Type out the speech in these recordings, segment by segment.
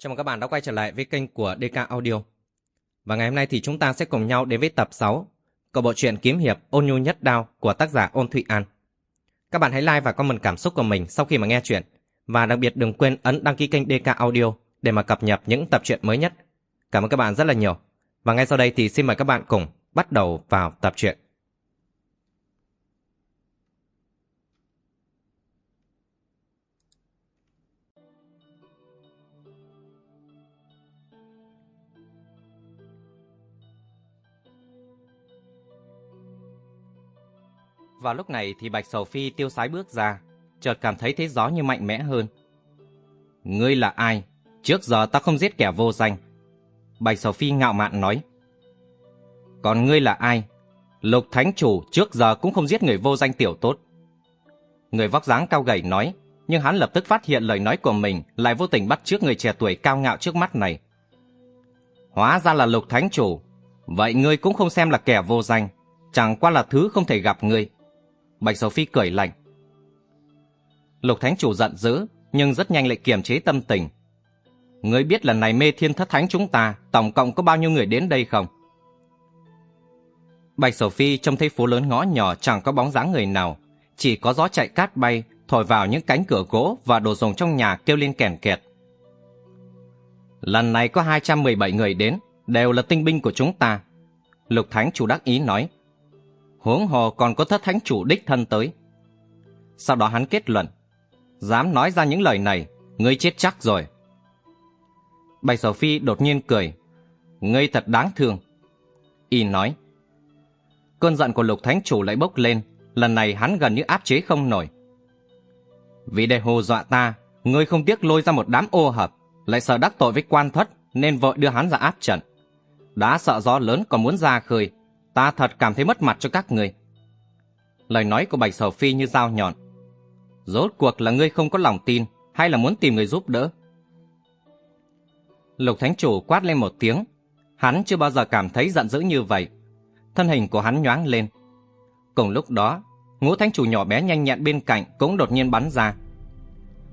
Chào mừng các bạn đã quay trở lại với kênh của DK Audio. Và ngày hôm nay thì chúng ta sẽ cùng nhau đến với tập 6 của bộ truyện kiếm hiệp Ôn nhu nhất đao của tác giả Ôn Thụy An. Các bạn hãy like và comment cảm xúc của mình sau khi mà nghe chuyện và đặc biệt đừng quên ấn đăng ký kênh DK Audio để mà cập nhật những tập truyện mới nhất. Cảm ơn các bạn rất là nhiều. Và ngay sau đây thì xin mời các bạn cùng bắt đầu vào tập truyện. Vào lúc này thì Bạch Sầu Phi tiêu sái bước ra, chợt cảm thấy thế gió như mạnh mẽ hơn. Ngươi là ai? Trước giờ ta không giết kẻ vô danh. Bạch Sầu Phi ngạo mạn nói. Còn ngươi là ai? Lục Thánh Chủ trước giờ cũng không giết người vô danh tiểu tốt. Người vóc dáng cao gầy nói, nhưng hắn lập tức phát hiện lời nói của mình lại vô tình bắt trước người trẻ tuổi cao ngạo trước mắt này. Hóa ra là Lục Thánh Chủ, vậy ngươi cũng không xem là kẻ vô danh, chẳng qua là thứ không thể gặp ngươi. Bạch Sầu Phi cười lạnh. Lục Thánh Chủ giận dữ, nhưng rất nhanh lại kiềm chế tâm tình. Ngươi biết lần này mê thiên thất thánh chúng ta tổng cộng có bao nhiêu người đến đây không? Bạch Sầu Phi trông thấy phố lớn ngõ nhỏ chẳng có bóng dáng người nào, chỉ có gió chạy cát bay thổi vào những cánh cửa gỗ và đồ dùng trong nhà kêu lên kèn kẹt. Lần này có 217 người đến, đều là tinh binh của chúng ta. Lục Thánh chủ đắc ý nói huống hồ còn có thất thánh chủ đích thân tới. Sau đó hắn kết luận, dám nói ra những lời này, ngươi chết chắc rồi. Bạch Sầu Phi đột nhiên cười, ngươi thật đáng thương. Y nói, cơn giận của lục thánh chủ lại bốc lên, lần này hắn gần như áp chế không nổi. Vì để hồ dọa ta, ngươi không tiếc lôi ra một đám ô hợp, lại sợ đắc tội với quan thất, nên vội đưa hắn ra áp trận. Đã sợ gió lớn còn muốn ra khơi, ta thật cảm thấy mất mặt cho các người. Lời nói của Bạch Sầu Phi như dao nhọn. Rốt cuộc là ngươi không có lòng tin, hay là muốn tìm người giúp đỡ? Lục Thánh Chủ quát lên một tiếng. Hắn chưa bao giờ cảm thấy giận dữ như vậy. Thân hình của hắn nhoáng lên. Cùng lúc đó, ngũ Thánh Chủ nhỏ bé nhanh nhẹn bên cạnh cũng đột nhiên bắn ra.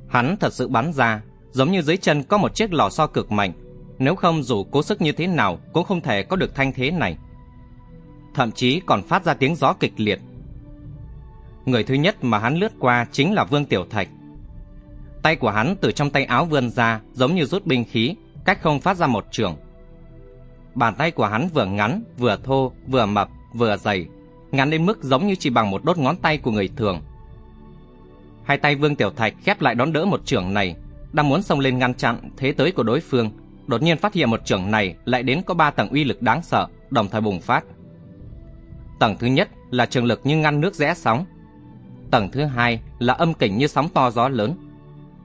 Hắn thật sự bắn ra, giống như dưới chân có một chiếc lò xo cực mạnh. Nếu không dù cố sức như thế nào cũng không thể có được thanh thế này thậm chí còn phát ra tiếng gió kịch liệt. Người thứ nhất mà hắn lướt qua chính là Vương Tiểu Thạch. Tay của hắn từ trong tay áo vươn ra giống như rút binh khí, cách không phát ra một trường. Bàn tay của hắn vừa ngắn, vừa thô, vừa mập, vừa dày, ngắn đến mức giống như chỉ bằng một đốt ngón tay của người thường. Hai tay Vương Tiểu Thạch khép lại đón đỡ một trường này, đang muốn xông lên ngăn chặn thế tới của đối phương, đột nhiên phát hiện một trường này lại đến có ba tầng uy lực đáng sợ, đồng thời bùng phát. Tầng thứ nhất là trường lực như ngăn nước rẽ sóng. Tầng thứ hai là âm kình như sóng to gió lớn.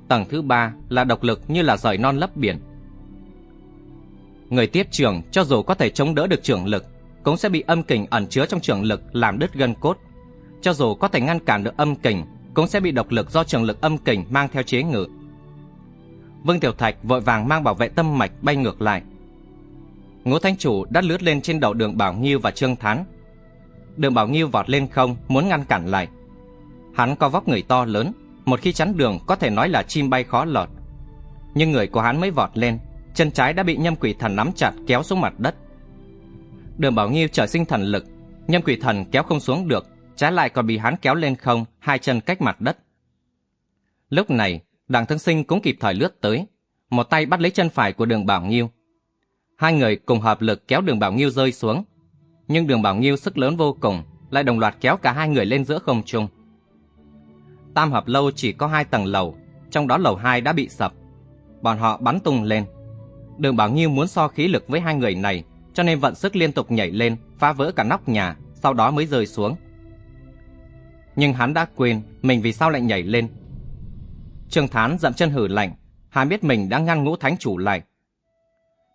Tầng thứ ba là độc lực như là rời non lấp biển. Người tiếp trường cho dù có thể chống đỡ được trường lực, cũng sẽ bị âm kình ẩn chứa trong trường lực làm đứt gân cốt. Cho dù có thể ngăn cản được âm kình, cũng sẽ bị độc lực do trường lực âm kình mang theo chế ngự. Vương Tiểu Thạch vội vàng mang bảo vệ tâm mạch bay ngược lại. Ngũ Thanh Chủ đã lướt lên trên đầu đường Bảo Nghiêu và Trương Thán, Đường Bảo Nghiêu vọt lên không muốn ngăn cản lại. Hắn có vóc người to lớn, một khi chắn đường có thể nói là chim bay khó lọt. Nhưng người của hắn mới vọt lên, chân trái đã bị nhâm quỷ thần nắm chặt kéo xuống mặt đất. Đường Bảo Nghiêu trở sinh thần lực, nhâm quỷ thần kéo không xuống được, trái lại còn bị hắn kéo lên không, hai chân cách mặt đất. Lúc này, đảng thân sinh cũng kịp thời lướt tới, một tay bắt lấy chân phải của đường Bảo Nghiêu. Hai người cùng hợp lực kéo đường Bảo Nghiêu rơi xuống, nhưng đường Bảo Nghiêu sức lớn vô cùng, lại đồng loạt kéo cả hai người lên giữa không trung. Tam hợp lâu chỉ có hai tầng lầu, trong đó lầu hai đã bị sập. Bọn họ bắn tung lên. Đường Bảo Nghiêu muốn so khí lực với hai người này, cho nên vận sức liên tục nhảy lên, phá vỡ cả nóc nhà, sau đó mới rơi xuống. Nhưng hắn đã quên mình vì sao lại nhảy lên. Trương Thán dậm chân hử lạnh, hắn biết mình đã ngăn ngũ thánh chủ lại.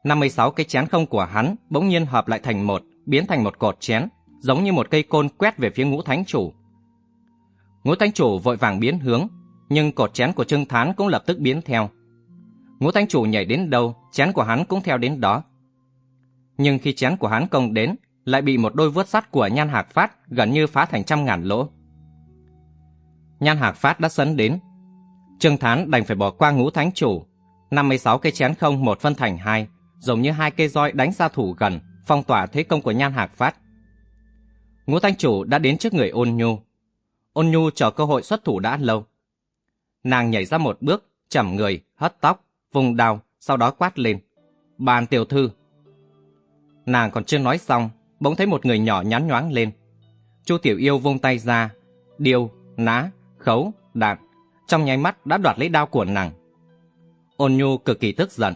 56 cái chén không của hắn bỗng nhiên hợp lại thành một, biến thành một cột chén, giống như một cây côn quét về phía ngũ thánh chủ. Ngũ thánh chủ vội vàng biến hướng, nhưng cột chén của Trương Thán cũng lập tức biến theo. Ngũ thánh chủ nhảy đến đâu, chén của hắn cũng theo đến đó. Nhưng khi chén của hắn công đến, lại bị một đôi vớt sắt của Nhan Hạc Phát gần như phá thành trăm ngàn lỗ. Nhan Hạc Phát đã sấn đến. Trương Thán đành phải bỏ qua ngũ thánh chủ, 56 cây chén không một phân thành hai, giống như hai cây roi đánh ra thủ gần, phong tỏa thế công của Nhan Hạc Phát. Ngũ Thanh Chủ đã đến trước người ôn nhu. Ôn nhu chờ cơ hội xuất thủ đã lâu. Nàng nhảy ra một bước, chầm người, hất tóc, vùng đào, sau đó quát lên. Bàn tiểu thư. Nàng còn chưa nói xong, bỗng thấy một người nhỏ nhắn nhoáng lên. Chu Tiểu Yêu vung tay ra, điêu, ná, khấu, đạn, trong nháy mắt đã đoạt lấy đao của nàng. Ôn nhu cực kỳ tức giận.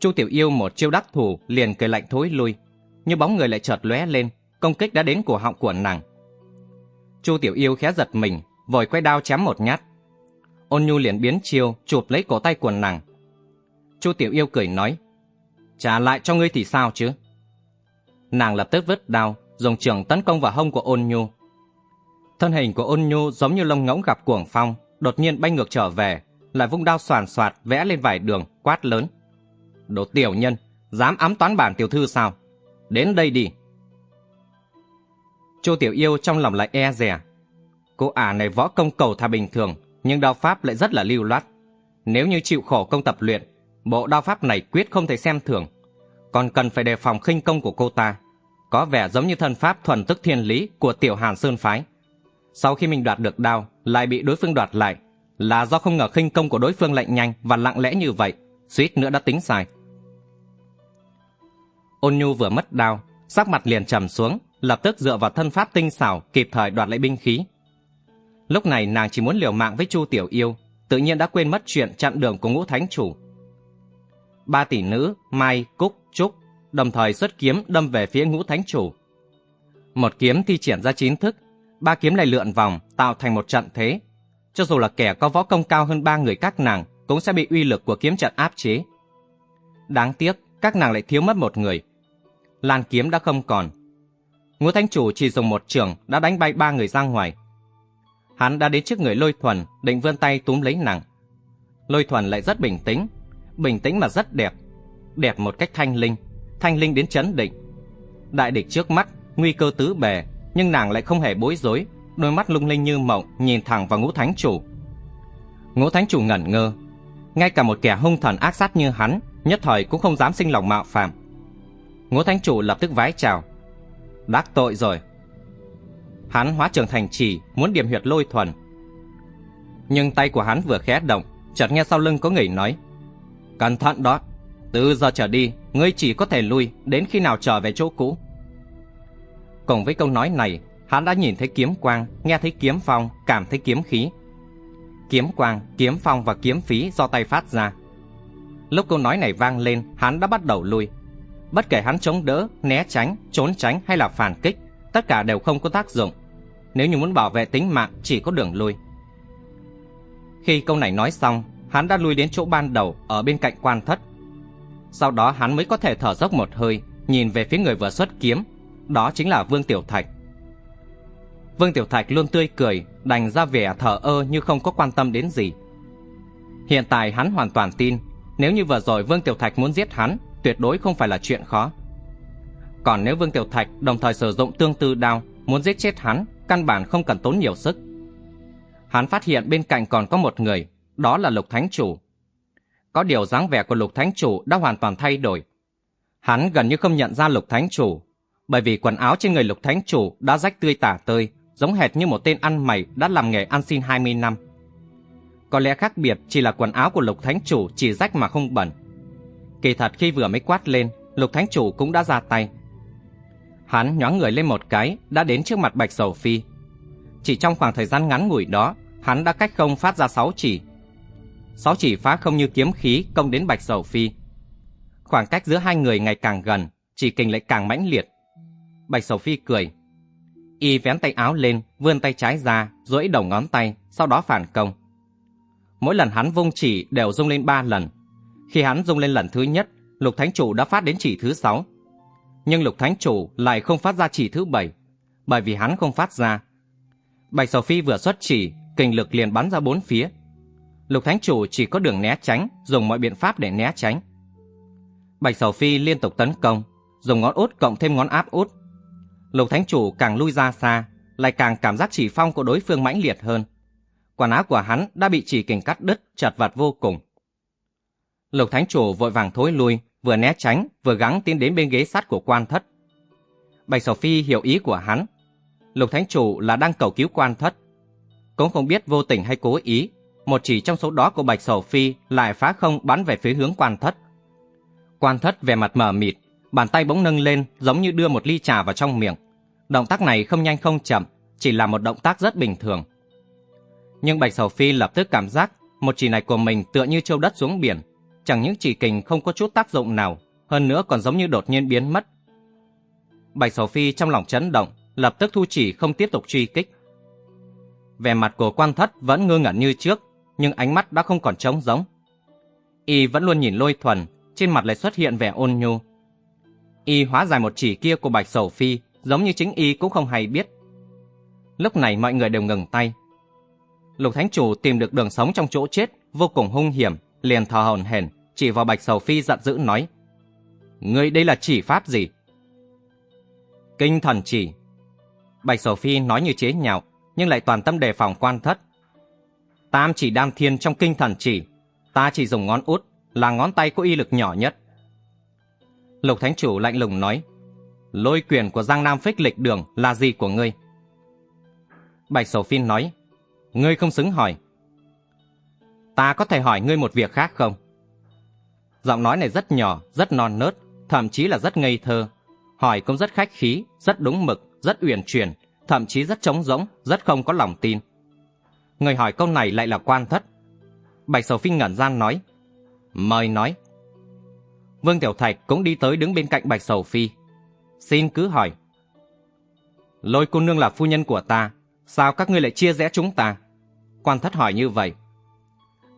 Chu Tiểu Yêu một chiêu đắc thủ liền cười lạnh thối lui, như bóng người lại chợt lóe lên, công kích đã đến của họng của nàng. Chu Tiểu Yêu khẽ giật mình, vội quay đao chém một nhát. Ôn nhu liền biến chiêu, chụp lấy cổ tay của nàng. Chu Tiểu Yêu cười nói, trả lại cho ngươi thì sao chứ? Nàng lập tức vứt đao, dùng trường tấn công vào hông của ôn nhu. Thân hình của ôn nhu giống như lông ngỗng gặp cuồng phong, đột nhiên bay ngược trở về, lại vung đao soàn soạt vẽ lên vài đường, quát lớn. Đồ tiểu nhân, dám ám toán bản tiểu thư sao? Đến đây đi. Chu Tiểu Yêu trong lòng lại e dè. Cô ả này võ công cầu thà bình thường, nhưng đao pháp lại rất là lưu loát. Nếu như chịu khổ công tập luyện, bộ đao pháp này quyết không thể xem thường. Còn cần phải đề phòng khinh công của cô ta. Có vẻ giống như thân pháp thuần tức thiên lý của tiểu Hàn Sơn Phái. Sau khi mình đoạt được đao, lại bị đối phương đoạt lại, là do không ngờ khinh công của đối phương lại nhanh và lặng lẽ như vậy, suýt nữa đã tính sai. Ôn Nhu vừa mất đao, sắc mặt liền trầm xuống, lập tức dựa vào thân pháp tinh xảo kịp thời đoạt lấy binh khí. Lúc này nàng chỉ muốn liều mạng với Chu Tiểu Yêu, tự nhiên đã quên mất chuyện chặn đường của ngũ thánh chủ. Ba tỷ nữ, Mai, Cúc, Trúc, đồng thời xuất kiếm đâm về phía ngũ thánh chủ. Một kiếm thi triển ra chín thức, ba kiếm lại lượn vòng, tạo thành một trận thế. Cho dù là kẻ có võ công cao hơn ba người các nàng, cũng sẽ bị uy lực của kiếm trận áp chế. Đáng tiếc, các nàng lại thiếu mất một người. Lan kiếm đã không còn. Ngũ Thánh Chủ chỉ dùng một trường đã đánh bay ba người ra ngoài. Hắn đã đến trước người lôi thuần, định vươn tay túm lấy nàng. Lôi thuần lại rất bình tĩnh, bình tĩnh mà rất đẹp. Đẹp một cách thanh linh, thanh linh đến chấn định. Đại địch trước mắt, nguy cơ tứ bề, nhưng nàng lại không hề bối rối, đôi mắt lung linh như mộng nhìn thẳng vào ngũ thánh chủ. Ngũ thánh chủ ngẩn ngơ, ngay cả một kẻ hung thần ác sát như hắn, nhất thời cũng không dám sinh lòng mạo phạm. Ngũ thánh chủ lập tức vái chào. Đắc tội rồi. Hắn hóa trường thành chỉ, muốn điểm huyệt lôi thuần. Nhưng tay của hắn vừa khẽ động, chợt nghe sau lưng có người nói. Cẩn thận đó, từ giờ trở đi, ngươi chỉ có thể lui đến khi nào trở về chỗ cũ. Cùng với câu nói này, hắn đã nhìn thấy kiếm quang, nghe thấy kiếm phong, cảm thấy kiếm khí. Kiếm quang, kiếm phong và kiếm phí do tay phát ra. Lúc câu nói này vang lên, hắn đã bắt đầu lui. Bất kể hắn chống đỡ, né tránh, trốn tránh hay là phản kích, tất cả đều không có tác dụng. Nếu như muốn bảo vệ tính mạng, chỉ có đường lui. Khi câu này nói xong, hắn đã lui đến chỗ ban đầu ở bên cạnh quan thất. Sau đó hắn mới có thể thở dốc một hơi, nhìn về phía người vừa xuất kiếm, đó chính là Vương Tiểu Thạch. Vương Tiểu Thạch luôn tươi cười, đành ra vẻ thở ơ như không có quan tâm đến gì. Hiện tại hắn hoàn toàn tin, nếu như vừa rồi Vương Tiểu Thạch muốn giết hắn, tuyệt đối không phải là chuyện khó. Còn nếu Vương Tiểu Thạch đồng thời sử dụng tương tư đao, muốn giết chết hắn, căn bản không cần tốn nhiều sức. Hắn phát hiện bên cạnh còn có một người, đó là Lục Thánh Chủ. Có điều dáng vẻ của Lục Thánh Chủ đã hoàn toàn thay đổi. Hắn gần như không nhận ra Lục Thánh Chủ, bởi vì quần áo trên người Lục Thánh Chủ đã rách tươi tả tơi, giống hệt như một tên ăn mày đã làm nghề ăn xin 20 năm. Có lẽ khác biệt chỉ là quần áo của Lục Thánh Chủ chỉ rách mà không bẩn. Kỳ thật khi vừa mới quát lên, Lục Thánh Chủ cũng đã ra tay. Hắn nhoáng người lên một cái, đã đến trước mặt Bạch Sầu Phi. Chỉ trong khoảng thời gian ngắn ngủi đó, hắn đã cách không phát ra sáu chỉ. Sáu chỉ phá không như kiếm khí công đến Bạch Sầu Phi. Khoảng cách giữa hai người ngày càng gần, chỉ kình lại càng mãnh liệt. Bạch Sầu Phi cười. Y vén tay áo lên, vươn tay trái ra, duỗi đầu ngón tay, sau đó phản công. Mỗi lần hắn vung chỉ đều rung lên ba lần. Khi hắn rung lên lần thứ nhất, Lục Thánh Chủ đã phát đến chỉ thứ sáu. Nhưng Lục Thánh Chủ lại không phát ra chỉ thứ bảy, bởi vì hắn không phát ra. Bạch Sầu Phi vừa xuất chỉ, kình lực liền bắn ra bốn phía. Lục Thánh Chủ chỉ có đường né tránh, dùng mọi biện pháp để né tránh. Bạch Sầu Phi liên tục tấn công, dùng ngón út cộng thêm ngón áp út. Lục Thánh Chủ càng lui ra xa, lại càng cảm giác chỉ phong của đối phương mãnh liệt hơn. Quần áo của hắn đã bị chỉ kình cắt đứt, chật vật vô cùng. Lục Thánh Chủ vội vàng thối lui, vừa né tránh, vừa gắng tiến đến bên ghế sắt của quan thất. Bạch Sầu Phi hiểu ý của hắn. Lục Thánh Chủ là đang cầu cứu quan thất. Cũng không biết vô tình hay cố ý, một chỉ trong số đó của Bạch Sầu Phi lại phá không bắn về phía hướng quan thất. Quan thất vẻ mặt mờ mịt, bàn tay bỗng nâng lên giống như đưa một ly trà vào trong miệng. Động tác này không nhanh không chậm, chỉ là một động tác rất bình thường. Nhưng Bạch Sầu Phi lập tức cảm giác một chỉ này của mình tựa như châu đất xuống biển, chẳng những chỉ kình không có chút tác dụng nào, hơn nữa còn giống như đột nhiên biến mất. Bạch Sầu Phi trong lòng chấn động, lập tức thu chỉ không tiếp tục truy kích. Vẻ mặt của quan thất vẫn ngơ ngẩn như trước, nhưng ánh mắt đã không còn trống giống. Y vẫn luôn nhìn lôi thuần, trên mặt lại xuất hiện vẻ ôn nhu. Y hóa dài một chỉ kia của Bạch Sầu Phi, giống như chính Y cũng không hay biết. Lúc này mọi người đều ngừng tay. Lục Thánh Chủ tìm được đường sống trong chỗ chết, vô cùng hung hiểm, liền thò hồn hển, chỉ vào Bạch Sầu Phi giận dữ nói. Ngươi đây là chỉ pháp gì? Kinh thần chỉ. Bạch Sầu Phi nói như chế nhạo, nhưng lại toàn tâm đề phòng quan thất. Tam chỉ đam thiên trong kinh thần chỉ, ta chỉ dùng ngón út, là ngón tay có y lực nhỏ nhất. Lục Thánh Chủ lạnh lùng nói, lôi quyền của Giang Nam phích lịch đường là gì của ngươi? Bạch Sầu Phi nói, ngươi không xứng hỏi. Ta có thể hỏi ngươi một việc khác không? Giọng nói này rất nhỏ, rất non nớt, thậm chí là rất ngây thơ. Hỏi cũng rất khách khí, rất đúng mực, rất uyển chuyển, thậm chí rất trống rỗng, rất không có lòng tin. Người hỏi câu này lại là quan thất. Bạch Sầu Phi ngẩn gian nói, mời nói. Vương Tiểu Thạch cũng đi tới đứng bên cạnh Bạch Sầu Phi. Xin cứ hỏi. Lôi cô nương là phu nhân của ta, sao các ngươi lại chia rẽ chúng ta? Quan thất hỏi như vậy.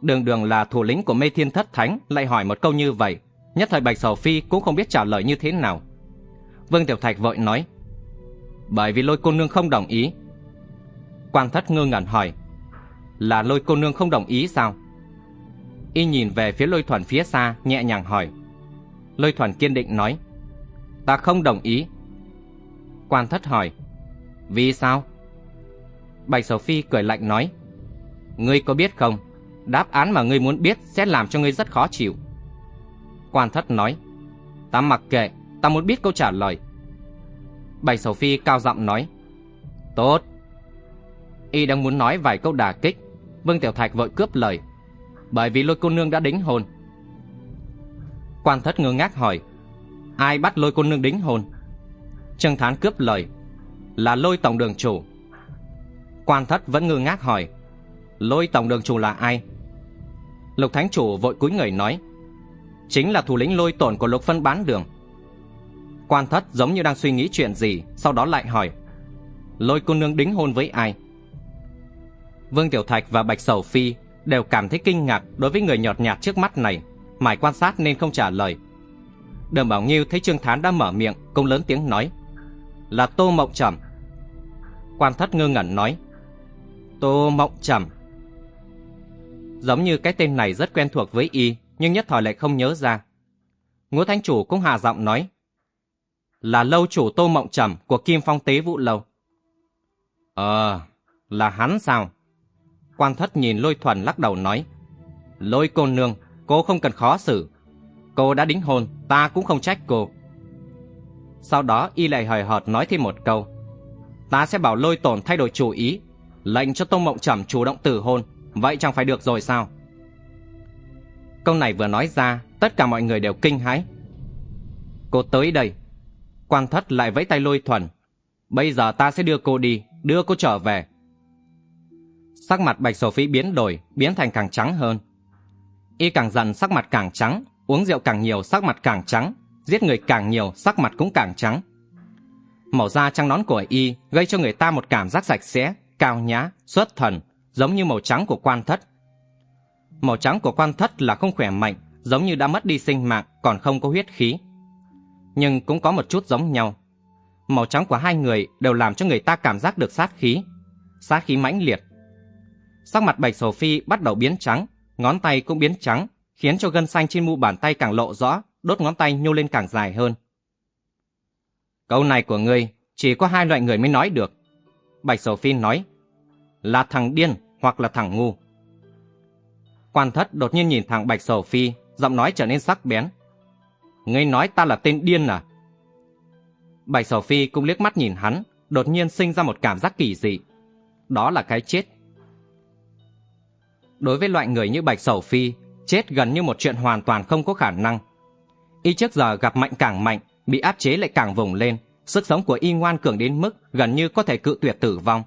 Đường đường là thủ lĩnh của mê thiên thất thánh lại hỏi một câu như vậy. Nhất thời Bạch Sầu Phi cũng không biết trả lời như thế nào. Vương Tiểu Thạch vội nói. Bởi vì lôi cô nương không đồng ý. Quan thất ngơ ngẩn hỏi. Là lôi cô nương không đồng ý sao? Y nhìn về phía lôi thuần phía xa, nhẹ nhàng hỏi. Lôi thuần kiên định nói. Ta không đồng ý. Quan thất hỏi. Vì sao? Bạch Sầu Phi cười lạnh nói. Ngươi có biết không? Đáp án mà ngươi muốn biết sẽ làm cho ngươi rất khó chịu. Quan thất nói. Ta mặc kệ, ta muốn biết câu trả lời. Bạch Sầu Phi cao giọng nói. Tốt. Y đang muốn nói vài câu đà kích. Vương Tiểu Thạch vội cướp lời. Bởi vì lôi cô nương đã đính hôn. Quan thất ngơ ngác hỏi. Ai bắt lôi cô nương đính hôn? Trương Thán cướp lời. Là lôi tổng đường chủ. Quan thất vẫn ngơ ngác hỏi. Lôi tổng đường chủ là ai? Lục Thánh Chủ vội cúi người nói. Chính là thủ lĩnh lôi tổn của lục phân bán đường. Quan thất giống như đang suy nghĩ chuyện gì, sau đó lại hỏi. Lôi cô nương đính hôn với ai? Vương Tiểu Thạch và Bạch Sầu Phi đều cảm thấy kinh ngạc đối với người nhọt nhạt trước mắt này, mải quan sát nên không trả lời. Đường Bảo Nghiêu thấy Trương Thán đã mở miệng, cũng lớn tiếng nói. Là Tô Mộng Trầm. Quan thất ngơ ngẩn nói. Tô Mộng Trầm. Giống như cái tên này rất quen thuộc với y, nhưng nhất thời lại không nhớ ra. Ngũ Thánh Chủ cũng hạ giọng nói là lâu chủ Tô Mộng Trầm của Kim Phong Tế Vũ Lâu. Ờ, là hắn sao? Quan thất nhìn lôi thuần lắc đầu nói. Lôi cô nương, cô không cần khó xử. Cô đã đính hôn, ta cũng không trách cô. Sau đó y lại hời hợt nói thêm một câu. Ta sẽ bảo lôi tổn thay đổi chủ ý, lệnh cho Tô Mộng Trầm chủ động tử hôn, vậy chẳng phải được rồi sao? Câu này vừa nói ra, tất cả mọi người đều kinh hãi. Cô tới đây, quang thất lại vẫy tay lôi thuần. Bây giờ ta sẽ đưa cô đi, đưa cô trở về. Sắc mặt bạch sổ phí biến đổi, biến thành càng trắng hơn. Y càng dần sắc mặt càng trắng, uống rượu càng nhiều sắc mặt càng trắng, giết người càng nhiều sắc mặt cũng càng trắng. Màu da trắng nón của Y gây cho người ta một cảm giác sạch sẽ, cao nhã, xuất thần, giống như màu trắng của quan thất. Màu trắng của quan thất là không khỏe mạnh, giống như đã mất đi sinh mạng, còn không có huyết khí nhưng cũng có một chút giống nhau. Màu trắng của hai người đều làm cho người ta cảm giác được sát khí, sát khí mãnh liệt. Sắc mặt Bạch Sổ Phi bắt đầu biến trắng, ngón tay cũng biến trắng, khiến cho gân xanh trên mu bàn tay càng lộ rõ, đốt ngón tay nhô lên càng dài hơn. Câu này của ngươi chỉ có hai loại người mới nói được. Bạch Sổ Phi nói, là thằng điên hoặc là thằng ngu. Quan thất đột nhiên nhìn thằng Bạch Sổ Phi, giọng nói trở nên sắc bén. Ngươi nói ta là tên điên à? Bạch Sầu Phi cũng liếc mắt nhìn hắn, đột nhiên sinh ra một cảm giác kỳ dị. Đó là cái chết. Đối với loại người như Bạch Sầu Phi, chết gần như một chuyện hoàn toàn không có khả năng. Y trước giờ gặp mạnh càng mạnh, bị áp chế lại càng vùng lên, sức sống của y ngoan cường đến mức gần như có thể cự tuyệt tử vong.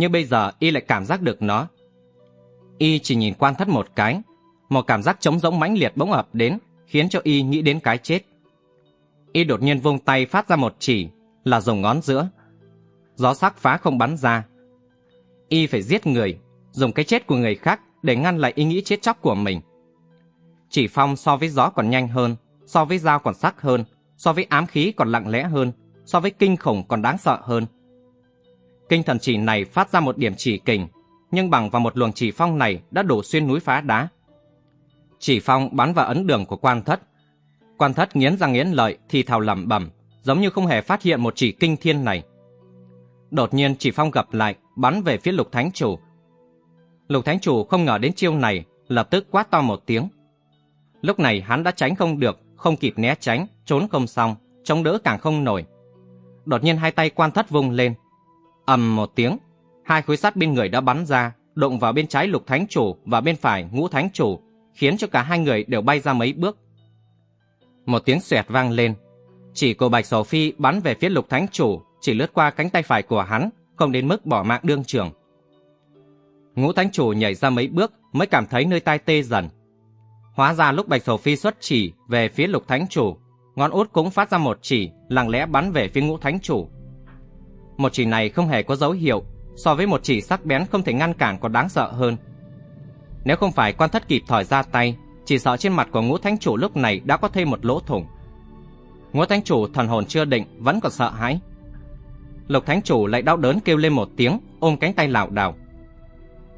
Nhưng bây giờ y lại cảm giác được nó. Y chỉ nhìn quan thất một cái, một cảm giác trống rỗng mãnh liệt bỗng ập đến, khiến cho y nghĩ đến cái chết. Y đột nhiên vung tay phát ra một chỉ, là dùng ngón giữa. Gió sắc phá không bắn ra. Y phải giết người, dùng cái chết của người khác để ngăn lại ý nghĩ chết chóc của mình. Chỉ phong so với gió còn nhanh hơn, so với dao còn sắc hơn, so với ám khí còn lặng lẽ hơn, so với kinh khủng còn đáng sợ hơn. Kinh thần chỉ này phát ra một điểm chỉ kình, nhưng bằng vào một luồng chỉ phong này đã đổ xuyên núi phá đá. Chỉ phong bắn vào ấn đường của quan thất. Quan thất nghiến răng nghiến lợi thì thào lẩm bẩm, giống như không hề phát hiện một chỉ kinh thiên này. Đột nhiên chỉ phong gặp lại, bắn về phía lục thánh chủ. Lục thánh chủ không ngờ đến chiêu này, lập tức quát to một tiếng. Lúc này hắn đã tránh không được, không kịp né tránh, trốn không xong, chống đỡ càng không nổi. Đột nhiên hai tay quan thất vung lên ầm một tiếng, hai khối sắt bên người đã bắn ra, đụng vào bên trái lục thánh chủ và bên phải ngũ thánh chủ, khiến cho cả hai người đều bay ra mấy bước. Một tiếng xoẹt vang lên, chỉ của Bạch Sầu Phi bắn về phía lục thánh chủ, chỉ lướt qua cánh tay phải của hắn, không đến mức bỏ mạng đương trường. Ngũ thánh chủ nhảy ra mấy bước mới cảm thấy nơi tai tê dần. Hóa ra lúc Bạch Sầu Phi xuất chỉ về phía lục thánh chủ, ngón út cũng phát ra một chỉ, lặng lẽ bắn về phía ngũ thánh chủ. Một chỉ này không hề có dấu hiệu, so với một chỉ sắc bén không thể ngăn cản còn đáng sợ hơn. Nếu không phải quan thất kịp thời ra tay, chỉ sợ trên mặt của ngũ thánh chủ lúc này đã có thêm một lỗ thủng. Ngũ thánh chủ thần hồn chưa định, vẫn còn sợ hãi. Lục thánh chủ lại đau đớn kêu lên một tiếng, ôm cánh tay lảo đảo.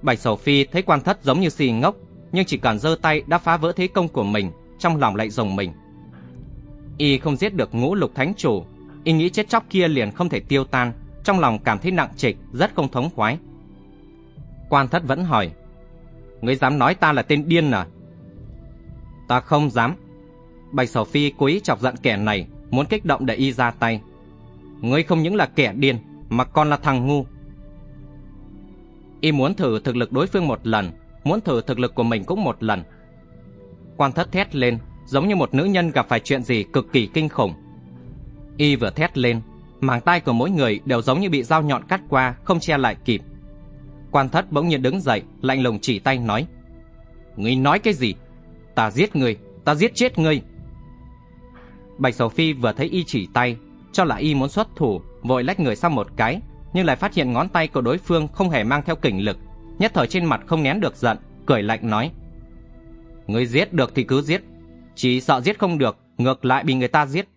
Bạch Sầu Phi thấy quan thất giống như xì ngốc, nhưng chỉ cần giơ tay đã phá vỡ thế công của mình, trong lòng lại rồng mình. Y không giết được ngũ lục thánh chủ, y nghĩ chết chóc kia liền không thể tiêu tan, trong lòng cảm thấy nặng trịch, rất không thống khoái. Quan thất vẫn hỏi, Ngươi dám nói ta là tên điên à? Ta không dám. Bạch Sầu Phi cố ý chọc giận kẻ này, muốn kích động để y ra tay. Ngươi không những là kẻ điên, mà còn là thằng ngu. Y muốn thử thực lực đối phương một lần, muốn thử thực lực của mình cũng một lần. Quan thất thét lên, giống như một nữ nhân gặp phải chuyện gì cực kỳ kinh khủng. Y vừa thét lên, màng tay của mỗi người đều giống như bị dao nhọn cắt qua, không che lại kịp. Quan thất bỗng nhiên đứng dậy, lạnh lùng chỉ tay nói. Ngươi nói cái gì? Ta giết ngươi, ta giết chết ngươi. Bạch Sầu Phi vừa thấy y chỉ tay, cho là y muốn xuất thủ, vội lách người sang một cái, nhưng lại phát hiện ngón tay của đối phương không hề mang theo kình lực, nhất thời trên mặt không nén được giận, cười lạnh nói: "Ngươi giết được thì cứ giết, chỉ sợ giết không được, ngược lại bị người ta giết."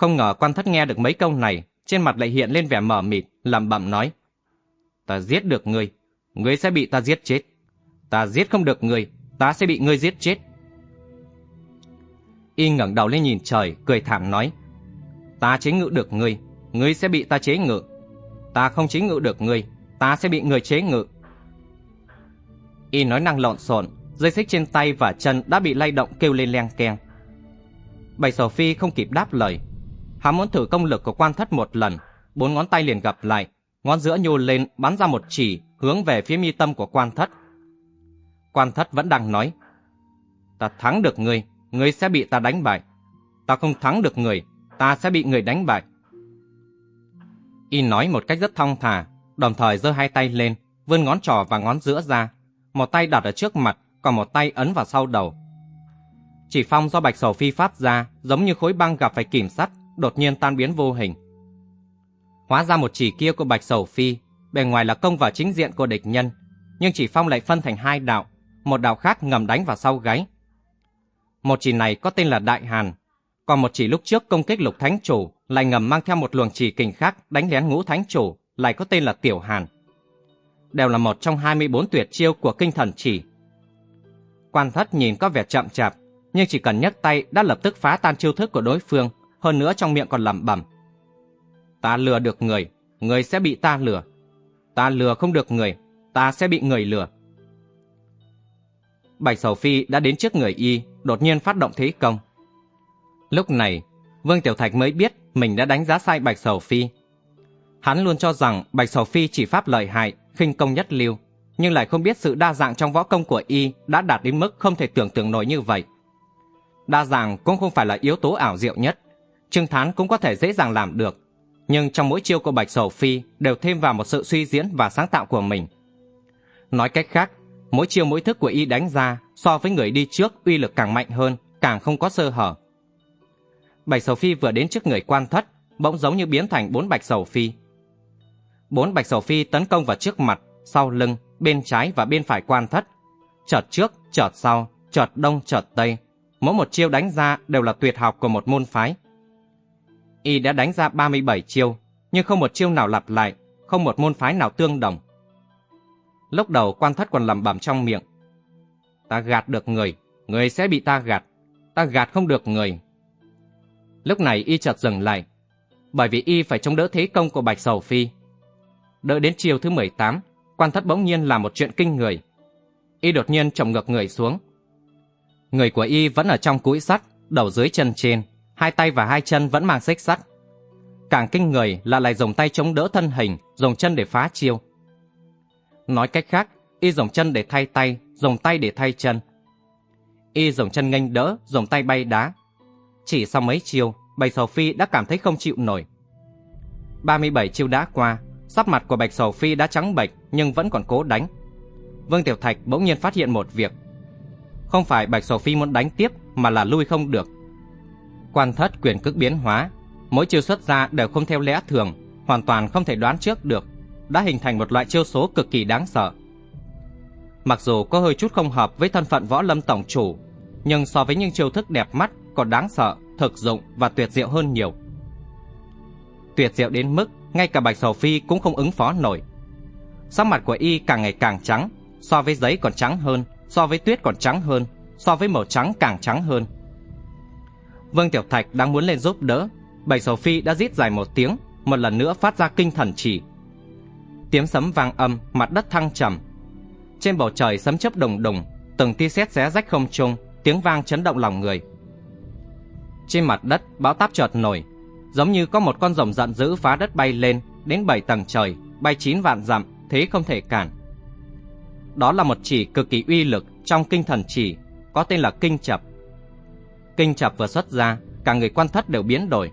Không ngờ quan thất nghe được mấy câu này, trên mặt lại hiện lên vẻ mở mịt, lẩm bẩm nói: "Ta giết được ngươi, ngươi sẽ bị ta giết chết. Ta giết không được ngươi, ta sẽ bị ngươi giết chết." Y ngẩng đầu lên nhìn trời, cười thảm nói: "Ta chế ngự được ngươi, ngươi sẽ bị ta chế ngự. Ta không chế ngự được ngươi, ta sẽ bị ngươi chế ngự." Y nói năng lộn xộn, dây xích trên tay và chân đã bị lay động kêu lên leng keng. Bạch Sở Phi không kịp đáp lời, hắn muốn thử công lực của quan thất một lần, bốn ngón tay liền gặp lại, ngón giữa nhô lên bắn ra một chỉ hướng về phía mi tâm của quan thất. Quan thất vẫn đang nói, ta thắng được ngươi, ngươi sẽ bị ta đánh bại. Ta không thắng được người, ta sẽ bị người đánh bại. Y nói một cách rất thong thả, đồng thời giơ hai tay lên, vươn ngón trỏ và ngón giữa ra, một tay đặt ở trước mặt, còn một tay ấn vào sau đầu. Chỉ phong do bạch sầu phi phát ra, giống như khối băng gặp phải kìm sắt, đột nhiên tan biến vô hình. Hóa ra một chỉ kia của bạch sầu phi, bề ngoài là công vào chính diện của địch nhân, nhưng chỉ phong lại phân thành hai đạo, một đạo khác ngầm đánh vào sau gáy, một chỉ này có tên là Đại Hàn, còn một chỉ lúc trước công kích lục thánh chủ lại ngầm mang theo một luồng chỉ kình khác đánh lén ngũ thánh chủ lại có tên là Tiểu Hàn. Đều là một trong 24 tuyệt chiêu của kinh thần chỉ. Quan thất nhìn có vẻ chậm chạp, nhưng chỉ cần nhấc tay đã lập tức phá tan chiêu thức của đối phương, hơn nữa trong miệng còn lẩm bẩm. Ta lừa được người, người sẽ bị ta lừa. Ta lừa không được người, ta sẽ bị người lừa. Bạch Sầu Phi đã đến trước người y, đột nhiên phát động thế công. Lúc này, Vương Tiểu Thạch mới biết mình đã đánh giá sai Bạch Sầu Phi. Hắn luôn cho rằng Bạch Sầu Phi chỉ pháp lợi hại, khinh công nhất lưu, nhưng lại không biết sự đa dạng trong võ công của y đã đạt đến mức không thể tưởng tượng nổi như vậy. Đa dạng cũng không phải là yếu tố ảo diệu nhất, Trương Thán cũng có thể dễ dàng làm được, nhưng trong mỗi chiêu của Bạch Sầu Phi đều thêm vào một sự suy diễn và sáng tạo của mình. Nói cách khác, mỗi chiêu mỗi thức của y đánh ra so với người đi trước uy lực càng mạnh hơn, càng không có sơ hở. Bạch Sầu Phi vừa đến trước người quan thất, bỗng giống như biến thành bốn Bạch Sầu Phi. Bốn Bạch Sầu Phi tấn công vào trước mặt, sau lưng, bên trái và bên phải quan thất. Chợt trước, chợt sau, chợt đông, chợt tây. Mỗi một chiêu đánh ra đều là tuyệt học của một môn phái. Y đã đánh ra 37 chiêu, nhưng không một chiêu nào lặp lại, không một môn phái nào tương đồng. Lúc đầu quan thất còn lẩm bẩm trong miệng. Ta gạt được người, người sẽ bị ta gạt. Ta gạt không được người. Lúc này y chợt dừng lại, bởi vì y phải chống đỡ thế công của Bạch Sầu Phi. Đợi đến chiều thứ 18, quan thất bỗng nhiên làm một chuyện kinh người. Y đột nhiên trồng ngược người xuống. Người của y vẫn ở trong cũi sắt, đầu dưới chân trên, hai tay và hai chân vẫn mang xích sắt. Càng kinh người là lại dùng tay chống đỡ thân hình, dùng chân để phá chiêu. Nói cách khác, y dùng chân để thay tay, dùng tay để thay chân. Y dùng chân nghênh đỡ, dùng tay bay đá. Chỉ sau mấy chiêu, Bạch Sầu Phi đã cảm thấy không chịu nổi. 37 chiêu đã qua, sắc mặt của Bạch Sầu Phi đã trắng bệch nhưng vẫn còn cố đánh. Vương Tiểu Thạch bỗng nhiên phát hiện một việc. Không phải Bạch Sầu Phi muốn đánh tiếp mà là lui không được. Quan thất quyền cước biến hóa, mỗi chiêu xuất ra đều không theo lẽ thường, hoàn toàn không thể đoán trước được, đã hình thành một loại chiêu số cực kỳ đáng sợ. Mặc dù có hơi chút không hợp với thân phận võ lâm tổng chủ, nhưng so với những chiêu thức đẹp mắt còn đáng sợ, thực dụng và tuyệt diệu hơn nhiều. Tuyệt diệu đến mức ngay cả Bạch Sầu Phi cũng không ứng phó nổi. Sắc mặt của y càng ngày càng trắng, so với giấy còn trắng hơn, so với tuyết còn trắng hơn, so với màu trắng càng trắng hơn. Vương Tiểu Thạch đang muốn lên giúp đỡ, Bạch Sầu Phi đã rít dài một tiếng, một lần nữa phát ra kinh thần chỉ. Tiếng sấm vang âm, mặt đất thăng trầm. Trên bầu trời sấm chớp đồng đồng, từng tia sét xé rách không trung, tiếng vang chấn động lòng người. Trên mặt đất bão táp chợt nổi, giống như có một con rồng giận dữ phá đất bay lên đến bảy tầng trời, bay chín vạn dặm, thế không thể cản. Đó là một chỉ cực kỳ uy lực trong kinh thần chỉ, có tên là kinh chập. Kinh chập vừa xuất ra, cả người quan thất đều biến đổi.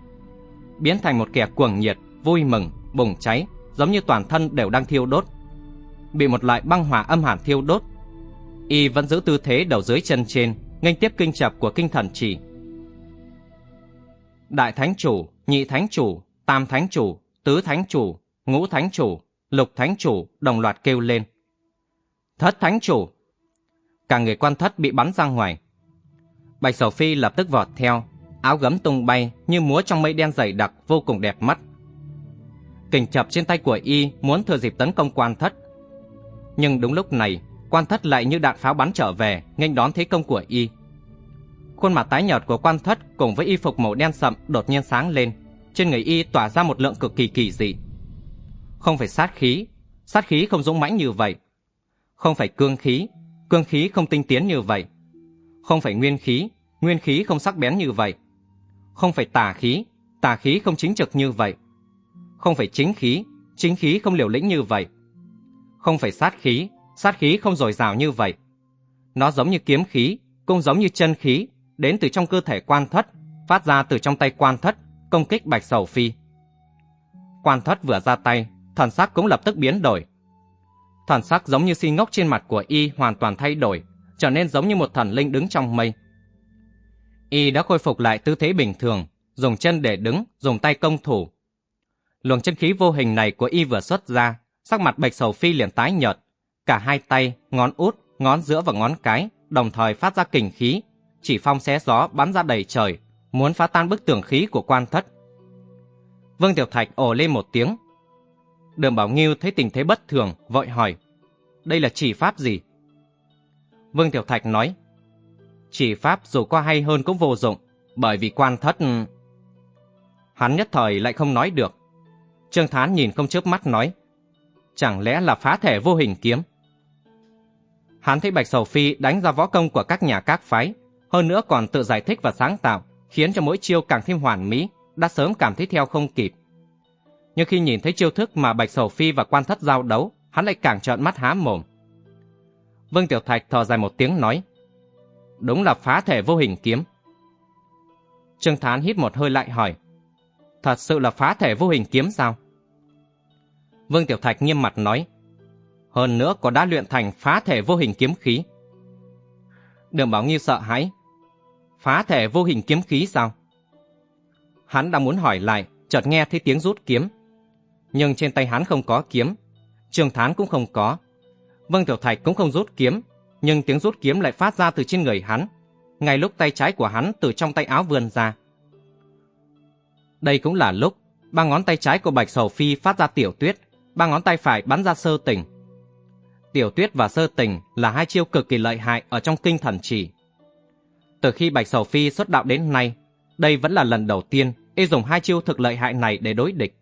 Biến thành một kẻ cuồng nhiệt, vui mừng, bùng cháy, giống như toàn thân đều đang thiêu đốt. Bị một loại băng hỏa âm hàn thiêu đốt. Y vẫn giữ tư thế đầu dưới chân trên, nghênh tiếp kinh chập của kinh thần chỉ. Đại thánh chủ, nhị thánh chủ, tam thánh chủ, tứ thánh chủ, ngũ thánh chủ, lục thánh chủ đồng loạt kêu lên. Thất thánh chủ! Cả người quan thất bị bắn ra ngoài. Bạch Sầu Phi lập tức vọt theo, áo gấm tung bay như múa trong mây đen dày đặc vô cùng đẹp mắt. Kình chập trên tay của y muốn thừa dịp tấn công quan thất. Nhưng đúng lúc này, quan thất lại như đạn pháo bắn trở về, nghênh đón thế công của y. Khuôn mặt tái nhợt của quan thất cùng với y phục màu đen sậm đột nhiên sáng lên, trên người y tỏa ra một lượng cực kỳ kỳ dị. Không phải sát khí, sát khí không dũng mãnh như vậy. Không phải cương khí, cương khí không tinh tiến như vậy. Không phải nguyên khí, nguyên khí không sắc bén như vậy. Không phải tà khí, tà khí không chính trực như vậy. Không phải chính khí, chính khí không liều lĩnh như vậy. Không phải sát khí, sát khí không dồi dào như vậy. Nó giống như kiếm khí, cũng giống như chân khí, đến từ trong cơ thể quan thất, phát ra từ trong tay quan thất, công kích Bạch Sầu Phi. Quan thất vừa ra tay, thần sắc cũng lập tức biến đổi. Thần sắc giống như si ngốc trên mặt của y hoàn toàn thay đổi, trở nên giống như một thần linh đứng trong mây. Y đã khôi phục lại tư thế bình thường, dùng chân để đứng, dùng tay công thủ. Luồng chân khí vô hình này của y vừa xuất ra, sắc mặt Bạch Sầu Phi liền tái nhợt, cả hai tay, ngón út, ngón giữa và ngón cái đồng thời phát ra kình khí, chỉ phong xé gió bắn ra đầy trời, muốn phá tan bức tường khí của quan thất. Vương Tiểu Thạch ồ lên một tiếng. Đường Bảo Nghiêu thấy tình thế bất thường, vội hỏi, đây là chỉ pháp gì? Vương Tiểu Thạch nói, chỉ pháp dù có hay hơn cũng vô dụng, bởi vì quan thất... Hắn nhất thời lại không nói được. Trương Thán nhìn không chớp mắt nói, chẳng lẽ là phá thể vô hình kiếm? Hắn thấy Bạch Sầu Phi đánh ra võ công của các nhà các phái, hơn nữa còn tự giải thích và sáng tạo, khiến cho mỗi chiêu càng thêm hoàn mỹ, đã sớm cảm thấy theo không kịp. Nhưng khi nhìn thấy chiêu thức mà Bạch Sầu Phi và quan thất giao đấu, hắn lại càng trợn mắt há mồm. Vương Tiểu Thạch thở dài một tiếng nói, đúng là phá thể vô hình kiếm. Trương Thán hít một hơi lại hỏi, thật sự là phá thể vô hình kiếm sao? Vương Tiểu Thạch nghiêm mặt nói, hơn nữa còn đã luyện thành phá thể vô hình kiếm khí. Đường Bảo nghi sợ hãi, phá thể vô hình kiếm khí sao? Hắn đang muốn hỏi lại, chợt nghe thấy tiếng rút kiếm. Nhưng trên tay hắn không có kiếm, Trường Thán cũng không có. Vương Tiểu Thạch cũng không rút kiếm, nhưng tiếng rút kiếm lại phát ra từ trên người hắn, ngay lúc tay trái của hắn từ trong tay áo vươn ra. Đây cũng là lúc ba ngón tay trái của Bạch Sầu Phi phát ra tiểu tuyết, ba ngón tay phải bắn ra sơ tình. Tiểu tuyết và sơ tình là hai chiêu cực kỳ lợi hại ở trong kinh thần chỉ. Từ khi Bạch Sầu Phi xuất đạo đến nay, đây vẫn là lần đầu tiên y dùng hai chiêu thực lợi hại này để đối địch.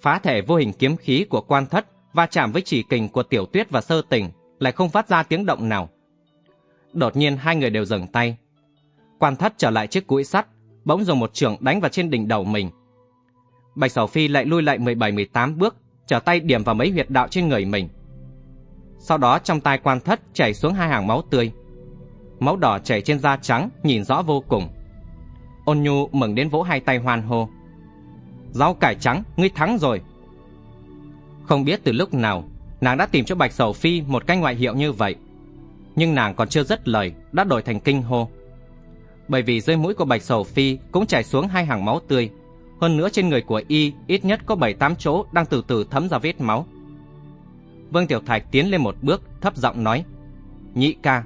Phá thể vô hình kiếm khí của quan thất va chạm với chỉ kình của tiểu tuyết và sơ tình lại không phát ra tiếng động nào. Đột nhiên hai người đều dừng tay. Quan thất trở lại chiếc cũi sắt, bỗng dùng một trường đánh vào trên đỉnh đầu mình. Bạch Sầu Phi lại lui lại 17-18 bước, trở tay điểm vào mấy huyệt đạo trên người mình. Sau đó trong tay quan thất chảy xuống hai hàng máu tươi. Máu đỏ chảy trên da trắng, nhìn rõ vô cùng. Ôn Nhu mừng đến vỗ hai tay hoan hô. Rau cải trắng, ngươi thắng rồi. Không biết từ lúc nào, nàng đã tìm cho Bạch Sầu Phi một cái ngoại hiệu như vậy. Nhưng nàng còn chưa dứt lời, đã đổi thành kinh hô. Bởi vì dưới mũi của Bạch Sầu Phi cũng chảy xuống hai hàng máu tươi. Hơn nữa trên người của y ít nhất có bảy tám chỗ đang từ từ thấm ra vết máu. Vương Tiểu Thạch tiến lên một bước, thấp giọng nói. Nhị ca.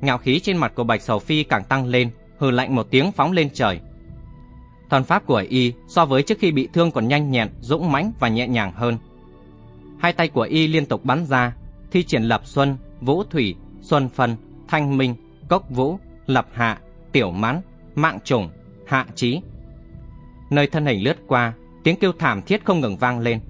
Ngạo khí trên mặt của Bạch Sầu Phi càng tăng lên, hừ lạnh một tiếng phóng lên trời thuần pháp của y so với trước khi bị thương còn nhanh nhẹn, dũng mãnh và nhẹ nhàng hơn. Hai tay của y liên tục bắn ra, thi triển lập xuân, vũ thủy, xuân phân, thanh minh, cốc vũ, lập hạ, tiểu mãn, mạng trùng, hạ trí. Nơi thân hình lướt qua, tiếng kêu thảm thiết không ngừng vang lên.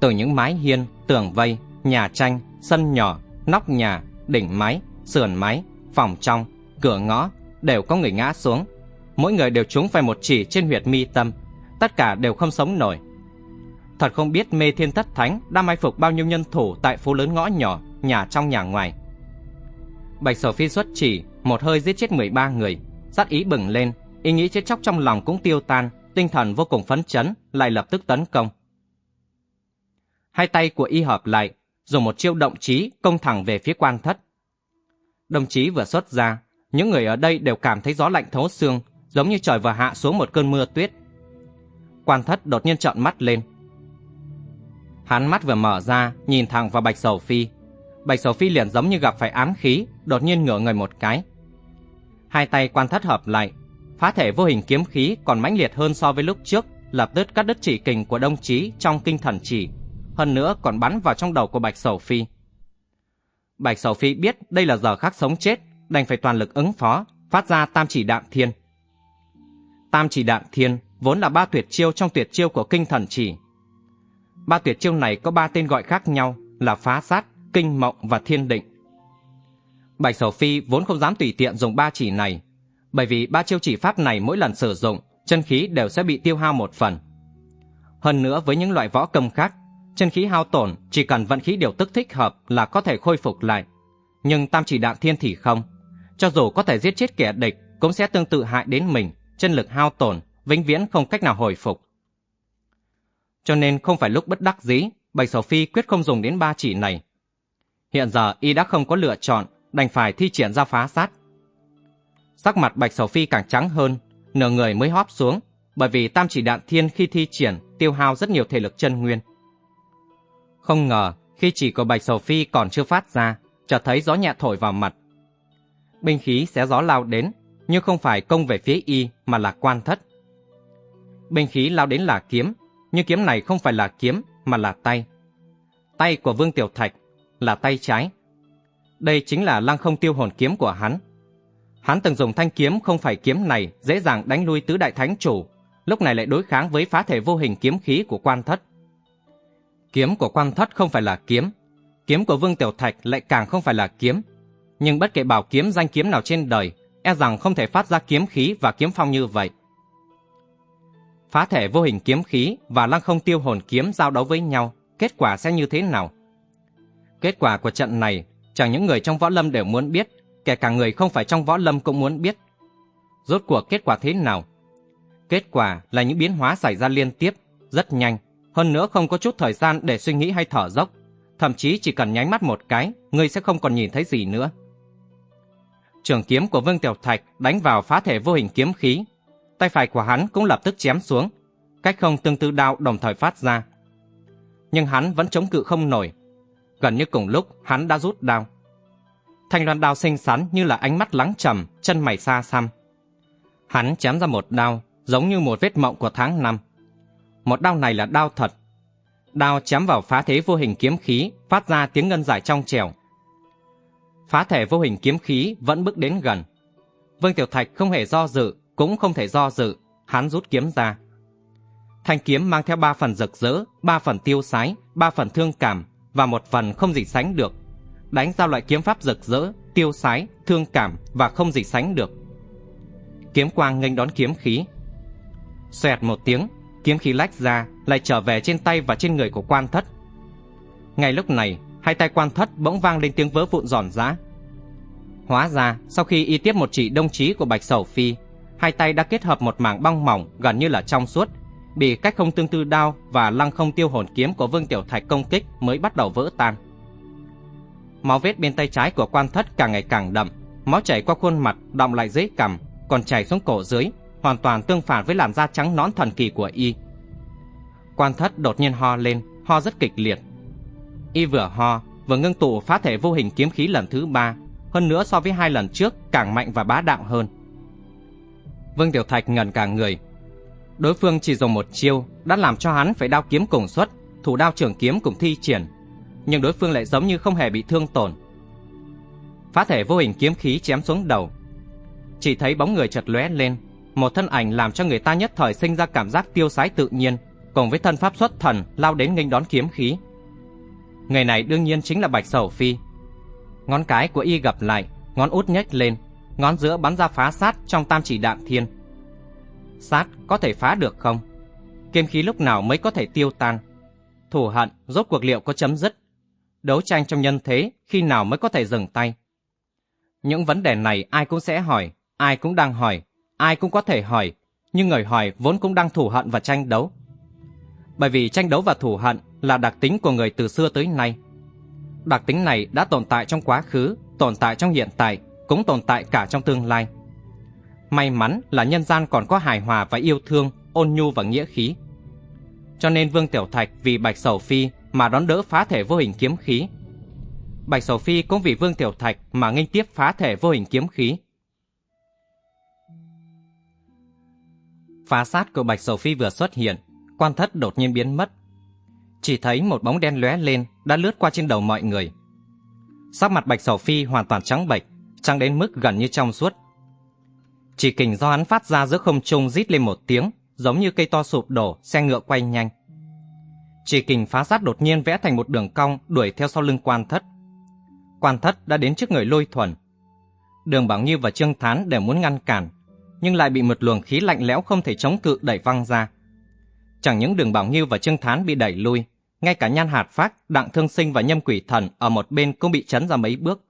Từ những mái hiên, tường vây, nhà tranh, sân nhỏ, nóc nhà, đỉnh mái, sườn mái, phòng trong, cửa ngõ đều có người ngã xuống. Mỗi người đều trúng phải một chỉ trên huyệt mi tâm, tất cả đều không sống nổi. Thật không biết mê thiên thất thánh đã mai phục bao nhiêu nhân thủ tại phố lớn ngõ nhỏ, nhà trong nhà ngoài. Bạch Sở Phi xuất chỉ, một hơi giết chết 13 người, sát ý bừng lên, ý nghĩ chết chóc trong lòng cũng tiêu tan, tinh thần vô cùng phấn chấn, lại lập tức tấn công. Hai tay của y hợp lại, dùng một chiêu động chí công thẳng về phía quan thất. Đồng chí vừa xuất ra, những người ở đây đều cảm thấy gió lạnh thấu xương, giống như trời vừa hạ xuống một cơn mưa tuyết. Quan thất đột nhiên trợn mắt lên. Hắn mắt vừa mở ra, nhìn thẳng vào Bạch Sầu Phi. Bạch Sầu Phi liền giống như gặp phải ám khí, đột nhiên ngửa người một cái. Hai tay quan thất hợp lại, phá thể vô hình kiếm khí còn mãnh liệt hơn so với lúc trước, lập tức cắt đứt chỉ kình của Đông Chí trong kinh thần chỉ, hơn nữa còn bắn vào trong đầu của Bạch Sầu Phi. Bạch Sầu Phi biết đây là giờ khắc sống chết, đành phải toàn lực ứng phó, phát ra tam chỉ đạm thiên. Tam chỉ đạm thiên vốn là ba tuyệt chiêu trong tuyệt chiêu của kinh thần chỉ. Ba tuyệt chiêu này có ba tên gọi khác nhau là phá sát, kinh mộng và thiên định. Bạch Sầu Phi vốn không dám tùy tiện dùng ba chỉ này, bởi vì ba chiêu chỉ pháp này mỗi lần sử dụng, chân khí đều sẽ bị tiêu hao một phần. Hơn nữa với những loại võ công khác, chân khí hao tổn chỉ cần vận khí điều tức thích hợp là có thể khôi phục lại. Nhưng tam chỉ đạn thiên thì không. Cho dù có thể giết chết kẻ địch, cũng sẽ tương tự hại đến mình, chân lực hao tổn, vĩnh viễn không cách nào hồi phục. Cho nên không phải lúc bất đắc dĩ, Bạch Sầu Phi quyết không dùng đến ba chỉ này. Hiện giờ y đã không có lựa chọn, đành phải thi triển ra phá sát. Sắc mặt Bạch Sầu Phi càng trắng hơn, nửa người mới hóp xuống, bởi vì tam chỉ đạn thiên khi thi triển tiêu hao rất nhiều thể lực chân nguyên. Không ngờ, khi chỉ của Bạch Sầu Phi còn chưa phát ra, chợt thấy gió nhẹ thổi vào mặt. Binh khí xé gió lao đến, nhưng không phải công về phía y mà là quan thất. Binh khí lao đến là kiếm, nhưng kiếm này không phải là kiếm mà là tay. Tay của Vương Tiểu Thạch là tay trái. Đây chính là lăng không tiêu hồn kiếm của hắn. Hắn từng dùng thanh kiếm không phải kiếm này dễ dàng đánh lui tứ đại thánh chủ, lúc này lại đối kháng với phá thể vô hình kiếm khí của quan thất. Kiếm của quan thất không phải là kiếm. kiếm của Vương Tiểu Thạch lại càng không phải là kiếm. Nhưng bất kể bảo kiếm danh kiếm nào trên đời, e rằng không thể phát ra kiếm khí và kiếm phong như vậy. Phá thể vô hình kiếm khí và lăng không tiêu hồn kiếm giao đấu với nhau, kết quả sẽ như thế nào? Kết quả của trận này, chẳng những người trong võ lâm đều muốn biết, kể cả người không phải trong võ lâm cũng muốn biết. Rốt cuộc kết quả thế nào? Kết quả là những biến hóa xảy ra liên tiếp, rất nhanh, hơn nữa không có chút thời gian để suy nghĩ hay thở dốc. Thậm chí chỉ cần nháy mắt một cái, ngươi sẽ không còn nhìn thấy gì nữa. Trường kiếm của Vương Tiểu Thạch đánh vào phá thể vô hình kiếm khí. Tay phải của hắn cũng lập tức chém xuống, cách không tương tự đao đồng thời phát ra. Nhưng hắn vẫn chống cự không nổi. Gần như cùng lúc, hắn đã rút đao. Thanh loan đao xinh xắn như là ánh mắt lắng trầm, chân mày xa xăm. Hắn chém ra một đao, giống như một vết mộng của tháng năm. Một đao này là đao thật. Đao chém vào phá thế vô hình kiếm khí, phát ra tiếng ngân giải trong trẻo. Phá thể vô hình kiếm khí vẫn bước đến gần. Vương Tiểu Thạch không hề do dự, cũng không thể do dự, hắn rút kiếm ra. Thanh kiếm mang theo ba phần rực rỡ, ba phần tiêu sái, ba phần thương cảm và một phần không gì sánh được. Đánh ra loại kiếm pháp rực rỡ, tiêu sái, thương cảm và không gì sánh được. Kiếm quang nghênh đón kiếm khí. Xoẹt một tiếng, kiếm khí lách ra, lại trở về trên tay và trên người của quan thất. Ngay lúc này, hai tay quan thất bỗng vang lên tiếng vỡ vụn giòn giã. Hóa ra, sau khi y tiếp một chỉ đông chí của Bạch Sầu Phi, hai tay đã kết hợp một mảng băng mỏng gần như là trong suốt, bị cách không tương tư đao và lăng không tiêu hồn kiếm của Vương Tiểu Thạch công kích mới bắt đầu vỡ tan. Máu vết bên tay trái của quan thất càng ngày càng đậm, máu chảy qua khuôn mặt đọng lại dưới cằm, còn chảy xuống cổ dưới, hoàn toàn tương phản với làn da trắng nõn thần kỳ của y. Quan thất đột nhiên ho lên, ho rất kịch liệt. Y vừa ho, vừa ngưng tụ phá thể vô hình kiếm khí lần thứ ba, hơn nữa so với hai lần trước càng mạnh và bá đạo hơn. Vương Tiểu Thạch ngẩn cả người. Đối phương chỉ dùng một chiêu đã làm cho hắn phải đao kiếm cùng xuất, thủ đao trưởng kiếm cùng thi triển, nhưng đối phương lại giống như không hề bị thương tổn. Phá thể vô hình kiếm khí chém xuống đầu. Chỉ thấy bóng người chợt lóe lên, một thân ảnh làm cho người ta nhất thời sinh ra cảm giác tiêu sái tự nhiên, cùng với thân pháp xuất thần lao đến nghênh đón kiếm khí. Người này đương nhiên chính là Bạch Sầu Phi. Ngón cái của y gặp lại, ngón út nhếch lên, ngón giữa bắn ra phá sát trong tam chỉ đạm thiên. Sát có thể phá được không? Kiếm khí lúc nào mới có thể tiêu tan? Thù hận rốt cuộc liệu có chấm dứt? Đấu tranh trong nhân thế khi nào mới có thể dừng tay? Những vấn đề này ai cũng sẽ hỏi, ai cũng đang hỏi, ai cũng có thể hỏi, nhưng người hỏi vốn cũng đang thù hận và tranh đấu. Bởi vì tranh đấu và thù hận là đặc tính của người từ xưa tới nay. Đặc tính này đã tồn tại trong quá khứ, tồn tại trong hiện tại, cũng tồn tại cả trong tương lai. May mắn là nhân gian còn có hài hòa và yêu thương, ôn nhu và nghĩa khí. Cho nên Vương Tiểu Thạch vì Bạch Sầu Phi mà đón đỡ phá thể vô hình kiếm khí. Bạch Sầu Phi cũng vì Vương Tiểu Thạch mà nghênh tiếp phá thể vô hình kiếm khí. Phá sát của Bạch Sầu Phi vừa xuất hiện, quan thất đột nhiên biến mất. Chỉ thấy một bóng đen lóe lên đã lướt qua trên đầu mọi người. Sắc mặt Bạch Sầu Phi hoàn toàn trắng bệch, trắng đến mức gần như trong suốt. Chỉ kình do hắn phát ra giữa không trung rít lên một tiếng, giống như cây to sụp đổ, xe ngựa quay nhanh. Chỉ kình phá sát đột nhiên vẽ thành một đường cong đuổi theo sau lưng quan thất. Quan thất đã đến trước người lôi thuần. Đường Bảo Như và Trương Thán đều muốn ngăn cản, nhưng lại bị một luồng khí lạnh lẽo không thể chống cự đẩy văng ra. Chẳng những đường Bảo Nghiêu và Trương Thán bị đẩy lui, ngay cả Nhan Hạt Phát, Đặng Thương Sinh và Nhâm Quỷ Thần ở một bên cũng bị chấn ra mấy bước.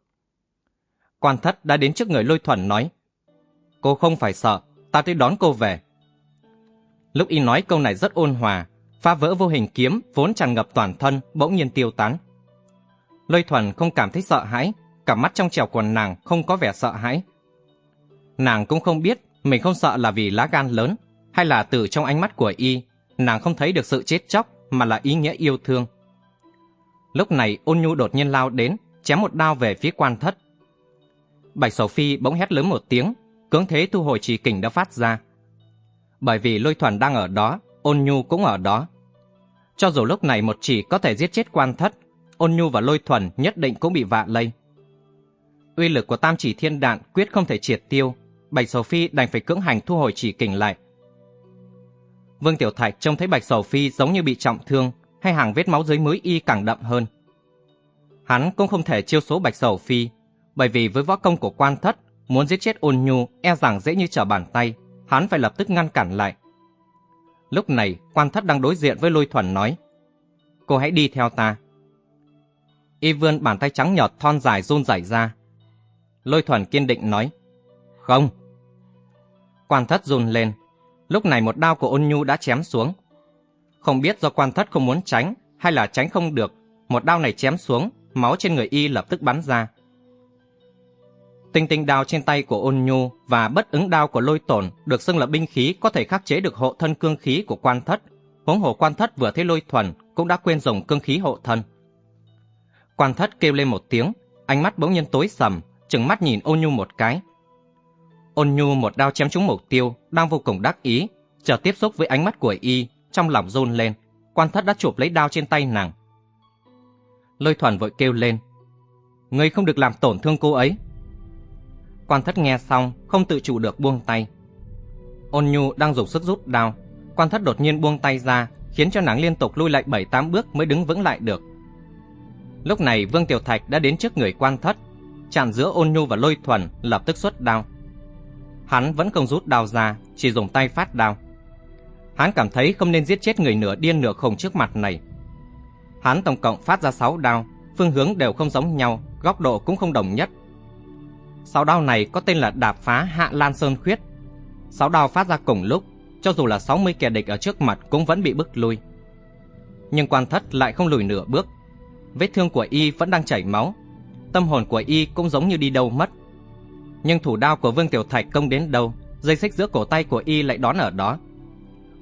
Quan thất đã đến trước người lôi thuần nói, Cô không phải sợ, ta tới đón cô về. Lúc y nói câu này rất ôn hòa, phá vỡ vô hình kiếm vốn tràn ngập toàn thân bỗng nhiên tiêu tán. Lôi thuần không cảm thấy sợ hãi, cả mắt trong trèo quần nàng không có vẻ sợ hãi. Nàng cũng không biết mình không sợ là vì lá gan lớn, hay là từ trong ánh mắt của y, nàng không thấy được sự chết chóc mà là ý nghĩa yêu thương. Lúc này ôn nhu đột nhiên lao đến, chém một đao về phía quan thất. Bạch Sầu Phi bỗng hét lớn một tiếng, cưỡng thế thu hồi trì kình đã phát ra. Bởi vì lôi thuần đang ở đó, ôn nhu cũng ở đó. Cho dù lúc này một chỉ có thể giết chết quan thất, ôn nhu và lôi thuần nhất định cũng bị vạ lây. Uy lực của tam chỉ thiên đạn quyết không thể triệt tiêu, Bạch Sầu Phi đành phải cưỡng hành thu hồi chỉ kình lại. Vương Tiểu Thạch trông thấy Bạch Sầu Phi giống như bị trọng thương, hay hàng vết máu dưới mũi y càng đậm hơn. Hắn cũng không thể chiêu số Bạch Sầu Phi, bởi vì với võ công của quan thất, muốn giết chết ôn nhu e rằng dễ như trở bàn tay, hắn phải lập tức ngăn cản lại. Lúc này, quan thất đang đối diện với lôi thuần nói, cô hãy đi theo ta. Y vươn bàn tay trắng nhợt thon dài run rẩy ra. Lôi thuần kiên định nói, không. Quan thất run lên, lúc này một đao của ôn nhu đã chém xuống. Không biết do quan thất không muốn tránh hay là tránh không được, một đao này chém xuống, máu trên người y lập tức bắn ra. Tinh tinh đao trên tay của ôn nhu và bất ứng đao của lôi tổn được xưng là binh khí có thể khắc chế được hộ thân cương khí của quan thất. Huống hồ quan thất vừa thấy lôi thuần cũng đã quên dùng cương khí hộ thân. Quan thất kêu lên một tiếng, ánh mắt bỗng nhiên tối sầm, chừng mắt nhìn ôn nhu một cái. Ôn nhu một đao chém trúng mục tiêu, đang vô cùng đắc ý, chờ tiếp xúc với ánh mắt của y, trong lòng run lên, quan thất đã chụp lấy đao trên tay nàng. Lôi thuần vội kêu lên, Ngươi không được làm tổn thương cô ấy. Quan thất nghe xong, không tự chủ được buông tay. Ôn nhu đang dùng sức rút đao, quan thất đột nhiên buông tay ra, khiến cho nàng liên tục lui lại bảy tám bước mới đứng vững lại được. Lúc này Vương Tiểu Thạch đã đến trước người quan thất, chặn giữa ôn nhu và lôi thuần lập tức xuất đao. Hắn vẫn không rút đao ra, chỉ dùng tay phát đao. Hắn cảm thấy không nên giết chết người nửa điên nửa khùng trước mặt này. Hắn tổng cộng phát ra 6 đao, phương hướng đều không giống nhau, góc độ cũng không đồng nhất. Sáu đao này có tên là đạp phá hạ lan sơn khuyết. Sáu đao phát ra cùng lúc, cho dù là 60 kẻ địch ở trước mặt cũng vẫn bị bức lui. Nhưng quan thất lại không lùi nửa bước. Vết thương của y vẫn đang chảy máu. Tâm hồn của y cũng giống như đi đâu mất. Nhưng thủ đao của Vương Tiểu Thạch công đến đâu, dây xích giữa cổ tay của y lại đón ở đó.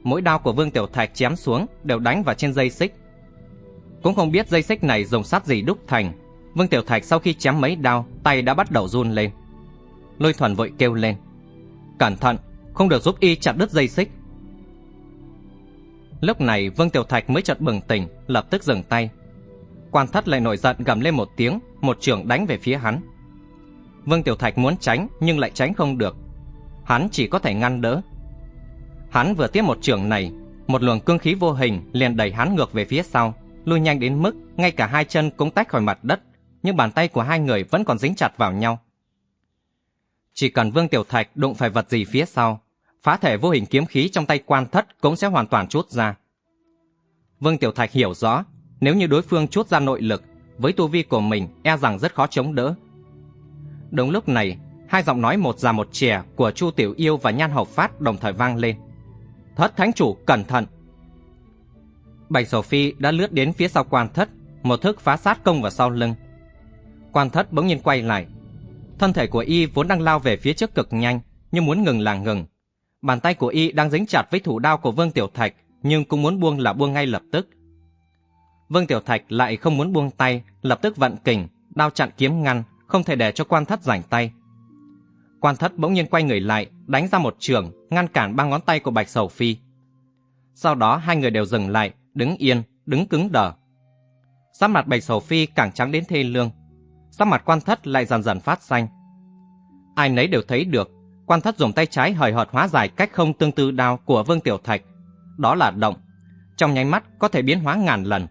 Mỗi đao của Vương Tiểu Thạch chém xuống đều đánh vào trên dây xích. Cũng không biết dây xích này dùng sắt gì đúc thành. Vương Tiểu Thạch sau khi chém mấy đao, tay đã bắt đầu run lên. Lôi Thuần vội kêu lên. Cẩn thận, không được giúp y chặt đứt dây xích. Lúc này Vương Tiểu Thạch mới chợt bừng tỉnh, lập tức dừng tay. Quan thất lại nổi giận gầm lên một tiếng, một trường đánh về phía hắn. Vương Tiểu Thạch muốn tránh nhưng lại tránh không được. Hắn chỉ có thể ngăn đỡ. Hắn vừa tiếp một trường này, một luồng cương khí vô hình liền đẩy hắn ngược về phía sau, lui nhanh đến mức ngay cả hai chân cũng tách khỏi mặt đất, nhưng bàn tay của hai người vẫn còn dính chặt vào nhau. Chỉ cần Vương Tiểu Thạch đụng phải vật gì phía sau, phá thể vô hình kiếm khí trong tay quan thất cũng sẽ hoàn toàn chút ra. Vương Tiểu Thạch hiểu rõ, nếu như đối phương chút ra nội lực, với tu vi của mình e rằng rất khó chống đỡ. Đúng lúc này, hai giọng nói một già một trẻ của Chu Tiểu Yêu và Nhan Hậu Phát đồng thời vang lên. Thất Thánh Chủ cẩn thận! Bạch Sổ Phi đã lướt đến phía sau quan thất, một thức phá sát công vào sau lưng. Quan thất bỗng nhiên quay lại. Thân thể của y vốn đang lao về phía trước cực nhanh, nhưng muốn ngừng là ngừng. Bàn tay của y đang dính chặt với thủ đao của Vương Tiểu Thạch, nhưng cũng muốn buông là buông ngay lập tức. Vương Tiểu Thạch lại không muốn buông tay, lập tức vận kình, đao chặn kiếm ngăn, không thể để cho quan thất rảnh tay. Quan thất bỗng nhiên quay người lại, đánh ra một trường, ngăn cản ba ngón tay của Bạch Sầu Phi. Sau đó hai người đều dừng lại, đứng yên, đứng cứng đờ. Sắc mặt Bạch Sầu Phi càng trắng đến thê lương. Sắc mặt quan thất lại dần dần phát xanh. Ai nấy đều thấy được, quan thất dùng tay trái hời hợt hóa giải cách không tương tư đao của Vương Tiểu Thạch. Đó là động. Trong nháy mắt có thể biến hóa ngàn lần.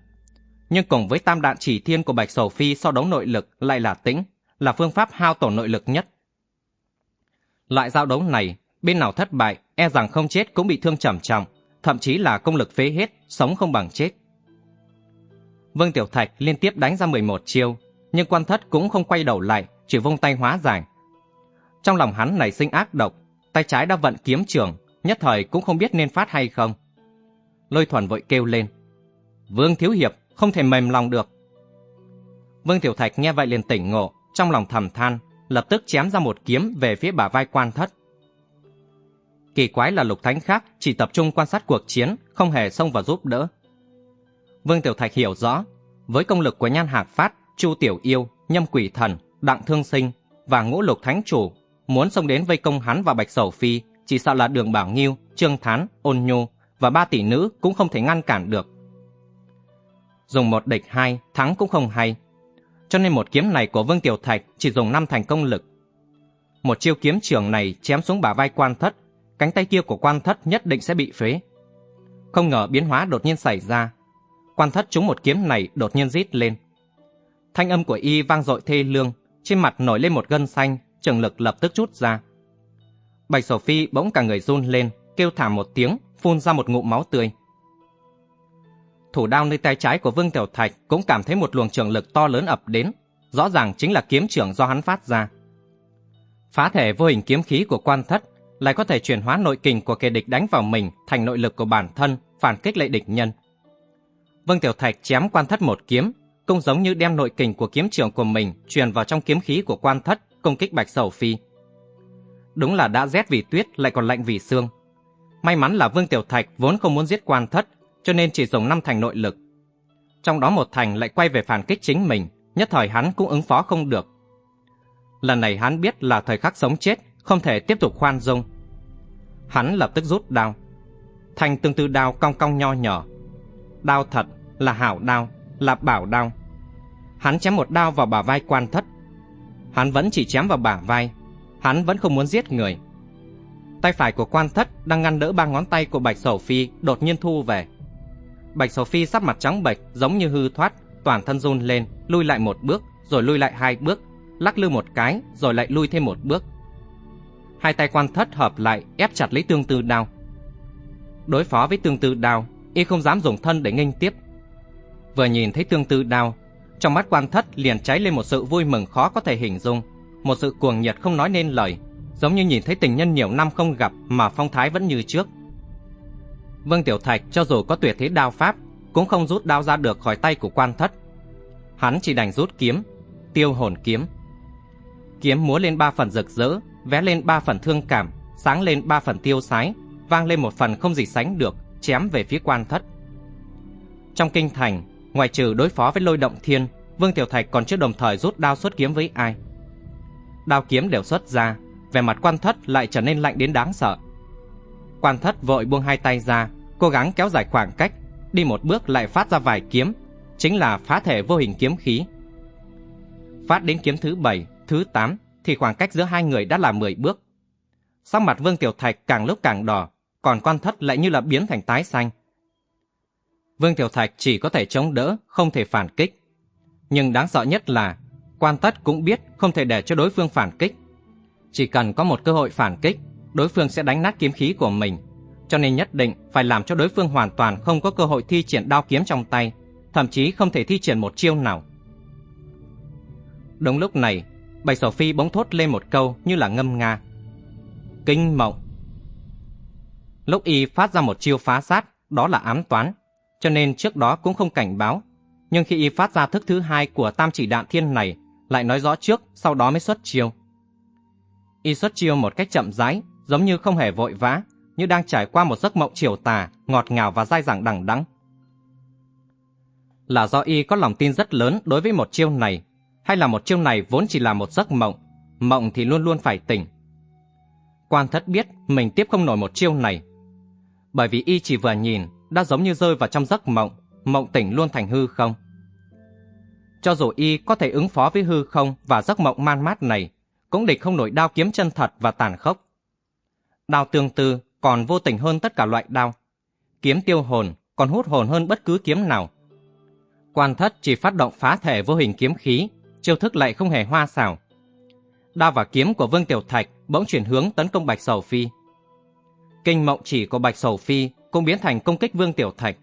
Nhưng cùng với tam đạn chỉ thiên của Bạch Sầu Phi so đấu nội lực lại là tĩnh, là phương pháp hao tổn nội lực nhất. Loại giao đấu này, bên nào thất bại, e rằng không chết cũng bị thương trầm trọng, thậm chí là công lực phế hết, sống không bằng chết. Vương Tiểu Thạch liên tiếp đánh ra 11 chiêu, nhưng quan thất cũng không quay đầu lại, chỉ vung tay hóa giải. Trong lòng hắn nảy sinh ác độc, tay trái đã vận kiếm trường, nhất thời cũng không biết nên phát hay không. Lôi thuần vội kêu lên. Vương Thiếu Hiệp không thể mềm lòng được. Vương Tiểu Thạch nghe vậy liền tỉnh ngộ, trong lòng thầm than, lập tức chém ra một kiếm về phía bả vai quan thất. Kỳ quái là lục thánh khác chỉ tập trung quan sát cuộc chiến, không hề xông vào giúp đỡ. Vương Tiểu Thạch hiểu rõ, với công lực của Nhan Hạc Phát, Chu Tiểu Yêu, Nhâm Quỷ Thần, Đặng Thương Sinh và Ngũ Lục Thánh Chủ, muốn xông đến vây công hắn và Bạch Sầu Phi, chỉ sợ là Đường Bảo Nghiêu, Trương Thán, Ôn Nhu và ba tỷ nữ cũng không thể ngăn cản được. Dùng một địch hai, thắng cũng không hay. Cho nên một kiếm này của Vương Tiểu Thạch chỉ dùng năm thành công lực. Một chiêu kiếm trường này chém xuống bả vai quan thất, cánh tay kia của quan thất nhất định sẽ bị phế. Không ngờ biến hóa đột nhiên xảy ra. Quan thất trúng một kiếm này đột nhiên rít lên. Thanh âm của y vang dội thê lương, trên mặt nổi lên một gân xanh, trường lực lập tức rút ra. Bạch Sổ Phi bỗng cả người run lên, kêu thảm một tiếng, phun ra một ngụm máu tươi. Thủ đao nơi tay trái của Vương Tiểu Thạch cũng cảm thấy một luồng trường lực to lớn ập đến, rõ ràng chính là kiếm trưởng do hắn phát ra. Phá thể vô hình kiếm khí của quan thất lại có thể chuyển hóa nội kình của kẻ địch đánh vào mình thành nội lực của bản thân, phản kích lại địch nhân. Vương Tiểu Thạch chém quan thất một kiếm, cũng giống như đem nội kình của kiếm trưởng của mình truyền vào trong kiếm khí của quan thất, công kích Bạch Sầu Phi. Đúng là đã rét vì tuyết lại còn lạnh vì xương. May mắn là Vương Tiểu Thạch vốn không muốn giết quan thất, cho nên chỉ dùng năm thành nội lực. Trong đó một thành lại quay về phản kích chính mình, nhất thời hắn cũng ứng phó không được. Lần này hắn biết là thời khắc sống chết, không thể tiếp tục khoan dung. Hắn lập tức rút đao. Thành tương tư đao cong cong nho nhỏ. Đao thật là hảo đao, là bảo đao. Hắn chém một đao vào bả vai quan thất. Hắn vẫn chỉ chém vào bả vai, hắn vẫn không muốn giết người. Tay phải của quan thất đang ngăn đỡ ba ngón tay của Bạch Sầu Phi đột nhiên thu về. Bạch Sầu Phi sắc mặt trắng bệch giống như hư thoát, toàn thân run lên, lui lại một bước, rồi lui lại hai bước, lắc lư một cái, rồi lại lui thêm một bước. Hai tay quan thất hợp lại ép chặt lấy tương tư đao. Đối phó với tương tư đao, y không dám dùng thân để nghênh tiếp. Vừa nhìn thấy tương tư đao, trong mắt quan thất liền cháy lên một sự vui mừng khó có thể hình dung, một sự cuồng nhiệt không nói nên lời, giống như nhìn thấy tình nhân nhiều năm không gặp mà phong thái vẫn như trước. Vương Tiểu Thạch cho dù có tuyệt thế đao pháp, cũng không rút đao ra được khỏi tay của quan thất. Hắn chỉ đành rút kiếm, tiêu hồn kiếm. Kiếm múa lên ba phần rực rỡ, vẽ lên ba phần thương cảm, sáng lên ba phần tiêu sái, vang lên một phần không gì sánh được, chém về phía quan thất. Trong kinh thành, ngoài trừ đối phó với lôi động thiên, Vương Tiểu Thạch còn chưa đồng thời rút đao xuất kiếm với ai. Đao kiếm đều xuất ra, vẻ mặt quan thất lại trở nên lạnh đến đáng sợ. Quan thất vội buông hai tay ra, cố gắng kéo dài khoảng cách, đi một bước lại phát ra vài kiếm, chính là phá thể vô hình kiếm khí. Phát đến kiếm thứ bảy, thứ tám thì khoảng cách giữa hai người đã là 10 bước. Sắc mặt Vương Tiểu Thạch càng lúc càng đỏ, còn quan thất lại như là biến thành tái xanh. Vương Tiểu Thạch chỉ có thể chống đỡ, không thể phản kích. Nhưng đáng sợ nhất là, quan thất cũng biết không thể để cho đối phương phản kích. Chỉ cần có một cơ hội phản kích, đối phương sẽ đánh nát kiếm khí của mình, cho nên nhất định phải làm cho đối phương hoàn toàn không có cơ hội thi triển đao kiếm trong tay, thậm chí không thể thi triển một chiêu nào. Đúng lúc này, Bạch Sở Phi bỗng thốt lên một câu như là ngâm nga. Kinh mộng. Lúc y phát ra một chiêu phá sát, đó là ám toán, cho nên trước đó cũng không cảnh báo. Nhưng khi y phát ra thức thứ hai của tam chỉ đạn thiên này, lại nói rõ trước, sau đó mới xuất chiêu. Y xuất chiêu một cách chậm rãi, giống như không hề vội vã, như đang trải qua một giấc mộng chiều tà, ngọt ngào và dai dẳng đằng đẵng. Là do y có lòng tin rất lớn đối với một chiêu này, hay là một chiêu này vốn chỉ là một giấc mộng, mộng thì luôn luôn phải tỉnh. Quan thất biết mình tiếp không nổi một chiêu này, bởi vì y chỉ vừa nhìn đã giống như rơi vào trong giấc mộng, mộng tỉnh luôn thành hư không. Cho dù y có thể ứng phó với hư không và giấc mộng man mát này, cũng địch không nổi đao kiếm chân thật và tàn khốc. Đao tương tư còn vô tình hơn tất cả loại đao. Kiếm tiêu hồn còn hút hồn hơn bất cứ kiếm nào. Quan thất chỉ phát động phá thể vô hình kiếm khí, chiêu thức lại không hề hoa xảo. Đao và kiếm của Vương Tiểu Thạch bỗng chuyển hướng tấn công Bạch Sầu Phi. Kinh mộng chỉ của Bạch Sầu Phi cũng biến thành công kích Vương Tiểu Thạch.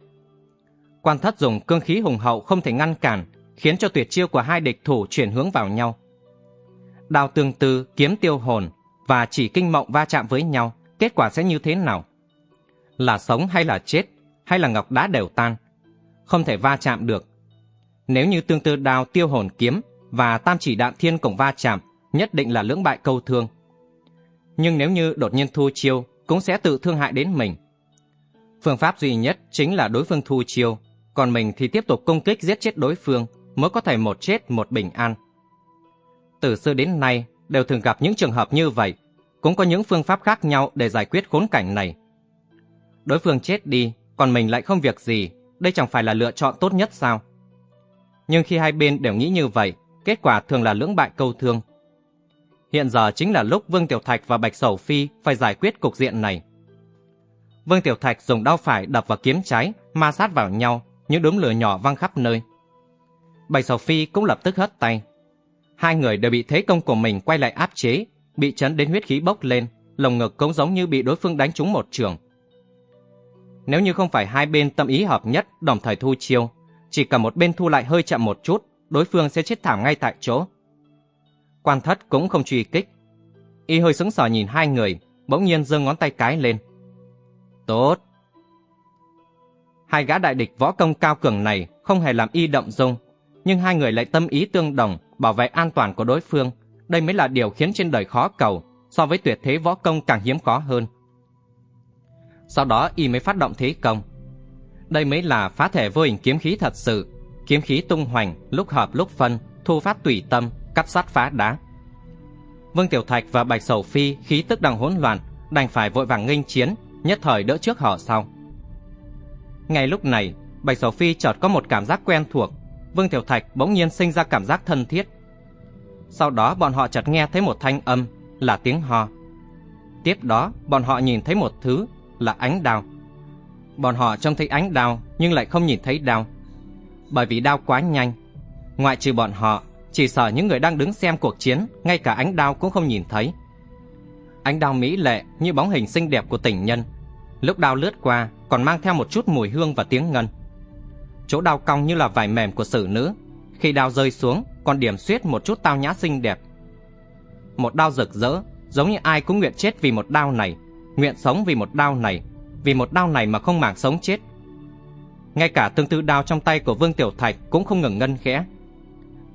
Quan thất dùng cương khí hùng hậu không thể ngăn cản, khiến cho tuyệt chiêu của hai địch thủ chuyển hướng vào nhau. Đao tương tư, kiếm tiêu hồn và chỉ kinh mộng va chạm với nhau, kết quả sẽ như thế nào? Là sống hay là chết, hay là ngọc đá đều tan? Không thể va chạm được. Nếu như tương tư đao tiêu hồn kiếm và tam chỉ đạn thiên cùng va chạm, nhất định là lưỡng bại câu thương. Nhưng nếu như đột nhiên thu chiêu, cũng sẽ tự thương hại đến mình. Phương pháp duy nhất chính là đối phương thu chiêu, còn mình thì tiếp tục công kích giết chết đối phương, mới có thể một chết một bình an. Từ xưa đến nay, đều thường gặp những trường hợp như vậy, cũng có những phương pháp khác nhau để giải quyết khốn cảnh này. Đối phương chết đi, còn mình lại không việc gì, đây chẳng phải là lựa chọn tốt nhất sao? Nhưng khi hai bên đều nghĩ như vậy, kết quả thường là lưỡng bại câu thương. Hiện giờ chính là lúc Vương Tiểu Thạch và Bạch Sầu Phi phải giải quyết cục diện này. Vương Tiểu Thạch dùng đao phải đập vào kiếm trái, ma sát vào nhau, những đốm lửa nhỏ văng khắp nơi. Bạch Sầu Phi cũng lập tức hất tay. Hai người đều bị thế công của mình quay lại áp chế, bị chấn đến huyết khí bốc lên, lồng ngực cũng giống như bị đối phương đánh trúng một trường. Nếu như không phải hai bên tâm ý hợp nhất đồng thời thu chiêu, chỉ cần một bên thu lại hơi chậm một chút, đối phương sẽ chết thảm ngay tại chỗ. Quan thất cũng không truy kích. Y hơi sững sờ nhìn hai người, bỗng nhiên giơ ngón tay cái lên. Tốt. Hai gã đại địch võ công cao cường này không hề làm y động dung, nhưng hai người lại tâm ý tương đồng, bảo vệ an toàn của đối phương. Đây mới là điều khiến trên đời khó cầu, so với tuyệt thế võ công càng hiếm khó hơn. Sau đó y mới phát động thế công. Đây mới là phá thể vô hình kiếm khí thật sự, kiếm khí tung hoành, lúc hợp lúc phân, thu phát tùy tâm, cắt sắt phá đá. Vương Tiểu Thạch và Bạch Sầu Phi khí tức đang hỗn loạn, đành phải vội vàng nghênh chiến, nhất thời đỡ trước họ sau. Ngay lúc này, Bạch Sầu Phi chợt có một cảm giác quen thuộc, Vương Tiểu Thạch bỗng nhiên sinh ra cảm giác thân thiết. Sau đó bọn họ chợt nghe thấy một thanh âm, là tiếng ho. Tiếp đó, bọn họ nhìn thấy một thứ, là ánh đao. Bọn họ trông thấy ánh đao, nhưng lại không nhìn thấy đao. Bởi vì đao quá nhanh. Ngoại trừ bọn họ, chỉ sợ những người đang đứng xem cuộc chiến, ngay cả ánh đao cũng không nhìn thấy. Ánh đao mỹ lệ như bóng hình xinh đẹp của tình nhân. Lúc đao lướt qua, còn mang theo một chút mùi hương và tiếng ngân. Chỗ đau cong như là vải mềm của xử nữ. Khi đao rơi xuống, còn điểm xuyết một chút tao nhã xinh đẹp. Một đao rực rỡ, giống như ai cũng nguyện chết vì một đao này, nguyện sống vì một đao này, vì một đao này mà không màng sống chết. Ngay cả tương tư đao trong tay của Vương Tiểu Thạch cũng không ngừng ngân khẽ.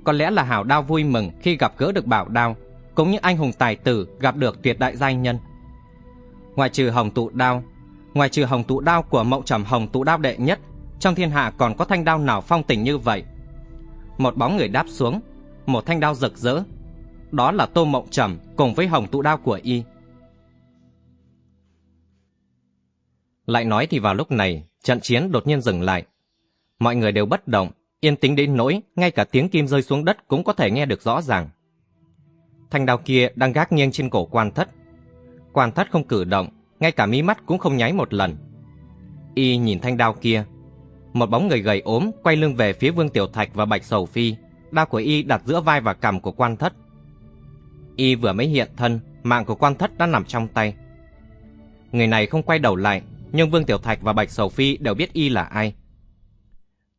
Có lẽ là hảo đao vui mừng khi gặp gỡ được bảo đao, cũng như anh hùng tài tử gặp được tuyệt đại giai nhân. Ngoài trừ hồng tụ đao, ngoài trừ hồng tụ đao của mộng trầm hồng tụ đao đệ nhất, trong thiên hạ còn có thanh đao nào phong tình như vậy. Một bóng người đáp xuống, một thanh đao rực rỡ. Đó là Tô Mộng Trầm cùng với hồng tụ đao của y. Lại nói thì vào lúc này, trận chiến đột nhiên dừng lại. Mọi người đều bất động, yên tĩnh đến nỗi ngay cả tiếng kim rơi xuống đất cũng có thể nghe được rõ ràng. Thanh đao kia đang gác nghiêng trên cổ quan thất. Quan thất không cử động, ngay cả mí mắt cũng không nháy một lần. Y nhìn thanh đao kia. Một bóng người gầy ốm quay lưng về phía Vương Tiểu Thạch và Bạch Sầu Phi. Đao của Y đặt giữa vai và cằm của quan thất. Y vừa mới hiện thân, mạng của quan thất đã nằm trong tay. Người này không quay đầu lại, nhưng Vương Tiểu Thạch và Bạch Sầu Phi đều biết Y là ai.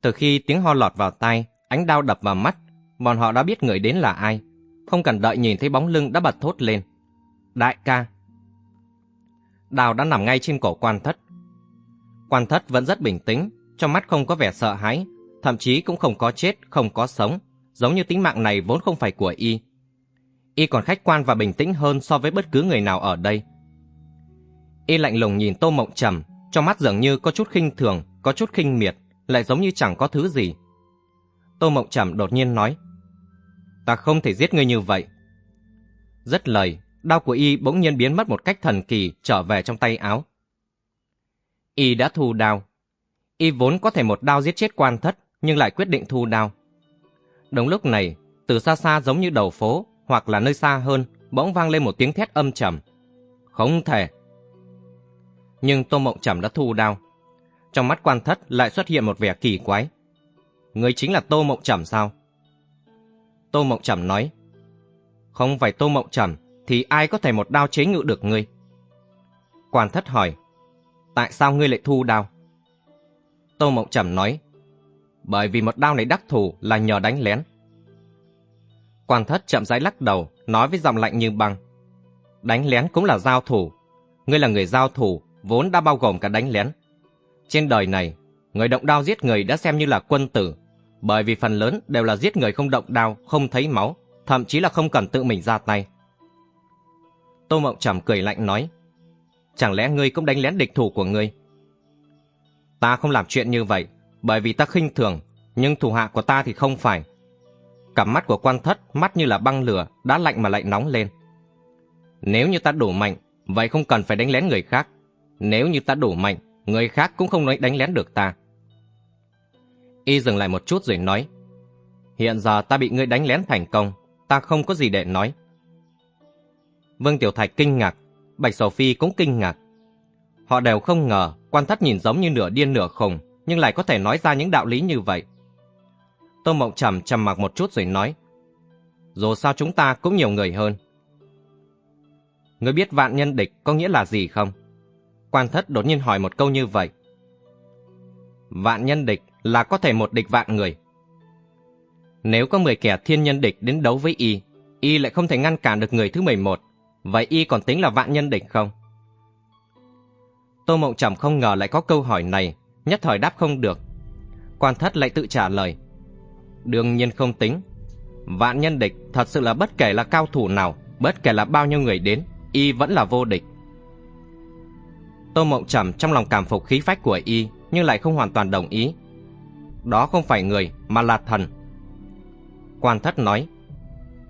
Từ khi tiếng ho lọt vào tai, ánh đao đập vào mắt, bọn họ đã biết người đến là ai. Không cần đợi nhìn thấy bóng lưng đã bật thốt lên. Đại ca. Đào đã nằm ngay trên cổ quan thất. Quan thất vẫn rất bình tĩnh, trong mắt không có vẻ sợ hãi, thậm chí cũng không có chết, không có sống, giống như tính mạng này vốn không phải của y. Y còn khách quan và bình tĩnh hơn so với bất cứ người nào ở đây. Y lạnh lùng nhìn Tô Mộng Trầm, trong mắt dường như có chút khinh thường, có chút khinh miệt, lại giống như chẳng có thứ gì. Tô Mộng Trầm đột nhiên nói, ta không thể giết ngươi như vậy. Rất lời, đao của y bỗng nhiên biến mất một cách thần kỳ trở về trong tay áo. Y đã thu đao. Y vốn có thể một đao giết chết quan thất, nhưng lại quyết định thu đao. Đúng lúc này, từ xa xa giống như đầu phố, hoặc là nơi xa hơn, bỗng vang lên một tiếng thét âm trầm. Không thể. Nhưng Tô Mộng Trầm đã thu đao. Trong mắt quan thất lại xuất hiện một vẻ kỳ quái. Người chính là Tô Mộng Trầm sao? Tô Mộng Trầm nói. Không phải Tô Mộng Trầm, thì ai có thể một đao chế ngự được ngươi? Quan thất hỏi. Tại sao ngươi lại thu đao? Tô Mộng Trầm nói. Bởi vì một đao này đắc thủ là nhờ đánh lén. Quan thất chậm rãi lắc đầu, nói với giọng lạnh như băng. Đánh lén cũng là giao thủ. Ngươi là người giao thủ, vốn đã bao gồm cả đánh lén. Trên đời này, người động đao giết người đã xem như là quân tử, bởi vì phần lớn đều là giết người không động đao, không thấy máu, thậm chí là không cần tự mình ra tay. Tô Mộng Trầm cười lạnh nói, chẳng lẽ ngươi cũng đánh lén địch thủ của ngươi? Ta không làm chuyện như vậy, bởi vì ta khinh thường, nhưng thủ hạ của ta thì không phải. Cặp mắt của quan thất mắt như là băng lửa, đã lạnh mà lại nóng lên. Nếu như ta đủ mạnh, vậy không cần phải đánh lén người khác. Nếu như ta đủ mạnh, người khác cũng không nói đánh lén được ta. Y dừng lại một chút rồi nói, hiện giờ ta bị ngươi đánh lén thành công, ta không có gì để nói. Vương Tiểu Thạch kinh ngạc, Bạch Sầu Phi cũng kinh ngạc. Họ đều không ngờ quan thất nhìn giống như nửa điên nửa khùng, nhưng lại có thể nói ra những đạo lý như vậy. Tô Mộng Trầm trầm mặc một chút rồi nói. Dù sao chúng ta cũng nhiều người hơn. Ngươi biết vạn nhân địch có nghĩa là gì không? Quan thất đột nhiên hỏi một câu như vậy. Vạn nhân địch là có thể một địch vạn người. Nếu có 10 kẻ thiên nhân địch đến đấu với y, y lại không thể ngăn cản được người thứ 11, vậy y còn tính là vạn nhân địch không? Tô Mộng Trầm không ngờ lại có câu hỏi này, nhất thời đáp không được. Quan thất lại tự trả lời. Đương nhiên không tính. Vạn nhân địch thật sự là bất kể là cao thủ nào, bất kể là bao nhiêu người đến, y vẫn là vô địch. Tô Mộng Trầm trong lòng cảm phục khí phách của y, nhưng lại không hoàn toàn đồng ý. Đó không phải người, mà là thần. Quan thất nói,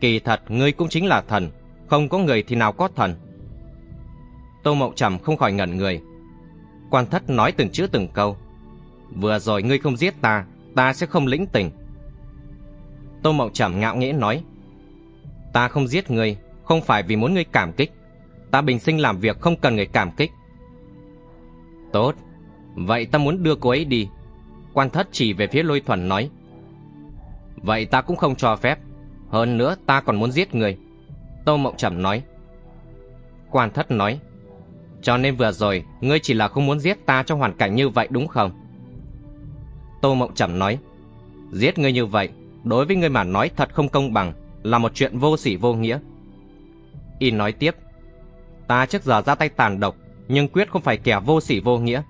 kỳ thật ngươi cũng chính là thần, không có người thì nào có thần. Tô Mộng Trầm không khỏi ngẩn người. Quan thất nói từng chữ từng câu. Vừa rồi ngươi không giết ta, ta sẽ không lĩnh tình. Tô Mộng Trầm ngạo nghễ nói, ta không giết ngươi, không phải vì muốn ngươi cảm kích. Ta bình sinh làm việc không cần người cảm kích. Tốt, vậy ta muốn đưa cô ấy đi. Quan thất chỉ về phía lôi thuần nói. Vậy ta cũng không cho phép. Hơn nữa ta còn muốn giết người. Tô Mộng Trầm nói. Quan thất nói. Cho nên vừa rồi, ngươi chỉ là không muốn giết ta trong hoàn cảnh như vậy đúng không? Tô Mộng Trầm nói. Giết ngươi như vậy, đối với ngươi mà nói thật không công bằng, là một chuyện vô sỉ vô nghĩa. Y nói tiếp. Ta trước giờ ra tay tàn độc, nhưng quyết không phải kẻ vô sỉ vô nghĩa.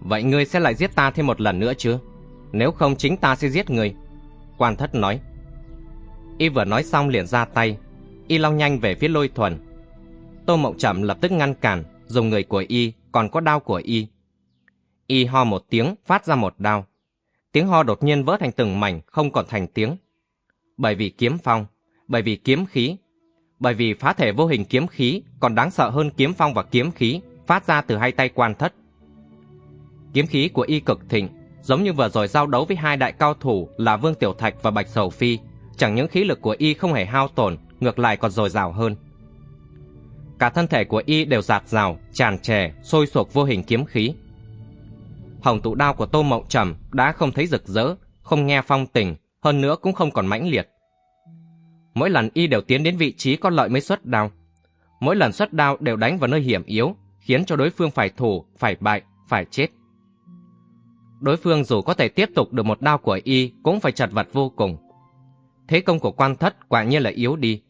Vậy ngươi sẽ lại giết ta thêm một lần nữa chứ? Nếu không chính ta sẽ giết ngươi. Quan thất nói. Y vừa nói xong liền ra tay. Y lao nhanh về phía lôi thuần. Tô Mộng Chậm lập tức ngăn cản, dùng người của Y, còn có đao của Y. Y ho một tiếng, phát ra một đao. Tiếng ho đột nhiên vỡ thành từng mảnh, không còn thành tiếng. Bởi vì kiếm phong, bởi vì kiếm khí, bởi vì phá thể vô hình kiếm khí còn đáng sợ hơn kiếm phong và kiếm khí phát ra từ hai tay quan thất. Kiếm khí của y cực thịnh, giống như vừa rồi giao đấu với hai đại cao thủ là Vương Tiểu Thạch và Bạch Sầu Phi, chẳng những khí lực của y không hề hao tổn, ngược lại còn dồi dào hơn. Cả thân thể của y đều giạt rào, tràn trề, sôi sục vô hình kiếm khí. Hồng tụ đao của Tô Mộng Trầm đã không thấy rực rỡ, không nghe phong tình, hơn nữa cũng không còn mãnh liệt. Mỗi lần y đều tiến đến vị trí có lợi mới xuất đao. Mỗi lần xuất đao đều đánh vào nơi hiểm yếu, khiến cho đối phương phải thủ, phải bại, phải chết đối phương dù có thể tiếp tục được một đao của y cũng phải chật vật vô cùng. Thế công của quan thất quả nhiên là yếu đi.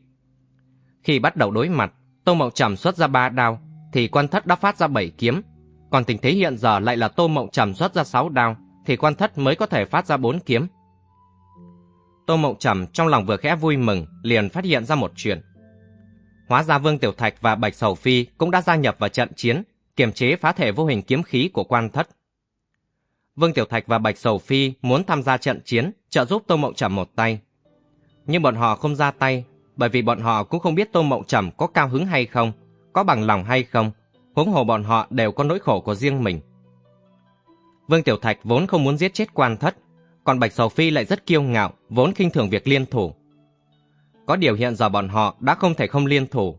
Khi bắt đầu đối mặt, Tô Mộng Trầm xuất ra ba đao, thì quan thất đã phát ra bảy kiếm. Còn tình thế hiện giờ lại là Tô Mộng Trầm xuất ra sáu đao, thì quan thất mới có thể phát ra bốn kiếm. Tô Mộng Trầm trong lòng vừa khẽ vui mừng, liền phát hiện ra một chuyện. Hóa ra Vương Tiểu Thạch và Bạch Sầu Phi cũng đã gia nhập vào trận chiến, kiềm chế phá thể vô hình kiếm khí của quan thất. Vương Tiểu Thạch và Bạch Sầu Phi muốn tham gia trận chiến, trợ giúp Tô Mộng Trầm một tay. Nhưng bọn họ không ra tay, bởi vì bọn họ cũng không biết Tô Mộng Trầm có cao hứng hay không, có bằng lòng hay không, huống hồ bọn họ đều có nỗi khổ của riêng mình. Vương Tiểu Thạch vốn không muốn giết chết quan thất, còn Bạch Sầu Phi lại rất kiêu ngạo, vốn khinh thường việc liên thủ. Có điều hiện giờ bọn họ đã không thể không liên thủ.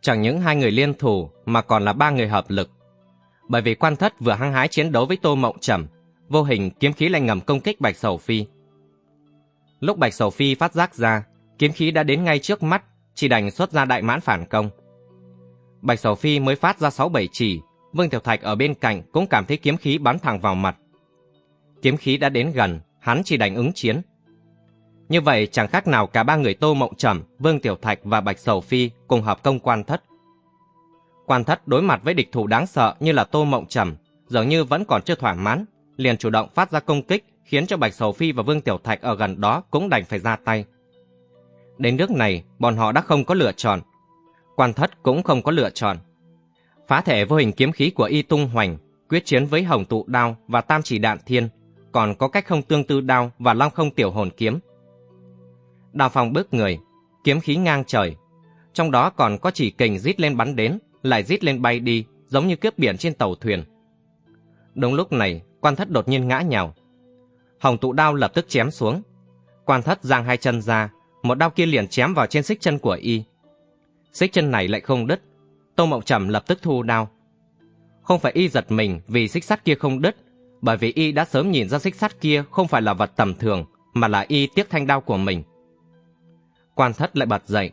Chẳng những hai người liên thủ mà còn là ba người hợp lực bởi vì quan thất vừa hăng hái chiến đấu với Tô Mộng Trầm, vô hình kiếm khí lại ngầm công kích Bạch Sầu Phi. Lúc Bạch Sầu Phi phát giác ra, kiếm khí đã đến ngay trước mắt, chỉ đành xuất ra đại mãn phản công. Bạch Sầu Phi mới phát ra sáu bảy chỉ, Vương Tiểu Thạch ở bên cạnh cũng cảm thấy kiếm khí bắn thẳng vào mặt. Kiếm khí đã đến gần, hắn chỉ đành ứng chiến. Như vậy chẳng khác nào cả ba người Tô Mộng Trầm, Vương Tiểu Thạch và Bạch Sầu Phi cùng hợp công quan thất. Quan thất đối mặt với địch thủ đáng sợ như là Tô Mộng Trầm, dường như vẫn còn chưa thỏa mãn, liền chủ động phát ra công kích, khiến cho Bạch Sầu Phi và Vương Tiểu Thạch ở gần đó cũng đành phải ra tay. Đến nước này, bọn họ đã không có lựa chọn. Quan thất cũng không có lựa chọn. Phá thể vô hình kiếm khí của Y Tung Hoành, quyết chiến với Hồng Tụ Đao và Tam Chỉ Đạn Thiên, còn có cách không tương tư đao và long không tiểu hồn kiếm. Đào phòng bước người, kiếm khí ngang trời, trong đó còn có chỉ kình rít lên bắn đến, lại rít lên bay đi, giống như cướp biển trên tàu thuyền. Đúng lúc này, quan thất đột nhiên ngã nhào. Hồng tụ đao lập tức chém xuống. Quan thất giang hai chân ra, một đao kia liền chém vào trên xích chân của y. Xích chân này lại không đứt, Tô Mộng Trầm lập tức thu đao. Không phải y giật mình vì xích sắt kia không đứt, bởi vì y đã sớm nhìn ra xích sắt kia không phải là vật tầm thường, mà là y tiếc thanh đao của mình. Quan thất lại bật dậy.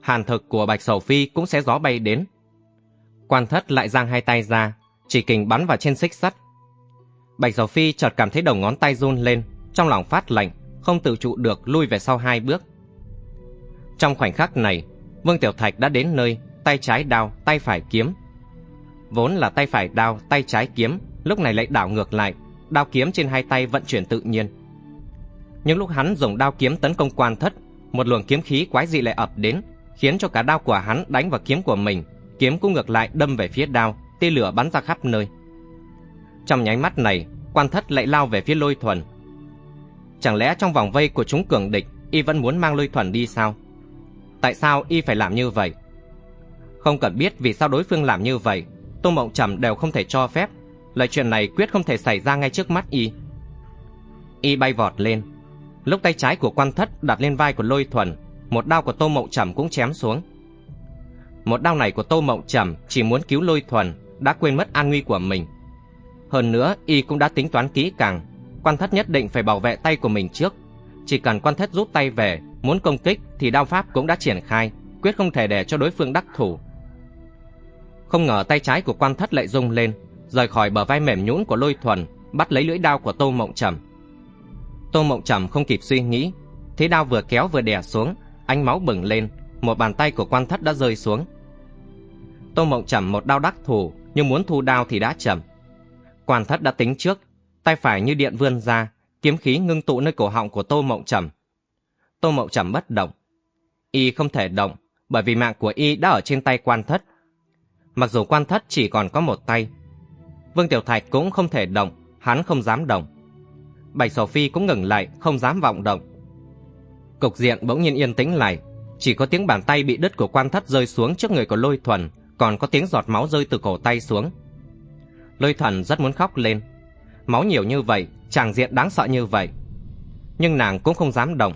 Hàn thực của Bạch Sầu Phi cũng sẽ gió bay đến. Quan thất lại giang hai tay ra, chỉ kình bắn vào trên xích sắt. Bạch Sầu Phi chợt cảm thấy đầu ngón tay run lên, trong lòng phát lạnh, không tự trụ được lui về sau hai bước. Trong khoảnh khắc này, Vương Tiểu Thạch đã đến nơi, tay trái đao, tay phải kiếm. Vốn là tay phải đao, tay trái kiếm, lúc này lại đảo ngược lại, đao kiếm trên hai tay vận chuyển tự nhiên. Nhưng lúc hắn dùng đao kiếm tấn công quan thất, một luồng kiếm khí quái dị lại ập đến, khiến cho cả đao của hắn đánh vào kiếm của mình, kiếm cũng ngược lại đâm về phía đao, tia lửa bắn ra khắp nơi. Trong nháy mắt này, quan thất lại lao về phía lôi thuần. Chẳng lẽ trong vòng vây của chúng cường địch, y vẫn muốn mang lôi thuần đi sao? Tại sao y phải làm như vậy? Không cần biết vì sao đối phương làm như vậy, Tô Mộng Trầm đều không thể cho phép. Lời chuyện này quyết không thể xảy ra ngay trước mắt y. Y bay vọt lên. Lúc tay trái của quan thất đặt lên vai của lôi thuần, một đao của Tô Mộng Trầm cũng chém xuống. Một đao này của Tô Mộng Trầm chỉ muốn cứu lôi thuần, đã quên mất an nguy của mình. Hơn nữa, y cũng đã tính toán kỹ càng, quan thất nhất định phải bảo vệ tay của mình trước. Chỉ cần quan thất rút tay về, muốn công kích thì đao pháp cũng đã triển khai, quyết không thể để cho đối phương đắc thủ. Không ngờ tay trái của quan thất lại rung lên, rời khỏi bờ vai mềm nhũn của lôi thuần, bắt lấy lưỡi đao của Tô Mộng Trầm. Tô Mộng Trầm không kịp suy nghĩ, thế đao vừa kéo vừa đè xuống, ánh máu bừng lên, một bàn tay của quan thất đã rơi xuống. Tô Mộng Trầm một đao đắc thủ, nhưng muốn thu đao thì đã chậm. Quan thất đã tính trước, tay phải như điện vươn ra, kiếm khí ngưng tụ nơi cổ họng của Tô Mộng Trầm. Tô Mộng Trầm bất động. Y không thể động, bởi vì mạng của Y đã ở trên tay quan thất. Mặc dù quan thất chỉ còn có một tay. Vương Tiểu Thạch cũng không thể động, hắn không dám động. Bạch Sổ Phi cũng ngừng lại, không dám vọng động. Cục diện bỗng nhiên yên tĩnh lại, chỉ có tiếng bàn tay bị đứt của quan thất rơi xuống trước người của lôi thuần, còn có tiếng giọt máu rơi từ cổ tay xuống. Lôi thuần rất muốn khóc lên. Máu nhiều như vậy, tràng diện đáng sợ như vậy. Nhưng nàng cũng không dám động.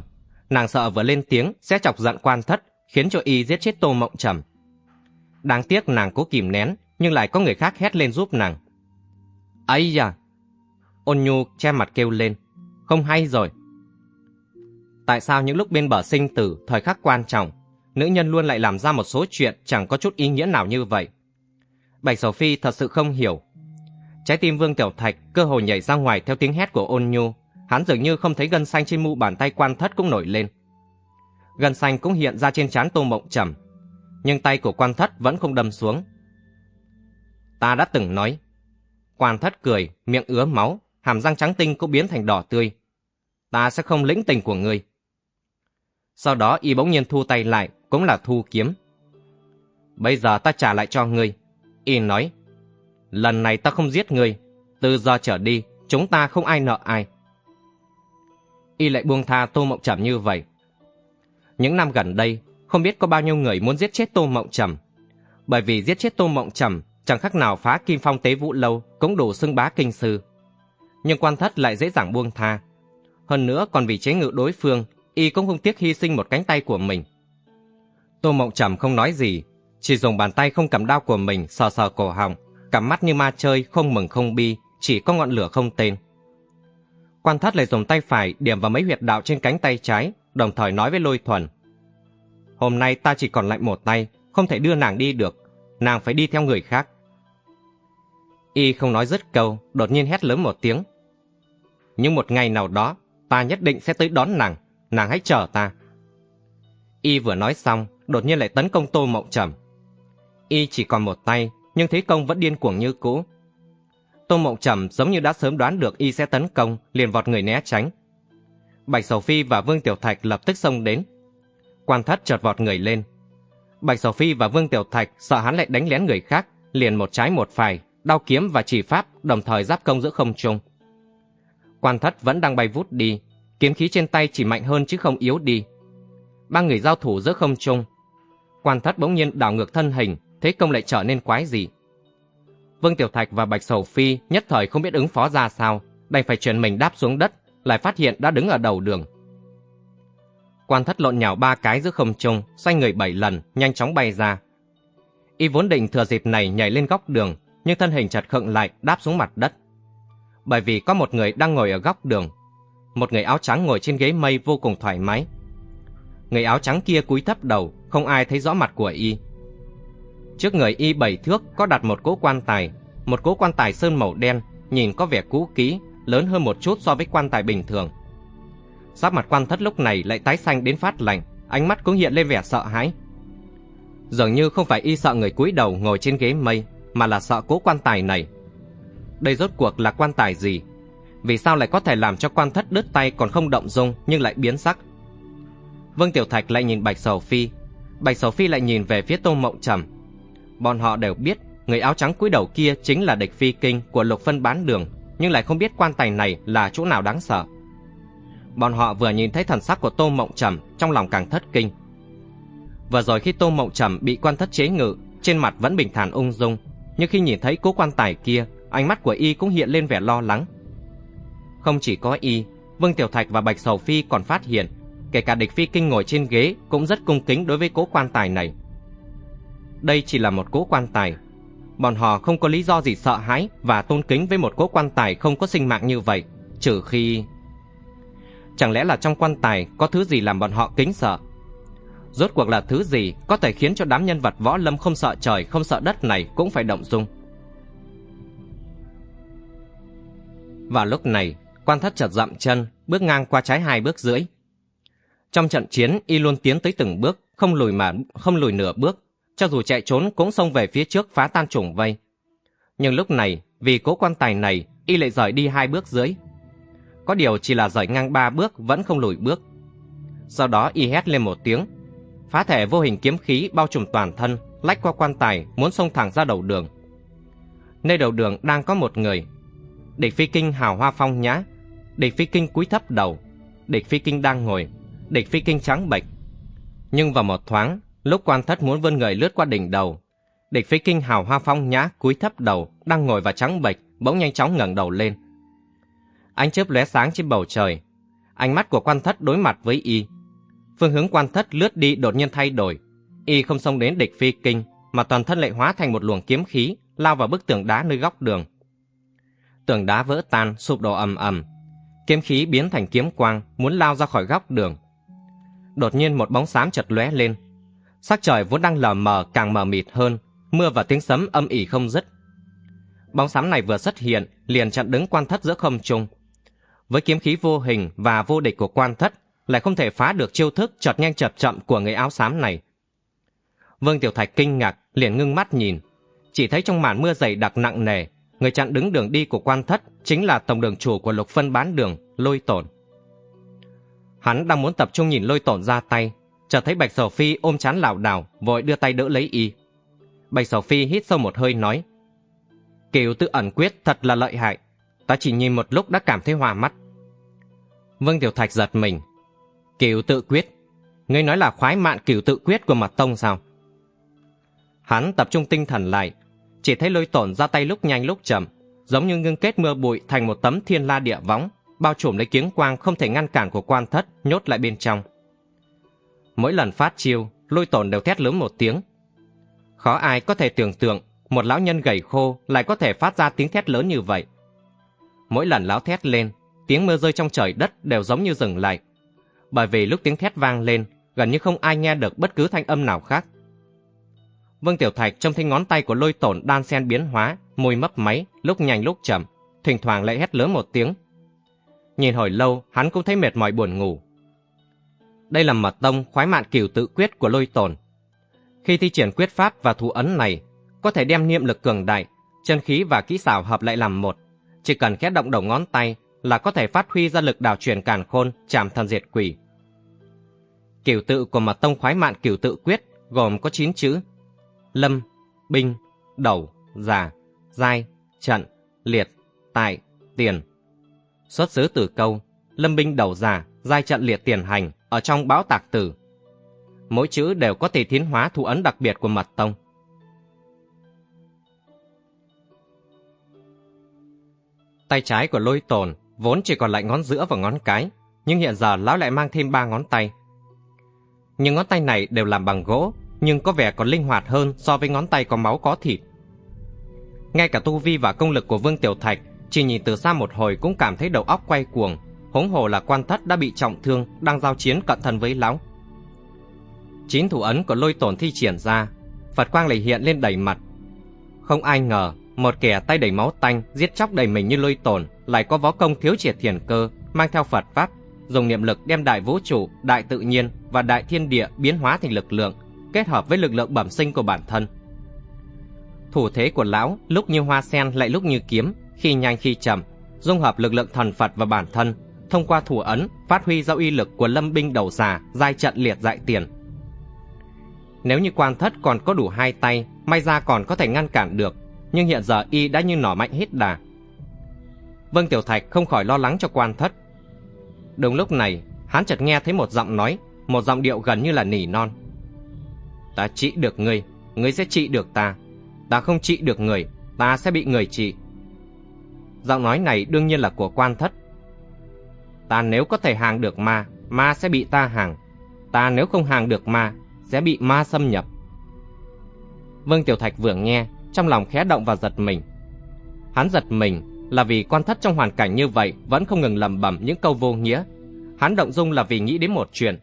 Nàng sợ vừa lên tiếng sẽ chọc giận quan thất, khiến cho y giết chết tô mộng trầm. Đáng tiếc nàng cố kìm nén, nhưng lại có người khác hét lên giúp nàng. ấy da! Ôn nhu che mặt kêu lên. Không hay rồi. Tại sao những lúc bên bờ sinh tử, thời khắc quan trọng, nữ nhân luôn lại làm ra một số chuyện chẳng có chút ý nghĩa nào như vậy? Bạch Sầu Phi thật sự không hiểu. Trái tim Vương Tiểu Thạch cơ hồ nhảy ra ngoài theo tiếng hét của ôn nhu. Hắn dường như không thấy gân xanh trên mu bàn tay quan thất cũng nổi lên. Gân xanh cũng hiện ra trên trán tô mộng trầm. Nhưng tay của quan thất vẫn không đâm xuống. Ta đã từng nói. Quan thất cười, miệng ứa máu, hàm răng trắng tinh cũng biến thành đỏ tươi. Ta sẽ không lĩnh tình của ngươi. Sau đó y bỗng nhiên thu tay lại, cũng là thu kiếm. Bây giờ ta trả lại cho ngươi. Y nói, lần này ta không giết ngươi. Từ giờ trở đi, chúng ta không ai nợ ai. Y lại buông tha Tô Mộng Trầm như vậy. Những năm gần đây, không biết có bao nhiêu người muốn giết chết Tô Mộng Trầm. Bởi vì giết chết Tô Mộng Trầm chẳng khác nào phá Kim Phong Tế Vũ Lâu cũng đủ xưng bá kinh sư. Nhưng quan thất lại dễ dàng buông tha. Hơn nữa còn vì chế ngự đối phương, y cũng không tiếc hy sinh một cánh tay của mình. Tô Mộng Trầm không nói gì, chỉ dùng bàn tay không cầm đao của mình sờ sờ cổ họng, cắm mắt như ma chơi không mừng không bi, chỉ có ngọn lửa không tên. Quan thất lại dùng tay phải điểm vào mấy huyệt đạo trên cánh tay trái, đồng thời nói với lôi thuần. Hôm nay ta chỉ còn lại một tay, không thể đưa nàng đi được, nàng phải đi theo người khác. Y không nói dứt câu, đột nhiên hét lớn một tiếng. Nhưng một ngày nào đó, ta nhất định sẽ tới đón nàng, nàng hãy chờ ta. Y vừa nói xong, đột nhiên lại tấn công Tô Mộng Trầm. Y chỉ còn một tay, nhưng thế công vẫn điên cuồng như cũ. Tô Mộng Trầm giống như đã sớm đoán được Y sẽ tấn công, liền vọt người né tránh. Bạch Sầu Phi và Vương Tiểu Thạch lập tức xông đến. Quan thất chợt vọt người lên. Bạch Sầu Phi và Vương Tiểu Thạch sợ hắn lại đánh lén người khác, liền một trái một phải, đao kiếm và chỉ pháp đồng thời giáp công giữa không trung. Quan thất vẫn đang bay vút đi, kiếm khí trên tay chỉ mạnh hơn chứ không yếu đi. Ba người giao thủ giữa không trung. Quan thất bỗng nhiên đảo ngược thân hình, thế công lại trở nên quái dị. Vương Tiểu Thạch và Bạch Sầu Phi nhất thời không biết ứng phó ra sao, đành phải chuyển mình đáp xuống đất, lại phát hiện đã đứng ở đầu đường. Quan thất lộn nhào ba cái giữa không trung, xoay người bảy lần, nhanh chóng bay ra. Y vốn định thừa dịp này nhảy lên góc đường, nhưng thân hình chật khựng lại, đáp xuống mặt đất. bởi vì có một người đang ngồi ở góc đường. Một người áo trắng ngồi trên ghế mây vô cùng thoải mái. Người áo trắng kia cúi thấp đầu, không ai thấy rõ mặt của y. Trước người y bảy thước có đặt một cỗ quan tài, một cỗ quan tài sơn màu đen, nhìn có vẻ cũ kỹ, lớn hơn một chút so với quan tài bình thường. Sắc mặt quan thất lúc này lại tái xanh đến phát lạnh, ánh mắt cũng hiện lên vẻ sợ hãi. Dường như không phải y sợ người cúi đầu ngồi trên ghế mây, mà là sợ cố quan tài này. Đây rốt cuộc là quan tài gì? Vì sao lại có thể làm cho quan thất đứt tay còn không động dung nhưng lại biến sắc? Vương Tiểu Thạch lại nhìn Bạch Sầu Phi, Bạch Sầu Phi lại nhìn về phía Tô Mộng Trầm. Bọn họ đều biết người áo trắng cúi đầu kia chính là địch phi kinh của lục phân bán đường, nhưng lại không biết quan tài này là chỗ nào đáng sợ. Bọn họ vừa nhìn thấy thần sắc của Tô Mộng Trầm, trong lòng càng thất kinh. Vừa rồi khi Tô Mộng Trầm bị quan thất chế ngự, trên mặt vẫn bình thản ung dung, nhưng khi nhìn thấy cố quan tài kia, ánh mắt của y cũng hiện lên vẻ lo lắng. Không chỉ có y, Vương Tiểu Thạch và Bạch Sầu Phi còn phát hiện, kể cả địch phi kinh ngồi trên ghế cũng rất cung kính đối với cố quan tài này. Đây chỉ là một cố quan tài. Bọn họ không có lý do gì sợ hãi và tôn kính với một cố quan tài không có sinh mạng như vậy, trừ khi... Chẳng lẽ là trong quan tài có thứ gì làm bọn họ kính sợ? Rốt cuộc là thứ gì có thể khiến cho đám nhân vật võ lâm không sợ trời không sợ đất này cũng phải động dung? Vào lúc này, quan thất chợt dậm chân, bước ngang qua trái hai bước rưỡi. Trong trận chiến, y luôn tiến tới từng bước, không lùi mà không lùi nửa bước, cho dù chạy trốn cũng xông về phía trước phá tan trùng vây. Nhưng lúc này, vì cố quan tài này, y lại rời đi hai bước dưới. Có điều chỉ là rời ngang ba bước vẫn không lùi bước. Sau đó y hét lên một tiếng, phá thể vô hình kiếm khí bao trùm toàn thân, lách qua quan tài muốn xông thẳng ra đầu đường. Nơi đầu đường đang có một người. Địch phi kinh hào hoa phong nhã, địch phi kinh cúi thấp đầu, địch phi kinh đang ngồi, địch phi kinh trắng bệch. Nhưng vào một thoáng, lúc quan thất muốn vươn người lướt qua đỉnh đầu, địch phi kinh hào hoa phong nhã cúi thấp đầu, đang ngồi và trắng bệch, bỗng nhanh chóng ngẩng đầu lên. Ánh chớp lóe sáng trên bầu trời, ánh mắt của quan thất đối mặt với y. Phương hướng quan thất lướt đi đột nhiên thay đổi, y không xông đến địch phi kinh, mà toàn thân lại hóa thành một luồng kiếm khí, lao vào bức tường đá nơi góc đường. Tường đá vỡ tan, sụp đổ ầm ầm, kiếm khí biến thành kiếm quang, muốn lao ra khỏi góc đường đột nhiên một bóng xám chợt lóe lên. Sắc trời vốn đang lờ mờ càng mờ mịt hơn, mưa và tiếng sấm âm ỉ không dứt. Bóng sấm này vừa xuất hiện, liền chặn đứng quan thất giữa không trung. Với kiếm khí vô hình và vô địch của quan thất, lại không thể phá được chiêu thức chợt nhanh chợt chậm của người áo xám này. Vương Tiểu Thạch kinh ngạc, liền ngưng mắt nhìn, chỉ thấy trong màn mưa dày đặc nặng nề, người chặn đứng đường đi của quan thất chính là tổng đường chủ của lục phân bán đường, lôi tổn. Hắn đang muốn tập trung nhìn lôi tổn ra tay, chợt thấy Bạch Sở Phi ôm chán lảo đảo, vội đưa tay đỡ lấy y. Bạch Sở Phi hít sâu một hơi nói, Kiều tự ẩn quyết thật là lợi hại, ta chỉ nhìn một lúc đã cảm thấy hòa mắt. Vương Tiểu Thạch giật mình, Kiều tự quyết, ngươi nói là khoái mạn kiều tự quyết của mặt tông sao? Hắn tập trung tinh thần lại, chỉ thấy lôi tổn ra tay lúc nhanh lúc chậm, giống như ngưng kết mưa bụi thành một tấm thiên la địa võng, bao trùm lấy kiếng quang không thể ngăn cản của quan thất nhốt lại bên trong. Mỗi lần phát chiêu, lôi tổn đều thét lớn một tiếng. Khó ai có thể tưởng tượng một lão nhân gầy khô lại có thể phát ra tiếng thét lớn như vậy. Mỗi lần lão thét lên, tiếng mưa rơi trong trời đất đều giống như dừng lại. Bởi vì lúc tiếng thét vang lên, gần như không ai nghe được bất cứ thanh âm nào khác. Vương Tiểu Thạch trông thấy ngón tay của lôi tổn đan sen biến hóa, môi mấp máy, lúc nhanh lúc chậm, thỉnh thoảng lại hét lớn một tiếng, Nhìn hồi lâu, hắn cũng thấy mệt mỏi buồn ngủ. Đây là mật tông khoái mạn cửu tự quyết của lôi tồn. Khi thi triển quyết pháp và thủ ấn này, có thể đem niệm lực cường đại, chân khí và kỹ xảo hợp lại làm một. Chỉ cần khẽ động đầu ngón tay là có thể phát huy ra lực đào truyền càn khôn, chạm thần diệt quỷ. Cửu tự của mật tông khoái mạn cửu tự quyết gồm có 9 chữ Lâm, Binh, Đầu, già Giai, Trận, Liệt, Tại, Tiền, Xuất xứ từ câu Lâm binh đầu già, giai trận liệt tiền hành ở trong báo tạc tử. Mỗi chữ đều có thể thiến hóa thủ ấn đặc biệt của mật tông. Tay trái của lôi tồn vốn chỉ còn lại ngón giữa và ngón cái, nhưng hiện giờ lão lại mang thêm ba ngón tay. Những ngón tay này đều làm bằng gỗ, nhưng có vẻ còn linh hoạt hơn so với ngón tay có máu có thịt. Ngay cả tu vi và công lực của Vương Tiểu Thạch Chỉ nhìn từ xa một hồi cũng cảm thấy đầu óc quay cuồng, huống hồ là quan thất đã bị trọng thương, đang giao chiến cận thân với lão. Chín thủ ấn của lôi tổn thi triển ra, Phật quang lại hiện lên đầy mặt. Không ai ngờ, một kẻ tay đầy máu tanh, giết chóc đầy mình như lôi tổn, lại có võ công thiếu triệt thiền cơ, mang theo Phật pháp, dùng niệm lực đem đại vũ trụ, đại tự nhiên và đại thiên địa biến hóa thành lực lượng, kết hợp với lực lượng bẩm sinh của bản thân. Thủ thế của lão lúc như hoa sen lại lúc như kiếm, khi nhanh khi chậm, dung hợp lực lượng thần Phật và bản thân, thông qua thủ ấn phát huy ra uy lực của lâm binh đầu xà, giai trận liệt dại tiền. Nếu như quan thất còn có đủ hai tay, may ra còn có thể ngăn cản được, nhưng hiện giờ y đã như nỏ mạnh hết đà. Vâng, Tiểu Thạch không khỏi lo lắng cho quan thất. Đúng lúc này, hắn chợt nghe thấy một giọng nói, một giọng điệu gần như là nỉ non. Ta trị được ngươi, ngươi sẽ trị được ta. Ta không trị được người, ta sẽ bị người trị. Giọng nói này đương nhiên là của quan thất. Ta nếu có thể hàng được ma, ma sẽ bị ta hàng. Ta nếu không hàng được ma, sẽ bị ma xâm nhập. Vương Tiểu Thạch vừa nghe, trong lòng khẽ động và giật mình. Hắn giật mình là vì quan thất trong hoàn cảnh như vậy vẫn không ngừng lẩm bẩm những câu vô nghĩa. Hắn động dung là vì nghĩ đến một chuyện.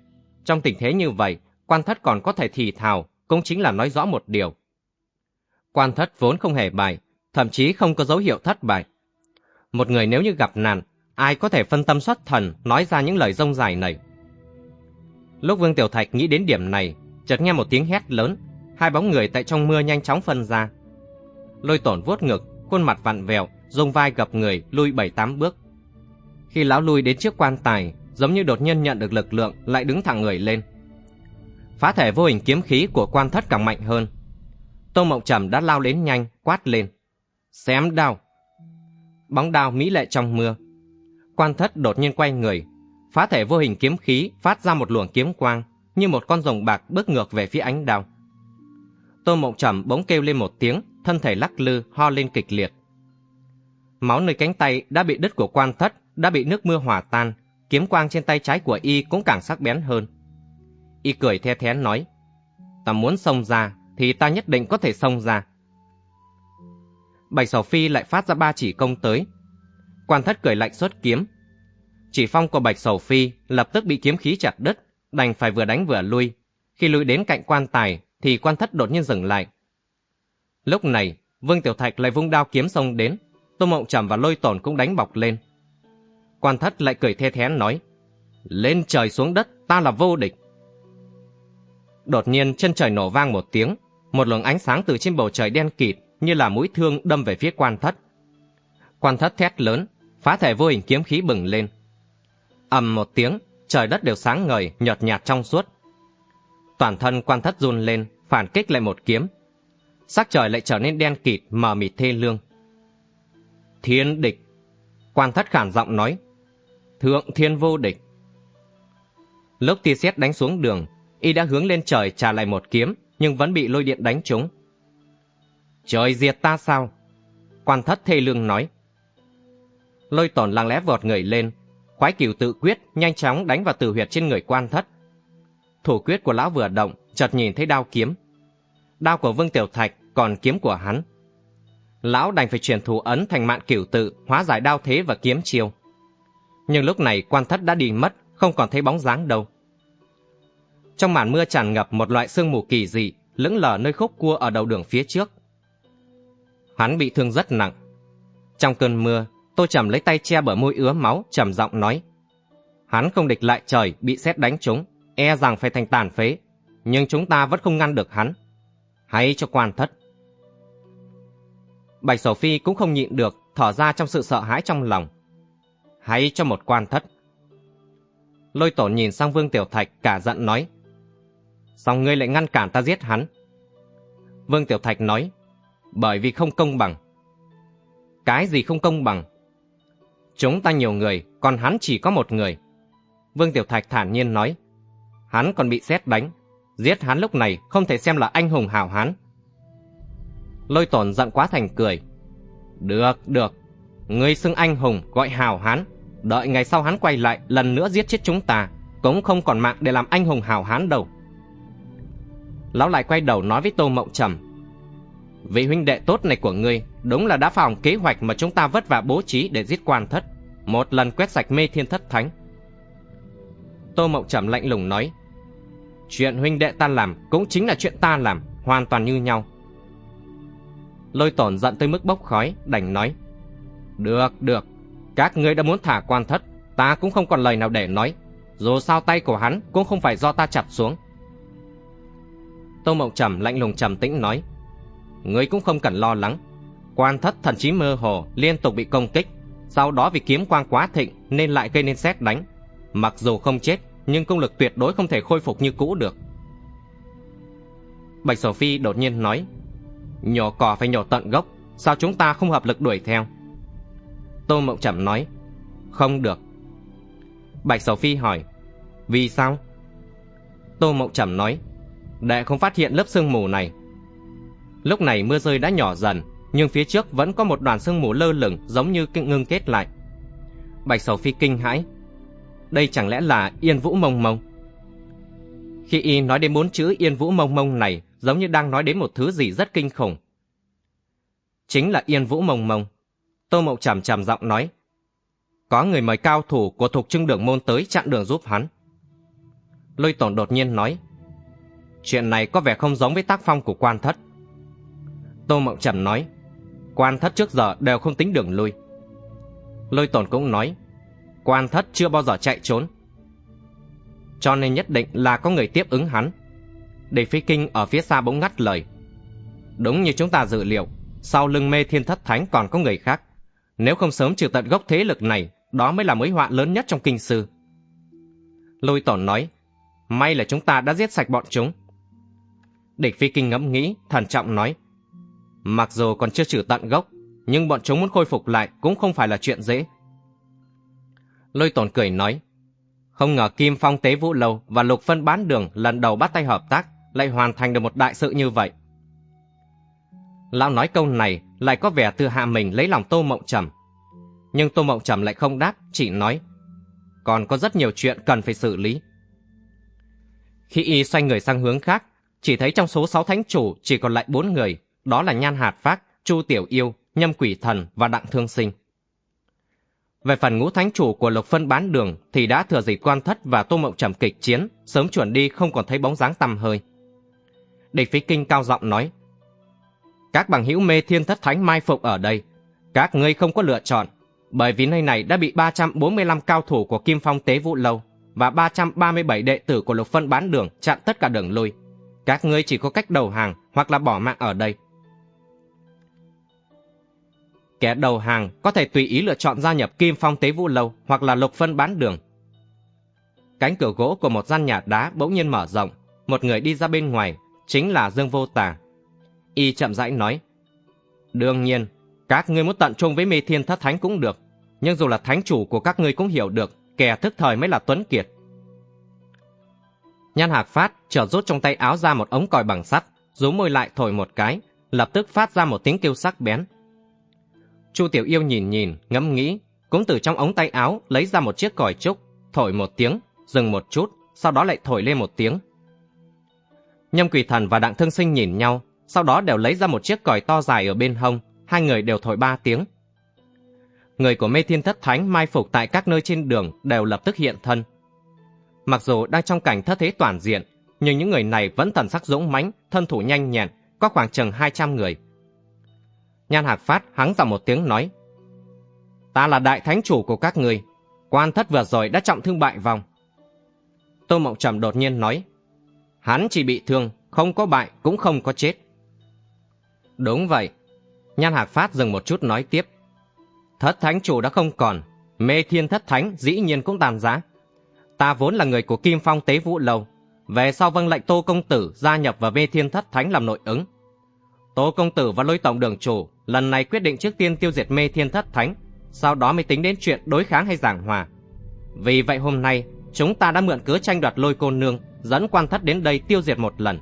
Trong tình thế như vậy, quan thất còn có thể thì thào, cũng chính là nói rõ một điều. Quan thất vốn không hề bại, thậm chí không có dấu hiệu thất bại. Một người nếu như gặp nạn, ai có thể phân tâm xuất thần nói ra những lời rông dài này. Lúc Vương Tiểu Thạch nghĩ đến điểm này, chợt nghe một tiếng hét lớn, hai bóng người tại trong mưa nhanh chóng phân ra. Lôi tổn vuốt ngực, khuôn mặt vặn vẹo, dùng vai gập người lui bảy tám bước. Khi lão lui đến trước quan tài, giống như đột nhiên nhận được lực lượng, lại đứng thẳng người lên. Phá thể vô hình kiếm khí của quan thất càng mạnh hơn. Tô Mộng Trầm đã lao đến nhanh, quát lên. Xém đao! Bóng đao mỹ lệ trong mưa. Quan thất đột nhiên quay người, phá thể vô hình kiếm khí phát ra một luồng kiếm quang, như một con rồng bạc bước ngược về phía ánh đao. Tô Mộng Trầm bỗng kêu lên một tiếng, thân thể lắc lư, ho lên kịch liệt. Máu nơi cánh tay đã bị đứt của quan thất, đã bị nước mưa hòa tan, kiếm quang trên tay trái của y cũng càng sắc bén hơn. Y cười the thén nói, ta muốn xông ra, thì ta nhất định có thể xông ra. Bạch Sầu Phi lại phát ra ba chỉ công tới. Quan thất cười lạnh xuất kiếm. Chỉ phong của Bạch Sầu Phi lập tức bị kiếm khí chặt đứt, đành phải vừa đánh vừa lui. Khi lui đến cạnh quan tài, thì quan thất đột nhiên dừng lại. Lúc này, Vương Tiểu Thạch lại vung đao kiếm xông đến, Tô Mộng Trầm và Lôi Tổn cũng đánh bọc lên. Quan thất lại cười the thén nói, lên trời xuống đất, ta là vô địch. Đột nhiên chân trời nổ vang một tiếng, một luồng ánh sáng từ trên bầu trời đen kịt như là mũi thương đâm về phía quan thất. Quan thất thét lớn, phá thể vô hình kiếm khí bừng lên. ầm một tiếng, trời đất đều sáng ngời, nhợt nhạt trong suốt. Toàn thân quan thất run lên, phản kích lại một kiếm. Sắc trời lại trở nên đen kịt, mờ mịt thê lương. Thiên địch! Quan thất khản giọng nói. Thượng thiên vô địch! Lúc tia sét đánh xuống đường, y đã hướng lên trời trả lại một kiếm, nhưng vẫn bị lôi điện đánh trúng. Trời diệt ta sao? Quan thất thê lương nói. Lôi tổn lặng lẽ vọt người lên, khoái cửu tự quyết nhanh chóng đánh vào tử huyệt trên người quan thất. Thủ quyết của lão vừa động, chợt nhìn thấy đao kiếm. Đao của Vương Tiểu Thạch còn kiếm của hắn. Lão đành phải chuyển thủ ấn thành mạn cửu tự, hóa giải đao thế và kiếm chiêu. Nhưng lúc này quan thất đã đi mất, không còn thấy bóng dáng đâu. Trong màn mưa tràn ngập một loại sương mù kỳ dị, lững lờ nơi khúc cua ở đầu đường phía trước. Hắn bị thương rất nặng. Trong cơn mưa, Tô Trầm lấy tay che bờ môi ứa máu, trầm giọng nói. Hắn không địch lại trời, bị xét đánh trúng, e rằng phải thành tàn phế, nhưng chúng ta vẫn không ngăn được hắn. Hãy cho quan thất. Bạch Sổ Phi cũng không nhịn được, thở ra trong sự sợ hãi trong lòng. Hãy cho một quan thất. Lôi tổn nhìn sang Vương Tiểu Thạch cả giận nói. Sao ngươi lại ngăn cản ta giết hắn? Vương Tiểu Thạch nói, bởi vì không công bằng. Cái gì không công bằng? Chúng ta nhiều người, còn hắn chỉ có một người. Vương Tiểu Thạch thản nhiên nói, hắn còn bị xét đánh. Giết hắn lúc này không thể xem là anh hùng hảo hán. Lôi tổn giận quá thành cười. Được, được. Ngươi xưng anh hùng gọi hào hán. Đợi ngày sau hắn quay lại lần nữa giết chết chúng ta. Cũng không còn mạng để làm anh hùng hào hán đâu. Lão lại quay đầu nói với Tô Mộng Trầm. Vị huynh đệ tốt này của ngươi đúng là đã phòng kế hoạch mà chúng ta vất vả bố trí để giết quan thất, một lần quét sạch mê thiên thất thánh. Tô Mộng Trầm lạnh lùng nói, chuyện huynh đệ ta làm cũng chính là chuyện ta làm, hoàn toàn như nhau. Lôi tổn giận tới mức bốc khói, đành nói, được, được, các ngươi đã muốn thả quan thất, ta cũng không còn lời nào để nói, dù sao tay của hắn cũng không phải do ta chặt xuống. Tô Mộng Trầm lạnh lùng trầm tĩnh nói, ngươi cũng không cần lo lắng. Quan thất thần trí mơ hồ liên tục bị công kích, sau đó vì kiếm quang quá thịnh nên lại gây nên xét đánh. Mặc dù không chết, nhưng công lực tuyệt đối không thể khôi phục như cũ được. Bạch Sổ Phi đột nhiên nói, nhổ cỏ phải nhổ tận gốc, sao chúng ta không hợp lực đuổi theo? Tô Mộng Trầm nói, không được. Bạch Sổ Phi hỏi, vì sao? Tô Mộng Trầm nói, đệ không phát hiện lớp sương mù này Lúc này mưa rơi đã nhỏ dần, nhưng phía trước vẫn có một đoàn sương mù lơ lửng giống như ngưng kết lại. Bạch Sầu Phi kinh hãi. Đây chẳng lẽ là Yên Vũ Mông Mông? Khi y nói đến bốn chữ Yên Vũ Mông Mông này, giống như đang nói đến một thứ gì rất kinh khủng. Chính là Yên Vũ Mông Mông. Tô Mộng trầm trầm giọng nói. Có người mời cao thủ của thuộc trưng đường môn tới chặn đường giúp hắn. Lôi tổn đột nhiên nói. Chuyện này có vẻ không giống với tác phong của quan thất. Tô Mộng Trầm nói, quan thất trước giờ đều không tính đường lui. Lôi tổn cũng nói, quan thất chưa bao giờ chạy trốn. Cho nên nhất định là có người tiếp ứng hắn. Đề phi kinh ở phía xa bỗng ngắt lời. Đúng như chúng ta dự liệu, sau lưng mê thiên thất thánh còn có người khác. Nếu không sớm trừ tận gốc thế lực này, đó mới là mối họa lớn nhất trong kinh sư. Lôi tổn nói, may là chúng ta đã giết sạch bọn chúng. Địch phi kinh ngẫm nghĩ, thần trọng nói, Mặc dù còn chưa trừ tận gốc, nhưng bọn chúng muốn khôi phục lại cũng không phải là chuyện dễ. Lôi tổn cười nói, không ngờ Kim Phong Tế Vũ Lâu và Lục Phân Bán Đường lần đầu bắt tay hợp tác lại hoàn thành được một đại sự như vậy. Lão nói câu này lại có vẻ tự hạ mình lấy lòng Tô Mộng Trầm. Nhưng Tô Mộng Trầm lại không đáp, chỉ nói, còn có rất nhiều chuyện cần phải xử lý. Khi y xoay người sang hướng khác, chỉ thấy trong số 6 thánh chủ chỉ còn lại 4 người, đó là Nhan Hạt Phác, Chu Tiểu Yêu, Nhâm Quỷ Thần và Đặng Thương Sinh. Về phần ngũ thánh chủ của Lục Phân bán đường thì đã thừa dịp quan thất và Tô Mộng Trầm kịch chiến, sớm chuẩn đi không còn thấy bóng dáng tầm hơi. Địch Phí Kinh cao giọng nói: "Các bằng hữu mê thiên thất thánh mai phục ở đây, các ngươi không có lựa chọn, bởi vì nơi này đã bị 345 cao thủ của Kim Phong Tế Vũ Lâu và 337 đệ tử của Lục Phân bán đường chặn tất cả đường lui. Các ngươi chỉ có cách đầu hàng hoặc là bỏ mạng ở đây." Kẻ đầu hàng có thể tùy ý lựa chọn gia nhập Kim Phong Tế Vũ Lâu hoặc là Lục Phân bán đường. Cánh cửa gỗ của một gian nhà đá bỗng nhiên mở rộng, một người đi ra bên ngoài, chính là Dương Vô Tà. Y chậm rãi nói, Đương nhiên, các ngươi muốn tận trung với mê thiên thất thánh cũng được, nhưng dù là thánh chủ của các ngươi cũng hiểu được, kẻ thức thời mới là Tuấn Kiệt. Nhan Hạc Phát trở rút trong tay áo ra một ống còi bằng sắt, rú môi lại thổi một cái, lập tức phát ra một tiếng kêu sắc bén. Chu Tiểu Yêu nhìn nhìn, ngẫm nghĩ, cũng từ trong ống tay áo lấy ra một chiếc còi trúc, thổi một tiếng, dừng một chút, sau đó lại thổi lên một tiếng. Nhâm Quỷ Thần và Đặng Thương Sinh nhìn nhau, sau đó đều lấy ra một chiếc còi to dài ở bên hông, hai người đều thổi ba tiếng. Người của Mê Thiên Thất Thánh mai phục tại các nơi trên đường đều lập tức hiện thân. Mặc dù đang trong cảnh thất thế toàn diện, nhưng những người này vẫn thần sắc dũng mãnh, thân thủ nhanh nhẹn, có khoảng chừng 200 người. Nhan Hạc Phát hắng ra một tiếng nói. Ta là đại thánh chủ của các người. Quan thất vừa rồi đã trọng thương bại vòng. Tô Mộng Trầm đột nhiên nói. Hắn chỉ bị thương, không có bại cũng không có chết. Đúng vậy. Nhan Hạc Phát dừng một chút nói tiếp. Thất thánh chủ đã không còn. Mê thiên thất thánh dĩ nhiên cũng tàn giá. Ta vốn là người của Kim Phong Tế Vũ Lâu. Về sau vâng lệnh Tô Công Tử gia nhập vào Mê thiên thất thánh làm nội ứng. Tố Công Tử và lôi tổng đường chủ lần này quyết định trước tiên tiêu diệt mê thiên thất thánh, sau đó mới tính đến chuyện đối kháng hay giảng hòa. Vì vậy hôm nay, chúng ta đã mượn cớ tranh đoạt lôi cô nương, dẫn quan thất đến đây tiêu diệt một lần.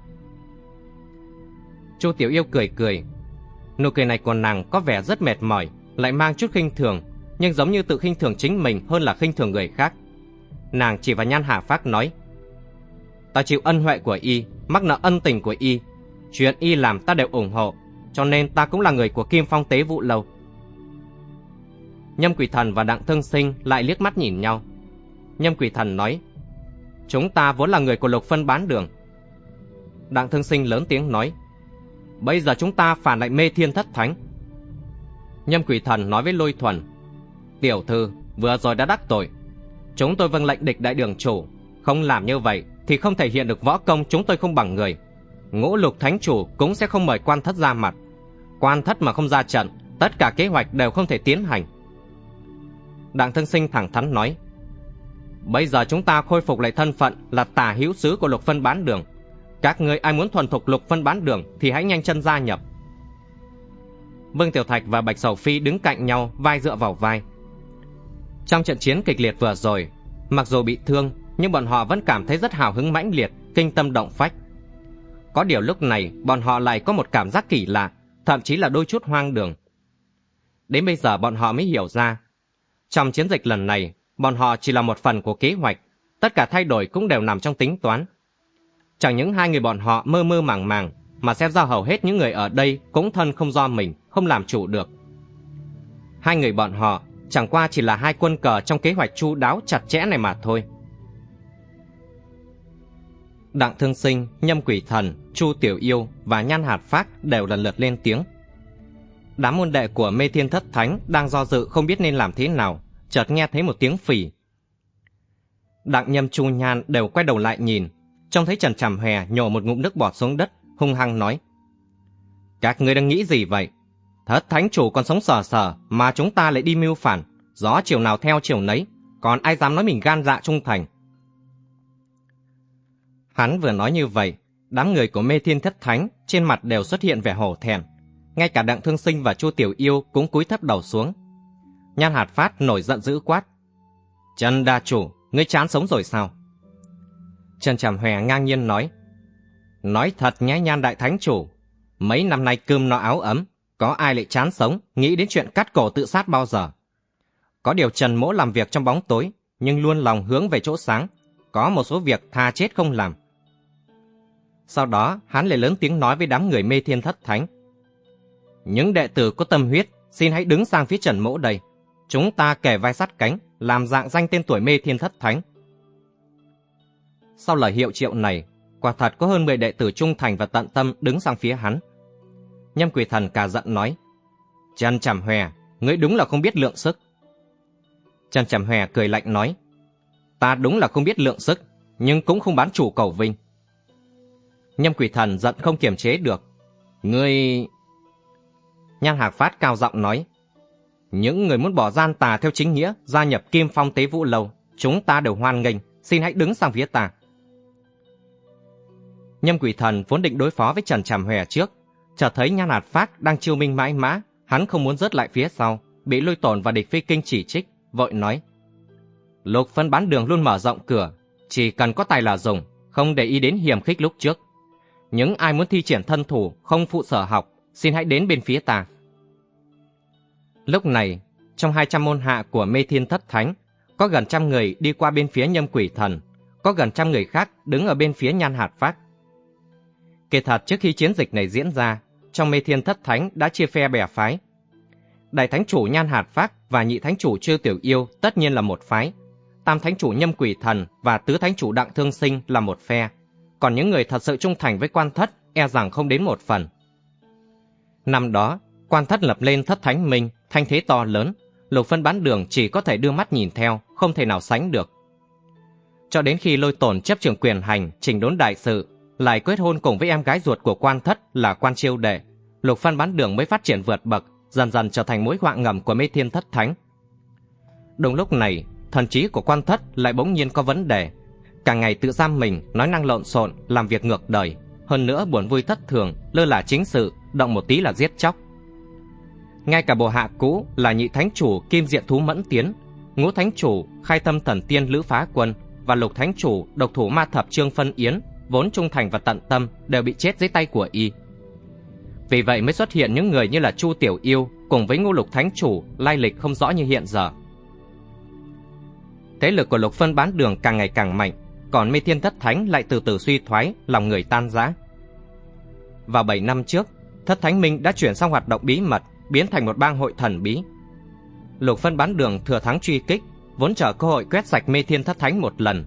Chu Tiểu Yêu cười cười. Nụ cười này của nàng có vẻ rất mệt mỏi, lại mang chút khinh thường, nhưng giống như tự khinh thường chính mình hơn là khinh thường người khác. Nàng chỉ vào nhan hạ phát nói, Ta chịu ân huệ của y, mắc nợ ân tình của y, chuyện y làm ta đều ủng hộ, cho nên ta cũng là người của Kim Phong Tế Vụ Lâu. Nhâm Quỷ Thần và Đặng Thương Sinh lại liếc mắt nhìn nhau. Nhâm Quỷ Thần nói, chúng ta vốn là người của Lục Phân bán đường. Đặng Thương Sinh lớn tiếng nói, bây giờ chúng ta phản lại mê thiên thất thánh. Nhâm Quỷ Thần nói với Lôi Thuần, tiểu thư vừa rồi đã đắc tội, chúng tôi vâng lệnh địch đại đường chủ, không làm như vậy thì không thể hiện được võ công chúng tôi không bằng người. Ngũ lục thánh chủ cũng sẽ không mời quan thất ra mặt. Quan thất mà không ra trận, tất cả kế hoạch đều không thể tiến hành. Đặng Thân Sinh thẳng thắn nói, Bây giờ chúng ta khôi phục lại thân phận là tà hữu sứ của lục phân bán đường. Các người ai muốn thuần thục lục phân bán đường thì hãy nhanh chân gia nhập. Vương Tiểu Thạch và Bạch Sầu Phi đứng cạnh nhau vai dựa vào vai. Trong trận chiến kịch liệt vừa rồi, mặc dù bị thương nhưng bọn họ vẫn cảm thấy rất hào hứng mãnh liệt, kinh tâm động phách. Có điều lúc này bọn họ lại có một cảm giác kỳ lạ, thậm chí là đôi chút hoang đường. Đến bây giờ bọn họ mới hiểu ra. Trong chiến dịch lần này, bọn họ chỉ là một phần của kế hoạch, tất cả thay đổi cũng đều nằm trong tính toán. Chẳng những hai người bọn họ mơ mơ màng màng, mà xem ra hầu hết những người ở đây cũng thân không do mình, không làm chủ được. Hai người bọn họ chẳng qua chỉ là hai quân cờ trong kế hoạch chu đáo chặt chẽ này mà thôi. Đặng Thương Sinh, Nhâm Quỷ Thần, Chu Tiểu Yêu và Nhan Hạt Phác đều lần lượt lên tiếng. Đám môn đệ của Mê Thiên Thất Thánh đang do dự không biết nên làm thế nào, chợt nghe thấy một tiếng phỉ. Đặng Nhâm Chu Nhan đều quay đầu lại nhìn, trông thấy Trần Trầm Hè nhổ một ngụm nước bọt xuống đất, hung hăng nói: "Các ngươi đang nghĩ gì vậy? Thất Thánh chủ còn sống sờ sờ mà chúng ta lại đi mưu phản, gió chiều nào theo chiều nấy, còn ai dám nói mình gan dạ trung thành?" Hắn vừa nói như vậy, đám người của mê thiên thất thánh trên mặt đều xuất hiện vẻ hổ thẹn. Ngay cả đặng thương sinh và chu tiểu yêu cũng cúi thấp đầu xuống. Nhan hạt phát nổi giận dữ quát. Trần đa chủ, ngươi chán sống rồi sao? Trần Trầm Hòe ngang nhiên nói. Nói thật nhé nhan đại thánh chủ, mấy năm nay cơm no áo ấm, có ai lại chán sống, nghĩ đến chuyện cắt cổ tự sát bao giờ? Có điều Trần Mỗ làm việc trong bóng tối, nhưng luôn lòng hướng về chỗ sáng, có một số việc tha chết không làm. Sau đó, hắn lại lớn tiếng nói với đám người mê thiên thất thánh. Những đệ tử có tâm huyết, xin hãy đứng sang phía Trần Mỗ đây. Chúng ta kẻ vai sắt cánh, làm dạng danh tên tuổi mê thiên thất thánh. Sau lời hiệu triệu này, quả thật có hơn 10 đệ tử trung thành và tận tâm đứng sang phía hắn. Nhâm quỷ thần cả giận nói, Trần Trầm Hòe, ngươi đúng là không biết lượng sức. Trần Trầm Hòe cười lạnh nói, ta đúng là không biết lượng sức, nhưng cũng không bán chủ cầu vinh. Nhâm quỷ thần giận không kiềm chế được. Ngươi... Nhan Hạc Phát cao giọng nói. Những người muốn bỏ gian tà theo chính nghĩa, gia nhập Kim Phong Tế Vũ Lâu, chúng ta đều hoan nghênh, xin hãy đứng sang phía ta. Nhâm quỷ thần vốn định đối phó với Trần Tràm Hòe trước, chợt thấy Nhan Hạt Phát đang chiêu minh mãi mã, hắn không muốn rớt lại phía sau, bị lôi tổn và địch phi kinh chỉ trích, vội nói. Lục phân bán đường luôn mở rộng cửa, chỉ cần có tài là dùng, không để ý đến hiểm khích lúc trước. Những ai muốn thi triển thân thủ không phụ sở học, xin hãy đến bên phía ta. Lúc này, trong 200 môn hạ của mê thiên thất thánh, có gần trăm người đi qua bên phía nhâm quỷ thần, có gần trăm người khác đứng ở bên phía nhan hạt phát. Kể thật trước khi chiến dịch này diễn ra, trong mê thiên thất thánh đã chia phe bè phái. Đại thánh chủ nhan hạt phát và nhị thánh chủ trư tiểu yêu tất nhiên là một phái. Tam thánh chủ nhâm quỷ thần và tứ thánh chủ đặng thương sinh là một phe còn những người thật sự trung thành với quan thất e rằng không đến một phần. Năm đó, quan thất lập lên thất thánh minh, thanh thế to lớn, lục phân bán đường chỉ có thể đưa mắt nhìn theo, không thể nào sánh được. Cho đến khi lôi tổn chấp trường quyền hành, trình đốn đại sự, lại kết hôn cùng với em gái ruột của quan thất là quan chiêu đệ, lục phân bán đường mới phát triển vượt bậc, dần dần trở thành mối họa ngầm của mê thiên thất thánh. Đúng lúc này, thần trí của quan thất lại bỗng nhiên có vấn đề, Cả ngày tự giam mình, nói năng lộn xộn, làm việc ngược đời, hơn nữa buồn vui thất thường, lơ là chính sự, động một tí là giết chóc. Ngay cả bộ hạ cũ là nhị thánh chủ Kim Diện Thú Mẫn Tiến, ngũ thánh chủ Khai Tâm Thần Tiên Lữ Phá Quân và lục thánh chủ độc thủ ma thập Trương Phân Yến vốn trung thành và tận tâm đều bị chết dưới tay của y. Vì vậy mới xuất hiện những người như là Chu Tiểu Yêu cùng với ngũ lục thánh chủ lai lịch không rõ như hiện giờ. Thế lực của lục phân bán đường càng ngày càng mạnh, còn mê thiên thất thánh lại từ từ suy thoái, lòng người tan rã. Vào 7 năm trước, Thất Thánh Minh đã chuyển sang hoạt động bí mật, biến thành một bang hội thần bí. Lục phân bán đường thừa thắng truy kích, vốn chờ cơ hội quét sạch mê thiên thất thánh một lần.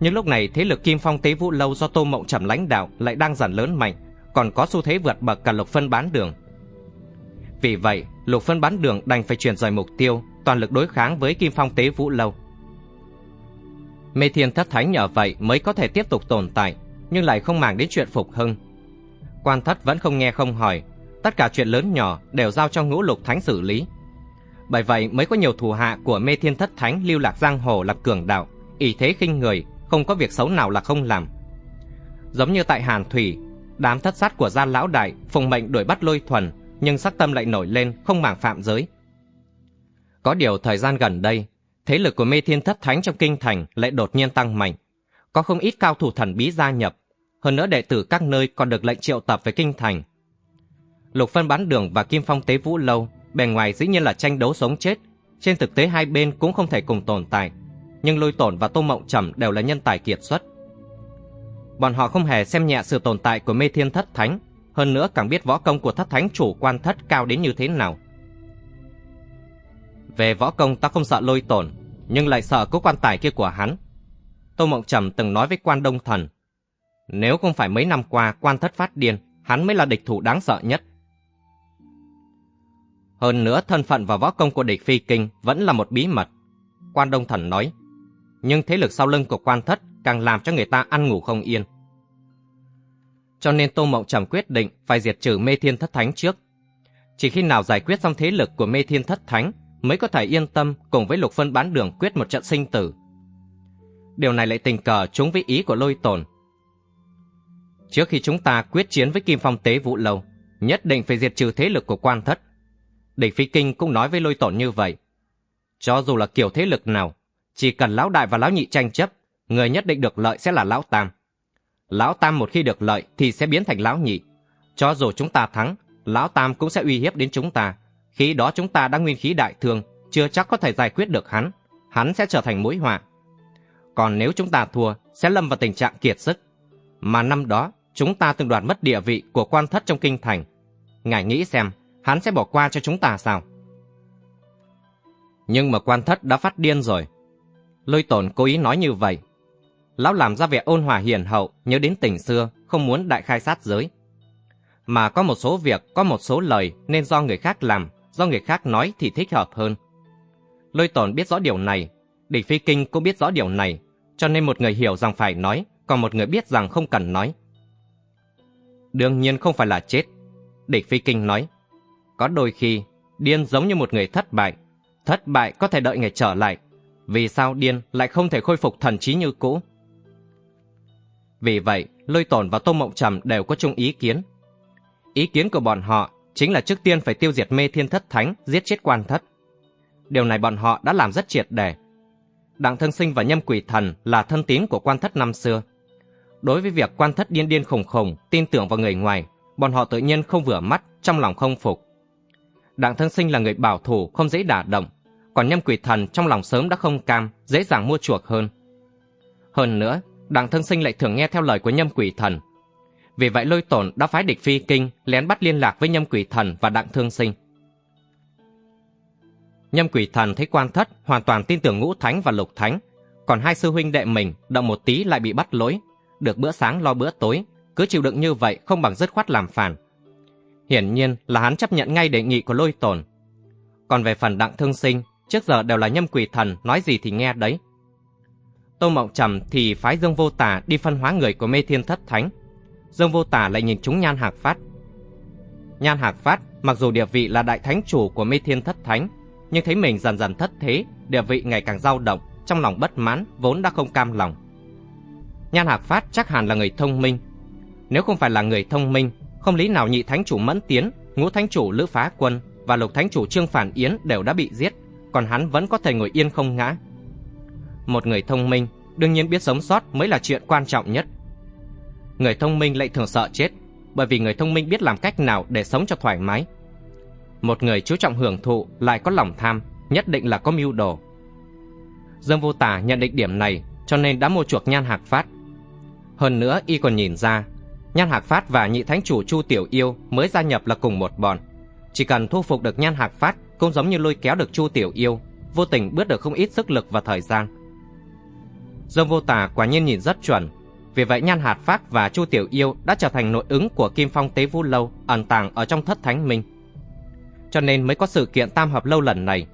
Nhưng lúc này thế lực Kim Phong Tế Vũ Lâu do Tô Mộng Trầm lãnh đạo lại đang dần lớn mạnh, còn có xu thế vượt bậc cả lục phân bán đường. Vì vậy, lục phân bán đường đành phải chuyển rời mục tiêu, toàn lực đối kháng với Kim Phong Tế Vũ Lâu. Mê Thiên Thất Thánh nhờ vậy mới có thể tiếp tục tồn tại, nhưng lại không màng đến chuyện phục hưng. Quan thất vẫn không nghe không hỏi, tất cả chuyện lớn nhỏ đều giao cho ngũ lục thánh xử lý. Bởi vậy mới có nhiều thủ hạ của Mê Thiên Thất Thánh lưu lạc giang hồ lập cường đạo, ỷ thế khinh người, không có việc xấu nào là không làm. Giống như tại Hàn Thủy, đám thất sát của gia lão đại phùng mệnh đuổi bắt lôi thuần, nhưng sắc tâm lại nổi lên không màng phạm giới. Có điều thời gian gần đây, thế lực của mê thiên thất thánh trong kinh thành lại đột nhiên tăng mạnh. Có không ít cao thủ thần bí gia nhập, hơn nữa đệ tử các nơi còn được lệnh triệu tập về kinh thành. Lục phân bán đường và Kim Phong tế vũ lâu, bề ngoài dĩ nhiên là tranh đấu sống chết, trên thực tế hai bên cũng không thể cùng tồn tại, nhưng lôi tổn và tô mộng trầm đều là nhân tài kiệt xuất. Bọn họ không hề xem nhẹ sự tồn tại của mê thiên thất thánh, hơn nữa càng biết võ công của thất thánh chủ quan thất cao đến như thế nào. Về võ công ta không sợ lôi tổn, nhưng lại sợ có quan tài kia của hắn. Tô Mộng Trầm từng nói với quan đông thần, nếu không phải mấy năm qua quan thất phát điên, hắn mới là địch thủ đáng sợ nhất. Hơn nữa thân phận và võ công của địch phi kinh vẫn là một bí mật. Quan đông thần nói, nhưng thế lực sau lưng của quan thất càng làm cho người ta ăn ngủ không yên. Cho nên Tô Mộng Trầm quyết định phải diệt trừ mê thiên thất thánh trước. Chỉ khi nào giải quyết xong thế lực của mê thiên thất thánh mới có thể yên tâm cùng với lục phân bán đường quyết một trận sinh tử. Điều này lại tình cờ trúng với ý của lôi tồn. Trước khi chúng ta quyết chiến với Kim Phong Tế Vũ Lâu, nhất định phải diệt trừ thế lực của quan thất. Địch Phi Kinh cũng nói với lôi tổn như vậy. Cho dù là kiểu thế lực nào, chỉ cần lão đại và lão nhị tranh chấp, người nhất định được lợi sẽ là lão tam. Lão tam một khi được lợi thì sẽ biến thành lão nhị. Cho dù chúng ta thắng, lão tam cũng sẽ uy hiếp đến chúng ta. Khi đó chúng ta đã nguyên khí đại thương, chưa chắc có thể giải quyết được hắn. Hắn sẽ trở thành mối họa. Còn nếu chúng ta thua, sẽ lâm vào tình trạng kiệt sức. Mà năm đó, chúng ta từng đoạt mất địa vị của quan thất trong kinh thành. Ngài nghĩ xem, hắn sẽ bỏ qua cho chúng ta sao? Nhưng mà quan thất đã phát điên rồi. Lôi tổn cố ý nói như vậy. Lão làm ra vẻ ôn hòa hiền hậu, nhớ đến tình xưa, không muốn đại khai sát giới. Mà có một số việc, có một số lời nên do người khác làm, do người khác nói thì thích hợp hơn. Lôi tổn biết rõ điều này, địch phi kinh cũng biết rõ điều này, cho nên một người hiểu rằng phải nói, còn một người biết rằng không cần nói. Đương nhiên không phải là chết. Địch phi kinh nói, có đôi khi, điên giống như một người thất bại. Thất bại có thể đợi ngày trở lại. Vì sao điên lại không thể khôi phục thần trí như cũ? Vì vậy, Lôi Tổn và Tô Mộng Trầm đều có chung ý kiến. Ý kiến của bọn họ chính là trước tiên phải tiêu diệt mê thiên thất thánh, giết chết quan thất. Điều này bọn họ đã làm rất triệt để. Đặng Thân Sinh và Nhâm Quỷ Thần là thân tín của quan thất năm xưa. Đối với việc quan thất điên điên khùng khùng, tin tưởng vào người ngoài, bọn họ tự nhiên không vừa mắt, trong lòng không phục. Đặng Thân Sinh là người bảo thủ, không dễ đả động, còn Nhâm Quỷ Thần trong lòng sớm đã không cam, dễ dàng mua chuộc hơn. Hơn nữa, Đặng Thân Sinh lại thường nghe theo lời của Nhâm Quỷ Thần. Vì vậy Lôi Tổn đã phái địch phi kinh lén bắt liên lạc với Nhâm Quỷ Thần và Đặng Thương Sinh. Nhâm Quỷ Thần thấy quan thất hoàn toàn tin tưởng Ngũ Thánh và Lục Thánh, còn hai sư huynh đệ mình động một tí lại bị bắt lỗi, được bữa sáng lo bữa tối, cứ chịu đựng như vậy không bằng dứt khoát làm phản. Hiển nhiên là hắn chấp nhận ngay đề nghị của Lôi Tổn. Còn về phần Đặng Thương Sinh, trước giờ đều là Nhâm Quỷ Thần nói gì thì nghe đấy, Tô Mộng Trầm thì phái Dương Vô Tà đi phân hóa người của Mê Thiên Thất Thánh. Dương Vô tả lại nhìn chúng Nhan Hạc Phát. Nhan Hạc Phát mặc dù địa vị là đại thánh chủ của Mê Thiên Thất Thánh, nhưng thấy mình dần dần thất thế, địa vị ngày càng dao động, trong lòng bất mãn vốn đã không cam lòng. Nhan Hạc Phát chắc hẳn là người thông minh. Nếu không phải là người thông minh, không lý nào nhị thánh chủ Mẫn Tiến, ngũ thánh chủ Lữ Phá Quân và lục thánh chủ Trương Phản Yến đều đã bị giết, còn hắn vẫn có thể ngồi yên không ngã. Một người thông minh đương nhiên biết sống sót mới là chuyện quan trọng nhất. Người thông minh lại thường sợ chết, bởi vì người thông minh biết làm cách nào để sống cho thoải mái. Một người chú trọng hưởng thụ lại có lòng tham, nhất định là có mưu đồ. Dương Vô Tả nhận định điểm này, cho nên đã mua chuộc Nhan Hạc Phát. Hơn nữa y còn nhìn ra, Nhan Hạc Phát và nhị thánh chủ Chu Tiểu Yêu mới gia nhập là cùng một bọn. Chỉ cần thu phục được Nhan Hạc Phát cũng giống như lôi kéo được Chu Tiểu Yêu, vô tình bớt được không ít sức lực và thời gian. Dương Vô Tà quả nhiên nhìn rất chuẩn, vì vậy Nhan Hạt Phát và Chu Tiểu Yêu đã trở thành nội ứng của Kim Phong Tế Vũ Lâu ẩn tàng ở trong thất thánh minh. Cho nên mới có sự kiện tam hợp lâu lần này.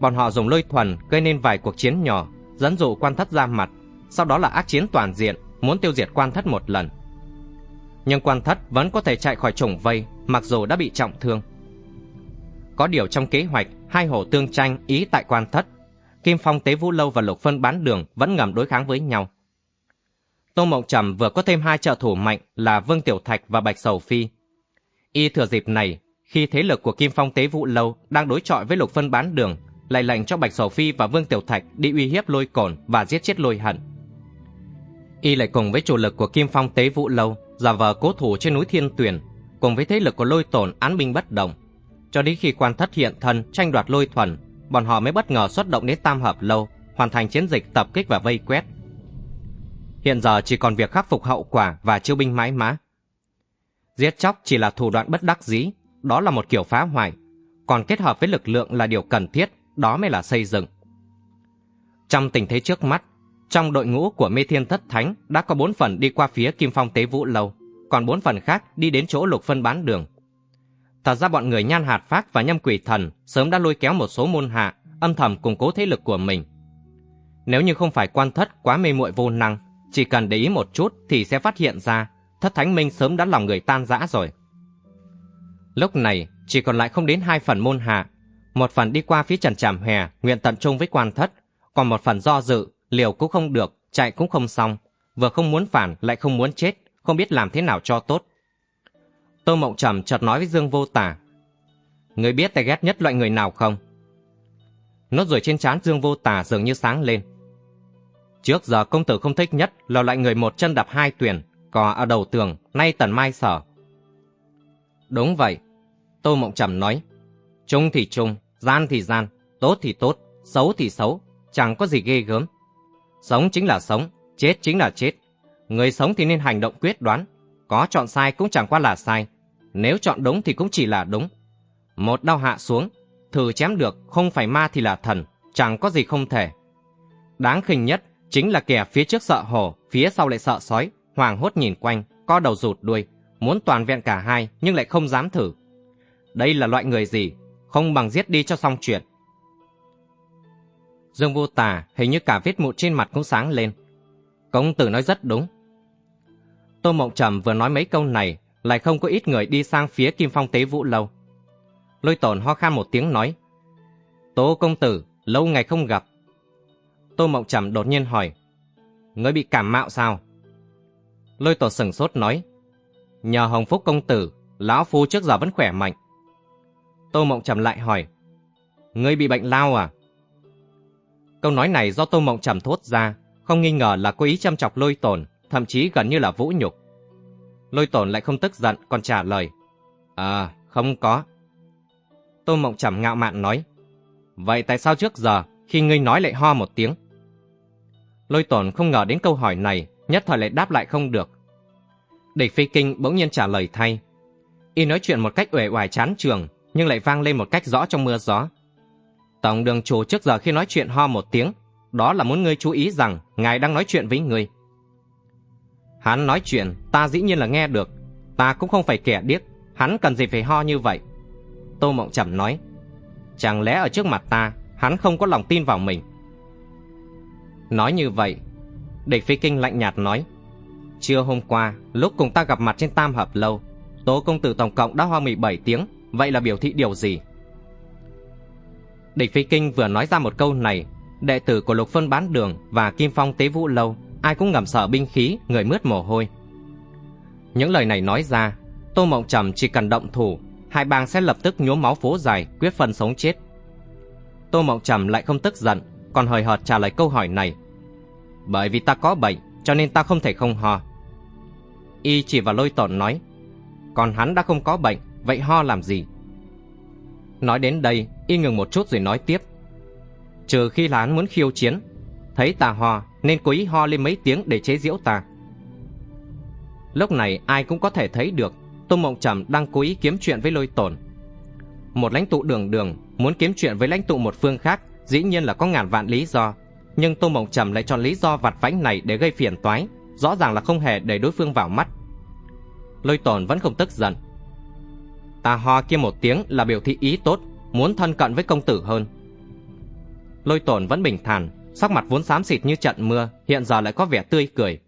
Bọn họ dùng lôi thuần gây nên vài cuộc chiến nhỏ, dẫn dụ quan thất ra mặt, sau đó là ác chiến toàn diện, muốn tiêu diệt quan thất một lần. Nhưng quan thất vẫn có thể chạy khỏi trùng vây, mặc dù đã bị trọng thương. Có điều trong kế hoạch, hai hồ tương tranh ý tại quan thất, Kim Phong Tế Vũ Lâu và Lục Phân bán đường vẫn ngầm đối kháng với nhau. Tô Mộng Trầm vừa có thêm hai trợ thủ mạnh là Vương Tiểu Thạch và Bạch Sầu Phi. Y thừa dịp này, khi thế lực của Kim Phong Tế Vũ Lâu đang đối chọi với Lục Phân bán đường, lại lệnh cho Bạch Sầu Phi và Vương Tiểu Thạch đi uy hiếp lôi cồn và giết chết lôi hận. Y lại cùng với chủ lực của Kim Phong Tế Vũ Lâu giả vờ cố thủ trên núi Thiên Tuyền, cùng với thế lực của lôi tổn án binh bất động. Cho đến khi quan thất hiện thân tranh đoạt lôi thuần, bọn họ mới bất ngờ xuất động đến Tam Hợp Lâu, hoàn thành chiến dịch tập kích và vây quét. Hiện giờ chỉ còn việc khắc phục hậu quả và chiêu binh mãi mã. Giết chóc chỉ là thủ đoạn bất đắc dĩ, đó là một kiểu phá hoại. Còn kết hợp với lực lượng là điều cần thiết, đó mới là xây dựng. Trong tình thế trước mắt, trong đội ngũ của Mê Thiên Thất Thánh đã có bốn phần đi qua phía Kim Phong Tế Vũ Lâu, còn bốn phần khác đi đến chỗ lục phân bán đường. Thật ra bọn người Nhan Hạt Phác và Nhâm Quỷ Thần sớm đã lôi kéo một số môn hạ, âm thầm củng cố thế lực của mình. Nếu như không phải quan thất quá mê muội vô năng, chỉ cần để ý một chút thì sẽ phát hiện ra thất thánh minh sớm đã lòng người tan rã rồi. Lúc này chỉ còn lại không đến hai phần môn hạ, một phần đi qua phía trần tràm hè nguyện tận trung với quan thất, còn một phần do dự, liều cũng không được, chạy cũng không xong, vừa không muốn phản lại không muốn chết, không biết làm thế nào cho tốt. Tô Mộng Trầm chợt nói với Dương Vô Tả. Người biết ta ghét nhất loại người nào không? Nốt ruồi trên trán Dương Vô Tả dường như sáng lên. Trước giờ công tử không thích nhất là loại người một chân đạp hai tuyển, cò ở đầu tường, nay tần mai sở. Đúng vậy. Tô Mộng Trầm nói. Trung thì trung, gian thì gian, tốt thì tốt, xấu thì xấu, chẳng có gì ghê gớm. Sống chính là sống, chết chính là chết. Người sống thì nên hành động quyết đoán, có chọn sai cũng chẳng qua là sai. Nếu chọn đúng thì cũng chỉ là đúng. Một đao hạ xuống, thử chém được không phải ma thì là thần, chẳng có gì không thể. Đáng khinh nhất chính là kẻ phía trước sợ hổ, phía sau lại sợ sói, hoàng hốt nhìn quanh, co đầu rụt đuôi, muốn toàn vẹn cả hai nhưng lại không dám thử. Đây là loại người gì, không bằng giết đi cho xong chuyện. Dương vô tà hình như cả vết mụn trên mặt cũng sáng lên. Công tử nói rất đúng. Tô Mộng Trầm vừa nói mấy câu này, lại không có ít người đi sang phía Kim Phong Tế Vũ Lâu. Lôi tổn ho khan một tiếng nói. Tô công tử, lâu ngày không gặp. Tô Mộng Trầm đột nhiên hỏi. Ngươi bị cảm mạo sao? Lôi tổ sừng sốt nói. Nhờ Hồng Phúc công tử, lão phu trước giờ vẫn khỏe mạnh. Tô Mộng Trầm lại hỏi. Ngươi bị bệnh lao à? Câu nói này do Tô Mộng Trầm thốt ra, không nghi ngờ là có ý chăm chọc lôi tổn, thậm chí gần như là vũ nhục. Lôi tổn lại không tức giận, còn trả lời. À, không có. Tô Mộng Trầm ngạo mạn nói. Vậy tại sao trước giờ, khi ngươi nói lại ho một tiếng? Lôi tổn không ngờ đến câu hỏi này, nhất thời lại đáp lại không được. Địch phi kinh bỗng nhiên trả lời thay. Y nói chuyện một cách uể oải chán trường, nhưng lại vang lên một cách rõ trong mưa gió. Tổng đường chủ trước giờ khi nói chuyện ho một tiếng, đó là muốn ngươi chú ý rằng ngài đang nói chuyện với ngươi. Hắn nói chuyện, ta dĩ nhiên là nghe được. Ta cũng không phải kẻ điếc, hắn cần gì phải ho như vậy. Tô Mộng Trầm nói, chẳng lẽ ở trước mặt ta, hắn không có lòng tin vào mình. Nói như vậy, địch phi kinh lạnh nhạt nói, Trưa hôm qua, lúc cùng ta gặp mặt trên tam hợp lâu, Tố công tử tổng cộng đã hoa 17 tiếng, vậy là biểu thị điều gì? Địch Phi Kinh vừa nói ra một câu này, đệ tử của Lục Phân bán đường và Kim Phong tế vũ lâu, ai cũng ngầm sợ binh khí, người mướt mồ hôi. Những lời này nói ra, Tô Mộng Trầm chỉ cần động thủ, hai bang sẽ lập tức nhuốm máu phố dài, quyết phân sống chết. Tô Mộng Trầm lại không tức giận, còn hời hợt trả lời câu hỏi này. Bởi vì ta có bệnh, cho nên ta không thể không ho. Y chỉ vào lôi tổn nói, còn hắn đã không có bệnh, vậy ho làm gì? Nói đến đây, y ngừng một chút rồi nói tiếp. Trừ khi là hắn muốn khiêu chiến, thấy ta ho nên cố ý ho lên mấy tiếng để chế giễu ta. Lúc này ai cũng có thể thấy được Tô Mộng Trầm đang cố ý kiếm chuyện với lôi tổn Một lãnh tụ đường đường Muốn kiếm chuyện với lãnh tụ một phương khác Dĩ nhiên là có ngàn vạn lý do, Nhưng Tô Mộng Trầm lại chọn lý do vặt vãnh này Để gây phiền toái, Rõ ràng là không hề để đối phương vào mắt. Lôi tồn vẫn không tức giận. Ta ho kia một tiếng là biểu thị ý tốt, Muốn thân cận với công tử hơn. Lôi tồn vẫn bình thản, Sắc mặt vốn xám xịt như trận mưa, Hiện giờ lại có vẻ tươi cười.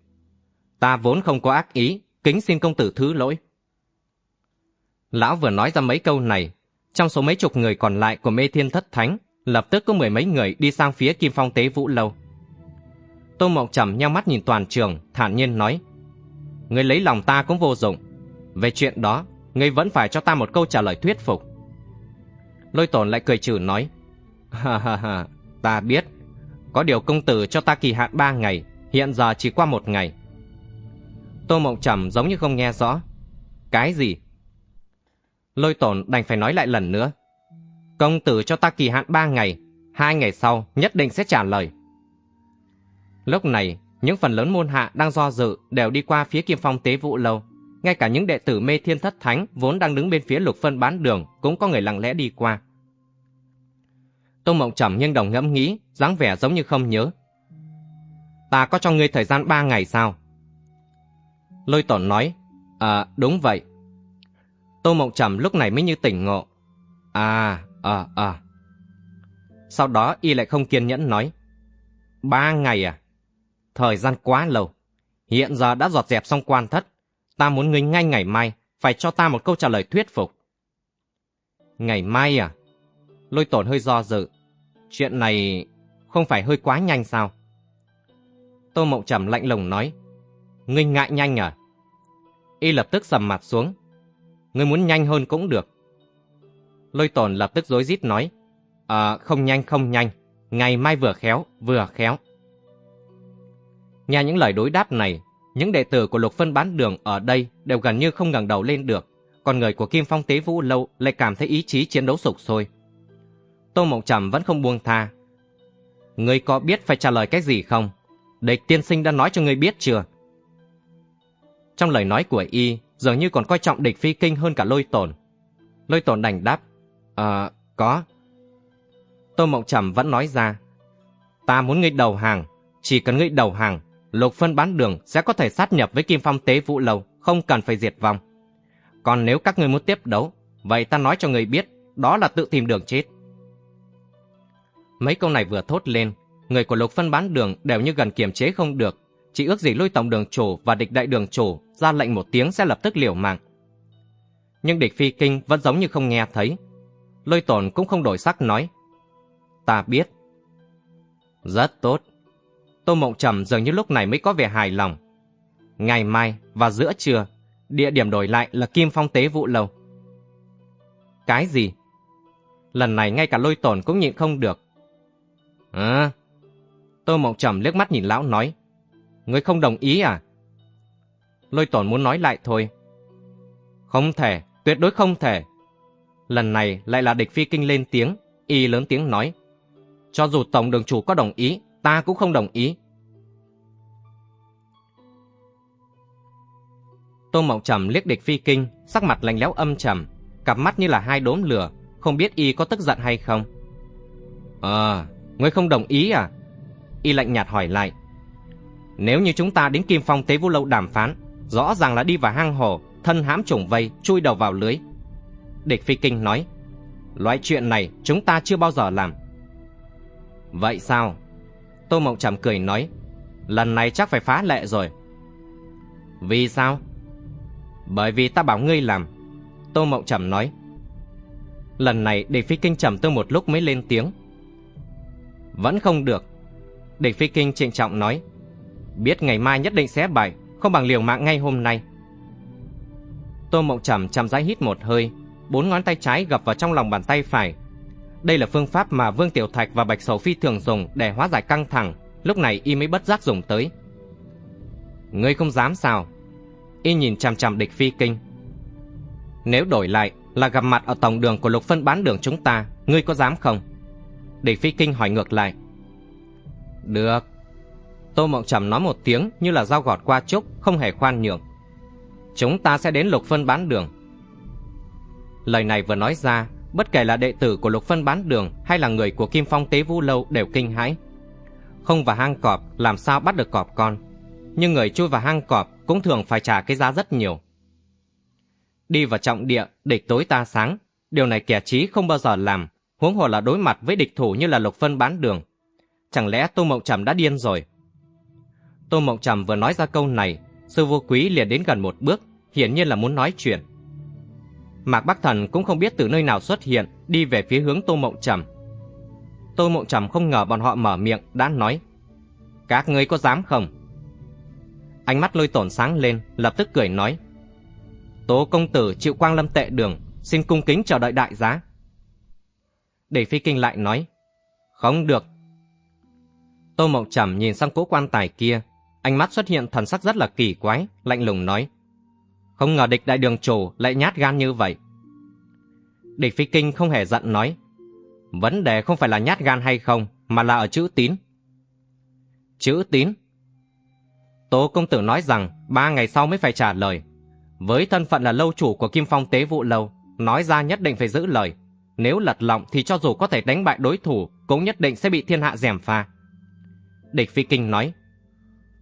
Ta vốn không có ác ý, Kính xin công tử thứ lỗi. Lão vừa nói ra mấy câu này, Trong số mấy chục người còn lại của mê thiên thất thánh Lập tức có mười mấy người đi sang phía Kim Phong Tế Vũ Lâu. Tô Mộng Trầm nhau mắt nhìn toàn trường, Thản nhiên nói, Người lấy lòng ta cũng vô dụng. Về chuyện đó Người vẫn phải cho ta một câu trả lời thuyết phục. Lôi tổn lại cười trừ nói, Ha ha ha, Ta biết. Có điều công tử cho ta kỳ hạn ba ngày, Hiện giờ chỉ qua một ngày. Tô Mộng Trầm giống như không nghe rõ, Cái gì? Lôi tổn đành phải nói lại lần nữa Công tử cho ta kỳ hạn ba ngày Hai ngày sau nhất định sẽ trả lời Lúc này Những phần lớn môn hạ đang do dự Đều đi qua phía Kim Phong Tế Vũ Lâu ngay cả những đệ tử mê thiên thất thánh vốn đang đứng bên phía lục phân bán đường cũng có người lặng lẽ đi qua. Tô Mộng Trầm nhưng đồng ngẫm nghĩ, dáng vẻ giống như không nhớ. Ta có cho ngươi thời gian ba ngày sao? Lôi tổn nói, À, đúng vậy. Tô Mộng Trầm lúc này mới như tỉnh ngộ. À, à, à. Sau đó y lại không kiên nhẫn nói. Ba ngày à? Thời gian quá lâu. Hiện giờ đã dọt dẹp xong quan thất, Ta muốn ngươi ngay ngày mai, phải cho ta một câu trả lời thuyết phục. Ngày mai à? Lôi tổn hơi do dự. Chuyện này không phải hơi quá nhanh sao? Tô Mộng Trầm lạnh lùng nói. Ngươi ngại nhanh à? Y lập tức sầm mặt xuống. Ngươi muốn nhanh hơn cũng được. Lôi tổn lập tức dối rít nói. À, không nhanh không nhanh. Ngày mai vừa khéo, vừa khéo. nghe những lời đối đáp này, những đệ tử của lục phân bán đường ở đây đều gần như không ngẩng đầu lên được, còn người của Kim Phong Tế Vũ Lâu lại cảm thấy ý chí chiến đấu sục sôi. Tô Mộng Trầm vẫn không buông tha. Ngươi có biết phải trả lời cái gì không? Địch tiên sinh đã nói cho ngươi biết chưa? Trong lời nói của y, dường như còn coi trọng địch phi kinh hơn cả lôi tổn. Lôi tổn đành đáp. Ờ, có. Tô Mộng Trầm vẫn nói ra. Ta muốn ngươi đầu hàng, chỉ cần ngươi đầu hàng, lục phân bán đường sẽ có thể sát nhập với Kim Phong Tế Vũ Lâu, không cần phải diệt vong. Còn nếu các ngươi muốn tiếp đấu, vậy ta nói cho người biết, đó là tự tìm đường chết. Mấy câu này vừa thốt lên, người của lục phân bán đường đều như gần kiềm chế không được, chỉ ước gì lôi tổng đường chủ và địch đại đường chủ ra lệnh một tiếng sẽ lập tức liều mạng. Nhưng địch phi kinh vẫn giống như không nghe thấy. Lôi tổn cũng không đổi sắc nói. Ta biết. Rất tốt. Tô Mộng Trầm dường như lúc này mới có vẻ hài lòng. Ngày mai và giữa trưa, địa điểm đổi lại là Kim Phong Tế Vụ Lâu. Cái gì? Lần này ngay cả lôi tổn cũng nhịn không được. À, Tô Mộng Trầm liếc mắt nhìn lão nói. Ngươi không đồng ý à? Lôi tổn muốn nói lại thôi. Không thể, tuyệt đối không thể. Lần này lại là địch phi kinh lên tiếng, y lớn tiếng nói. Cho dù tổng đường chủ có đồng ý, ta cũng không đồng ý. Tô Mộng Trầm liếc địch phi kinh, sắc mặt lạnh lẽo âm trầm, cặp mắt như là hai đốm lửa, không biết y có tức giận hay không. Ờ, ngươi không đồng ý à? Y lạnh nhạt hỏi lại. Nếu như chúng ta đến Kim Phong Tế Vũ Lâu đàm phán, rõ ràng là đi vào hang hồ, thân hãm trùng vây, chui đầu vào lưới. Địch Phi Kinh nói, loại chuyện này chúng ta chưa bao giờ làm. Vậy sao? Tô Mộng Trầm cười nói Lần này chắc phải phá lệ rồi Vì sao? Bởi vì ta bảo ngươi làm Tô Mộng Trầm nói Lần này địch phi kinh trầm tư một lúc mới lên tiếng Vẫn không được Địch phi kinh trịnh trọng nói Biết ngày mai nhất định sẽ bại Không bằng liều mạng ngay hôm nay Tô Mộng Trầm chăm rãi hít một hơi Bốn ngón tay trái gập vào trong lòng bàn tay phải đây là phương pháp mà Vương Tiểu Thạch và Bạch Sầu Phi thường dùng để hóa giải căng thẳng, lúc này y mới bất giác dùng tới. Ngươi không dám sao? Y nhìn chằm chằm địch phi kinh. Nếu đổi lại là gặp mặt ở tổng đường của lục phân bán đường chúng ta, ngươi có dám không? Địch phi kinh hỏi ngược lại. Được. Tô Mộng Trầm nói một tiếng như là dao gọt qua trúc, không hề khoan nhượng. chúng ta sẽ đến lục phân bán đường. Lời này vừa nói ra, bất kể là đệ tử của lục phân bán đường hay là người của Kim Phong Tế Vũ Lâu đều kinh hãi. Không vào hang cọp làm sao bắt được cọp con, nhưng người chui vào hang cọp cũng thường phải trả cái giá rất nhiều. Đi vào trọng địa, địch tối ta sáng, điều này kẻ trí không bao giờ làm, huống hồ là đối mặt với địch thủ như là lục phân bán đường. Chẳng lẽ Tô Mộng Trầm đã điên rồi? Tô Mộng Trầm vừa nói ra câu này, sư vô quý liền đến gần một bước, hiển nhiên là muốn nói chuyện. Mạc Bắc Thần cũng không biết từ nơi nào xuất hiện, đi về phía hướng Tô Mộng Trầm. Tô Mộng Trầm không ngờ bọn họ mở miệng đã nói: "Các ngươi có dám không?" Ánh mắt lôi tổn sáng lên, lập tức cười nói: "Tố công tử chịu quang lâm tệ đường, xin cung kính chờ đợi đại giá." Để Phi Kinh lại nói: "Không được." Tô Mộng Trầm nhìn sang cố quan tài kia, ánh mắt xuất hiện thần sắc rất là kỳ quái, lạnh lùng nói: không ngờ địch đại đường chủ lại nhát gan như vậy. Địch phi kinh không hề giận nói. Vấn đề không phải là nhát gan hay không, mà là ở chữ tín. Chữ tín? Tố công tử nói rằng ba ngày sau mới phải trả lời. Với thân phận là lâu chủ của Kim Phong Tế Vụ Lâu, nói ra nhất định phải giữ lời. Nếu lật lọng thì cho dù có thể đánh bại đối thủ, cũng nhất định sẽ bị thiên hạ dèm pha. Địch Phi Kinh nói,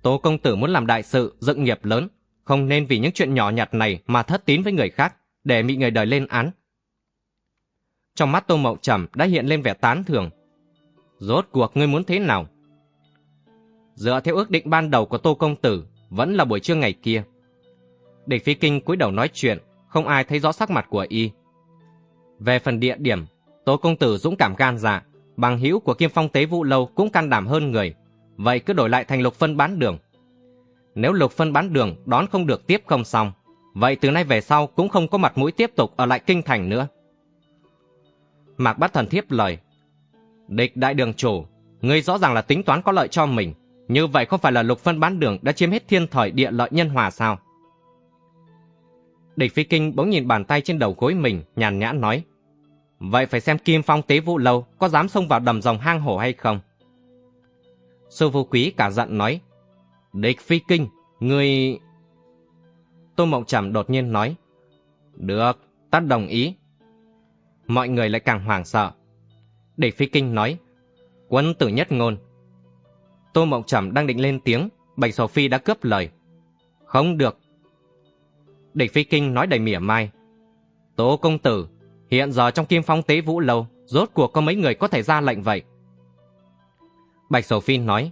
Tố công tử muốn làm đại sự, dựng nghiệp lớn, không nên vì những chuyện nhỏ nhặt này mà thất tín với người khác, để bị người đời lên án. Trong mắt Tô Mậu Trầm đã hiện lên vẻ tán thưởng. Rốt cuộc ngươi muốn thế nào? Dựa theo ước định ban đầu của Tô Công Tử, vẫn là buổi trưa ngày kia. Địch Phi Kinh cúi đầu nói chuyện, không ai thấy rõ sắc mặt của y. Về phần địa điểm, Tô Công Tử dũng cảm gan dạ, bằng hữu của Kim Phong Tế Vũ Lâu cũng can đảm hơn người. Vậy cứ đổi lại thành lục phân bán đường. Nếu lục phân bán đường đón không được tiếp không xong, vậy từ nay về sau cũng không có mặt mũi tiếp tục ở lại kinh thành nữa. Mạc Bát Thần thiếp lời. Địch đại đường chủ, ngươi rõ ràng là tính toán có lợi cho mình. Như vậy không phải là lục phân bán đường đã chiếm hết thiên thời địa lợi nhân hòa sao? Địch Phi Kinh bỗng nhìn bàn tay trên đầu gối mình, nhàn nhã nói. Vậy phải xem Kim Phong tế vụ lâu có dám xông vào đầm rồng hang hổ hay không? Sư vô quý cả giận nói. Địch phi kinh, người... Tô Mộng Trầm đột nhiên nói. Được, ta đồng ý. Mọi người lại càng hoảng sợ. Địch phi kinh nói. Quân tử nhất ngôn. Tô Mộng Trầm đang định lên tiếng, Bạch Sầu Phi đã cướp lời. Không được. Địch phi kinh nói đầy mỉa mai. Tố công tử, hiện giờ trong kim phong tế vũ lâu, rốt cuộc có mấy người có thể ra lệnh vậy? Bạch Sầu Phi nói.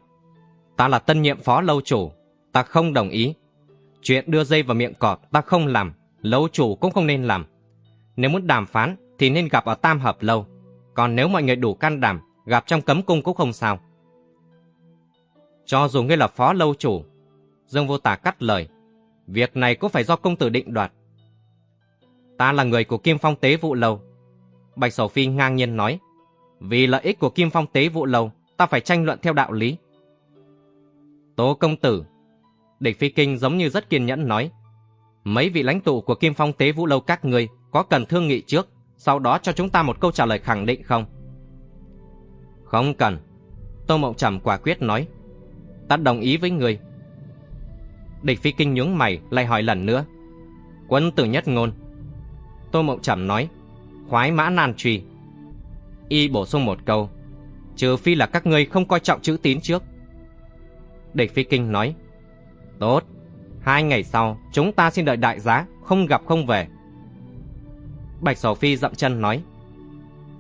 Ta là tân nhiệm phó lâu chủ, ta không đồng ý. Chuyện đưa dây vào miệng cọp ta không làm, lâu chủ cũng không nên làm. Nếu muốn đàm phán thì nên gặp ở tam hợp lâu. Còn nếu mọi người đủ can đảm, gặp trong cấm cung cũng không sao. Cho dù ngươi là phó lâu chủ, Dương Vô Tà cắt lời. Việc này cũng phải do công tử định đoạt. Ta là người của Kim Phong Tế Vụ Lâu. Bạch Sầu Phi ngang nhiên nói. Vì lợi ích của Kim Phong Tế Vụ Lâu, ta phải tranh luận theo đạo lý. Tố công tử. Địch Phi Kinh giống như rất kiên nhẫn nói. Mấy vị lãnh tụ của Kim Phong Tế Vũ Lâu các người có cần thương nghị trước, sau đó cho chúng ta một câu trả lời khẳng định không? Không cần. Tô Mộng Trầm quả quyết nói. Ta đồng ý với người. Địch Phi Kinh nhướng mày lại hỏi lần nữa. Quân tử nhất ngôn. Tô Mộng Trầm nói. Khoái mã nan trùy. Y bổ sung một câu. Trừ phi là các ngươi không coi trọng chữ tín trước. Địch Phi Kinh nói Tốt, hai ngày sau chúng ta xin đợi đại giá, không gặp không về. Bạch Sầu Phi dậm chân nói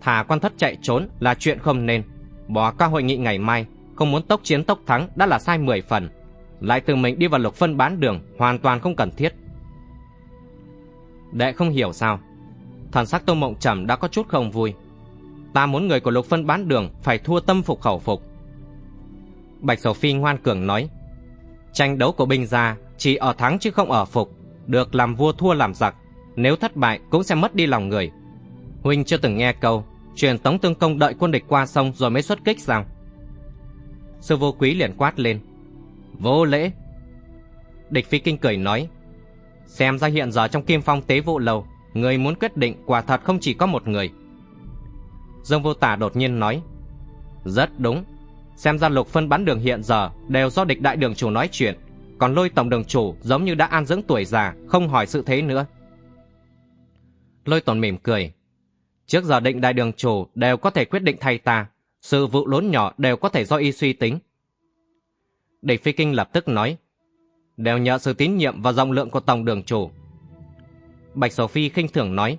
Thả quan thất chạy trốn là chuyện không nên. Bỏ qua hội nghị ngày mai, không muốn tốc chiến tốc thắng đã là sai mười phần. Lại tự mình đi vào lục phân bán đường, hoàn toàn không cần thiết. Đệ không hiểu sao. Thần sắc Tô Mộng Trầm đã có chút không vui. Ta muốn người của lục phân bán đường phải thua tâm phục khẩu phục Bạch Sầu Phi ngoan cường nói, Tranh đấu của binh gia chỉ ở thắng chứ không ở phục, Được làm vua thua làm giặc, Nếu thất bại cũng sẽ mất đi lòng người. Huynh chưa từng nghe câu Truyền tống tương công đợi quân địch qua sông rồi mới xuất kích sao? Sư vô quý liền quát lên, Vô lễ. Địch phi kinh cười nói, Xem ra hiện giờ trong kim phong tế vụ lầu Người muốn quyết định quả thật không chỉ có một người. Dương vô tả đột nhiên nói, Rất đúng. Xem ra lục phân bán đường hiện giờ đều do địch đại đường chủ nói chuyện còn lôi tổng đường chủ giống như đã an dưỡng tuổi già, không hỏi sự thế nữa. Lôi tồn mỉm cười. Trước giờ định đại đường chủ đều có thể quyết định thay ta, sự vụ lớn nhỏ đều có thể do y suy tính. Địch Phi Kinh lập tức nói, đều nhờ sự tín nhiệm và rộng lượng của tổng đường chủ. Bạch Sầu Phi khinh thường nói,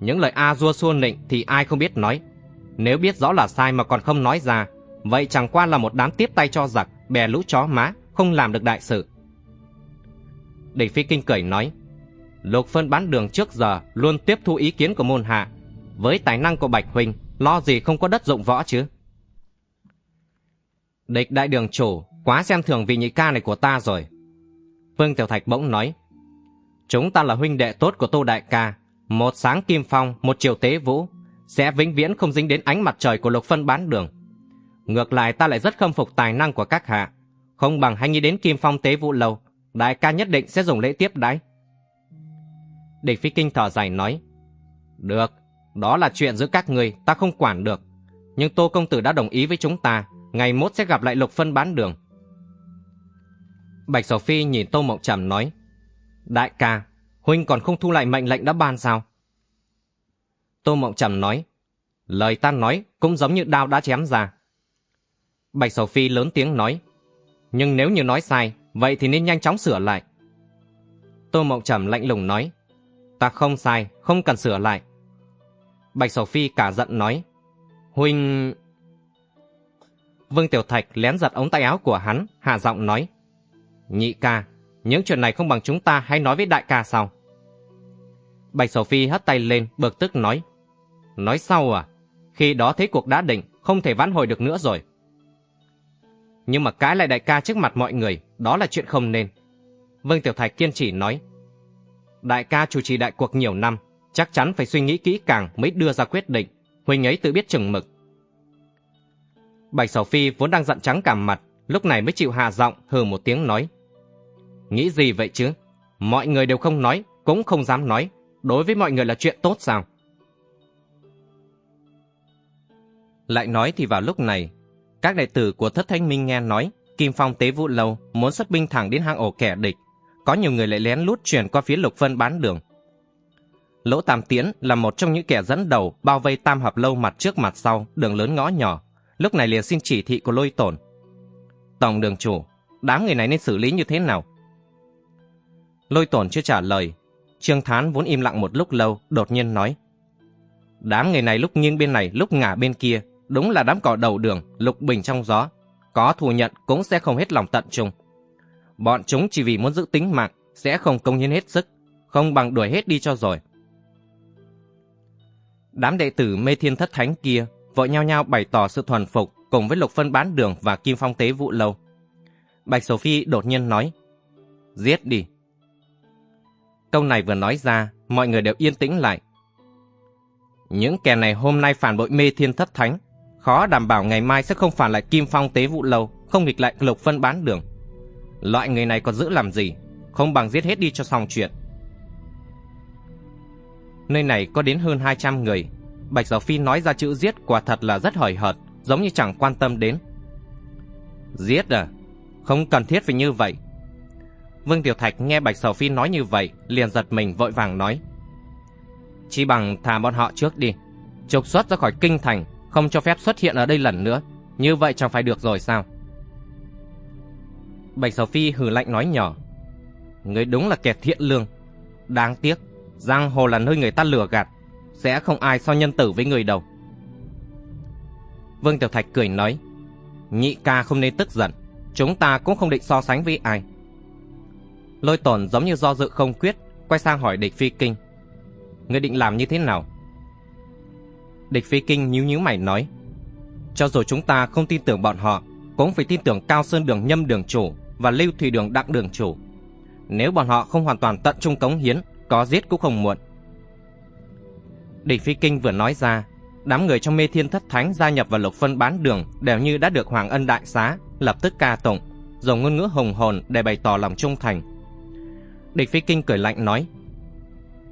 những lời a dua xua nịnh thì ai không biết nói. Nếu biết rõ là sai mà còn không nói ra, vậy chẳng qua là một đám tiếp tay cho giặc, bè lũ chó má, không làm được đại sự. Địch Phi Kinh cười nói, Lục Phân bán đường trước giờ luôn tiếp thu ý kiến của môn hạ. Với tài năng của Bạch Huynh, lo gì không có đất dụng võ chứ? Địch đại đường chủ, quá xem thường vị nhị ca này của ta rồi. Vương Tiểu Thạch bỗng nói, Chúng ta là huynh đệ tốt của Tô Đại ca, một sáng kim phong, một chiều tế vũ, sẽ vĩnh viễn không dính đến ánh mặt trời của lục phân bán đường. Ngược lại ta lại rất khâm phục tài năng của các hạ, không bằng hay nghĩ đến kim phong tế vũ lâu, đại ca nhất định sẽ dùng lễ tiếp đãi. Địch Phi Kinh thở dài nói, Được, đó là chuyện giữa các người, ta không quản được. Nhưng Tô Công Tử đã đồng ý với chúng ta, ngày mốt sẽ gặp lại Lục Phân bán đường. Bạch Sầu Phi nhìn Tô Mộng Trầm nói, Đại ca, Huynh còn không thu lại mệnh lệnh đã ban sao? Tô Mộng Trầm nói, lời ta nói cũng giống như đao đã chém ra. Bạch Sầu Phi lớn tiếng nói, nhưng nếu như nói sai, vậy thì nên nhanh chóng sửa lại. Tô Mộng Trầm lạnh lùng nói, ta không sai, không cần sửa lại. Bạch Sầu Phi cả giận nói, Huynh... Vương Tiểu Thạch lén giật ống tay áo của hắn, hạ giọng nói, Nhị ca, những chuyện này không bằng chúng ta hãy nói với đại ca sau. Bạch Sầu Phi hất tay lên, bực tức nói. Nói sau à? Khi đó thế cuộc đã định, không thể vãn hồi được nữa rồi. Nhưng mà cái lại đại ca trước mặt mọi người, đó là chuyện không nên. Vương Tiểu Thạch kiên trì nói. Đại ca chủ trì đại cuộc nhiều năm, chắc chắn phải suy nghĩ kỹ càng mới đưa ra quyết định. Huỳnh ấy tự biết chừng mực. Bạch Sầu Phi vốn đang giận trắng cả mặt, lúc này mới chịu hạ giọng hừ một tiếng nói. Nghĩ gì vậy chứ? Mọi người đều không nói, cũng không dám nói. Đối với mọi người là chuyện tốt sao? Lại nói thì vào lúc này, các đệ tử của Thất Thanh Minh nghe nói Kim Phong Tế Vũ Lâu muốn xuất binh thẳng đến hang ổ kẻ địch. Có nhiều người lại lén lút chuyển qua phía Lục Vân bán đường. Lỗ Tam Tiễn là một trong những kẻ dẫn đầu bao vây Tam Hợp Lâu mặt trước mặt sau, đường lớn ngõ nhỏ. Lúc này liền xin chỉ thị của lôi tổn. Tổng đường chủ, đám người này nên xử lý như thế nào? Lôi tổn chưa trả lời. Trương Thán vốn im lặng một lúc lâu, đột nhiên nói. Đám người này lúc nghiêng bên này, lúc ngả bên kia, đúng là đám cỏ đầu đường, lục bình trong gió. Có thù nhận cũng sẽ không hết lòng tận trung. Bọn chúng chỉ vì muốn giữ tính mạng, sẽ không công hiến hết sức, không bằng đuổi hết đi cho rồi. Đám đệ tử mê thiên thất thánh kia vội nhau nhau bày tỏ sự thuần phục cùng với lục phân bán đường và kim phong tế vụ lâu. Bạch Sophie đột nhiên nói, giết đi. Câu này vừa nói ra, mọi người đều yên tĩnh lại. Những kẻ này hôm nay phản bội mê thiên thất thánh, khó đảm bảo ngày mai sẽ không phản lại kim phong tế vụ lâu, không nghịch lại lục phân bán đường. Loại người này còn giữ làm gì, không bằng giết hết đi cho xong chuyện. Nơi này có đến hơn 200 người, Bạch Giáo Phi nói ra chữ giết quả thật là rất hời hợt, giống như chẳng quan tâm đến. Giết à? Không cần thiết phải như vậy. Vương Tiểu Thạch nghe Bạch Sầu Phi nói như vậy, liền giật mình vội vàng nói. Chỉ bằng thả bọn họ trước đi, trục xuất ra khỏi kinh thành, không cho phép xuất hiện ở đây lần nữa, như vậy chẳng phải được rồi sao? Bạch Sầu Phi hừ lạnh nói nhỏ. Người đúng là kẻ thiện lương. Đáng tiếc, giang hồ là nơi người ta lừa gạt, sẽ không ai so nhân tử với người đâu. Vương Tiểu Thạch cười nói, nhị ca không nên tức giận, chúng ta cũng không định so sánh với ai. Lôi tổn giống như do dự không quyết, quay sang hỏi địch phi kinh. người định làm như thế nào? Địch phi kinh nhíu nhíu mày nói, cho dù chúng ta không tin tưởng bọn họ, cũng phải tin tưởng Cao Sơn Đường Nhâm Đường Chủ và Lưu Thủy Đường Đặng Đường Chủ. Nếu bọn họ không hoàn toàn tận trung cống hiến, có giết cũng không muộn. Địch Phi Kinh vừa nói ra, đám người trong mê thiên thất thánh gia nhập vào lục phân bán đường đều như đã được Hoàng Ân đại xá, lập tức ca tụng, dùng ngôn ngữ hùng hồn để bày tỏ lòng trung thành. Địch Phi Kinh cười lạnh nói,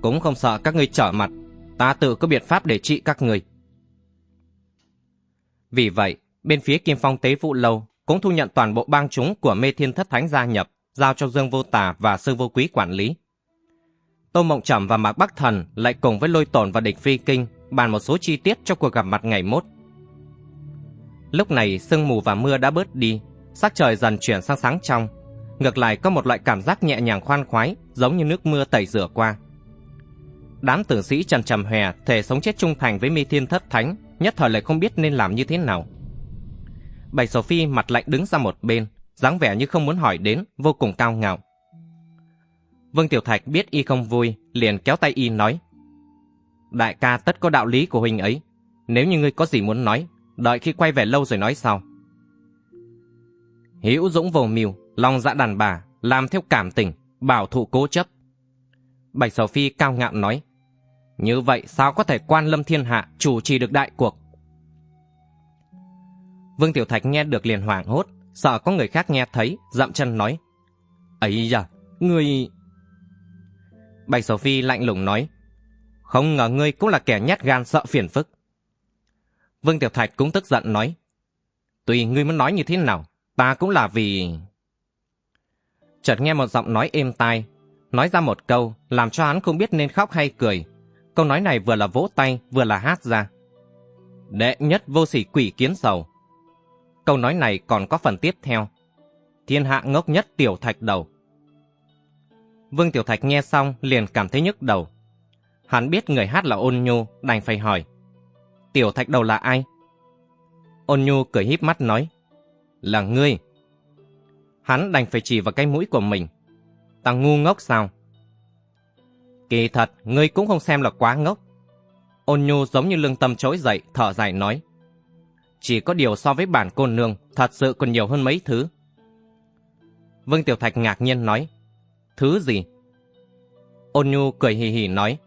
cũng không sợ các ngươi trở mặt, ta tự có biện pháp để trị các ngươi. Vì vậy, bên phía Kim Phong Tế Vụ Lâu cũng thu nhận toàn bộ bang chúng của mê thiên thất thánh gia nhập, giao cho Dương Vô Tà và Sư Vô Quý quản lý. Tô Mộng Trầm và Mạc Bắc Thần lại cùng với Lôi Tồn và Địch Phi Kinh bàn một số chi tiết cho cuộc gặp mặt ngày mốt. Lúc này sương mù và mưa đã bớt đi, sắc trời dần chuyển sang sáng trong. Ngược lại có một loại cảm giác nhẹ nhàng khoan khoái, giống như nước mưa tẩy rửa qua. Đám tử sĩ Trần Trầm Hòe thể sống chết trung thành với mi thiên thất thánh, nhất thời lại không biết nên làm như thế nào. Bạch Sophie mặt lạnh đứng ra một bên, dáng vẻ như không muốn hỏi đến, vô cùng cao ngạo. Vương Tiểu Thạch biết y không vui, liền kéo tay y nói. Đại ca tất có đạo lý của huynh ấy. Nếu như ngươi có gì muốn nói, đợi khi quay về lâu rồi nói sau. Hữu dũng vô mưu, lòng dạ đàn bà, làm theo cảm tình, bảo thụ cố chấp. Bạch Sầu Phi cao ngạo nói. Như vậy sao có thể quan lâm thiên hạ chủ trì được đại cuộc? Vương Tiểu Thạch nghe được liền hoảng hốt, sợ có người khác nghe thấy, dậm chân nói. ấy da, ngươi... Bạch Sầu Phi lạnh lùng nói. Không ngờ ngươi cũng là kẻ nhát gan sợ phiền phức. Vương Tiểu Thạch cũng tức giận nói. Tùy ngươi muốn nói như thế nào, ta cũng là vì... Chợt nghe một giọng nói êm tai, nói ra một câu, làm cho hắn không biết nên khóc hay cười. Câu nói này vừa là vỗ tay, vừa là hát ra. Đệ nhất vô sỉ quỷ kiến sầu. Câu nói này còn có phần tiếp theo. Thiên hạ ngốc nhất tiểu thạch đầu. Vương Tiểu Thạch nghe xong liền cảm thấy nhức đầu. Hắn biết người hát là ôn nhu, đành phải hỏi. Tiểu Thạch đầu là ai? Ôn nhu cười híp mắt nói. Là ngươi. Hắn đành phải chỉ vào cái mũi của mình. Ta ngu ngốc sao? Kỳ thật, ngươi cũng không xem là quá ngốc. Ôn nhu giống như lương tâm trỗi dậy, thở dài nói. Chỉ có điều so với bản cô nương, thật sự còn nhiều hơn mấy thứ. Vương Tiểu Thạch ngạc nhiên nói. Thứ gì? Ôn nhu cười hì hì nói.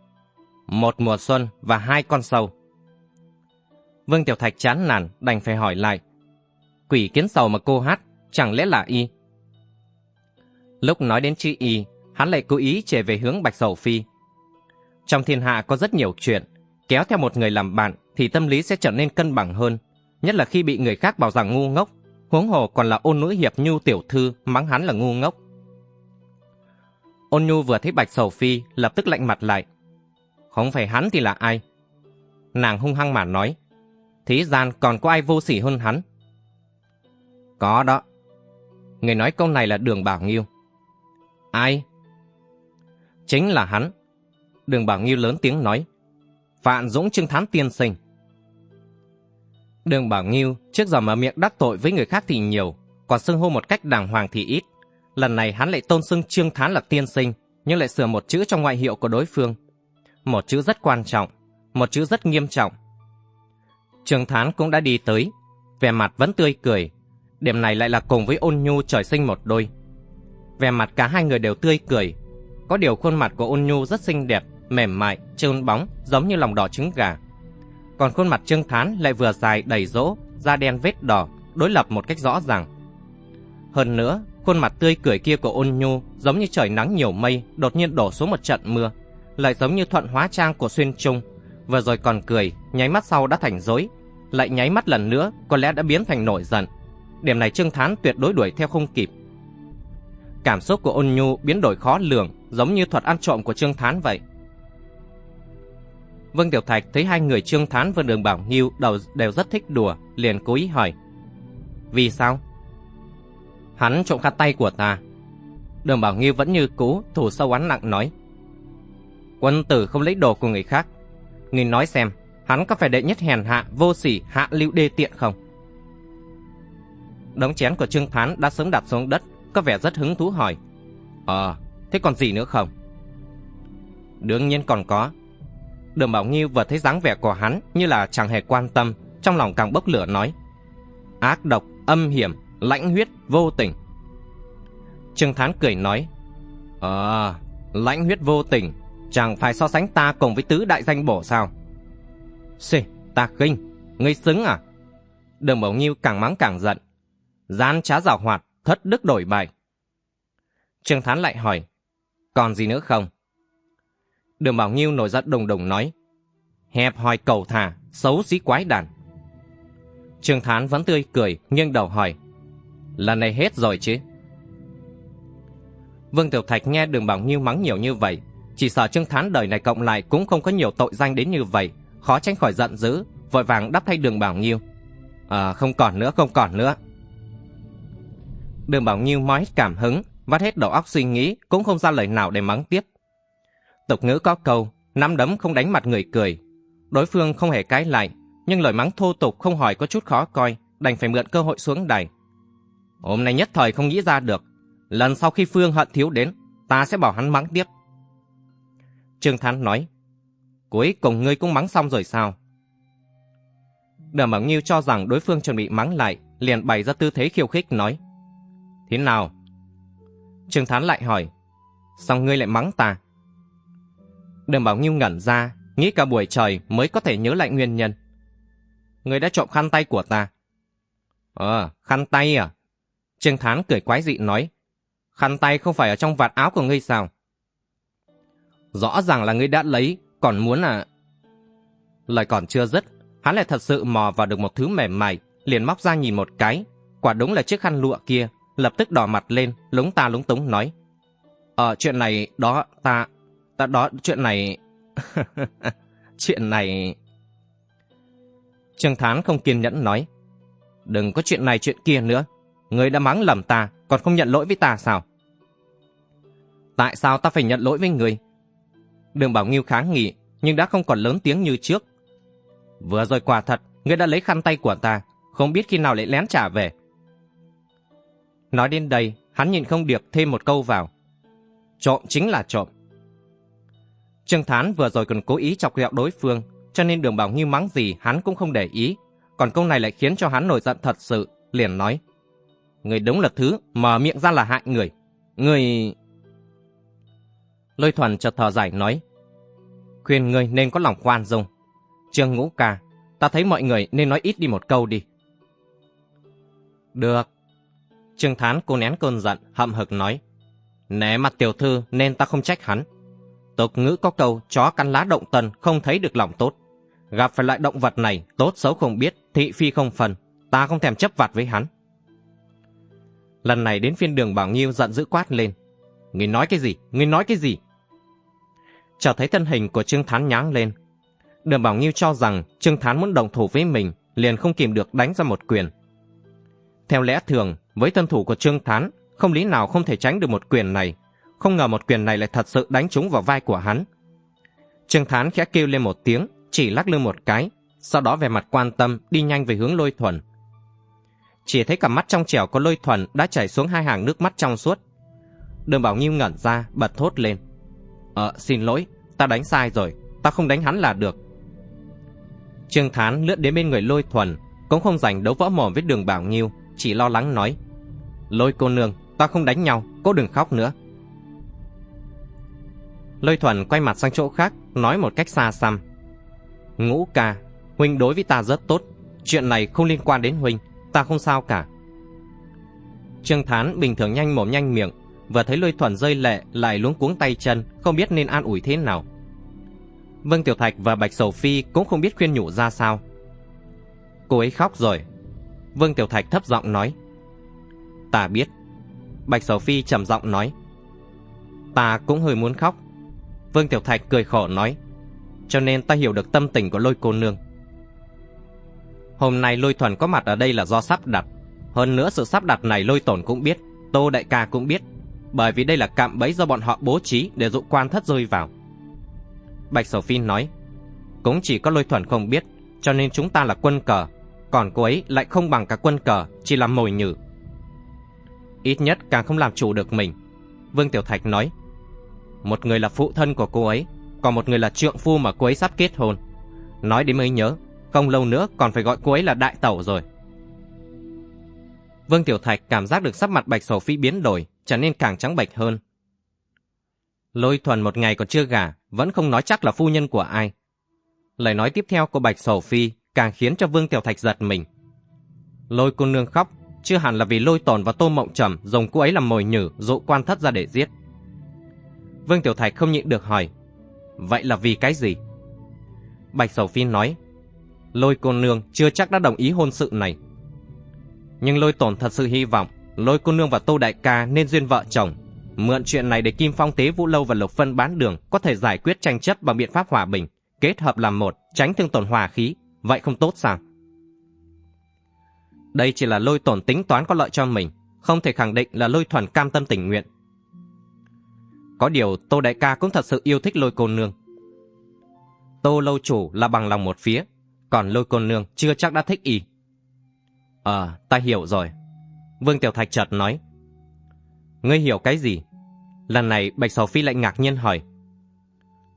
Một mùa xuân và hai con sâu. Vương Tiểu Thạch chán nản đành phải hỏi lại. Quỷ kiến sầu mà cô hát, chẳng lẽ là y? Lúc nói đến chữ y, hắn lại cố ý trở về hướng Bạch Sầu Phi. Trong thiên hạ có rất nhiều chuyện, kéo theo một người làm bạn thì tâm lý sẽ trở nên cân bằng hơn, nhất là khi bị người khác bảo rằng ngu ngốc, huống hồ còn là ôn nữ hiệp nhu tiểu thư mắng hắn là ngu ngốc. Ôn nhu vừa thấy Bạch Sầu Phi lập tức lạnh mặt lại. Không phải hắn thì là ai? Nàng hung hăng mà nói. Thế gian còn có ai vô sỉ hơn hắn? Có đó. Người nói câu này là Đường Bảo Nghiêu. Ai? Chính là hắn. Đường Bảo Nghiêu lớn tiếng nói. Phạn Dũng Trưng Thán Tiên Sinh. Đường Bảo Nghiêu trước giờ mở miệng đắc tội với người khác thì nhiều, còn xưng hô một cách đàng hoàng thì ít. Lần này hắn lại tôn xưng Trương Thán là tiên sinh, nhưng lại sửa một chữ trong ngoại hiệu của đối phương. Một chữ rất quan trọng, một chữ rất nghiêm trọng. Trương Thán cũng đã đi tới, vẻ mặt vẫn tươi cười. Điểm này lại là cùng với ôn nhu trời sinh một đôi. Vẻ mặt cả hai người đều tươi cười. Có điều khuôn mặt của ôn nhu rất xinh đẹp, mềm mại, trơn bóng, giống như lòng đỏ trứng gà. Còn khuôn mặt Trương Thán lại vừa dài đầy rỗ, da đen vết đỏ, đối lập một cách rõ ràng. Hơn nữa, khuôn mặt tươi cười kia của ôn nhu giống như trời nắng nhiều mây đột nhiên đổ xuống một trận mưa, lại giống như thuận hóa trang của xuyên trung, vừa rồi còn cười, nháy mắt sau đã thành dối, lại nháy mắt lần nữa có lẽ đã biến thành nổi giận. Điểm này Trương Thán tuyệt đối đuổi theo không kịp. Cảm xúc của ôn nhu biến đổi khó lường, giống như thuật ăn trộm của Trương Thán vậy. Vương Tiểu Thạch thấy hai người Trương Thán và Đường Bảo Nghiêu đầu đều rất thích đùa, liền cố ý hỏi. Vì sao? Hắn trộm khăn tay của ta. Đường Bảo Nghiêu vẫn như cũ, thủ sâu án nặng nói. Quân tử không lấy đồ của người khác. Người nói xem, hắn có phải đệ nhất hèn hạ, vô sỉ, hạ lưu đê tiện không? Đống chén của Trương Thán đã sớm đặt xuống đất, có vẻ rất hứng thú hỏi. Ờ, thế còn gì nữa không? Đương nhiên còn có. Đường Bảo Nghiêu vừa thấy dáng vẻ của hắn như là chẳng hề quan tâm, trong lòng càng bốc lửa nói. Ác độc, âm hiểm, lãnh huyết, vô tình. Trương Thán cười nói. Ờ, lãnh huyết vô tình, chẳng phải so sánh ta cùng với tứ đại danh bổ sao? Xì, ta khinh, ngươi xứng à? Đường Bảo Nghiêu càng mắng càng giận. Gian trá giảo hoạt, thất đức đổi bài. Trương Thán lại hỏi, còn gì nữa không? Đường Bảo Nghiêu nổi giận đùng đùng nói, hẹp hòi cầu thả, xấu xí quái đàn. Trương Thán vẫn tươi cười, nghiêng đầu hỏi, lần này hết rồi chứ? Vương Tiểu Thạch nghe Đường Bảo Nghiêu mắng nhiều như vậy, chỉ sợ Trương Thán đời này cộng lại cũng không có nhiều tội danh đến như vậy, khó tránh khỏi giận dữ, vội vàng đắp thay Đường Bảo Nghiêu. À, không còn nữa, không còn nữa. Đường Bảo Nghiêu mói cảm hứng, vắt hết đầu óc suy nghĩ, cũng không ra lời nào để mắng tiếp. Tục ngữ có câu, nắm đấm không đánh mặt người cười. Đối phương không hề cãi lại, nhưng lời mắng thô tục không hỏi có chút khó coi, đành phải mượn cơ hội xuống đài. Hôm nay nhất thời không nghĩ ra được, lần sau khi Phương hận thiếu đến, ta sẽ bảo hắn mắng tiếp. Trương Thán nói, cuối cùng ngươi cũng mắng xong rồi sao? Đờ Bảo Nghiêu cho rằng đối phương chuẩn bị mắng lại, liền bày ra tư thế khiêu khích nói, Thế nào? Trương Thán lại hỏi, sao ngươi lại mắng ta? Đường Bảo Nghiêu ngẩn ra, nghĩ cả buổi trời mới có thể nhớ lại nguyên nhân. người đã trộm khăn tay của ta. Ờ, khăn tay à? Trương Thán cười quái dị nói, khăn tay không phải ở trong vạt áo của ngươi sao? Rõ ràng là ngươi đã lấy, còn muốn à... Lời còn chưa dứt, hắn lại thật sự mò vào được một thứ mềm mại, liền móc ra nhìn một cái. Quả đúng là chiếc khăn lụa kia, lập tức đỏ mặt lên, lúng ta lúng túng nói. Ờ, chuyện này, đó, ta, ta đó, chuyện này... chuyện này... Trương Thán không kiên nhẫn nói. Đừng có chuyện này chuyện kia nữa. Người đã mắng lầm ta, còn không nhận lỗi với ta sao? Tại sao ta phải nhận lỗi với người? Đường Bảo Nghiêu kháng nghị, nhưng đã không còn lớn tiếng như trước. Vừa rồi quả thật, người đã lấy khăn tay của ta, không biết khi nào lại lén trả về. Nói đến đây, hắn nhìn không được thêm một câu vào. Trộm chính là trộm. Trương Thán vừa rồi còn cố ý chọc ghẹo đối phương, cho nên đường bảo như mắng gì hắn cũng không để ý. Còn câu này lại khiến cho hắn nổi giận thật sự, liền nói. Người đúng là thứ, mở miệng ra là hại người. Người... Lôi thuần chợt thở dài nói. Khuyên người nên có lòng khoan dung. Trương Ngũ Ca, ta thấy mọi người nên nói ít đi một câu đi. Được. Trương Thán cô nén cơn giận, hậm hực nói. Né mặt tiểu thư nên ta không trách hắn. Tục ngữ có câu chó cắn lá động tần không thấy được lòng tốt. Gặp phải loại động vật này, tốt xấu không biết, thị phi không phần. Ta không thèm chấp vặt với hắn. Lần này đến phiên đường Bảo Nghiêu giận dữ quát lên. Ngươi nói cái gì? Ngươi nói cái gì? Chờ thấy thân hình của Trương Thán nháng lên. Đường Bảo Nghiêu cho rằng Trương Thán muốn đồng thủ với mình, liền không kìm được đánh ra một quyền. Theo lẽ thường, với thân thủ của Trương Thán, không lý nào không thể tránh được một quyền này. Không ngờ một quyền này lại thật sự đánh trúng vào vai của hắn. Trương Thán khẽ kêu lên một tiếng, chỉ lắc lư một cái, sau đó về mặt quan tâm đi nhanh về hướng lôi thuần. Chỉ thấy cặp mắt trong trẻo của lôi thuần đã chảy xuống hai hàng nước mắt trong suốt. Đường Bảo Nghiêu ngẩn ra, bật thốt lên. Ờ, xin lỗi, ta đánh sai rồi, ta không đánh hắn là được. Trương Thán lướt đến bên người lôi thuần, cũng không giành đấu võ mồm với đường Bảo Nghiêu, chỉ lo lắng nói. Lôi cô nương, ta không đánh nhau, cô đừng khóc nữa. Lôi thuần quay mặt sang chỗ khác, nói một cách xa xăm. Ngũ ca, huynh đối với ta rất tốt, chuyện này không liên quan đến huynh, ta không sao cả. Trương Thán bình thường nhanh mồm nhanh miệng, vừa thấy lôi thuần rơi lệ lại luống cuống tay chân, không biết nên an ủi thế nào. Vương Tiểu Thạch và Bạch Sầu Phi cũng không biết khuyên nhủ ra sao. Cô ấy khóc rồi. Vương Tiểu Thạch thấp giọng nói. Ta biết. Bạch Sầu Phi trầm giọng nói. Ta cũng hơi muốn khóc. Vương Tiểu Thạch cười khổ nói. Cho nên ta hiểu được tâm tình của lôi cô nương. Hôm nay lôi thuần có mặt ở đây là do sắp đặt. Hơn nữa sự sắp đặt này lôi tổn cũng biết, tô đại ca cũng biết. Bởi vì đây là cạm bẫy do bọn họ bố trí để dụ quan thất rơi vào. Bạch Sầu Phi nói, cũng chỉ có lôi thuần không biết, cho nên chúng ta là quân cờ, còn cô ấy lại không bằng cả quân cờ, chỉ là mồi nhử. Ít nhất càng không làm chủ được mình. Vương Tiểu Thạch nói, một người là phụ thân của cô ấy, còn một người là trượng phu mà cô ấy sắp kết hôn. Nói đến mới nhớ, không lâu nữa còn phải gọi cô ấy là đại tẩu rồi. Vương Tiểu Thạch cảm giác được sắc mặt Bạch Sầu Phi biến đổi, trở nên càng trắng bạch hơn. Lôi thuần một ngày còn chưa gả, vẫn không nói chắc là phu nhân của ai. Lời nói tiếp theo của Bạch Sầu Phi càng khiến cho Vương Tiểu Thạch giật mình. Lôi cô nương khóc, chưa hẳn là vì lôi tồn và tô mộng trầm dùng cô ấy làm mồi nhử dụ quan thất ra để giết. Vương Tiểu Thạch không nhịn được hỏi, vậy là vì cái gì? Bạch Sầu Phi nói, lôi cô nương chưa chắc đã đồng ý hôn sự này. Nhưng lôi tổn thật sự hy vọng lôi cô nương và tô đại ca nên duyên vợ chồng. Mượn chuyện này để Kim Phong Tế Vũ Lâu và Lục Phân bán đường có thể giải quyết tranh chấp bằng biện pháp hòa bình, kết hợp làm một, tránh thương tổn hòa khí, vậy không tốt sao? Đây chỉ là lôi tổn tính toán có lợi cho mình, không thể khẳng định là lôi thuần cam tâm tình nguyện. Có điều Tô Đại ca cũng thật sự yêu thích lôi cô nương. Tô lâu chủ là bằng lòng một phía, còn lôi cô nương chưa chắc đã thích y. Ờ, ta hiểu rồi. Vương Tiểu Thạch chợt nói. Ngươi hiểu cái gì? Lần này Bạch Sầu Phi lại ngạc nhiên hỏi.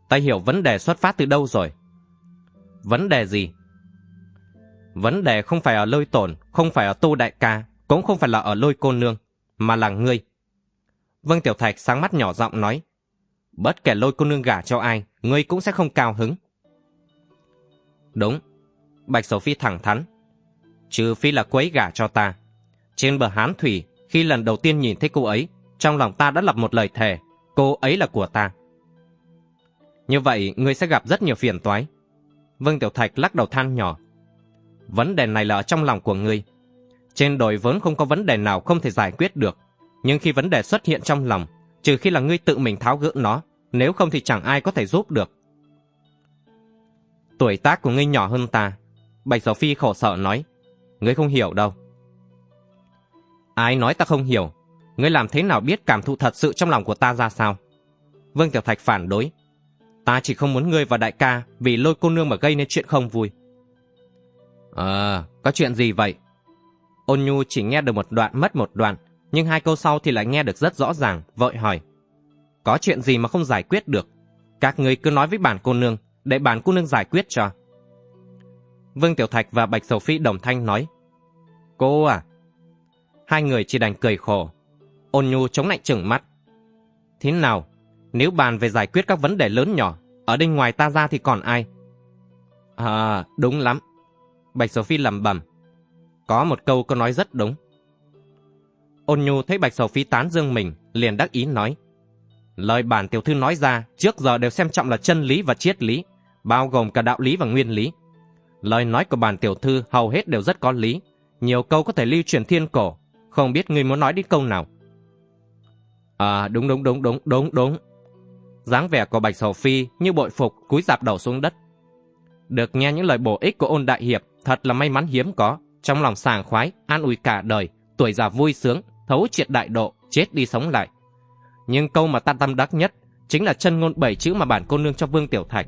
Ta hiểu vấn đề xuất phát từ đâu rồi? Vấn đề gì? Vấn đề không phải ở lôi tổn, không phải ở tô đại ca, cũng không phải là ở lôi cô nương, mà là ngươi. Vương Tiểu Thạch sáng mắt nhỏ giọng nói. Bất kể lôi cô nương gả cho ai, ngươi cũng sẽ không cao hứng. Đúng. Bạch Sầu Phi thẳng thắn. Trừ phi là quấy gả cho ta. Trên bờ Hán Thủy, khi lần đầu tiên nhìn thấy cô ấy, trong lòng ta đã lập một lời thề, cô ấy là của ta. Như vậy, ngươi sẽ gặp rất nhiều phiền toái. Vương Tiểu Thạch lắc đầu than nhỏ. Vấn đề này là ở trong lòng của ngươi. Trên đồi vốn không có vấn đề nào không thể giải quyết được. Nhưng khi vấn đề xuất hiện trong lòng, trừ khi là ngươi tự mình tháo gỡ nó, nếu không thì chẳng ai có thể giúp được. Tuổi tác của ngươi nhỏ hơn ta. Bạch Sở Phi khổ sở nói. Ngươi không hiểu đâu. Ai nói ta không hiểu? Ngươi làm thế nào biết cảm thụ thật sự trong lòng của ta ra sao? Vương Tiểu Thạch phản đối. Ta chỉ không muốn ngươi và đại ca vì lôi cô nương mà gây nên chuyện không vui. Ờ, có chuyện gì vậy? Ôn Nhu chỉ nghe được một đoạn mất một đoạn, nhưng hai câu sau thì lại nghe được rất rõ ràng, vội hỏi. Có chuyện gì mà không giải quyết được? Các người cứ nói với bản cô nương, để bản cô nương giải quyết cho. Vương Tiểu Thạch và Bạch Sầu Phi đồng thanh nói. Cô à? Hai người chỉ đành cười khổ. Ôn Nhu chống lạnh chừng mắt. Thế nào? Nếu bàn về giải quyết các vấn đề lớn nhỏ, ở đây ngoài ta ra thì còn ai? À, đúng lắm. Bạch Sầu Phi lẩm bẩm. Có một câu cô nói rất đúng. Ôn Nhu thấy Bạch Sầu Phi tán dương mình, liền đắc ý nói. Lời bản tiểu thư nói ra, trước giờ đều xem trọng là chân lý và triết lý, bao gồm cả đạo lý và nguyên lý. Lời nói của bản tiểu thư hầu hết đều rất có lý, nhiều câu có thể lưu truyền thiên cổ, không biết người muốn nói đến câu nào. À đúng đúng đúng đúng đúng đúng. dáng vẻ của Bạch Sầu Phi như bội phục cúi dạp đầu xuống đất. Được nghe những lời bổ ích của ôn đại hiệp thật là may mắn hiếm có, trong lòng sàng khoái, an ủi cả đời, tuổi già vui sướng, thấu triệt đại độ, chết đi sống lại. Nhưng câu mà ta tâm đắc nhất chính là chân ngôn bảy chữ mà bản cô nương cho Vương Tiểu Thạch.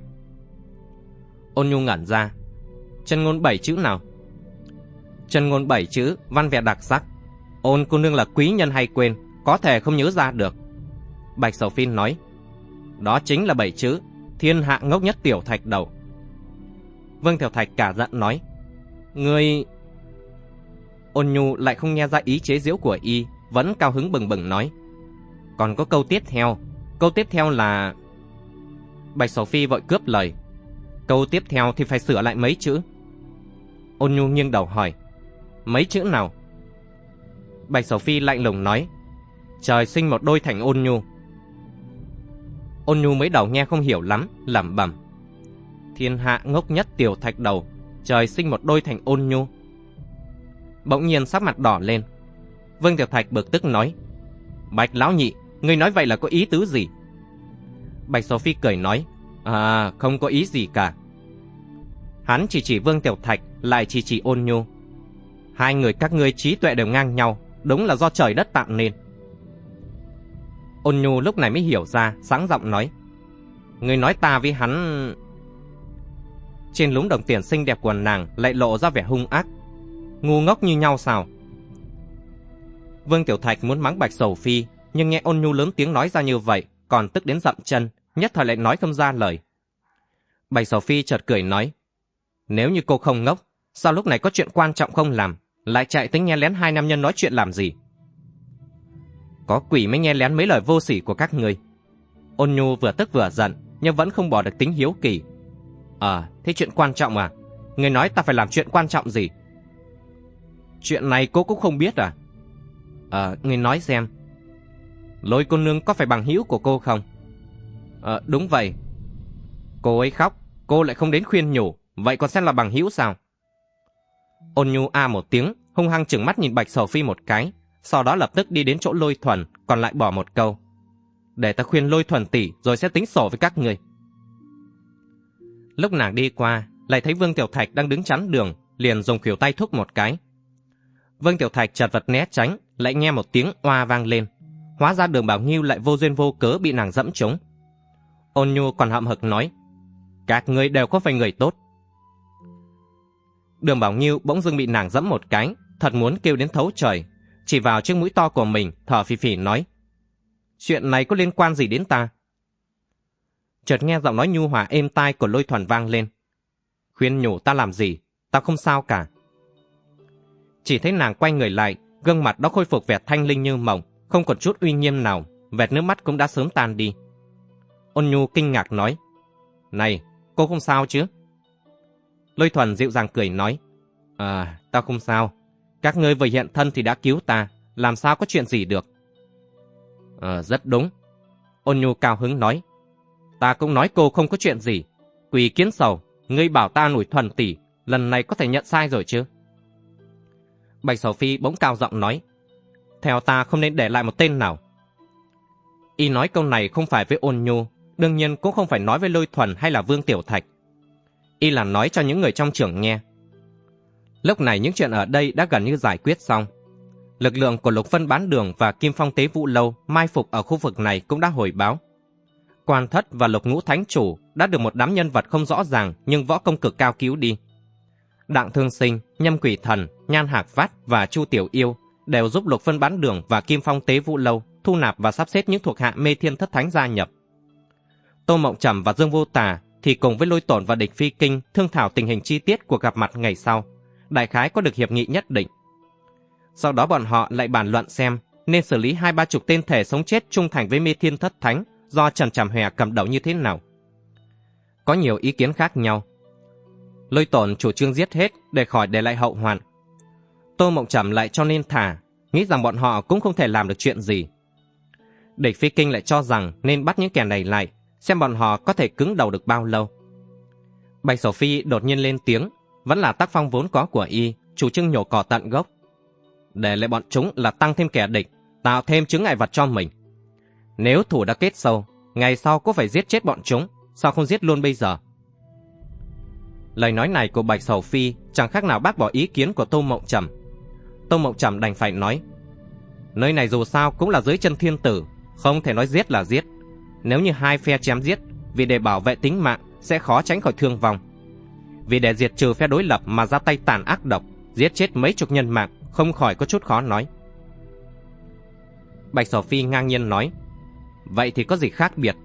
Ôn nhu ngẩn ra. Chân ngôn bảy chữ nào? Chân ngôn bảy chữ, văn vẻ đặc sắc. Ôn cô nương là quý nhân hay quên, có thể không nhớ ra được. Bạch Sầu Phin nói. Đó chính là bảy chữ, thiên hạ ngốc nhất Tiểu Thạch đầu. Vương Tiểu Thạch cả giận nói. Ngươi... Ôn nhu lại không nghe ra ý chế giễu của y, vẫn cao hứng bừng bừng nói. Còn có câu tiếp theo, câu tiếp theo là... Bạch Sầu Phi vội cướp lời. Câu tiếp theo thì phải sửa lại mấy chữ. Ôn nhu nghiêng đầu hỏi. Mấy chữ nào? Bạch Sầu Phi lạnh lùng nói. Trời sinh một đôi thành ôn nhu. Ôn nhu mới đầu nghe không hiểu lắm, lẩm bẩm. Thiên hạ ngốc nhất tiểu thạch đầu, trời sinh một đôi thành ôn nhu. Bỗng nhiên sắc mặt đỏ lên. Vương Tiểu Thạch bực tức nói. Bạch Lão Nhị, ngươi nói vậy là có ý tứ gì? Bạch Sophie cười nói. À, không có ý gì cả. Hắn chỉ chỉ Vương Tiểu Thạch, lại chỉ chỉ ôn nhu. Hai người các ngươi trí tuệ đều ngang nhau, đúng là do trời đất tạo nên. Ôn nhu lúc này mới hiểu ra, sáng giọng nói. Ngươi nói ta với hắn... Trên lúng đồng tiền xinh đẹp của nàng lại lộ ra vẻ hung ác. Ngu ngốc như nhau sao? Vương Tiểu Thạch muốn mắng Bạch Sầu Phi, nhưng nghe ôn nhu lớn tiếng nói ra như vậy, còn tức đến dậm chân, nhất thời lại nói không ra lời. Bạch Sầu Phi chợt cười nói, nếu như cô không ngốc, sao lúc này có chuyện quan trọng không làm, lại chạy tính nghe lén hai nam nhân nói chuyện làm gì? Có quỷ mới nghe lén mấy lời vô sỉ của các người. Ôn nhu vừa tức vừa giận, nhưng vẫn không bỏ được tính hiếu kỳ. À, thế chuyện quan trọng à? Người nói ta phải làm chuyện quan trọng gì? Chuyện này cô cũng không biết à? Ờ, người nói xem. Lôi cô nương có phải bằng hữu của cô không? Ờ, đúng vậy. Cô ấy khóc, cô lại không đến khuyên nhủ, vậy còn xem là bằng hữu sao? Ôn nhu a một tiếng, hung hăng chừng mắt nhìn Bạch Sầu Phi một cái, sau đó lập tức đi đến chỗ lôi thuần, còn lại bỏ một câu. để ta khuyên lôi thuần tỷ rồi sẽ tính sổ với các người. Lúc nàng đi qua, lại thấy Vương Tiểu Thạch đang đứng chắn đường, liền dùng khuỷu tay thúc một cái vâng Tiểu Thạch chật vật né tránh, lại nghe một tiếng oa vang lên. Hóa ra đường Bảo Nghiêu lại vô duyên vô cớ bị nàng dẫm trúng. Ôn nhu còn hậm hực nói, các người đều có phải người tốt. Đường Bảo Nghiêu bỗng dưng bị nàng dẫm một cái, thật muốn kêu đến thấu trời, chỉ vào chiếc mũi to của mình, thở phì phì nói, chuyện này có liên quan gì đến ta? Chợt nghe giọng nói nhu hòa êm tai của lôi thuần vang lên. Khuyên nhủ ta làm gì, ta không sao cả. Chỉ thấy nàng quay người lại, gương mặt đó khôi phục vẻ thanh linh như mộng, không còn chút uy nghiêm nào, vẹt nước mắt cũng đã sớm tan đi. Ôn nhu kinh ngạc nói, Này, cô không sao chứ? Lôi thuần dịu dàng cười nói, À, ta không sao. Các ngươi vừa hiện thân thì đã cứu ta, làm sao có chuyện gì được? Ờ, rất đúng. Ôn nhu cao hứng nói, Ta cũng nói cô không có chuyện gì. Quỳ kiến sầu, ngươi bảo ta nổi thuần tỷ, lần này có thể nhận sai rồi chứ? Bạch Sầu Phi bỗng cao giọng nói, theo ta không nên để lại một tên nào. Y nói câu này không phải với ôn nhu, đương nhiên cũng không phải nói với lôi thuần hay là vương tiểu thạch. Y là nói cho những người trong trường nghe. Lúc này những chuyện ở đây đã gần như giải quyết xong. Lực lượng của Lục Phân Bán Đường và Kim Phong Tế Vũ Lâu mai phục ở khu vực này cũng đã hồi báo quan thất và lục ngũ thánh chủ đã được một đám nhân vật không rõ ràng nhưng võ công cực cao cứu đi. Đặng Thương Sinh, Nhâm Quỷ Thần, Nhan Hạc Phát và Chu Tiểu Yêu đều giúp Lục Phân Bán Đường và Kim Phong Tế Vũ Lâu thu nạp và sắp xếp những thuộc hạ mê thiên thất thánh gia nhập. Tô Mộng Trầm và Dương Vô Tà thì cùng với Lôi Tổn và Địch Phi Kinh thương thảo tình hình chi tiết của gặp mặt ngày sau, đại khái có được hiệp nghị nhất định. Sau đó bọn họ lại bàn luận xem nên xử lý hai ba chục tên thể sống chết trung thành với mê thiên thất thánh do Trần Tràm Hòe cầm đầu như thế nào. Có nhiều ý kiến khác nhau. Lôi tổn chủ trương giết hết để khỏi để lại hậu hoạn. Tô Mộng Trầm lại cho nên thả, nghĩ rằng bọn họ cũng không thể làm được chuyện gì. Địch Phi Kinh lại cho rằng nên bắt những kẻ này lại, xem bọn họ có thể cứng đầu được bao lâu. Bạch Sổ Phi đột nhiên lên tiếng, vẫn là tác phong vốn có của y, chủ trương nhổ cỏ tận gốc. Để lại bọn chúng là tăng thêm kẻ địch, tạo thêm chứng ngại vật cho mình. Nếu thủ đã kết sâu, ngày sau cũng phải giết chết bọn chúng, sao không giết luôn bây giờ? Lời nói này của Bạch Sầu Phi chẳng khác nào bác bỏ ý kiến của Tô Mộng Trầm. Tô Mộng Trầm đành phải nói, nơi này dù sao cũng là dưới chân thiên tử, không thể nói giết là giết. Nếu như hai phe chém giết, vì để bảo vệ tính mạng sẽ khó tránh khỏi thương vong. Vì để diệt trừ phe đối lập mà ra tay tàn ác độc, giết chết mấy chục nhân mạng, không khỏi có chút khó nói. Bạch Sầu Phi ngang nhiên nói, Vậy thì có gì khác biệt?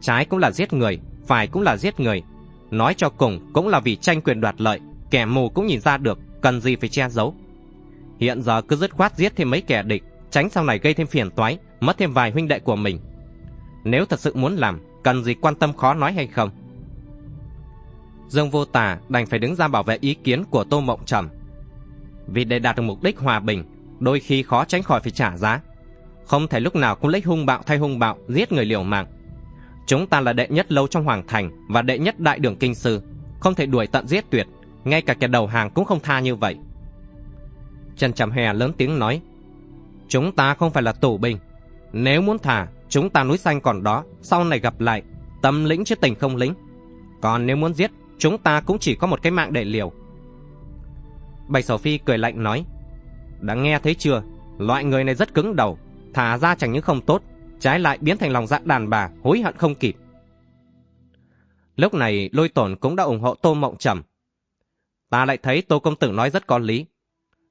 Trái cũng là giết người, phải cũng là giết người. Nói cho cùng cũng là vì tranh quyền đoạt lợi, kẻ mù cũng nhìn ra được, cần gì phải che giấu. Hiện giờ cứ dứt khoát giết thêm mấy kẻ địch, tránh sau này gây thêm phiền toái, mất thêm vài huynh đệ của mình. Nếu thật sự muốn làm, cần gì quan tâm khó nói hay không? Dương Vô Tà đành phải đứng ra bảo vệ ý kiến của Tô Mộng Trầm. Vì để đạt được mục đích hòa bình, đôi khi khó tránh khỏi phải trả giá không thể lúc nào cũng lấy hung bạo thay hung bạo giết người liều mạng chúng ta là đệ nhất lâu trong hoàng thành và đệ nhất đại đường kinh sư. Không thể đuổi tận giết tuyệt ngay cả kẻ đầu hàng cũng không tha như vậy. Trần trầm hè lớn tiếng nói chúng ta không phải là tù binh. Nếu muốn thả chúng ta núi xanh còn đó sau này gặp lại tâm lĩnh chứ tình không lĩnh. Còn nếu muốn giết chúng ta cũng chỉ có một cái mạng để liều. Bạch sầu phi cười lạnh nói đã nghe thấy chưa? Loại người này rất cứng đầu thả ra chẳng những không tốt, trái lại biến thành lòng dạ đàn bà, hối hận không kịp. Lúc này lôi tổn cũng đã ủng hộ Tô Mộng Trầm. Ta lại thấy Tô Công Tử nói rất có lý.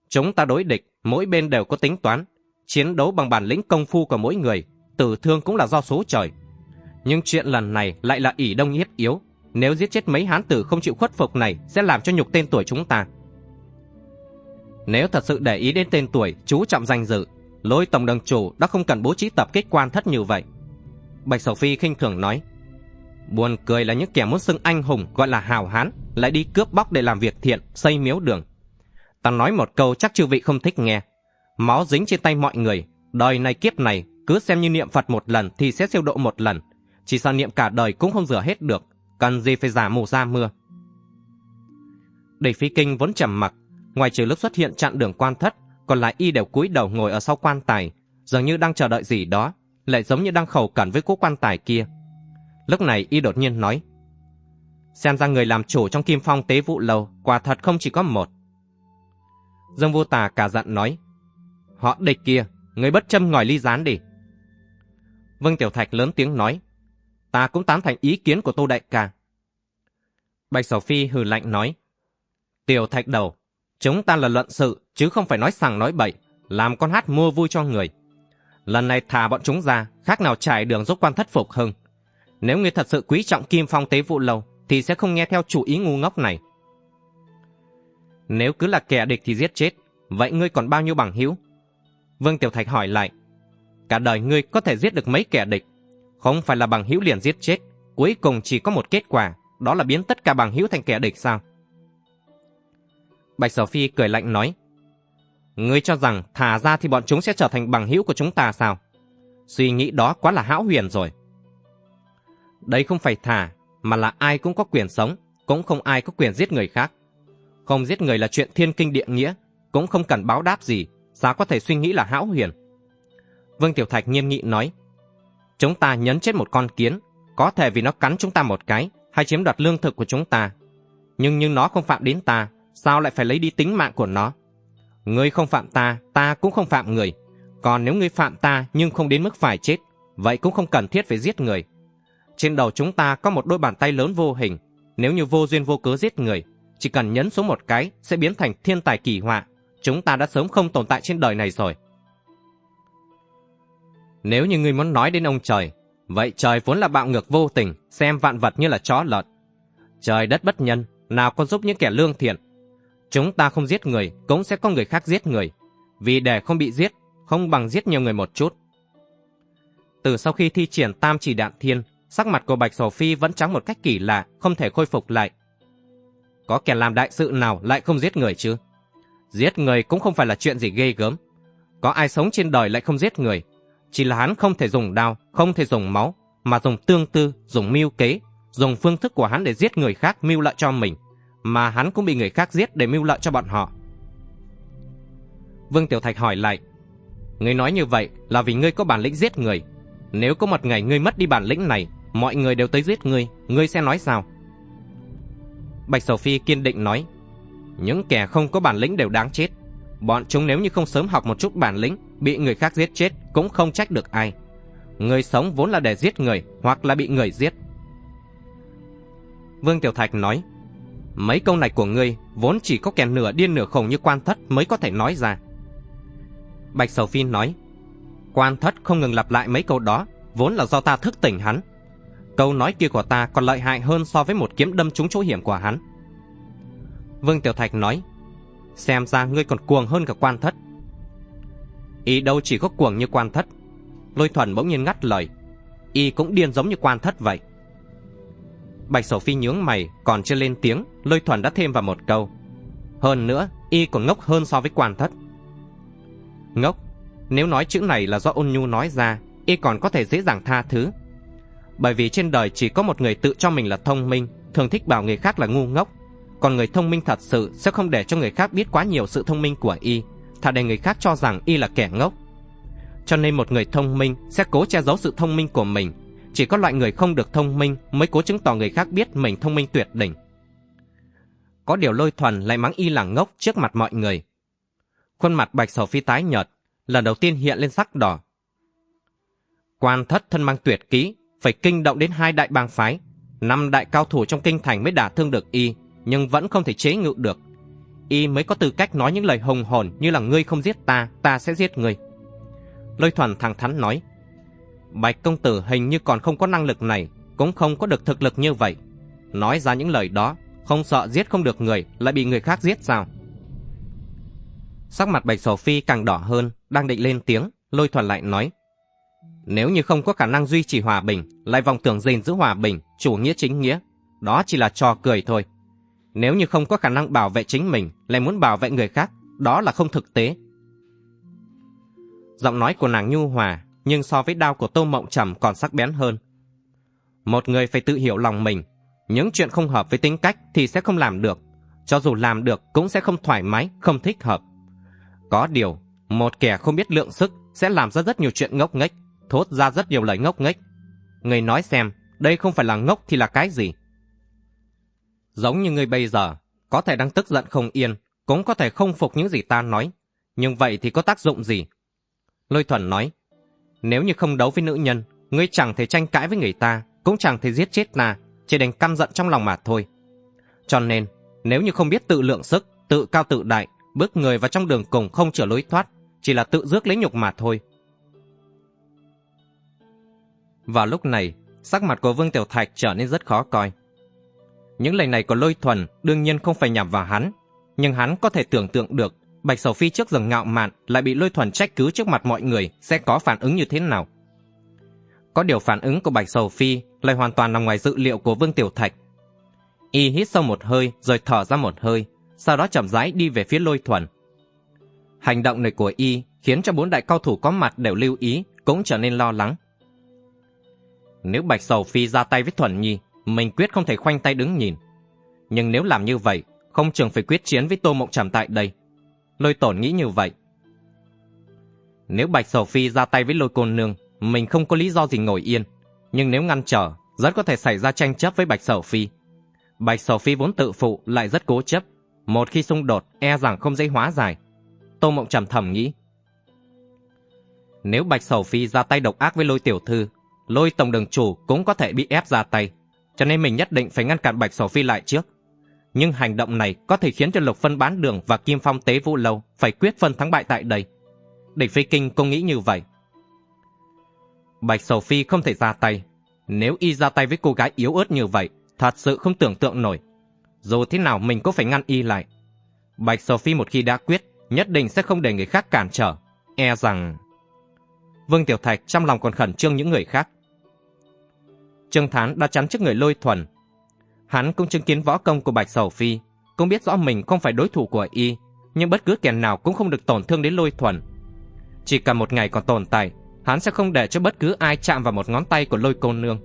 Chúng ta đối địch, mỗi bên đều có tính toán. Chiến đấu bằng bản lĩnh công phu của mỗi người, tử thương cũng là do số trời. Nhưng chuyện lần này lại là ỷ đông hiếp yếu. Nếu giết chết mấy hán tử không chịu khuất phục này sẽ làm cho nhục tên tuổi chúng ta. Nếu thật sự để ý đến tên tuổi, chú trọng danh dự, lối tổng đường chủ đã không cần bố trí tập kết quan thất như vậy. Bạch Sầu Phi khinh thường nói, buồn cười là những kẻ muốn xưng anh hùng gọi là hào hán, lại đi cướp bóc để làm việc thiện, xây miếu đường. Ta nói một câu chắc chư vị không thích nghe. Máu dính trên tay mọi người, đời này kiếp này, cứ xem như niệm Phật một lần thì sẽ siêu độ một lần. Chỉ sao niệm cả đời cũng không rửa hết được, cần gì phải giả mù ra mưa. Địch Phi Kinh vốn trầm mặc, ngoài trừ lúc xuất hiện chặn đường quan thất, còn lại y đều cúi đầu ngồi ở sau quan tài, dường như đang chờ đợi gì đó, lại giống như đang khẩu cẩn với cố quan tài kia. Lúc này y đột nhiên nói, xem ra người làm chủ trong kim phong tế vụ lâu quả thật không chỉ có một. Dương vô tà cả giận nói, họ địch kia, người bất châm ngòi ly gián đi. Vương Tiểu Thạch lớn tiếng nói, ta cũng tán thành ý kiến của Tô Đại ca. Bạch Sầu Phi hừ lạnh nói, Tiểu Thạch đầu, chúng ta là luận sự, chứ không phải nói sằng nói bậy, làm con hát mua vui cho người. Lần này thả bọn chúng ra, khác nào trải đường giúp quan thất phục hưng. Nếu ngươi thật sự quý trọng Kim Phong tế vụ lâu, thì sẽ không nghe theo chủ ý ngu ngốc này. Nếu cứ là kẻ địch thì giết chết, vậy ngươi còn bao nhiêu bằng hữu? Vương Tiểu Thạch hỏi lại, cả đời ngươi có thể giết được mấy kẻ địch, không phải là bằng hữu liền giết chết, cuối cùng chỉ có một kết quả, đó là biến tất cả bằng hữu thành kẻ địch sao? Bạch Sở Phi cười lạnh nói, Ngươi cho rằng thả ra thì bọn chúng sẽ trở thành bằng hữu của chúng ta sao? Suy nghĩ đó quá là hão huyền rồi. Đây không phải thả, mà là ai cũng có quyền sống, cũng không ai có quyền giết người khác. Không giết người là chuyện thiên kinh địa nghĩa, cũng không cần báo đáp gì, sao có thể suy nghĩ là hão huyền. Vương Tiểu Thạch nghiêm nghị nói, chúng ta nhấn chết một con kiến, có thể vì nó cắn chúng ta một cái, hay chiếm đoạt lương thực của chúng ta. Nhưng nhưng nó không phạm đến ta, sao lại phải lấy đi tính mạng của nó? Ngươi không phạm ta, ta cũng không phạm người. Còn nếu ngươi phạm ta nhưng không đến mức phải chết, vậy cũng không cần thiết phải giết người. Trên đầu chúng ta có một đôi bàn tay lớn vô hình. Nếu như vô duyên vô cớ giết người, chỉ cần nhấn số một cái sẽ biến thành thiên tài kỳ họa. Chúng ta đã sớm không tồn tại trên đời này rồi. Nếu như ngươi muốn nói đến ông trời, vậy trời vốn là bạo ngược vô tình, xem vạn vật như là chó lợn. Trời đất bất nhân, nào có giúp những kẻ lương thiện, Chúng ta không giết người, cũng sẽ có người khác giết người. Vì để không bị giết, không bằng giết nhiều người một chút. Từ sau khi thi triển tam chỉ đạn thiên, sắc mặt của Bạch Sầu Phi vẫn trắng một cách kỳ lạ, không thể khôi phục lại. Có kẻ làm đại sự nào lại không giết người chứ? Giết người cũng không phải là chuyện gì ghê gớm. Có ai sống trên đời lại không giết người. Chỉ là hắn không thể dùng đao, không thể dùng máu, mà dùng tương tư, dùng mưu kế, dùng phương thức của hắn để giết người khác mưu lợi cho mình mà hắn cũng bị người khác giết để mưu lợi cho bọn họ. Vương Tiểu Thạch hỏi lại, Ngươi nói như vậy là vì ngươi có bản lĩnh giết người. Nếu có một ngày ngươi mất đi bản lĩnh này, mọi người đều tới giết ngươi, ngươi sẽ nói sao? Bạch Sầu Phi kiên định nói, những kẻ không có bản lĩnh đều đáng chết. Bọn chúng nếu như không sớm học một chút bản lĩnh, bị người khác giết chết cũng không trách được ai. Người sống vốn là để giết người hoặc là bị người giết. Vương Tiểu Thạch nói, Mấy câu này của ngươi vốn chỉ có kẻ nửa điên nửa khùng như quan thất mới có thể nói ra. Bạch Sầu Phi nói, quan thất không ngừng lặp lại mấy câu đó, vốn là do ta thức tỉnh hắn. Câu nói kia của ta còn lợi hại hơn so với một kiếm đâm trúng chỗ hiểm của hắn. Vương Tiểu Thạch nói, xem ra ngươi còn cuồng hơn cả quan thất. Y đâu chỉ có cuồng như quan thất. Lôi thuần bỗng nhiên ngắt lời, Y cũng điên giống như quan thất vậy. Bạch Sổ Phi nhướng mày, còn chưa lên tiếng, Lôi Thuần đã thêm vào một câu. Hơn nữa, y còn ngốc hơn so với quan thất. Ngốc, nếu nói chữ này là do ôn nhu nói ra, y còn có thể dễ dàng tha thứ. Bởi vì trên đời chỉ có một người tự cho mình là thông minh, thường thích bảo người khác là ngu ngốc. Còn người thông minh thật sự sẽ không để cho người khác biết quá nhiều sự thông minh của y, thà để người khác cho rằng y là kẻ ngốc. Cho nên một người thông minh sẽ cố che giấu sự thông minh của mình, chỉ có loại người không được thông minh mới cố chứng tỏ người khác biết mình thông minh tuyệt đỉnh. Có điều lôi thuần lại mắng y là ngốc trước mặt mọi người. Khuôn mặt bạch sầu phi tái nhợt, lần đầu tiên hiện lên sắc đỏ. Quan thất thân mang tuyệt kỹ, phải kinh động đến hai đại bang phái. Năm đại cao thủ trong kinh thành mới đả thương được y, nhưng vẫn không thể chế ngự được. Y mới có tư cách nói những lời hùng hồn như là ngươi không giết ta, ta sẽ giết ngươi. Lôi thuần thẳng thắn nói, Bạch công tử hình như còn không có năng lực này, cũng không có được thực lực như vậy. Nói ra những lời đó, không sợ giết không được người, lại bị người khác giết sao? Sắc mặt Bạch Sổ Phi càng đỏ hơn, đang định lên tiếng, lôi thuần lại nói. Nếu như không có khả năng duy trì hòa bình, lại vòng tưởng gìn giữ hòa bình, chủ nghĩa chính nghĩa, đó chỉ là trò cười thôi. Nếu như không có khả năng bảo vệ chính mình, lại muốn bảo vệ người khác, đó là không thực tế. Giọng nói của nàng nhu hòa, nhưng so với đao của Tô Mộng Trầm còn sắc bén hơn. Một người phải tự hiểu lòng mình, những chuyện không hợp với tính cách thì sẽ không làm được, cho dù làm được cũng sẽ không thoải mái, không thích hợp. Có điều, một kẻ không biết lượng sức sẽ làm ra rất nhiều chuyện ngốc nghếch, thốt ra rất nhiều lời ngốc nghếch. Người nói xem, đây không phải là ngốc thì là cái gì? Giống như người bây giờ, có thể đang tức giận không yên, cũng có thể không phục những gì ta nói. Nhưng vậy thì có tác dụng gì? Lôi thuần nói, nếu như không đấu với nữ nhân, ngươi chẳng thể tranh cãi với người ta, cũng chẳng thể giết chết ta, chỉ đành căm giận trong lòng mà thôi. Cho nên, nếu như không biết tự lượng sức, tự cao tự đại, bước người vào trong đường cùng không trở lối thoát, chỉ là tự rước lấy nhục mà thôi. Vào lúc này, sắc mặt của Vương Tiểu Thạch trở nên rất khó coi. Những lời này của Lôi Thuần đương nhiên không phải nhằm vào hắn, nhưng hắn có thể tưởng tượng được Bạch Sầu Phi trước rừng ngạo mạn lại bị Lôi Thuần trách cứ trước mặt mọi người sẽ có phản ứng như thế nào. Có điều phản ứng của Bạch Sầu Phi lại hoàn toàn nằm ngoài dự liệu của Vương Tiểu Thạch. Y hít sâu một hơi rồi thở ra một hơi, sau đó chậm rãi đi về phía Lôi Thuần. Hành động này của Y khiến cho bốn đại cao thủ có mặt đều lưu ý, cũng trở nên lo lắng. Nếu Bạch Sầu Phi ra tay với Thuần Nhi, mình quyết không thể khoanh tay đứng nhìn. Nhưng nếu làm như vậy, không chừng phải quyết chiến với Tô Mộng Trầm tại đây. Lôi tổn nghĩ như vậy. Nếu Bạch Sổ Phi ra tay với lôi côn nương, mình không có lý do gì ngồi yên. Nhưng nếu ngăn trở, rất có thể xảy ra tranh chấp với Bạch Sổ Phi. Bạch Sổ Phi vốn tự phụ lại rất cố chấp. Một khi xung đột, e rằng không dễ hóa giải. Tô Mộng Trầm thầm nghĩ. Nếu Bạch Sổ Phi ra tay độc ác với lôi tiểu thư, lôi tổng đường chủ cũng có thể bị ép ra tay. Cho nên mình nhất định phải ngăn cản Bạch Sổ Phi lại trước. Nhưng hành động này có thể khiến cho Lục Phân bán đường và Kim Phong tế vũ lâu phải quyết phân thắng bại tại đây. Địch Phi Kinh cũng nghĩ như vậy. Bạch Sầu Phi không thể ra tay. Nếu y ra tay với cô gái yếu ớt như vậy, thật sự không tưởng tượng nổi. Dù thế nào mình cũng phải ngăn y lại. Bạch Sầu Phi một khi đã quyết, nhất định sẽ không để người khác cản trở. E rằng... Vương Tiểu Thạch trong lòng còn khẩn trương những người khác. Trương Thán đã chắn trước người lôi thuần. Hắn cũng chứng kiến võ công của Bạch Sầu Phi, cũng biết rõ mình không phải đối thủ của y, nhưng bất cứ kẻ nào cũng không được tổn thương đến lôi thuần. Chỉ cần một ngày còn tồn tại, hắn sẽ không để cho bất cứ ai chạm vào một ngón tay của lôi cô nương.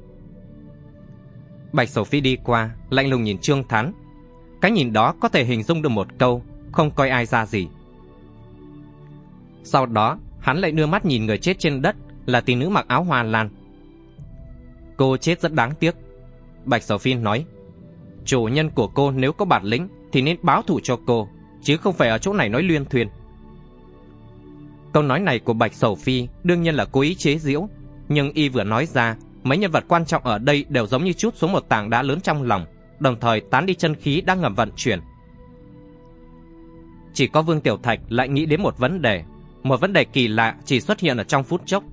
Bạch Sầu Phi đi qua, lạnh lùng nhìn Trương Thắn. Cái nhìn đó có thể hình dung được một câu, không coi ai ra gì. Sau đó, hắn lại đưa mắt nhìn người chết trên đất là tỷ nữ mặc áo hoa lan. Cô chết rất đáng tiếc. Bạch Sầu Phi nói, chủ nhân của cô nếu có bản lĩnh thì nên báo thủ cho cô, chứ không phải ở chỗ này nói luyên thuyền. Câu nói này của Bạch Sầu Phi đương nhiên là cố ý chế giễu, nhưng y vừa nói ra, mấy nhân vật quan trọng ở đây đều giống như chút xuống một tảng đá lớn trong lòng, đồng thời tán đi chân khí đang ngầm vận chuyển. Chỉ có Vương Tiểu Thạch lại nghĩ đến một vấn đề, một vấn đề kỳ lạ chỉ xuất hiện ở trong phút chốc.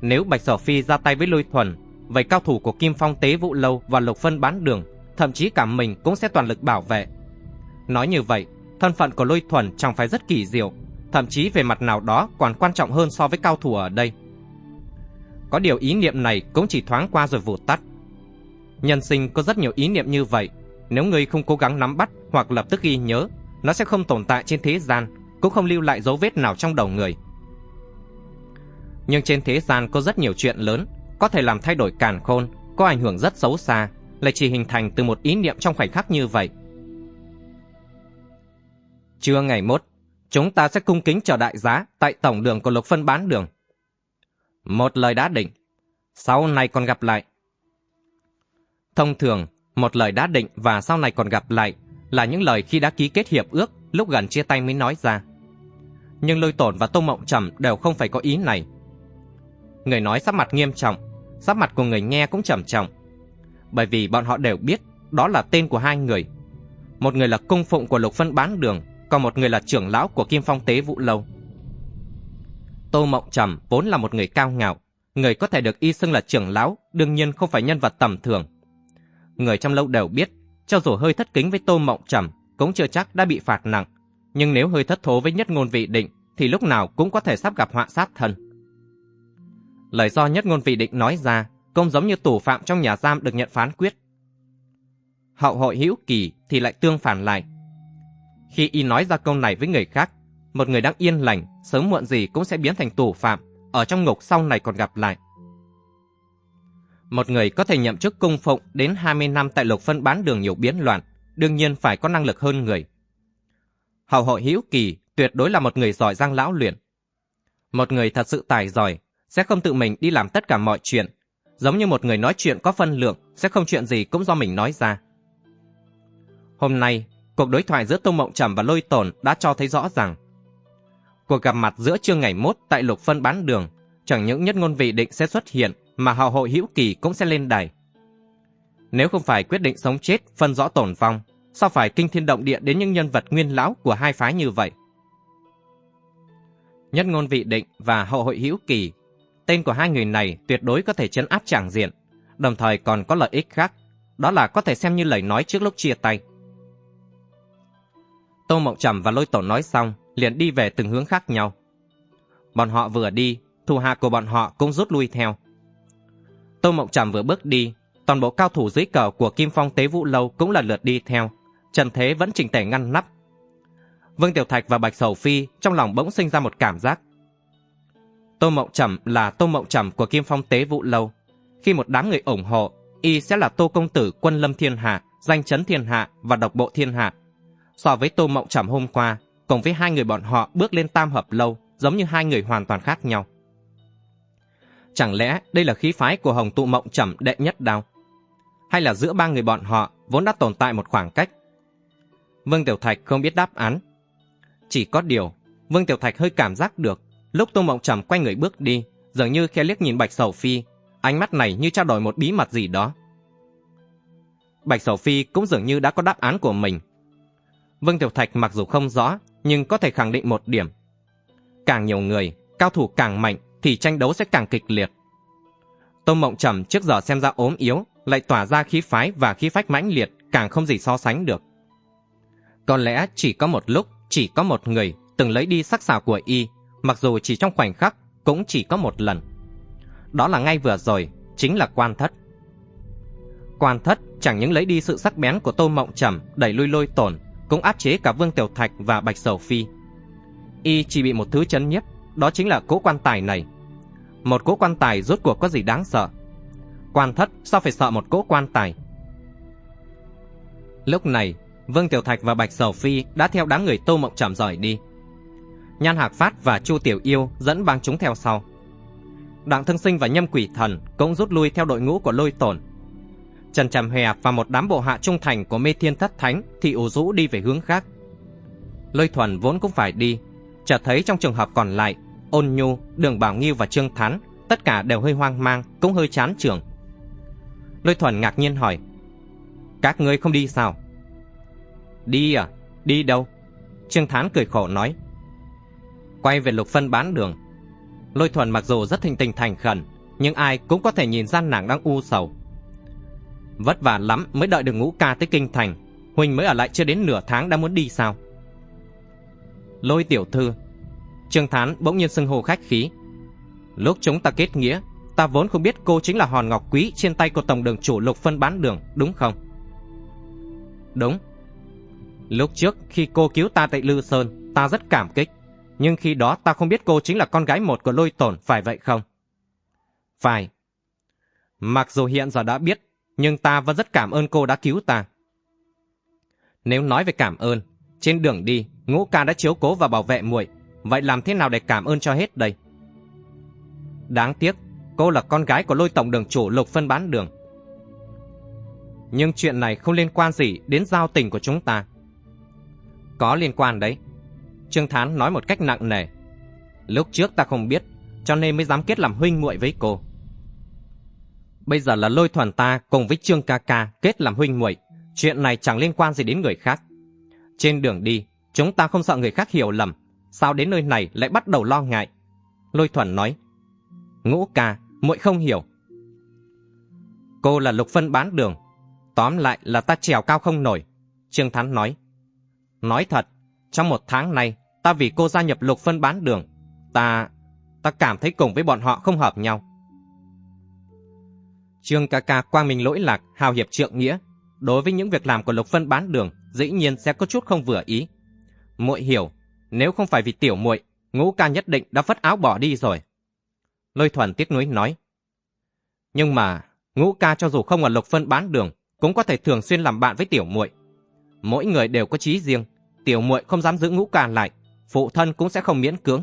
Nếu Bạch Sở Phi ra tay với Lôi Thuần, vậy cao thủ của Kim Phong Tế Vũ Lâu và Lục Phân bán đường, thậm chí cả mình cũng sẽ toàn lực bảo vệ. Nói như vậy, thân phận của Lôi Thuần chẳng phải rất kỳ diệu, thậm chí về mặt nào đó còn quan trọng hơn so với cao thủ ở đây. Có điều ý niệm này cũng chỉ thoáng qua rồi vụt tắt. Nhân sinh có rất nhiều ý niệm như vậy, nếu người không cố gắng nắm bắt hoặc lập tức ghi nhớ, nó sẽ không tồn tại trên thế gian, cũng không lưu lại dấu vết nào trong đầu người. Nhưng trên thế gian có rất nhiều chuyện lớn, có thể làm thay đổi càn khôn, có ảnh hưởng rất xấu xa, lại chỉ hình thành từ một ý niệm trong khoảnh khắc như vậy. Trưa ngày mốt, chúng ta sẽ cung kính chờ đại giá tại tổng đường của lục phân bán đường. Một lời đã định, sau này còn gặp lại. Thông thường, một lời đã định và sau này còn gặp lại là những lời khi đã ký kết hiệp ước lúc gần chia tay mới nói ra. Nhưng lôi tổn và tô mộng trầm đều không phải có ý này. Người nói sắc mặt nghiêm trọng, sắc mặt của người nghe cũng trầm trọng. Bởi vì bọn họ đều biết đó là tên của hai người. Một người là cung phụng của lục phân bán đường, còn một người là trưởng lão của Kim Phong Tế Vũ Lâu. Tô Mộng Trầm vốn là một người cao ngạo, người có thể được y xưng là trưởng lão, đương nhiên không phải nhân vật tầm thường. Người trong lâu đều biết, cho dù hơi thất kính với Tô Mộng Trầm, cũng chưa chắc đã bị phạt nặng, nhưng nếu hơi thất thố với nhất ngôn vị định, thì lúc nào cũng có thể sắp gặp họa sát thân. Lời do nhất ngôn vị định nói ra, công giống như tù phạm trong nhà giam được nhận phán quyết. Hậu hội hữu kỳ thì lại tương phản lại. Khi y nói ra câu này với người khác, một người đang yên lành, sớm muộn gì cũng sẽ biến thành tù phạm, ở trong ngục sau này còn gặp lại. Một người có thể nhậm chức cung phụng đến 20 năm tại lục phân bán đường nhiều biến loạn, đương nhiên phải có năng lực hơn người. Hậu hội hữu kỳ tuyệt đối là một người giỏi giang lão luyện. Một người thật sự tài giỏi, sẽ không tự mình đi làm tất cả mọi chuyện, giống như một người nói chuyện có phân lượng, sẽ không chuyện gì cũng do mình nói ra. Hôm nay, cuộc đối thoại giữa Tô Mộng Trầm và Lôi Tồn đã cho thấy rõ rằng Cuộc gặp mặt giữa trưa ngày mốt tại lục phân bán đường, chẳng những nhất ngôn vị định sẽ xuất hiện, mà hào hội hữu kỳ cũng sẽ lên đài. Nếu không phải quyết định sống chết, phân rõ tổn vong, sao phải kinh thiên động địa đến những nhân vật nguyên lão của hai phái như vậy? Nhất ngôn vị định và hậu hội hữu kỳ, tên của hai người này tuyệt đối có thể chấn áp tràng diện, đồng thời còn có lợi ích khác, đó là có thể xem như lời nói trước lúc chia tay. Tô Mộng Trầm và Lôi Tổ nói xong, liền đi về từng hướng khác nhau. Bọn họ vừa đi, thủ hạ của bọn họ cũng rút lui theo. Tô Mộng Trầm vừa bước đi, toàn bộ cao thủ dưới cờ của Kim Phong Tế Vũ Lâu cũng lần lượt đi theo. Trần Thế vẫn chỉnh tề ngăn nắp. Vương Tiểu Thạch và Bạch Sầu Phi trong lòng bỗng sinh ra một cảm giác. Tô Mộng Trầm là Tô Mộng Trầm của Kim Phong Tế Vũ Lâu. Khi một đám người ủng hộ, y sẽ là Tô Công Tử Quân Lâm Thiên Hạ, Danh Chấn Thiên Hạ và Độc Bộ Thiên Hạ. So với Tô Mộng Trầm hôm qua, cùng với hai người bọn họ bước lên tam hợp lâu, giống như hai người hoàn toàn khác nhau. Chẳng lẽ đây là khí phái của Hồng Tụ Mộng Trầm đệ nhất đao? Hay là giữa ba người bọn họ vốn đã tồn tại một khoảng cách? Vương Tiểu Thạch không biết đáp án. Chỉ có điều, Vương Tiểu Thạch hơi cảm giác được, lúc Tô Mộng Trầm quay người bước đi, dường như khe liếc nhìn Bạch Sầu Phi, ánh mắt này như trao đổi một bí mật gì đó. Bạch Sầu Phi cũng dường như đã có đáp án của mình. Vương Tiểu Thạch mặc dù không rõ, nhưng có thể khẳng định một điểm. Càng nhiều người, cao thủ càng mạnh thì tranh đấu sẽ càng kịch liệt. Tô Mộng Trầm trước giờ xem ra ốm yếu, lại tỏa ra khí phái và khí phách mãnh liệt, càng không gì so sánh được. Có lẽ chỉ có một lúc, chỉ có một người từng lấy đi sắc xảo của y, mặc dù chỉ trong khoảnh khắc, cũng chỉ có một lần. Đó là ngay vừa rồi, chính là quan thất. Quan thất chẳng những lấy đi sự sắc bén của Tô Mộng Trầm đẩy lui lôi tổn, cũng áp chế cả Vương Tiểu Thạch và Bạch Sầu Phi. Y chỉ bị một thứ chấn nhất, đó chính là cỗ quan tài này. Một cỗ quan tài rốt cuộc có gì đáng sợ? Quan thất sao phải sợ một cỗ quan tài? Lúc này, Vương Tiểu Thạch và Bạch Sầu Phi đã theo đám người Tô Mộng Trầm rời đi. Nhan Hạc Phát và Chu Tiểu Yêu dẫn bang chúng theo sau. Đặng Thương Sinh và Nhâm Quỷ Thần cũng rút lui theo đội ngũ của Lôi Tổn. Trần Trầm Hòe và một đám bộ hạ trung thành của Mê Thiên Thất Thánh thì ủ rũ đi về hướng khác. Lôi Thuần vốn cũng phải đi, chợt thấy trong trường hợp còn lại, Ôn Nhu, Đường Bảo Nghiêu và Trương Thán tất cả đều hơi hoang mang, cũng hơi chán trường. Lôi Thuần ngạc nhiên hỏi: "Các ngươi không đi sao?" "Đi à? Đi đâu?" Trương Thán cười khổ nói: "Quay về Lục Phân bán đường." Lôi Thuần mặc dù rất thình tình thành khẩn, nhưng ai cũng có thể nhìn ra nàng đang u sầu. Vất vả lắm mới đợi được ngũ ca tới kinh thành, huynh mới ở lại chưa đến nửa tháng đã muốn đi sao? Lôi tiểu thư, Trương Thán bỗng nhiên xưng hô khách khí. Lúc chúng ta kết nghĩa, ta vốn không biết cô chính là hòn ngọc quý trên tay của tổng đường chủ lục phân bán đường, đúng không? Đúng. Lúc trước khi cô cứu ta tại Lư Sơn, ta rất cảm kích. Nhưng khi đó ta không biết cô chính là con gái một của lôi tổn, phải vậy không? Phải. Mặc dù hiện giờ đã biết, nhưng ta vẫn rất cảm ơn cô đã cứu ta. Nếu nói về cảm ơn, trên đường đi, ngũ ca đã chiếu cố và bảo vệ muội Vậy làm thế nào để cảm ơn cho hết đây? Đáng tiếc, cô là con gái của lôi tổng đường chủ lục phân bán đường. Nhưng chuyện này không liên quan gì đến giao tình của chúng ta. Có liên quan đấy. Trương Thán nói một cách nặng nề. Lúc trước ta không biết, cho nên mới dám kết làm huynh muội với cô. Bây giờ là lôi thuần ta cùng với Trương ca ca kết làm huynh muội, chuyện này chẳng liên quan gì đến người khác. Trên đường đi, chúng ta không sợ người khác hiểu lầm, sao đến nơi này lại bắt đầu lo ngại? Lôi thuần nói, ngũ ca, muội không hiểu. Cô là lục phân bán đường, tóm lại là ta trèo cao không nổi. Trương Thán nói, nói thật, trong một tháng này, ta vì cô gia nhập lục phân bán đường, ta, ta cảm thấy cùng với bọn họ không hợp nhau. Trương ca ca quang minh lỗi lạc, hào hiệp trượng nghĩa, đối với những việc làm của lục phân bán đường, dĩ nhiên sẽ có chút không vừa ý. Muội hiểu, nếu không phải vì tiểu muội, ngũ ca nhất định đã vất áo bỏ đi rồi. Lôi thuần tiếc nuối nói. Nhưng mà, ngũ ca cho dù không ở lục phân bán đường, cũng có thể thường xuyên làm bạn với tiểu muội. Mỗi người đều có trí riêng, tiểu muội không dám giữ ngũ ca lại, phụ thân cũng sẽ không miễn cưỡng.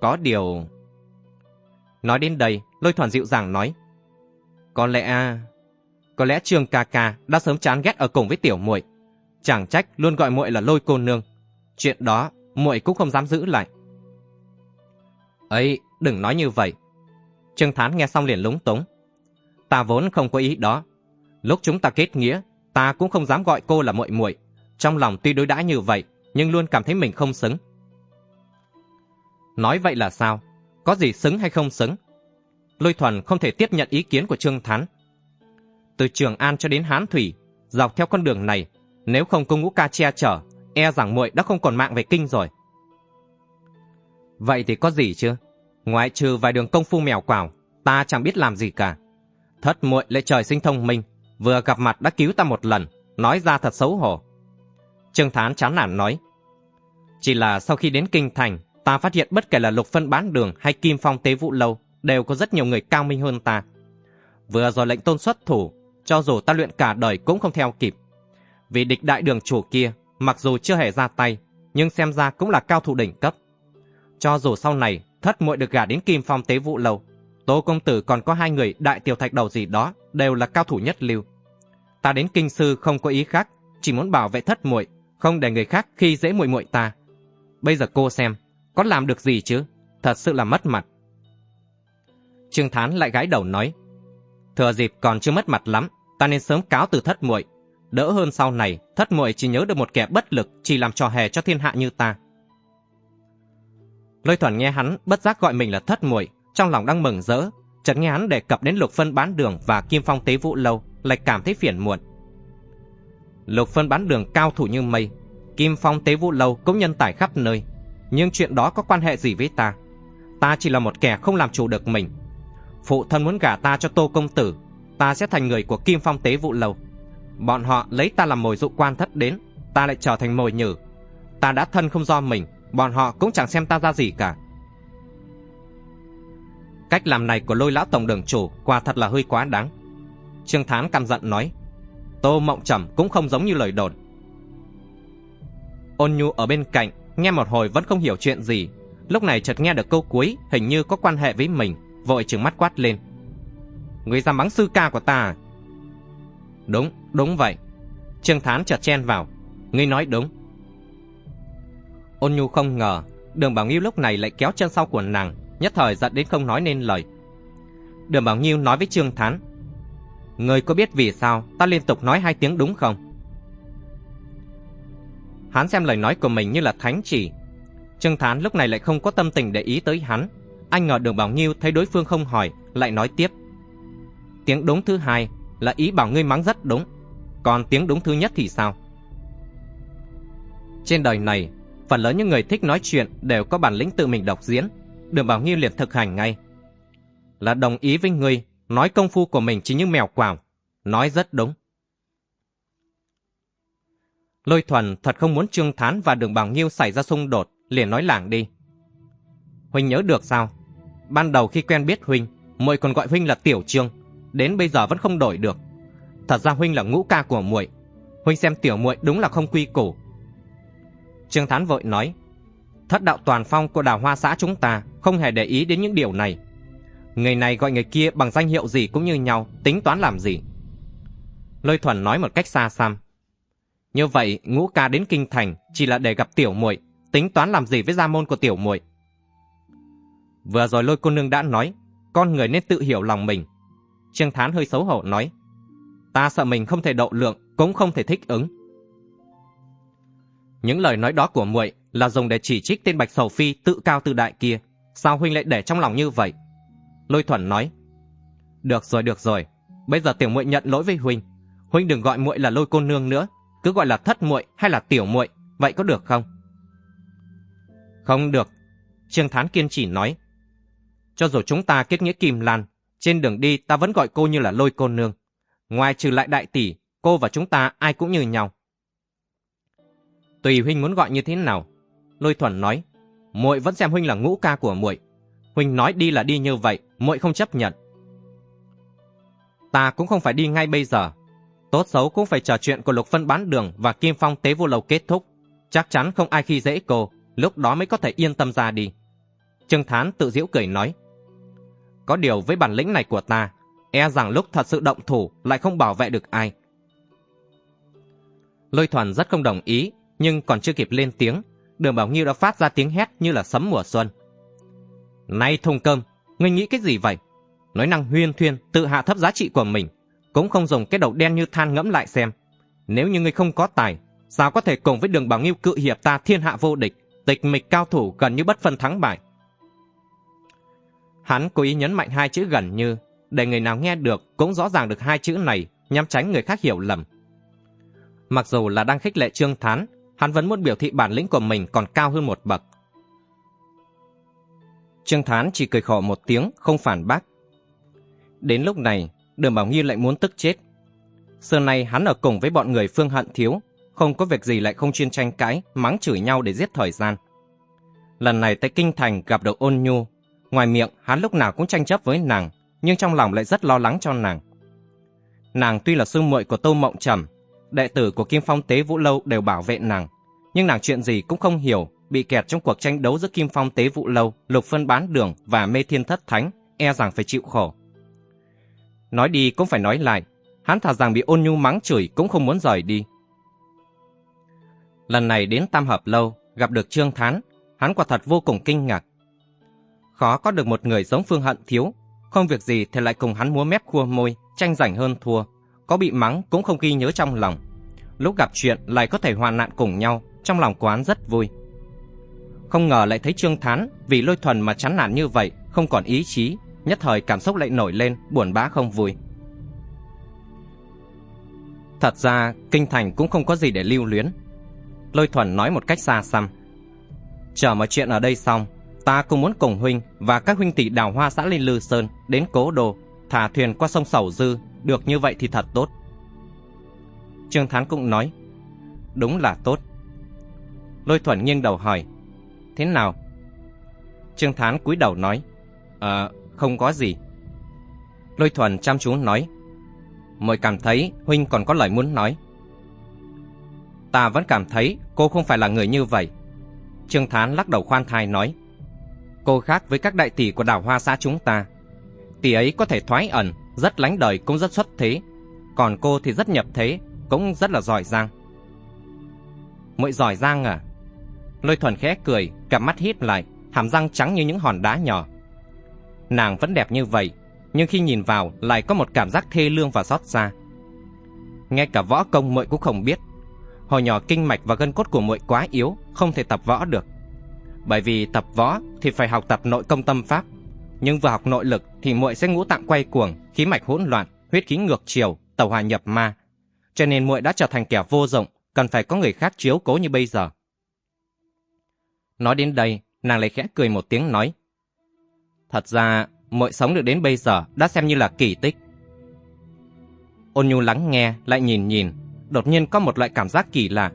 Có điều... Nói đến đây, lôi thoản dịu dàng nói. Có lẽ... Có lẽ Trương ca ca đã sớm chán ghét ở cùng với tiểu muội Chẳng trách luôn gọi muội là lôi cô nương. Chuyện đó, muội cũng không dám giữ lại. ấy đừng nói như vậy. Trương Thán nghe xong liền lúng túng. Ta vốn không có ý đó. Lúc chúng ta kết nghĩa, ta cũng không dám gọi cô là muội muội. Trong lòng tuy đối đãi như vậy, nhưng luôn cảm thấy mình không xứng. Nói vậy là sao? Có gì xứng hay không xứng? Lôi Thuần không thể tiếp nhận ý kiến của Trương Thán. Từ Trường An cho đến Hán Thủy, dọc theo con đường này, nếu không có ngũ ca che chở, e rằng muội đã không còn mạng về kinh rồi. Vậy thì có gì chứ? Ngoại trừ vài đường công phu mèo quào, ta chẳng biết làm gì cả. Thất muội lại trời sinh thông minh, vừa gặp mặt đã cứu ta một lần, nói ra thật xấu hổ. Trương Thán chán nản nói, chỉ là sau khi đến kinh thành, ta phát hiện bất kể là lục phân bán đường hay kim phong tế vụ lâu, đều có rất nhiều người cao minh hơn ta. Vừa rồi lệnh tôn xuất thủ, cho dù ta luyện cả đời cũng không theo kịp. Vì địch đại đường chủ kia, mặc dù chưa hề ra tay, nhưng xem ra cũng là cao thủ đỉnh cấp. Cho dù sau này thất muội được gả đến kim phong tế vụ lâu, Tô công tử còn có hai người đại tiểu thạch đầu gì đó đều là cao thủ nhất lưu. Ta đến kinh sư không có ý khác, chỉ muốn bảo vệ thất muội, không để người khác khi dễ muội muội ta. Bây giờ cô xem, có làm được gì chứ? Thật sự là mất mặt. Trương Thán lại gái đầu nói, thừa dịp còn chưa mất mặt lắm, ta nên sớm cáo từ thất muội, đỡ hơn sau này thất muội chỉ nhớ được một kẻ bất lực chỉ làm trò hề cho thiên hạ như ta. Lôi Thuần nghe hắn bất giác gọi mình là thất muội, trong lòng đang mừng rỡ, chợt nghe hắn đề cập đến Lục Phân bán đường và Kim Phong tế Vũ lâu, lại cảm thấy phiền muộn. Lục Phân bán đường cao thủ như mây, Kim Phong tế Vũ lâu cũng nhân tài khắp nơi, nhưng chuyện đó có quan hệ gì với ta? Ta chỉ là một kẻ không làm chủ được mình. Phụ thân muốn gả ta cho Tô công tử, ta sẽ thành người của Kim Phong tế vụ lầu. Bọn họ lấy ta làm mồi dụ quan thất đến, ta lại trở thành mồi nhử. Ta đã thân không do mình, bọn họ cũng chẳng xem ta ra gì cả. Cách làm này của lôi lão tổng đường chủ quả thật là hơi quá đáng. Trương Thán căm giận nói, Tô Mộng Trầm cũng không giống như lời đồn. Ôn Nhu ở bên cạnh, nghe một hồi vẫn không hiểu chuyện gì. Lúc này chợt nghe được câu cuối, hình như có quan hệ với mình, vội trừng mắt quát lên. Người dám mắng sư ca của ta? À? Đúng, đúng vậy. Trương Thán chợt chen vào. Ngươi nói đúng. Ôn Nhu không ngờ, đường Bảo Nghiêu lúc này lại kéo chân sau của nàng, nhất thời giận đến không nói nên lời. Đường Bảo Nghiêu nói với Trương Thán, Người có biết vì sao ta liên tục nói hai tiếng đúng không? Hắn xem lời nói của mình như là thánh chỉ. Trương Thán lúc này lại không có tâm tình để ý tới hắn. Anh ngờ đường Bảo Nghiêu thấy đối phương không hỏi, lại nói tiếp. Tiếng đúng thứ hai là ý bảo ngươi mắng rất đúng. Còn tiếng đúng thứ nhất thì sao? Trên đời này, phần lớn những người thích nói chuyện đều có bản lĩnh tự mình đọc diễn. Đường Bảo Nghiêu liền thực hành ngay. Là đồng ý với ngươi, nói công phu của mình chỉ như mèo quào. Nói rất đúng. Lôi thuần thật không muốn Trương Thán và Đường Bảo Nghiêu xảy ra xung đột, liền nói lảng đi. Huynh nhớ được sao? Ban đầu khi quen biết Huynh, muội còn gọi Huynh là Tiểu Trương, đến bây giờ vẫn không đổi được. Thật ra Huynh là ngũ ca của muội, Huynh xem Tiểu muội đúng là không quy củ. Trương Thán vội nói, thất đạo toàn phong của đào hoa xã chúng ta không hề để ý đến những điều này. Người này gọi người kia bằng danh hiệu gì cũng như nhau, tính toán làm gì. Lôi thuần nói một cách xa xăm. Như vậy, ngũ ca đến kinh thành chỉ là để gặp tiểu muội, tính toán làm gì với gia môn của tiểu muội. Vừa rồi lôi cô nương đã nói, con người nên tự hiểu lòng mình. Trương Thán hơi xấu hổ nói, ta sợ mình không thể độ lượng, cũng không thể thích ứng. Những lời nói đó của muội là dùng để chỉ trích tên Bạch Sầu Phi tự cao tự đại kia. Sao huynh lại để trong lòng như vậy? Lôi Thuần nói, được rồi, được rồi, bây giờ tiểu muội nhận lỗi với huynh. Huynh đừng gọi muội là lôi cô nương nữa, cứ gọi là thất muội hay là tiểu muội, vậy có được không? Không được, Trương Thán kiên trì nói. Cho dù chúng ta kết nghĩa kim lan, trên đường đi ta vẫn gọi cô như là lôi cô nương. Ngoài trừ lại đại tỷ, cô và chúng ta ai cũng như nhau. Tùy huynh muốn gọi như thế nào. Lôi thuần nói, muội vẫn xem huynh là ngũ ca của muội. Huynh nói đi là đi như vậy, muội không chấp nhận. Ta cũng không phải đi ngay bây giờ. Tốt xấu cũng phải trò chuyện của Lục Phân bán đường và Kim Phong tế vô lầu kết thúc. Chắc chắn không ai khi dễ cô, lúc đó mới có thể yên tâm ra đi. Trương Thán tự giễu cười nói. Có điều với bản lĩnh này của ta, e rằng lúc thật sự động thủ lại không bảo vệ được ai. Lôi thuần rất không đồng ý, nhưng còn chưa kịp lên tiếng, đường Bảo Nghiêu đã phát ra tiếng hét như là sấm mùa xuân. Này thùng cơm, ngươi nghĩ cái gì vậy? Nói năng huyên thuyên, tự hạ thấp giá trị của mình, cũng không dùng cái đầu đen như than ngẫm lại xem. Nếu như ngươi không có tài, sao có thể cùng với đường Bảo Nghiêu cự hiệp ta thiên hạ vô địch, tịch mịch cao thủ gần như bất phân thắng bại. Hắn cố ý nhấn mạnh hai chữ gần như, để người nào nghe được cũng rõ ràng được hai chữ này nhằm tránh người khác hiểu lầm. Mặc dù là đang khích lệ Trương Thán, hắn vẫn muốn biểu thị bản lĩnh của mình còn cao hơn một bậc. Trương Thán chỉ cười khổ một tiếng, không phản bác. Đến lúc này, Đường Bảo Nghi lại muốn tức chết. Xưa nay hắn ở cùng với bọn người Phương Hận Thiếu, không có việc gì lại không chuyên tranh cãi, mắng chửi nhau để giết thời gian. Lần này tới Kinh Thành gặp được ôn nhu, ngoài miệng hắn lúc nào cũng tranh chấp với nàng, nhưng trong lòng lại rất lo lắng cho nàng. Nàng tuy là sư muội của Tô Mộng Trầm, đệ tử của Kim Phong Tế Vũ Lâu đều bảo vệ nàng, nhưng nàng chuyện gì cũng không hiểu, bị kẹt trong cuộc tranh đấu giữa Kim Phong Tế Vũ Lâu, Lục Phân Bán Đường và Mê Thiên Thất Thánh, e rằng phải chịu khổ. Nói đi cũng phải nói lại, hắn thà rằng bị ôn nhu mắng chửi cũng không muốn rời đi. Lần này đến Tam Hợp Lâu, gặp được Trương Thán, hắn quả thật vô cùng kinh ngạc. Khó có được một người giống Phương Hận Thiếu, không việc gì thì lại cùng hắn múa mép khua môi, tranh giành hơn thua, có bị mắng cũng không ghi nhớ trong lòng. Lúc gặp chuyện lại có thể hoàn nạn cùng nhau, trong lòng quán rất vui. Không ngờ lại thấy Trương Thán vì lôi thuần mà chán nản như vậy, không còn ý chí, nhất thời cảm xúc lại nổi lên, buồn bã không vui. Thật ra, kinh thành cũng không có gì để lưu luyến. Lôi thuần nói một cách xa xăm. Chờ mọi chuyện ở đây xong, ta cũng muốn cùng huynh và các huynh tỷ đào hoa xã linh Lư Sơn đến cố đồ, thả thuyền qua sông Sầu Dư, được như vậy thì thật tốt. Trương Thán cũng nói, đúng là tốt. Lôi thuần nghiêng đầu hỏi, thế nào? Trương Thán cúi đầu nói, ờ, không có gì. Lôi thuần chăm chú nói, Mội cảm thấy huynh còn có lời muốn nói. Ta vẫn cảm thấy cô không phải là người như vậy. Trương Thán lắc đầu khoan thai nói, cô khác với các đại tỷ của đảo Hoa xã chúng ta. Tỷ ấy có thể thoái ẩn, rất lánh đời cũng rất xuất thế, còn cô thì rất nhập thế, cũng rất là giỏi giang. Mội giỏi giang à? Lôi thuần khẽ cười, cặp mắt hít lại, hàm răng trắng như những hòn đá nhỏ. Nàng vẫn đẹp như vậy, nhưng khi nhìn vào lại có một cảm giác thê lương và xót xa. Ngay cả võ công muội cũng không biết. Hồi nhỏ kinh mạch và gân cốt của muội quá yếu, không thể tập võ được. Bởi vì tập võ thì phải học tập nội công tâm pháp, nhưng vừa học nội lực thì muội sẽ ngũ tạng quay cuồng, khí mạch hỗn loạn, huyết khí ngược chiều, tẩu hòa nhập ma. Cho nên muội đã trở thành kẻ vô dụng, cần phải có người khác chiếu cố như bây giờ. Nói đến đây, nàng lại khẽ cười một tiếng nói. Thật ra, mọi sống được đến bây giờ đã xem như là kỳ tích. Ôn nhu lắng nghe, lại nhìn nhìn, đột nhiên có một loại cảm giác kỳ lạ.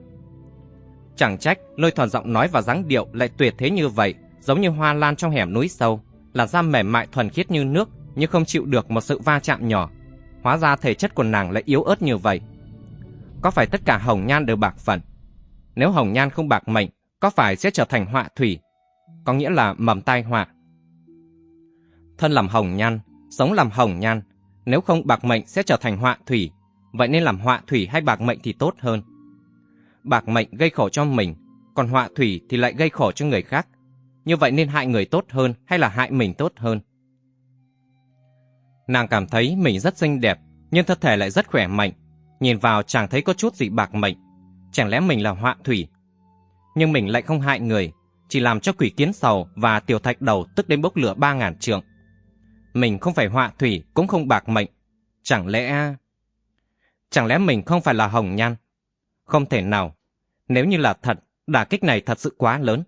Chẳng trách lôi thuần giọng nói và dáng điệu lại tuyệt thế như vậy, giống như hoa lan trong hẻm núi sâu, là da mềm mại thuần khiết như nước, nhưng không chịu được một sự va chạm nhỏ. Hóa ra thể chất của nàng lại yếu ớt như vậy. Có phải tất cả hồng nhan đều bạc phận? Nếu hồng nhan không bạc mệnh, có phải sẽ trở thành họa thủy? Có nghĩa là mầm tai họa. Thân làm hồng nhan, sống làm hồng nhan, nếu không bạc mệnh sẽ trở thành họa thủy, vậy nên làm họa thủy hay bạc mệnh thì tốt hơn. Bạc mệnh gây khổ cho mình, còn họa thủy thì lại gây khổ cho người khác. Như vậy nên hại người tốt hơn hay là hại mình tốt hơn? Nàng cảm thấy mình rất xinh đẹp, nhưng thân thể lại rất khỏe mạnh. Nhìn vào chẳng thấy có chút gì bạc mệnh. Chẳng lẽ mình là họa thủy? Nhưng mình lại không hại người, chỉ làm cho quỷ kiến sầu và tiểu thạch đầu tức đến bốc lửa ba ngàn trượng. Mình không phải họa thủy, cũng không bạc mệnh. Chẳng lẽ... Chẳng lẽ mình không phải là hồng nhan? Không thể nào. Nếu như là thật, đả kích này thật sự quá lớn.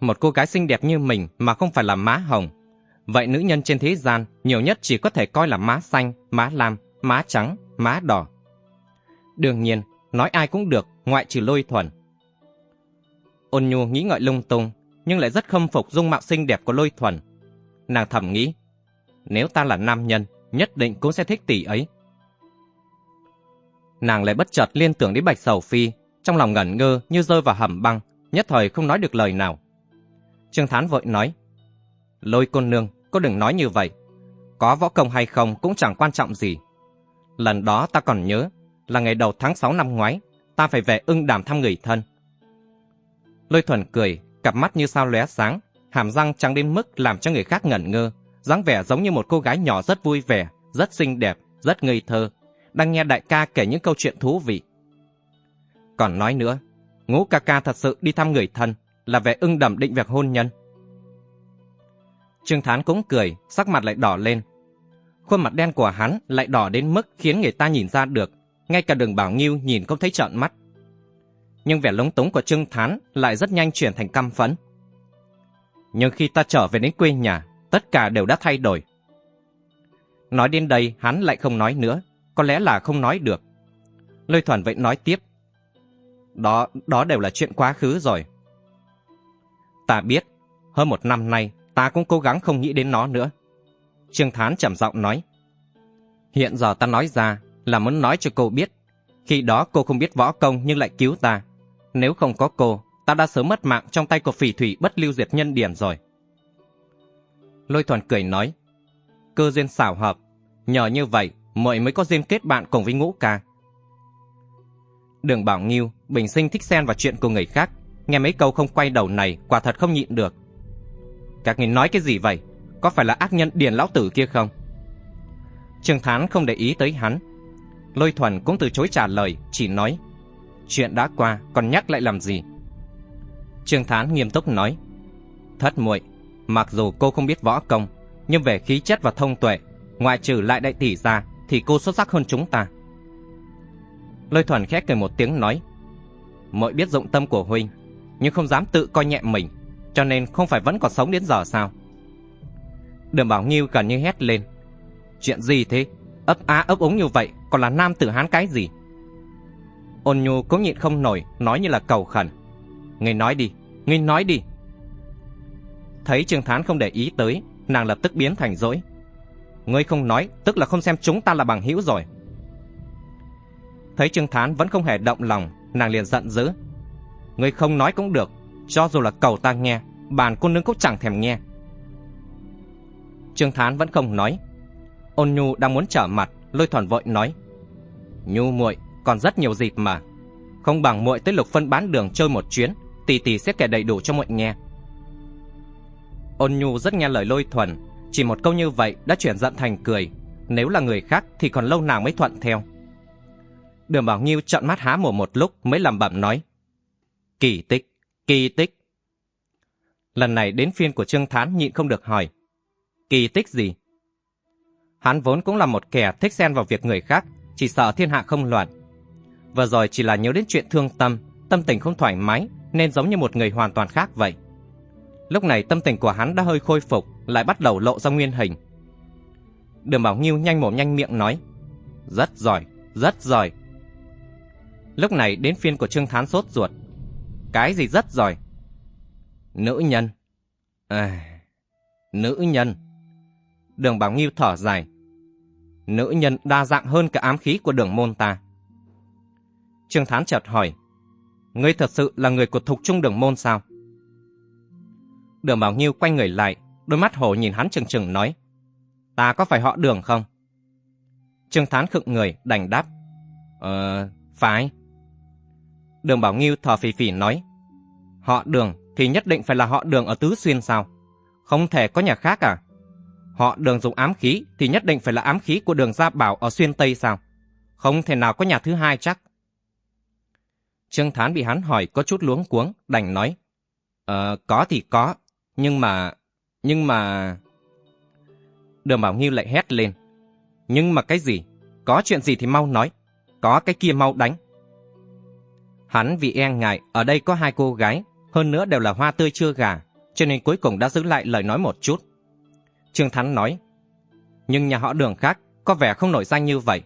Một cô gái xinh đẹp như mình mà không phải là má hồng. Vậy nữ nhân trên thế gian nhiều nhất chỉ có thể coi là má xanh, má lam, má trắng, má đỏ. Đương nhiên, nói ai cũng được, ngoại trừ lôi thuần. Ôn nhu nghĩ ngợi lung tung, nhưng lại rất khâm phục dung mạo xinh đẹp của lôi thuần. Nàng thầm nghĩ, nếu ta là nam nhân, nhất định cũng sẽ thích tỷ ấy. Nàng lại bất chợt liên tưởng đến Bạch Sầu Phi, trong lòng ngẩn ngơ như rơi vào hầm băng, nhất thời không nói được lời nào. Trương Thán vội nói, lôi cô nương, có đừng nói như vậy. Có võ công hay không cũng chẳng quan trọng gì. Lần đó ta còn nhớ là ngày đầu tháng 6 năm ngoái, ta phải về ưng đàm thăm người thân. Lôi thuần cười, cặp mắt như sao lóe sáng, hàm răng trắng đến mức làm cho người khác ngẩn ngơ, dáng vẻ giống như một cô gái nhỏ rất vui vẻ, rất xinh đẹp, rất ngây thơ, đang nghe đại ca kể những câu chuyện thú vị. Còn nói nữa, ngũ ca ca thật sự đi thăm người thân, là về ưng đầm định việc hôn nhân. Trương Thán cũng cười, sắc mặt lại đỏ lên. Khuôn mặt đen của hắn lại đỏ đến mức khiến người ta nhìn ra được, ngay cả đường bảo nghiêu nhìn không thấy trợn mắt. Nhưng vẻ lúng túng của Trương Thán lại rất nhanh chuyển thành căm phẫn. Nhưng khi ta trở về đến quê nhà, tất cả đều đã thay đổi. Nói đến đây hắn lại không nói nữa, có lẽ là không nói được. Lôi Thuần vậy nói tiếp. Đó, đó đều là chuyện quá khứ rồi. Ta biết, hơn một năm nay, ta cũng cố gắng không nghĩ đến nó nữa. Trương Thán trầm giọng nói. Hiện giờ ta nói ra là muốn nói cho cô biết. Khi đó cô không biết võ công nhưng lại cứu ta. Nếu không có cô, ta đã sớm mất mạng trong tay của phỉ thủy bất lưu diệt nhân điển rồi. Lôi Thuần cười nói. Cơ duyên xảo hợp. Nhờ như vậy, muội mới có duyên kết bạn cùng với ngũ ca. Đường Bảo Nghiêu, bình sinh thích xen vào chuyện của người khác, nghe mấy câu không quay đầu này quả thật không nhịn được. Các người nói cái gì vậy? Có phải là ác nhân điền lão tử kia không? Trương Thán không để ý tới hắn. Lôi Thuần cũng từ chối trả lời, chỉ nói Chuyện đã qua, còn nhắc lại làm gì? Trương Thán nghiêm túc nói Thất muội, mặc dù cô không biết võ công, nhưng về khí chất và thông tuệ, ngoại trừ lại đại tỷ ra, thì cô xuất sắc hơn chúng ta. Lôi Thuần khẽ cười một tiếng nói mọi biết dụng tâm của huynh, nhưng không dám tự coi nhẹ mình, cho nên không phải vẫn còn sống đến giờ sao? Đường Bảo Nghiêu gần như hét lên. Chuyện gì thế? Ấp á ấp úng như vậy, còn là nam tử hán cái gì? Ôn nhu cũng nhịn không nổi, nói như là cầu khẩn. Ngươi nói đi, ngươi nói đi. Thấy Trương Thán không để ý tới, nàng lập tức biến thành dỗi. Ngươi không nói, tức là không xem chúng ta là bằng hữu rồi. Thấy Trương Thán vẫn không hề động lòng, nàng liền giận dữ. Ngươi không nói cũng được, cho dù là cầu ta nghe, bàn cô nương cũng chẳng thèm nghe. Trương Thán vẫn không nói. Ôn Nhu đang muốn trở mặt, lôi thuần vội nói. Nhu muội còn rất nhiều dịp mà. Không bằng muội tới lục phân bán đường chơi một chuyến, tỷ tỷ sẽ kể đầy đủ cho muội nghe. Ôn Nhu rất nghe lời lôi thuần, chỉ một câu như vậy đã chuyển giận thành cười. Nếu là người khác thì còn lâu nào mới thuận theo. Đường Bảo Nghiêu trợn mắt há mồm một lúc mới lẩm bẩm nói. Kỳ tích, kỳ tích. Lần này đến phiên của Trương Thán nhịn không được hỏi. Kỳ tích gì? Hắn vốn cũng là một kẻ thích xen vào việc người khác, chỉ sợ thiên hạ không loạn. Vừa rồi chỉ là nhớ đến chuyện thương tâm, tâm tình không thoải mái, nên giống như một người hoàn toàn khác vậy. Lúc này tâm tình của hắn đã hơi khôi phục, lại bắt đầu lộ ra nguyên hình. Đường Bảo Nghiêu nhanh mồm nhanh miệng nói, rất giỏi, rất giỏi. Lúc này đến phiên của Trương Thán sốt ruột. Cái gì rất giỏi? Nữ nhân. À, nữ nhân. Đường Bảo Nghiêu thở dài. Nữ nhân đa dạng hơn cả ám khí của đường môn ta. Trương Thán chợt hỏi. Ngươi thật sự là người của thục trung đường môn sao? Đường Bảo Nghiêu quay người lại, đôi mắt hổ nhìn hắn chừng chừng nói. Ta có phải họ đường không? Trương Thán khựng người, đành đáp. Ờ, phải. Đường Bảo Nghiêu thở phì phì nói. Họ đường thì nhất định phải là họ đường ở Tứ Xuyên sao? Không thể có nhà khác à? Họ đường dùng ám khí thì nhất định phải là ám khí của đường Gia Bảo ở Xuyên Tây sao? Không thể nào có nhà thứ hai chắc. Trương Thán bị hắn hỏi có chút luống cuống, đành nói. Ờ, có thì có, nhưng mà... Nhưng mà... Đường Bảo Nghiêu lại hét lên. Nhưng mà cái gì? Có chuyện gì thì mau nói. Có cái kia mau đánh. Hắn vì e ngại ở đây có hai cô gái, hơn nữa đều là hoa tươi chưa gà, cho nên cuối cùng đã giữ lại lời nói một chút. Trương Thắng nói, nhưng nhà họ đường khác có vẻ không nổi danh như vậy.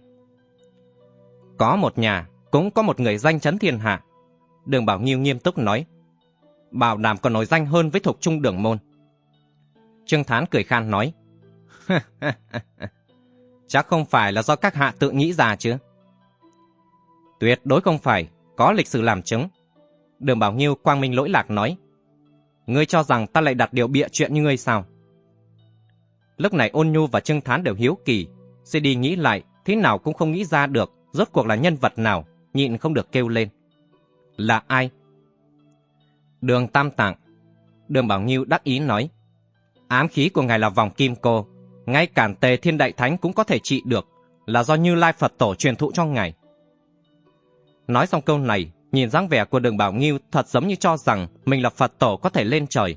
Có một nhà, cũng có một người danh chấn thiên hạ. Đường Bảo Nghiêu nghiêm túc nói, bảo đảm còn nổi danh hơn với thuộc trung đường môn. Trương Thán cười khan nói, chắc không phải là do các hạ tự nghĩ ra chứ. Tuyệt đối không phải, có lịch sử làm chứng. Đường Bảo Nghiêu quang minh lỗi lạc nói, ngươi cho rằng ta lại đặt điều bịa chuyện như ngươi sao? Lúc này ôn nhu và Trương Thán đều hiếu kỳ. Sẽ đi nghĩ lại, thế nào cũng không nghĩ ra được rốt cuộc là nhân vật nào, nhịn không được kêu lên. Là ai? Đường Tam Tạng. Đường Bảo Nghiêu đắc ý nói. Ám khí của ngài là vòng kim cô, ngay cản tề thiên đại thánh cũng có thể trị được, là do Như Lai Phật Tổ truyền thụ cho ngài. Nói xong câu này, nhìn dáng vẻ của đường Bảo Nghiêu thật giống như cho rằng mình là Phật Tổ có thể lên trời.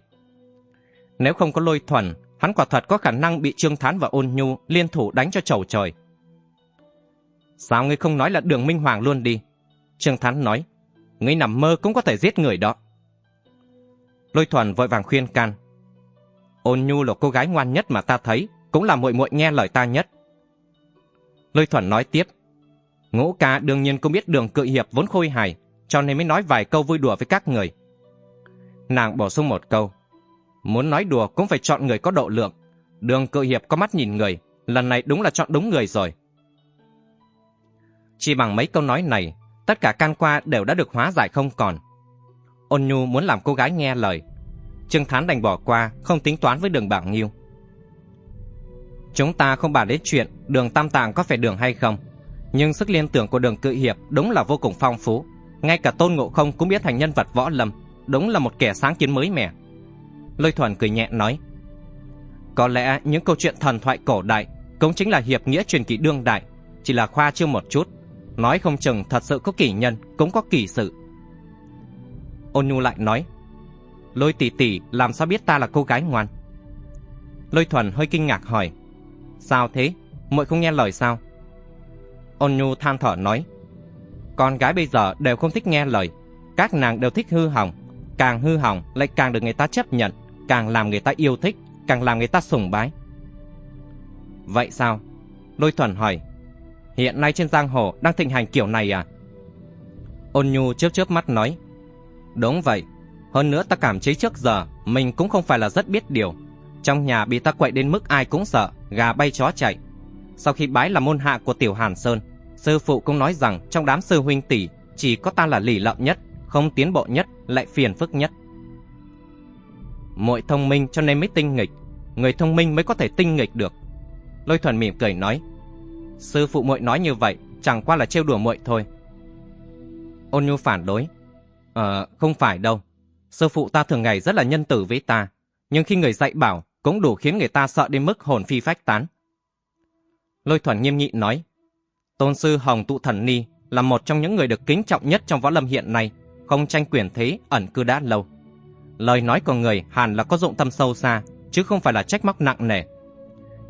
Nếu không có lôi thuần, hắn quả thật có khả năng bị Trương Thán và Ôn Nhu liên thủ đánh cho chầu trời. Sao ngươi không nói là đường Minh Hoàng luôn đi? Trương Thán nói, ngươi nằm mơ cũng có thể giết người đó. Lôi thuần vội vàng khuyên can. Ôn Nhu là cô gái ngoan nhất mà ta thấy, cũng là muội muội nghe lời ta nhất. Lôi thuần nói tiếp, ngũ ca đương nhiên cũng biết đường cự hiệp vốn khôi hài, cho nên mới nói vài câu vui đùa với các người. Nàng bổ sung một câu, muốn nói đùa cũng phải chọn người có độ lượng. Đường cự hiệp có mắt nhìn người, lần này đúng là chọn đúng người rồi. Chỉ bằng mấy câu nói này, tất cả can qua đều đã được hóa giải không còn. Ôn Nhu muốn làm cô gái nghe lời. Trương Thán đành bỏ qua, không tính toán với đường Bảo Nghiêu. Chúng ta không bàn đến chuyện đường Tam Tạng có phải đường hay không. Nhưng sức liên tưởng của đường cự hiệp đúng là vô cùng phong phú. Ngay cả Tôn Ngộ Không cũng biết thành nhân vật võ lâm, đúng là một kẻ sáng kiến mới mẻ. Lôi Thuần cười nhẹ nói, Có lẽ những câu chuyện thần thoại cổ đại cũng chính là hiệp nghĩa truyền kỳ đương đại, chỉ là khoa trương một chút. Nói không chừng thật sự có kỳ nhân, cũng có kỳ sự. Ôn Nhu lại nói, Lôi tỷ tỷ làm sao biết ta là cô gái ngoan? Lôi Thuần hơi kinh ngạc hỏi, Sao thế? Muội không nghe lời sao? Ôn Nhu than thở nói, con gái bây giờ đều không thích nghe lời, các nàng đều thích hư hỏng, càng hư hỏng lại càng được người ta chấp nhận, càng làm người ta yêu thích, càng làm người ta sùng bái. Vậy sao? Lôi Thuần hỏi, hiện nay trên giang hồ đang thịnh hành kiểu này à? Ôn Nhu chớp chớp mắt nói, đúng vậy, hơn nữa ta cảm thấy trước giờ mình cũng không phải là rất biết điều. Trong nhà bị ta quậy đến mức ai cũng sợ, gà bay chó chạy. Sau khi bái là môn hạ của Tiểu Hàn Sơn, sư phụ cũng nói rằng trong đám sư huynh tỷ chỉ có ta là lì lợm nhất, không tiến bộ nhất, lại phiền phức nhất. Muội thông minh cho nên mới tinh nghịch, người thông minh mới có thể tinh nghịch được. Lôi Thuần mỉm cười nói, sư phụ muội nói như vậy, chẳng qua là trêu đùa muội thôi. Ôn Nhu phản đối, ờ, không phải đâu. Sư phụ ta thường ngày rất là nhân tử với ta, nhưng khi người dạy bảo cũng đủ khiến người ta sợ đến mức hồn phi phách tán. Lôi Thuần nghiêm nghị nói, Tôn sư Hồng Tụ Thần Ni là một trong những người được kính trọng nhất trong võ lâm hiện nay, không tranh quyền thế, ẩn cư đã lâu. Lời nói của người hẳn là có dụng tâm sâu xa, chứ không phải là trách móc nặng nề.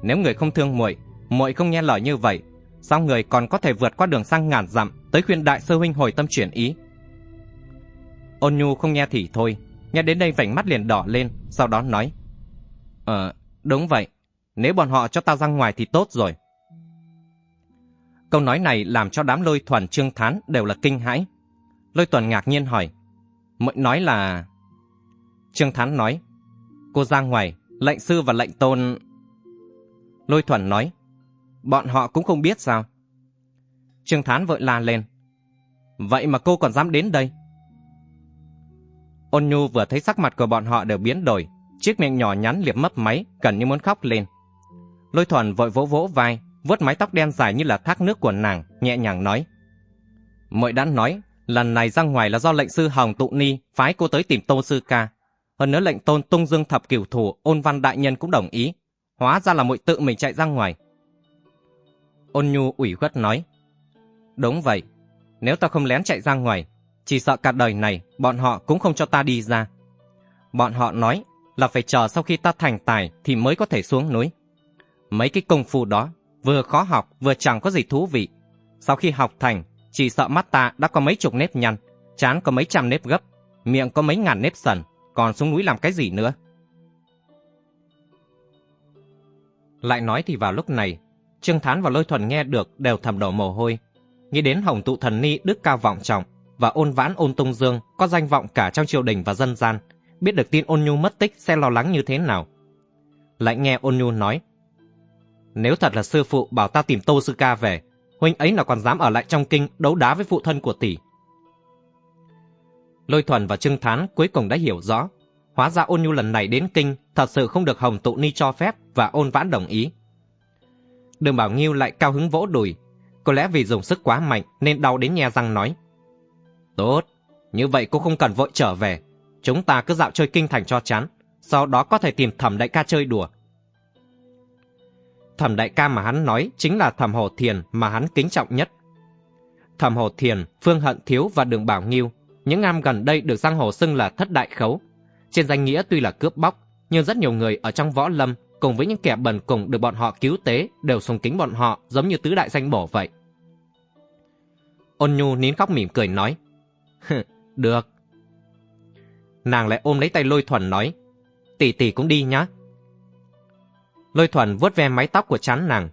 Nếu người không thương muội, muội không nghe lời như vậy, sao người còn có thể vượt qua đường sang ngàn dặm tới khuyên đại sư huynh hồi tâm chuyển ý? Ôn Nhu không nghe thì thôi, nghe đến đây vành mắt liền đỏ lên, sau đó nói: "Ờ, đúng vậy, nếu bọn họ cho ta ra ngoài thì tốt rồi." Câu nói này làm cho đám lôi thuần trương thán đều là kinh hãi. Lôi tuần ngạc nhiên hỏi. Mội nói là... Trương thán nói. Cô ra ngoài, lệnh sư và lệnh tôn... Lôi thuần nói. Bọn họ cũng không biết sao. Trương thán vội la lên. Vậy mà cô còn dám đến đây? Ôn nhu vừa thấy sắc mặt của bọn họ đều biến đổi. Chiếc miệng nhỏ nhắn liệp mấp máy, gần như muốn khóc lên. Lôi thuần vội vỗ vỗ vai, vuốt mái tóc đen dài như là thác nước của nàng, nhẹ nhàng nói. Mội đã nói, lần này ra ngoài là do lệnh sư Hồng Tụ Ni phái cô tới tìm Tô Sư Ca. Hơn nữa lệnh tôn tung dương thập cửu thủ ôn văn đại nhân cũng đồng ý. Hóa ra là muội tự mình chạy ra ngoài. Ôn nhu ủy khuất nói. Đúng vậy, nếu ta không lén chạy ra ngoài, chỉ sợ cả đời này bọn họ cũng không cho ta đi ra. Bọn họ nói là phải chờ sau khi ta thành tài thì mới có thể xuống núi. Mấy cái công phu đó vừa khó học vừa chẳng có gì thú vị. Sau khi học thành, chỉ sợ mắt ta đã có mấy chục nếp nhăn, chán có mấy trăm nếp gấp, miệng có mấy ngàn nếp sần, còn xuống núi làm cái gì nữa. Lại nói thì vào lúc này, Trương Thán và Lôi Thuần nghe được đều thầm đổ mồ hôi. Nghĩ đến Hồng Tụ Thần Ni đức cao vọng trọng và ôn vãn ôn tung dương có danh vọng cả trong triều đình và dân gian, biết được tin ôn nhu mất tích sẽ lo lắng như thế nào. Lại nghe ôn nhu nói, nếu thật là sư phụ bảo ta tìm Tô Sư Ca về, huynh ấy nào còn dám ở lại trong kinh đấu đá với phụ thân của tỷ. Lôi Thuần và Trương Thán cuối cùng đã hiểu rõ. Hóa ra ôn nhu lần này đến kinh thật sự không được Hồng Tụ Ni cho phép và ôn vãn đồng ý. Đường Bảo Nghiêu lại cao hứng vỗ đùi. Có lẽ vì dùng sức quá mạnh nên đau đến nhe răng nói. Tốt, như vậy cô không cần vội trở về. Chúng ta cứ dạo chơi kinh thành cho chán. Sau đó có thể tìm thẩm đại ca chơi đùa. Thẩm đại ca mà hắn nói chính là thẩm hồ thiền mà hắn kính trọng nhất. Thẩm hồ thiền, phương hận thiếu và đường bảo nghiêu. Những am gần đây được giang hồ xưng là thất đại khấu. Trên danh nghĩa tuy là cướp bóc, nhưng rất nhiều người ở trong võ lâm cùng với những kẻ bần cùng được bọn họ cứu tế đều sùng kính bọn họ giống như tứ đại danh bổ vậy. Ôn nhu nín khóc mỉm cười nói. Được. Nàng lại ôm lấy tay lôi thuần nói. Tỷ tỷ cũng đi nhá. Lôi thuần vuốt ve mái tóc của chán nàng.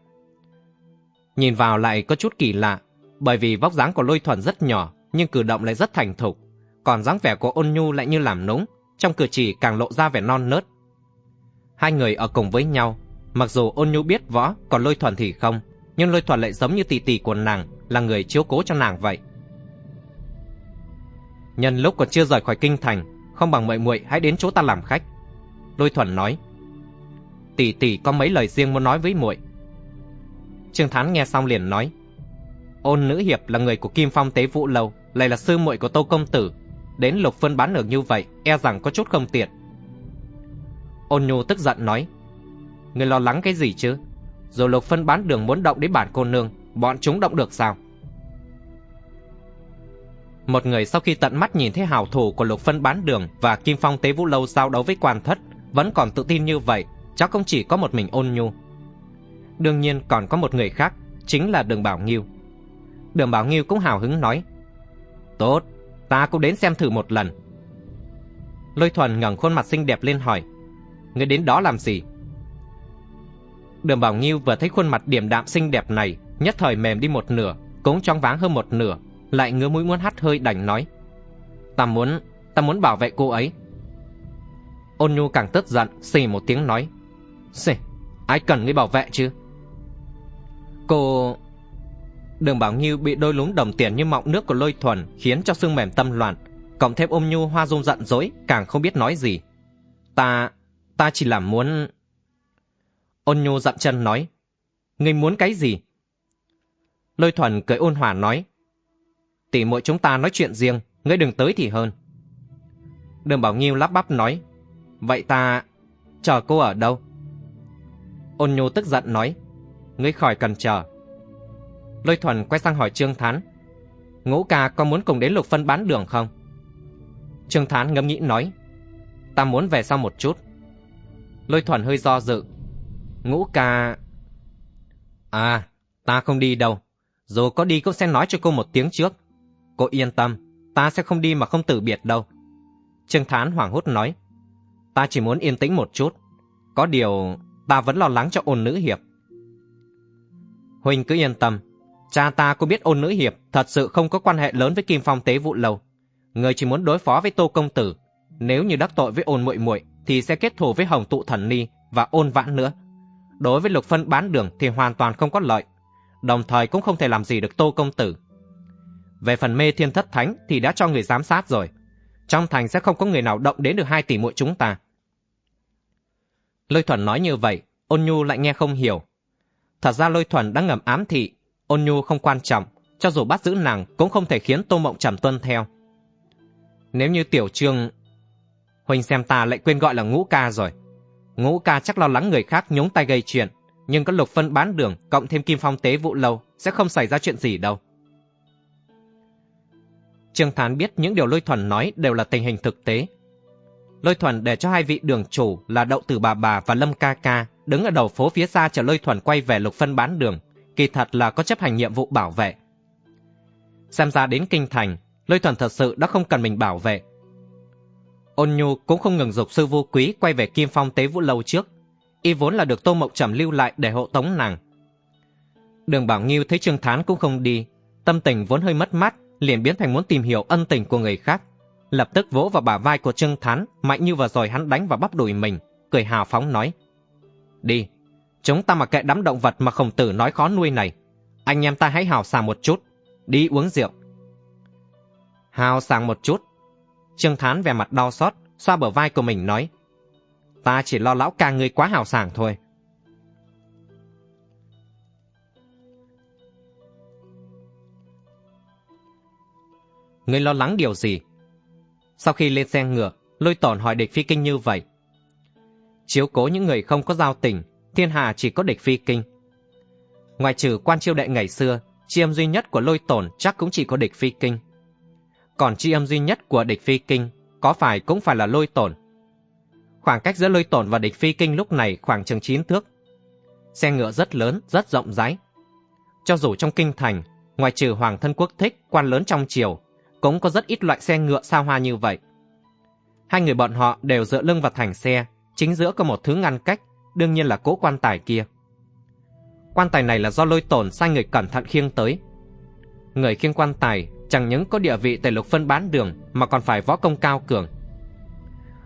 Nhìn vào lại có chút kỳ lạ, bởi vì vóc dáng của lôi thuần rất nhỏ, nhưng cử động lại rất thành thục. Còn dáng vẻ của ôn nhu lại như làm núng, trong cử chỉ càng lộ ra vẻ non nớt. Hai người ở cùng với nhau, mặc dù ôn nhu biết võ, còn lôi thuần thì không, nhưng lôi thuần lại giống như tỷ tỷ của nàng, là người chiếu cố cho nàng vậy. Nhân lúc còn chưa rời khỏi kinh thành, không bằng muội muội hãy đến chỗ ta làm khách. Lôi thuần nói. Tỷ tỷ có mấy lời riêng muốn nói với muội. Trương Thán nghe xong liền nói. Ôn nữ hiệp là người của Kim Phong Tế Vũ Lâu, lại là sư muội của Tô Công Tử. Đến lục phân bán được như vậy, e rằng có chút không tiện. Ôn nhu tức giận nói. Người lo lắng cái gì chứ? Dù lục phân bán đường muốn động đến bản cô nương, bọn chúng động được sao? Một người sau khi tận mắt nhìn thấy hào thủ của lục phân bán đường và Kim Phong Tế Vũ Lâu giao đấu với quan thất, vẫn còn tự tin như vậy, cháu không chỉ có một mình ôn nhu. Đương nhiên còn có một người khác, chính là Đường Bảo Nghiêu. Đường Bảo Nghiêu cũng hào hứng nói, Tốt, ta cũng đến xem thử một lần. Lôi Thuần ngẩng khuôn mặt xinh đẹp lên hỏi, Người đến đó làm gì? Đường Bảo Nghiêu vừa thấy khuôn mặt điểm đạm xinh đẹp này, nhất thời mềm đi một nửa, cũng choáng váng hơn một nửa, lại ngứa mũi muốn hắt hơi đành nói. Ta muốn, ta muốn bảo vệ cô ấy. Ôn nhu càng tức giận, xì một tiếng nói. Xì, ai cần ngươi bảo vệ chứ? Cô... Đường Bảo như bị đôi lúng đồng tiền như mọng nước của lôi thuần khiến cho xương mềm tâm loạn. Cộng thêm ôm nhu hoa dung giận dỗi, càng không biết nói gì. Ta... ta chỉ làm muốn... Ôn nhu dậm chân nói. Ngươi muốn cái gì? Lôi thuần cười ôn hòa nói. Tỷ muội chúng ta nói chuyện riêng, ngươi đừng tới thì hơn. Đường Bảo Nghiêu lắp bắp nói. Vậy ta... chờ cô ở đâu? Ôn nhu tức giận nói. Ngươi khỏi cần chờ. Lôi thuần quay sang hỏi Trương Thán. Ngũ ca có muốn cùng đến lục phân bán đường không? Trương Thán ngẫm nghĩ nói. Ta muốn về sau một chút. Lôi thuần hơi do dự. Ngũ ca... À, ta không đi đâu. Dù có đi cũng sẽ nói cho cô một tiếng trước. Cô yên tâm, ta sẽ không đi mà không tử biệt đâu. Trương Thán hoảng hốt nói. Ta chỉ muốn yên tĩnh một chút. Có điều, ta vẫn lo lắng cho ôn nữ hiệp. Huynh cứ yên tâm. Cha ta cũng biết ôn nữ hiệp thật sự không có quan hệ lớn với Kim Phong tế vụ lâu. Người chỉ muốn đối phó với Tô Công Tử. Nếu như đắc tội với ôn muội muội thì sẽ kết thù với Hồng Tụ Thần Ni và ôn vãn nữa. Đối với lục phân bán đường thì hoàn toàn không có lợi. Đồng thời cũng không thể làm gì được Tô Công Tử. Về phần mê thiên thất thánh thì đã cho người giám sát rồi. Trong thành sẽ không có người nào động đến được hai tỷ muội chúng ta. Lôi Thuần nói như vậy, ôn nhu lại nghe không hiểu. Thật ra Lôi Thuần đã ngầm ám thị, ôn nhu không quan trọng, cho dù bắt giữ nàng cũng không thể khiến Tô Mộng Trầm tuân theo. Nếu như tiểu trương... Huỳnh xem ta lại quên gọi là ngũ ca rồi. Ngũ ca chắc lo lắng người khác nhúng tay gây chuyện, nhưng có lục phân bán đường cộng thêm kim phong tế vụ lâu sẽ không xảy ra chuyện gì đâu. Trương Thán biết những điều Lôi Thuần nói đều là tình hình thực tế. Lôi Thuần để cho hai vị đường chủ là Đậu Tử Bà Bà và Lâm Ca Ca đứng ở đầu phố phía xa chờ Lôi Thuần quay về lục phân bán đường, kỳ thật là có chấp hành nhiệm vụ bảo vệ. Xem ra đến kinh thành, Lôi Thuần thật sự đã không cần mình bảo vệ. Ôn Nhu cũng không ngừng dục sư vô quý quay về Kim Phong Tế Vũ Lâu trước. Y vốn là được Tô Mộng Trầm lưu lại để hộ tống nàng. Đường Bảo Nghiêu thấy Trương Thán cũng không đi, tâm tình vốn hơi mất mát, liền biến thành muốn tìm hiểu ân tình của người khác. Lập tức vỗ vào bả vai của Trương Thán, mạnh như vừa rồi hắn đánh vào bắp đùi mình, cười hào phóng nói. Đi, chúng ta mặc kệ đám động vật mà khổng tử nói khó nuôi này. Anh em ta hãy hào sảng một chút, đi uống rượu. Hào sảng một chút. Trương Thán vẻ mặt đau xót, xoa bờ vai của mình nói. Ta chỉ lo lão ca ngươi quá hào sảng thôi. Ngươi lo lắng điều gì? Sau khi lên xe ngựa, lôi tổn hỏi địch phi kinh như vậy. Chiếu cố những người không có giao tình, thiên hạ chỉ có địch phi kinh. Ngoài trừ quan chiêu đệ ngày xưa, chi âm duy nhất của lôi tổn chắc cũng chỉ có địch phi kinh. Còn chi âm duy nhất của địch phi kinh có phải cũng phải là lôi tổn. Khoảng cách giữa lôi tổn và địch phi kinh lúc này khoảng chừng 9 thước. Xe ngựa rất lớn, rất rộng rãi. Cho dù trong kinh thành, ngoài trừ hoàng thân quốc thích, quan lớn trong triều, cũng có rất ít loại xe ngựa xa hoa như vậy. Hai người bọn họ đều dựa lưng vào thành xe, chính giữa có một thứ ngăn cách, đương nhiên là cố quan tài kia. Quan tài này là do lôi tổn sai người cẩn thận khiêng tới. Người khiêng quan tài chẳng những có địa vị tại lục phân bán đường mà còn phải võ công cao cường.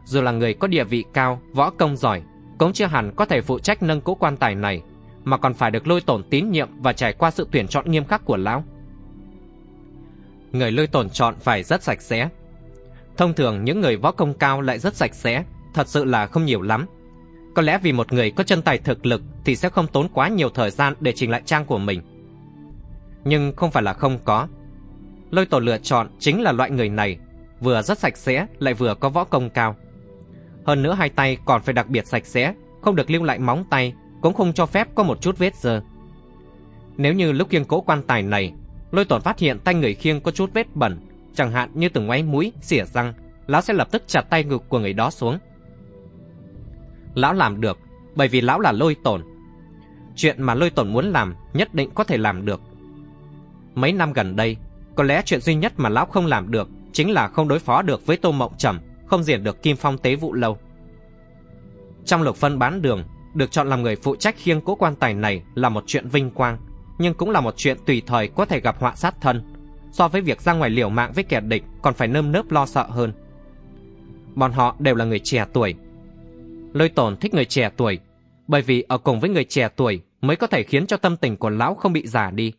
Dù là người có địa vị cao, võ công giỏi, cũng chưa hẳn có thể phụ trách nâng cố quan tài này, mà còn phải được lôi tổn tín nhiệm và trải qua sự tuyển chọn nghiêm khắc của lão. Người lôi tổn chọn phải rất sạch sẽ. Thông thường những người võ công cao lại rất sạch sẽ, thật sự là không nhiều lắm. Có lẽ vì một người có chân tài thực lực thì sẽ không tốn quá nhiều thời gian để chỉnh lại trang của mình. Nhưng không phải là không có. Lôi tổ lựa chọn chính là loại người này, vừa rất sạch sẽ lại vừa có võ công cao. Hơn nữa hai tay còn phải đặc biệt sạch sẽ, không được lưu lại móng tay, cũng không cho phép có một chút vết dơ. Nếu như lúc kiêng cố quan tài này, lôi tổn phát hiện tay người khiêng có chút vết bẩn, chẳng hạn như từng ngoáy mũi, xỉa răng, lão sẽ lập tức chặt tay ngực của người đó xuống. Lão làm được, bởi vì lão là lôi tổn. Chuyện mà lôi tổn muốn làm nhất định có thể làm được. Mấy năm gần đây, có lẽ chuyện duy nhất mà lão không làm được chính là không đối phó được với Tô Mộng Trầm, không diệt được Kim Phong Tế Vụ Lâu. Trong lục phân bán đường, được chọn làm người phụ trách khiêng cố quan tài này là một chuyện vinh quang, nhưng cũng là một chuyện tùy thời có thể gặp họa sát thân. So với việc ra ngoài liều mạng với kẻ địch còn phải nơm nớp lo sợ hơn. Bọn họ đều là người trẻ tuổi. Lôi tổn thích người trẻ tuổi, bởi vì ở cùng với người trẻ tuổi mới có thể khiến cho tâm tình của lão không bị già đi.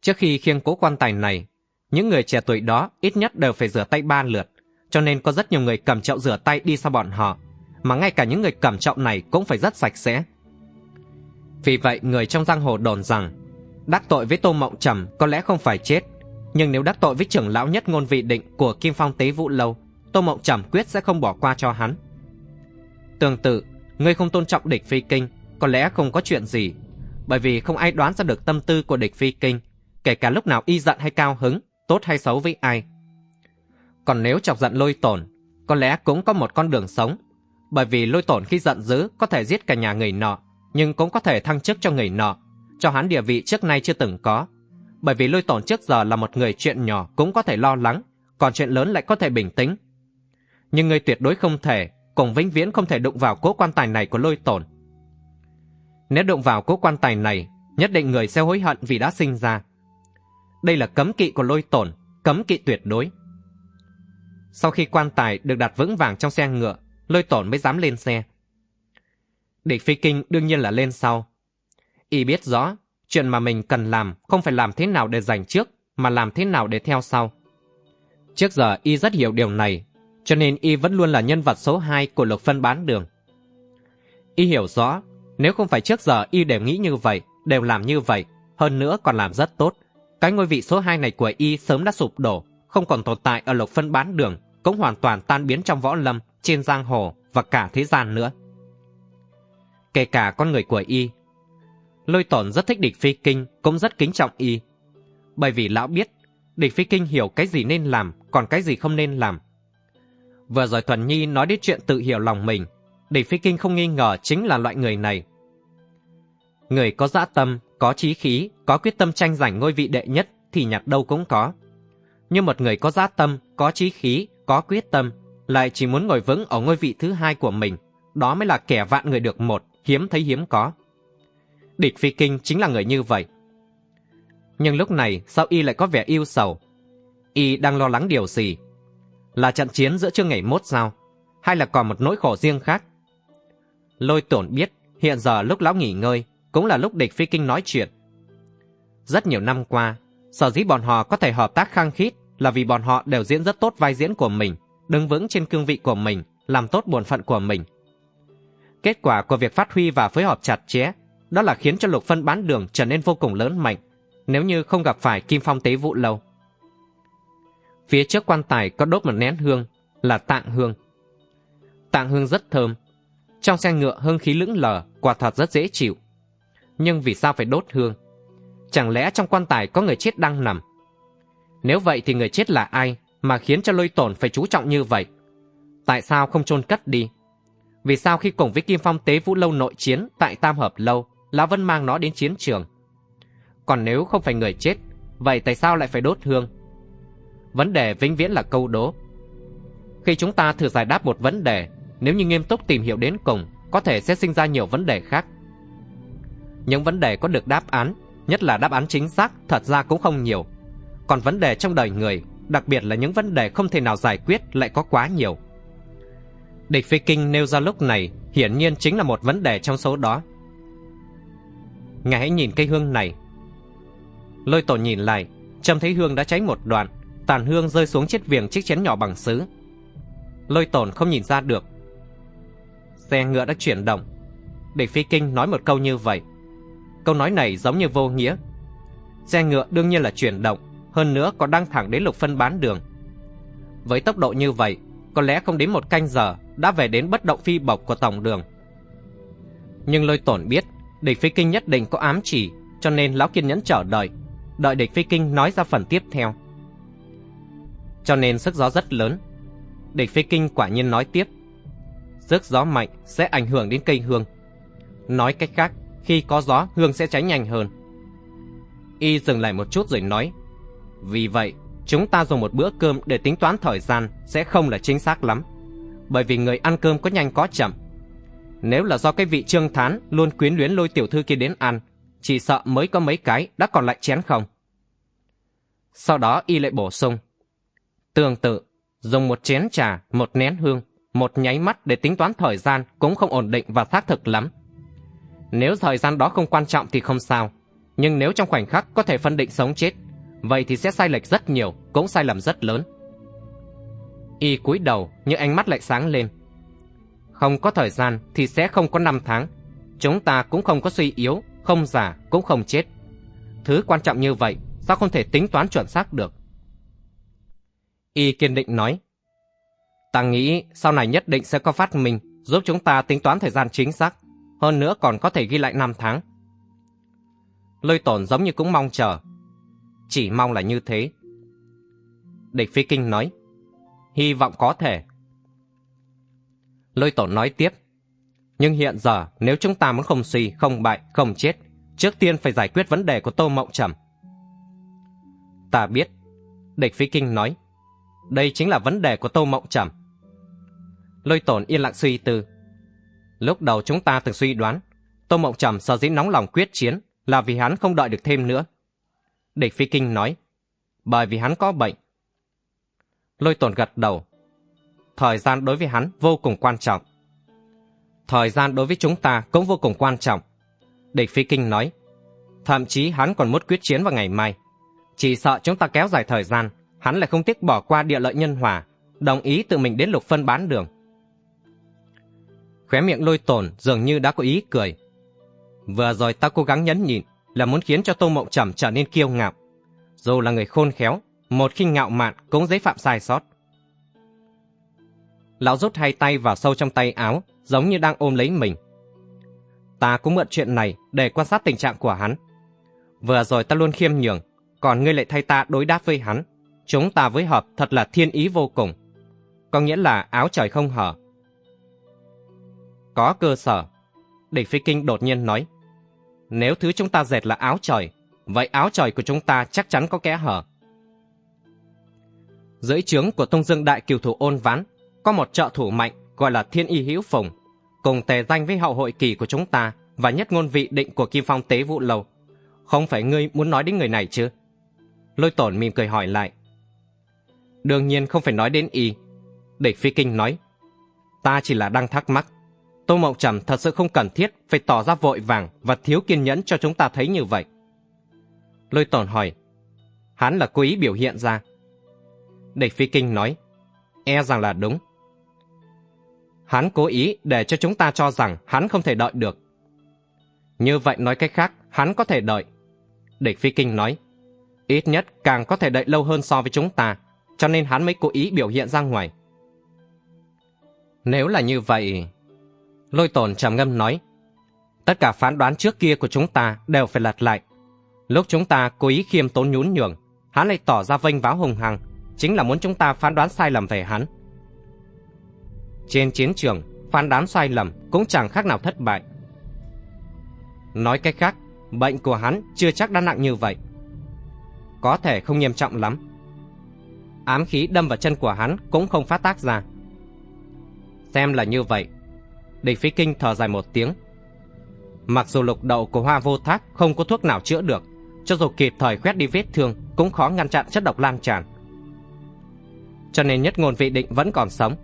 Trước khi khiêng cố quan tài này, những người trẻ tuổi đó ít nhất đều phải rửa tay ba lượt, cho nên có rất nhiều người cầm chậu rửa tay đi sau bọn họ, mà ngay cả những người cầm chậu này cũng phải rất sạch sẽ. Vì vậy người trong giang hồ đồn rằng đắc tội với Tô Mộng Trầm có lẽ không phải chết, nhưng nếu đắc tội với trưởng lão nhất ngôn vị định của Kim Phong Tế Vũ Lâu, Tô Mộng Trầm quyết sẽ không bỏ qua cho hắn. Tương tự, người không tôn trọng địch phi kinh, có lẽ không có chuyện gì, bởi vì không ai đoán ra được tâm tư của địch phi kinh, kể cả lúc nào y giận hay cao hứng, tốt hay xấu với ai. Còn nếu chọc giận lôi tổn, có lẽ cũng có một con đường sống, bởi vì lôi tổn khi giận dữ có thể giết cả nhà người nọ, nhưng cũng có thể thăng chức cho người nọ, cho hắn địa vị trước nay chưa từng có. Bởi vì lôi tổn trước giờ là một người chuyện nhỏ cũng có thể lo lắng, còn chuyện lớn lại có thể bình tĩnh. Nhưng người tuyệt đối không thể, cùng vĩnh viễn không thể đụng vào cố quan tài này của lôi tổn. Nếu đụng vào cố quan tài này, nhất định người sẽ hối hận vì đã sinh ra. Đây là cấm kỵ của lôi tổn, cấm kỵ tuyệt đối. Sau khi quan tài được đặt vững vàng trong xe ngựa, lôi tổn mới dám lên xe. Địch phi kinh đương nhiên là lên sau. Y biết rõ, chuyện mà mình cần làm không phải làm thế nào để giành trước, mà làm thế nào để theo sau. Trước giờ Y rất hiểu điều này, cho nên Y vẫn luôn là nhân vật số 2 của lục phân bán đường. Y hiểu rõ, nếu không phải trước giờ Y đều nghĩ như vậy, đều làm như vậy, hơn nữa còn làm rất tốt, cái ngôi vị số 2 này của y sớm đã sụp đổ, không còn tồn tại ở lục phân bán đường, cũng hoàn toàn tan biến trong võ lâm, trên giang hồ và cả thế gian nữa. Kể cả con người của y. Lôi tổn rất thích địch phi kinh, cũng rất kính trọng y. Bởi vì lão biết, địch phi kinh hiểu cái gì nên làm, còn cái gì không nên làm. Vừa rồi Thuần Nhi nói đến chuyện tự hiểu lòng mình, địch phi kinh không nghi ngờ chính là loại người này. Người có dã tâm, có chí khí, có quyết tâm tranh giành ngôi vị đệ nhất thì nhặt đâu cũng có. Nhưng một người có dã tâm, có chí khí, có quyết tâm, lại chỉ muốn ngồi vững ở ngôi vị thứ hai của mình, đó mới là kẻ vạn người được một, hiếm thấy hiếm có. Địch Phi Kinh chính là người như vậy. Nhưng lúc này sao y lại có vẻ yêu sầu? Y đang lo lắng điều gì? Là trận chiến giữa chương ngày mốt sao? Hay là còn một nỗi khổ riêng khác? Lôi tổn biết hiện giờ lúc lão nghỉ ngơi cũng là lúc địch phi kinh nói chuyện. Rất nhiều năm qua, sở dĩ bọn họ có thể hợp tác khăng khít là vì bọn họ đều diễn rất tốt vai diễn của mình, đứng vững trên cương vị của mình, làm tốt bổn phận của mình. Kết quả của việc phát huy và phối hợp chặt chẽ, đó là khiến cho lục phân bán đường trở nên vô cùng lớn mạnh, nếu như không gặp phải kim phong tế vụ lâu. Phía trước quan tài có đốt một nén hương là tạng hương. Tạng hương rất thơm. Trong xe ngựa hương khí lững lờ, quả thật rất dễ chịu. Nhưng vì sao phải đốt hương? Chẳng lẽ trong quan tài có người chết đang nằm? Nếu vậy thì người chết là ai mà khiến cho lôi tổn phải chú trọng như vậy? Tại sao không chôn cất đi? Vì sao khi cùng với Kim Phong tế vũ lâu nội chiến tại Tam Hợp Lâu, Lão Vân mang nó đến chiến trường? Còn nếu không phải người chết, vậy tại sao lại phải đốt hương? Vấn đề vĩnh viễn là câu đố. Khi chúng ta thử giải đáp một vấn đề, nếu như nghiêm túc tìm hiểu đến cùng, có thể sẽ sinh ra nhiều vấn đề khác. Những vấn đề có được đáp án, nhất là đáp án chính xác, thật ra cũng không nhiều. Còn vấn đề trong đời người, đặc biệt là những vấn đề không thể nào giải quyết lại có quá nhiều. Địch phi kinh nêu ra lúc này hiển nhiên chính là một vấn đề trong số đó. Ngài hãy nhìn cây hương này. Lôi tổ nhìn lại, trông thấy hương đã cháy một đoạn, tàn hương rơi xuống chiếc viềng chiếc chén nhỏ bằng sứ. Lôi tổn không nhìn ra được. Xe ngựa đã chuyển động. Địch phi kinh nói một câu như vậy. Câu nói này giống như vô nghĩa. Xe ngựa đương nhiên là chuyển động, hơn nữa còn đang thẳng đến lục phân bán đường. Với tốc độ như vậy, có lẽ không đến một canh giờ đã về đến bất động phi bộc của tổng đường. Nhưng lôi tổn biết, địch phi kinh nhất định có ám chỉ, cho nên lão kiên nhẫn chờ đợi, đợi địch phi kinh nói ra phần tiếp theo. Cho nên sức gió rất lớn. Địch phi kinh quả nhiên nói tiếp. Sức gió mạnh sẽ ảnh hưởng đến cây hương. Nói cách khác, khi có gió hương sẽ cháy nhanh hơn. Y dừng lại một chút rồi nói. Vì vậy, chúng ta dùng một bữa cơm để tính toán thời gian sẽ không là chính xác lắm. Bởi vì người ăn cơm có nhanh có chậm. Nếu là do cái vị trương thán luôn quyến luyến lôi tiểu thư kia đến ăn, chỉ sợ mới có mấy cái đã còn lại chén không. Sau đó y lại bổ sung. Tương tự, dùng một chén trà, một nén hương, một nháy mắt để tính toán thời gian cũng không ổn định và xác thực lắm. Nếu thời gian đó không quan trọng thì không sao, nhưng nếu trong khoảnh khắc có thể phân định sống chết, vậy thì sẽ sai lệch rất nhiều, cũng sai lầm rất lớn. Y cúi đầu nhưng ánh mắt lại sáng lên. Không có thời gian thì sẽ không có năm tháng. Chúng ta cũng không có suy yếu, không già cũng không chết. Thứ quan trọng như vậy sao không thể tính toán chuẩn xác được? Y kiên định nói. Ta nghĩ sau này nhất định sẽ có phát minh giúp chúng ta tính toán thời gian chính xác. Hơn nữa còn có thể ghi lại năm tháng. Lôi tổn giống như cũng mong chờ. Chỉ mong là như thế. Địch Phi Kinh nói. Hy vọng có thể. Lôi tổ nói tiếp. Nhưng hiện giờ nếu chúng ta muốn không suy, không bại, không chết, trước tiên phải giải quyết vấn đề của Tô Mộng Trầm. Ta biết. Địch Phi Kinh nói. Đây chính là vấn đề của Tô Mộng Trầm. Lôi tổn yên lặng suy tư. Lúc đầu chúng ta từng suy đoán, Tô Mộng Trầm sở dĩ nóng lòng quyết chiến là vì hắn không đợi được thêm nữa. Địch Phi Kinh nói, bởi vì hắn có bệnh. Lôi tổn gật đầu. Thời gian đối với hắn vô cùng quan trọng. Thời gian đối với chúng ta cũng vô cùng quan trọng. Địch Phi Kinh nói, thậm chí hắn còn muốn quyết chiến vào ngày mai. Chỉ sợ chúng ta kéo dài thời gian, hắn lại không tiếc bỏ qua địa lợi nhân hòa, đồng ý tự mình đến lục phân bán đường. Khóe miệng lôi tổn dường như đã có ý cười. Vừa rồi ta cố gắng nhẫn nhịn là muốn khiến cho Tô Mộng Trầm trở nên kiêu ngạo. Dù là người khôn khéo, một khi ngạo mạn cũng dễ phạm sai sót. Lão rút hai tay vào sâu trong tay áo, giống như đang ôm lấy mình. Ta cũng mượn chuyện này để quan sát tình trạng của hắn. Vừa rồi ta luôn khiêm nhường, còn ngươi lại thay ta đối đáp với hắn. Chúng ta với hợp thật là thiên ý vô cùng. Có nghĩa là áo trời không hở. Có cơ sở. Địch Phi Kinh đột nhiên nói. Nếu thứ chúng ta dệt là áo trời, vậy áo trời của chúng ta chắc chắn có kẽ hở. Dưới trướng của Tông Dương Đại Kiều Thủ ôn ván, có một trợ thủ mạnh gọi là Thiên Y Hữu Phùng, cùng tề danh với hậu hội kỳ của chúng ta và nhất ngôn vị định của Kim Phong Tế Vụ Lầu. Không phải ngươi muốn nói đến người này chứ? Lôi tổn mỉm cười hỏi lại. Đương nhiên không phải nói đến y. Địch Phi Kinh nói. Ta chỉ là đang thắc mắc. Tô Mộng Trầm thật sự không cần thiết phải tỏ ra vội vàng và thiếu kiên nhẫn cho chúng ta thấy như vậy. Lôi tổn hỏi. Hắn là cố ý biểu hiện ra. Địch Phi Kinh nói. e rằng là đúng. Hắn cố ý để cho chúng ta cho rằng hắn không thể đợi được. Như vậy nói cách khác, hắn có thể đợi. Địch Phi Kinh nói, ít nhất càng có thể đợi lâu hơn so với chúng ta, cho nên hắn mới cố ý biểu hiện ra ngoài. Nếu là như vậy... Lôi tồn trầm ngâm nói, tất cả phán đoán trước kia của chúng ta đều phải lật lại. Lúc chúng ta cố ý khiêm tốn nhún nhường, hắn lại tỏ ra vênh váo hùng hăng, chính là muốn chúng ta phán đoán sai lầm về hắn. Trên chiến trường, phán đoán sai lầm cũng chẳng khác nào thất bại. Nói cách khác, bệnh của hắn chưa chắc đã nặng như vậy. Có thể không nghiêm trọng lắm. Ám khí đâm vào chân của hắn cũng không phát tác ra. Xem là như vậy. Địch Phi Kinh thở dài một tiếng. Mặc dù lục đậu của hoa vô thác không có thuốc nào chữa được, cho dù kịp thời quét đi vết thương cũng khó ngăn chặn chất độc lan tràn. Cho nên nhất ngôn vị định vẫn còn sống.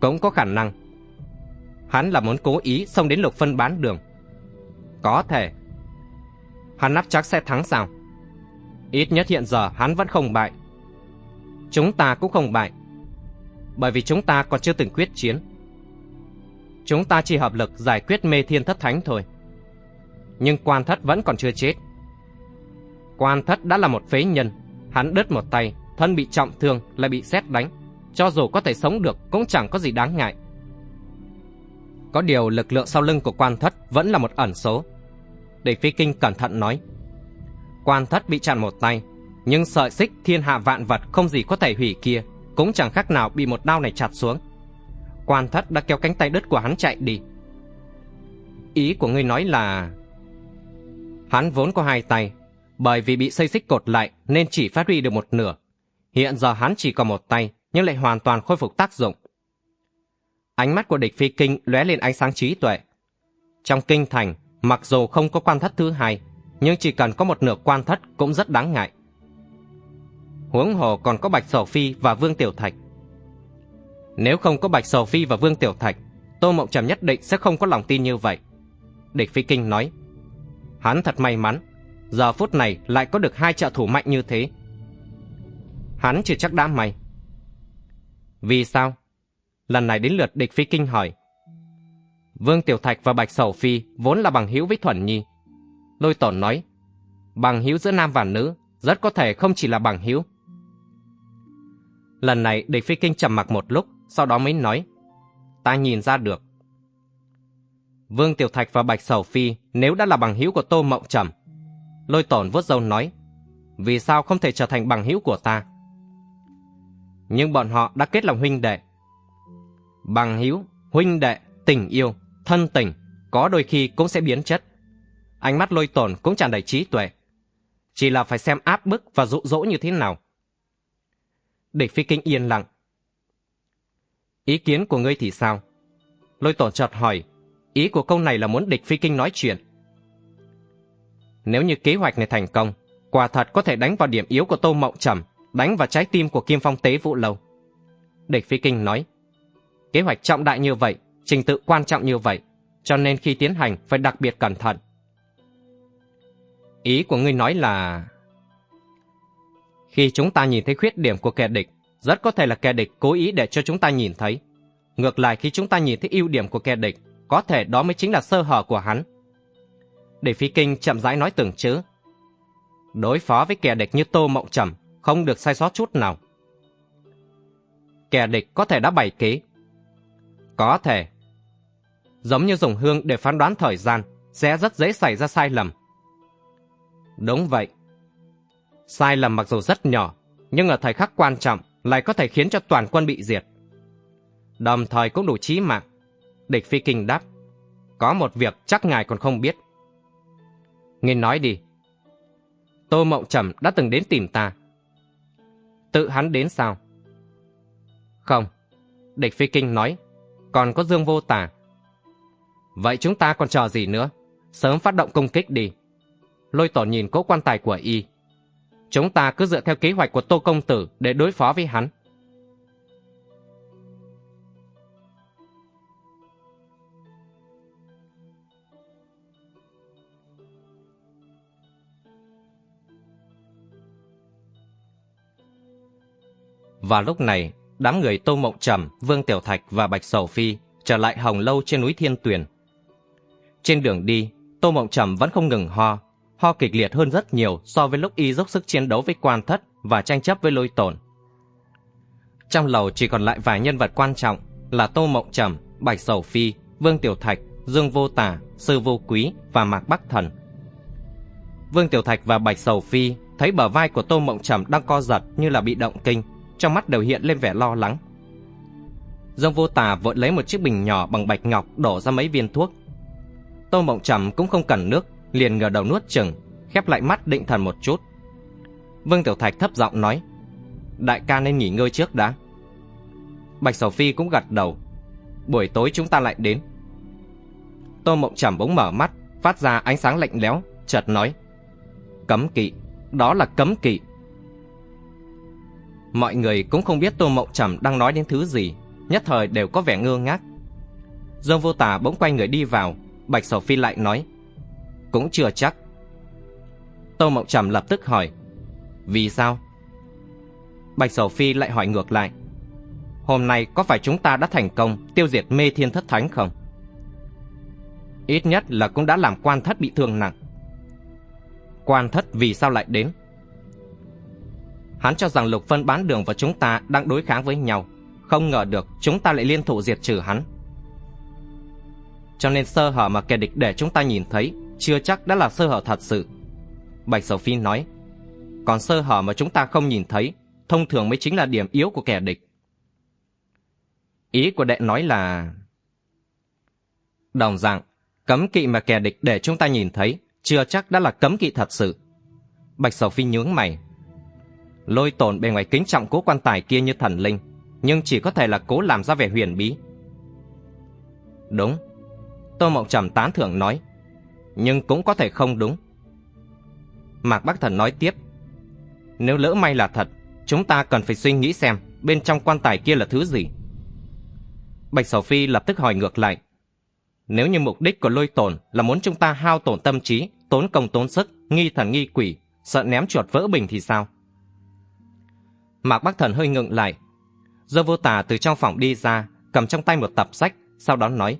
Cũng có khả năng. Hắn là muốn cố ý xông đến lục phân bán đường. Có thể. Hắn nắp chắc sẽ thắng sao? Ít nhất hiện giờ hắn vẫn không bại. Chúng ta cũng không bại. Bởi vì chúng ta còn chưa từng quyết chiến. Chúng ta chỉ hợp lực giải quyết mê thiên thất thánh thôi. Nhưng quan thất vẫn còn chưa chết. Quan thất đã là một phế nhân. Hắn đứt một tay, thân bị trọng thương lại bị xét đánh. Cho dù có thể sống được cũng chẳng có gì đáng ngại. Có điều lực lượng sau lưng của quan thất vẫn là một ẩn số. Để phi kinh cẩn thận nói. Quan thất bị chặn một tay, nhưng sợi xích thiên hạ vạn vật không gì có thể hủy kia, cũng chẳng khác nào bị một đao này chặt xuống. Quan thất đã kéo cánh tay đứt của hắn chạy đi. Ý của ngươi nói là... Hắn vốn có hai tay, bởi vì bị xây xích cột lại nên chỉ phát huy được một nửa. Hiện giờ hắn chỉ còn một tay, nhưng lại hoàn toàn khôi phục tác dụng. Ánh mắt của địch phi kinh lóe lên ánh sáng trí tuệ. Trong kinh thành, mặc dù không có quan thất thứ hai, nhưng chỉ cần có một nửa quan thất cũng rất đáng ngại. Huống hồ còn có Bạch Sầu Phi và Vương Tiểu Thạch. Nếu không có Bạch Sầu Phi và Vương Tiểu Thạch, Tô Mộng Trầm nhất định sẽ không có lòng tin như vậy. Địch Phi Kinh nói, hắn thật may mắn, giờ phút này lại có được hai trợ thủ mạnh như thế. Hắn chưa chắc đã may. Vì sao? Lần này đến lượt địch phi kinh hỏi. Vương Tiểu Thạch và Bạch Sầu Phi vốn là bằng hữu với Thuần Nhi. Lôi tổn nói, bằng hữu giữa nam và nữ rất có thể không chỉ là bằng hữu. Lần này địch phi kinh trầm mặc một lúc, sau đó mới nói, ta nhìn ra được. Vương Tiểu Thạch và Bạch Sầu Phi nếu đã là bằng hữu của Tô Mộng Trầm. Lôi tổn vuốt râu nói, vì sao không thể trở thành bằng hữu của ta? Nhưng bọn họ đã kết lòng huynh đệ, bằng hữu, huynh đệ, tình yêu, thân tình, có đôi khi cũng sẽ biến chất. Ánh mắt lôi tổn cũng tràn đầy trí tuệ. Chỉ là phải xem áp bức và dụ dỗ như thế nào. Địch phi kinh yên lặng. Ý kiến của ngươi thì sao? Lôi tổ chợt hỏi, ý của câu này là muốn địch phi kinh nói chuyện. Nếu như kế hoạch này thành công, quả thật có thể đánh vào điểm yếu của Tô Mộng Trầm, đánh vào trái tim của Kim Phong Tế Vũ Lâu. Địch Phi Kinh nói, Kế hoạch trọng đại như vậy, trình tự quan trọng như vậy, cho nên khi tiến hành phải đặc biệt cẩn thận. Ý của ngươi nói là... Khi chúng ta nhìn thấy khuyết điểm của kẻ địch, rất có thể là kẻ địch cố ý để cho chúng ta nhìn thấy. Ngược lại khi chúng ta nhìn thấy ưu điểm của kẻ địch, có thể đó mới chính là sơ hở của hắn. Để phi kinh chậm rãi nói từng chữ. Đối phó với kẻ địch như Tô Mộng Trầm, không được sai sót chút nào. Kẻ địch có thể đã bày kế, có thể. Giống như dùng hương để phán đoán thời gian, sẽ rất dễ xảy ra sai lầm. Đúng vậy. Sai lầm mặc dù rất nhỏ, nhưng ở thời khắc quan trọng lại có thể khiến cho toàn quân bị diệt. Đồng thời cũng đủ chí mạng. Địch phi kinh đáp. Có một việc chắc ngài còn không biết. Nghe nói đi. Tô Mộng Trầm đã từng đến tìm ta. Tự hắn đến sao? Không. Địch phi kinh nói, còn có Dương Vô Tà. Vậy chúng ta còn chờ gì nữa? Sớm phát động công kích đi. Lôi tổ nhìn cố quan tài của y. Chúng ta cứ dựa theo kế hoạch của Tô Công Tử để đối phó với hắn. Và lúc này, đám người Tô Mộng Trầm, Vương Tiểu Thạch và Bạch Sầu Phi trở lại Hồng Lâu trên núi Thiên Tuyền. Trên đường đi, Tô Mộng Trầm vẫn không ngừng ho, ho kịch liệt hơn rất nhiều so với lúc y dốc sức chiến đấu với quan thất và tranh chấp với lôi tổn. Trong lầu chỉ còn lại vài nhân vật quan trọng là Tô Mộng Trầm, Bạch Sầu Phi, Vương Tiểu Thạch, Dương Vô Tả, Sư Vô Quý và Mạc Bắc Thần. Vương Tiểu Thạch và Bạch Sầu Phi thấy bờ vai của Tô Mộng Trầm đang co giật như là bị động kinh, trong mắt đều hiện lên vẻ lo lắng. Dương Vô Tả vội lấy một chiếc bình nhỏ bằng bạch ngọc đổ ra mấy viên thuốc. Tô Mộng Trầm cũng không cần nước, liền ngờ đầu nuốt chừng, khép lại mắt định thần một chút. Vương Tiểu Thạch thấp giọng nói, đại ca nên nghỉ ngơi trước đã. Bạch Sầu Phi cũng gật đầu, buổi tối chúng ta lại đến. Tô Mộng Trầm bỗng mở mắt, phát ra ánh sáng lạnh lẽo, chợt nói, cấm kỵ, đó là cấm kỵ. Mọi người cũng không biết Tô Mộng Trầm đang nói đến thứ gì, nhất thời đều có vẻ ngơ ngác. Dương Vô Tà bỗng quay người đi vào, Bạch Sầu Phi lại nói, cũng chưa chắc. Tô Mộng Trầm lập tức hỏi, vì sao? Bạch Sầu Phi lại hỏi ngược lại, hôm nay có phải chúng ta đã thành công tiêu diệt mê thiên thất thánh không? Ít nhất là cũng đã làm quan thất bị thương nặng. Quan thất vì sao lại đến? Hắn cho rằng Lục Phân bán đường và chúng ta đang đối kháng với nhau. Không ngờ được chúng ta lại liên thủ diệt trừ hắn. Cho nên sơ hở mà kẻ địch để chúng ta nhìn thấy chưa chắc đã là sơ hở thật sự. Bạch Sầu Phi nói, còn sơ hở mà chúng ta không nhìn thấy, thông thường mới chính là điểm yếu của kẻ địch. Ý của đệ nói là... Đồng dạng, cấm kỵ mà kẻ địch để chúng ta nhìn thấy, chưa chắc đã là cấm kỵ thật sự. Bạch Sầu Phi nhướng mày. Lôi tồn bề ngoài kính trọng cố quan tài kia như thần linh, nhưng chỉ có thể là cố làm ra vẻ huyền bí. Đúng. Tô Mộng Trầm tán thưởng nói, nhưng cũng có thể không đúng. Mạc Bắc Thần nói tiếp, nếu lỡ may là thật, chúng ta cần phải suy nghĩ xem bên trong quan tài kia là thứ gì. Bạch Sầu Phi lập tức hỏi ngược lại, nếu như mục đích của lôi tổn là muốn chúng ta hao tổn tâm trí, tốn công tốn sức, nghi thần nghi quỷ, sợ ném chuột vỡ bình thì sao? Mạc Bắc Thần hơi ngừng lại. Dơ vô tà từ trong phòng đi ra, cầm trong tay một tập sách, sau đó nói.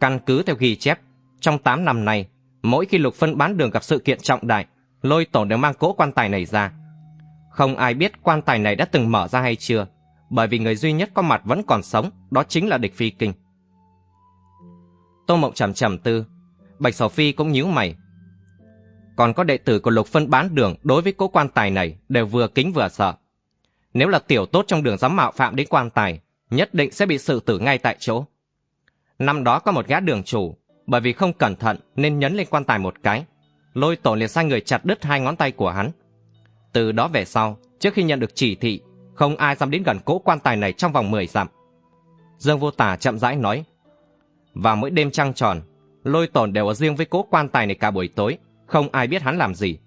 Căn cứ theo ghi chép, trong 8 năm này, mỗi khi lục phân bán đường gặp sự kiện trọng đại, lôi tổ đều mang cỗ quan tài này ra. Không ai biết quan tài này đã từng mở ra hay chưa, bởi vì người duy nhất có mặt vẫn còn sống, đó chính là địch phi kinh. Tô Mộng trầm trầm tư, Bạch Sầu Phi cũng nhíu mày. Còn có đệ tử của Lục Phân bán đường đối với cố quan tài này đều vừa kính vừa sợ. Nếu là tiểu tốt trong đường dám mạo phạm đến quan tài, nhất định sẽ bị xử tử ngay tại chỗ. Năm đó có một gã đường chủ, bởi vì không cẩn thận nên nhấn lên quan tài một cái. Lôi tổ liền sai người chặt đứt hai ngón tay của hắn. Từ đó về sau, trước khi nhận được chỉ thị, không ai dám đến gần cỗ quan tài này trong vòng 10 dặm. Dương Vô Tà chậm rãi nói, vào mỗi đêm trăng tròn, lôi tổn đều ở riêng với cỗ quan tài này cả buổi tối, không ai biết hắn làm gì.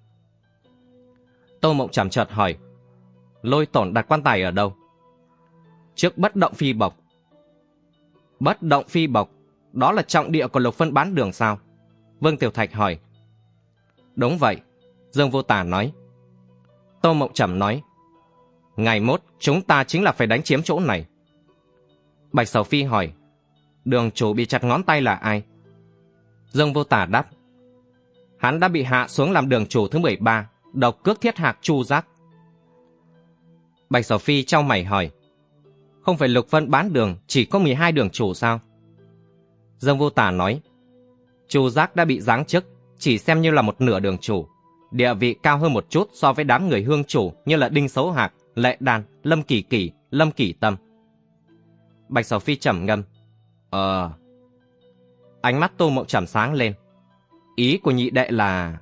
Tô Mộng chậm chợt hỏi, lôi tổn đặt quan tài ở đâu? Trước bất động phi bọc Bất động phi bọc đó là trọng địa của lục phân bán đường sao? Vương Tiểu Thạch hỏi. Đúng vậy, Dương Vô Tả nói. Tô Mộng Trầm nói, ngày mốt chúng ta chính là phải đánh chiếm chỗ này. Bạch Sầu Phi hỏi, đường chủ bị chặt ngón tay là ai? Dương Vô Tả đáp, hắn đã bị hạ xuống làm đường chủ thứ 13, độc cước thiết hạc chu giác. Bạch Sầu Phi trao mày hỏi, không phải lục phân bán đường chỉ có 12 đường chủ sao? Dương Vô Tả nói, chu giác đã bị giáng chức, chỉ xem như là một nửa đường chủ, địa vị cao hơn một chút so với đám người hương chủ như là Đinh Sấu Hạc, Lệ Đàn, Lâm Kỳ Kỳ, Lâm Kỳ Tâm. Bạch Sầu Phi trầm ngâm, Ờ... Ánh mắt Tô Mộng Trầm sáng lên. Ý của nhị đệ là...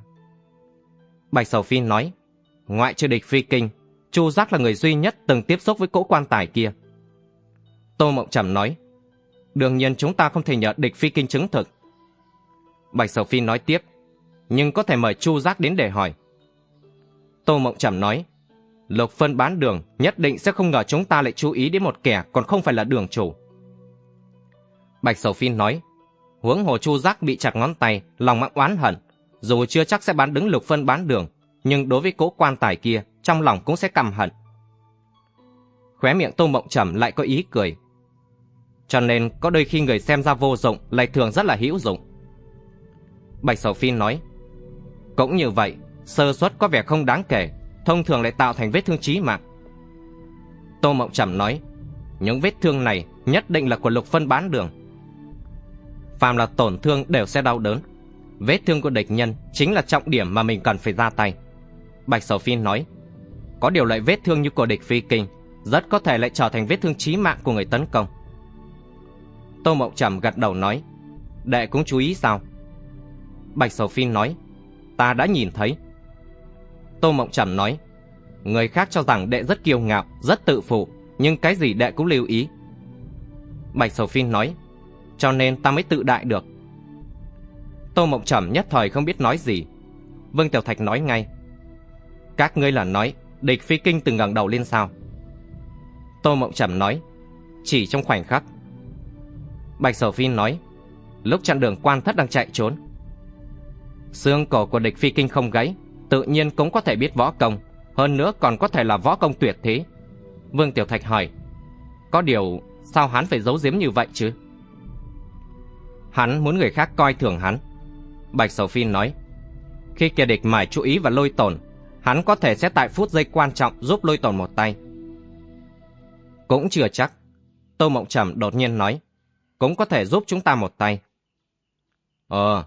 Bạch Sầu Phi nói, ngoại trừ địch phi kinh, Chu Giác là người duy nhất từng tiếp xúc với cỗ quan tài kia. Tô Mộng Trầm nói, đương nhiên chúng ta không thể nhờ địch phi kinh chứng thực. Bạch Sầu Phi nói tiếp, nhưng có thể mời Chu Giác đến để hỏi. Tô Mộng Trầm nói, Lục Phân bán đường nhất định sẽ không ngờ chúng ta lại chú ý đến một kẻ còn không phải là đường chủ. Bạch Sầu Phi nói, huống hồ Chu Giác bị chặt ngón tay, lòng mạng oán hận, dù chưa chắc sẽ bán đứng lục phân bán đường, nhưng đối với cố quan tài kia, trong lòng cũng sẽ căm hận. Khóe miệng Tô Mộng Trầm lại có ý cười. Cho nên có đôi khi người xem ra vô dụng lại thường rất là hữu dụng. Bạch Sầu Phi nói, cũng như vậy, sơ suất có vẻ không đáng kể, thông thường lại tạo thành vết thương chí mạng. Tô Mộng Trầm nói, những vết thương này nhất định là của lục phân bán đường. Phàm là tổn thương đều sẽ đau đớn. Vết thương của địch nhân chính là trọng điểm mà mình cần phải ra tay. Bạch Sầu Phi nói, có điều loại vết thương như của địch phi kinh rất có thể lại trở thành vết thương chí mạng của người tấn công. Tô Mộng Trầm gật đầu nói, đệ cũng chú ý sao? Bạch Sầu Phi nói, ta đã nhìn thấy. Tô Mộng Trầm nói, người khác cho rằng đệ rất kiêu ngạo, rất tự phụ, nhưng cái gì đệ cũng lưu ý. Bạch Sầu Phi nói, cho nên ta mới tự đại được. Tô Mộng Trầm nhất thời không biết nói gì. Vương Tiểu Thạch nói ngay, các ngươi là nói địch phi kinh từng ngẩng đầu lên sao? Tô Mộng Trầm nói, chỉ trong khoảnh khắc. Bạch Sở Phi nói, lúc chặn đường quan thất đang chạy trốn. Xương cổ của địch phi kinh không gãy, tự nhiên cũng có thể biết võ công, hơn nữa còn có thể là võ công tuyệt thế. Vương Tiểu Thạch hỏi, có điều sao hắn phải giấu giếm như vậy chứ? Hắn muốn người khác coi thường hắn. Bạch Sầu Phi nói, khi kẻ địch mải chú ý và lôi tổn, hắn có thể sẽ tại phút giây quan trọng giúp lôi tổn một tay. Cũng chưa chắc. Tô Mộng Trầm đột nhiên nói, cũng có thể giúp chúng ta một tay. Ờ,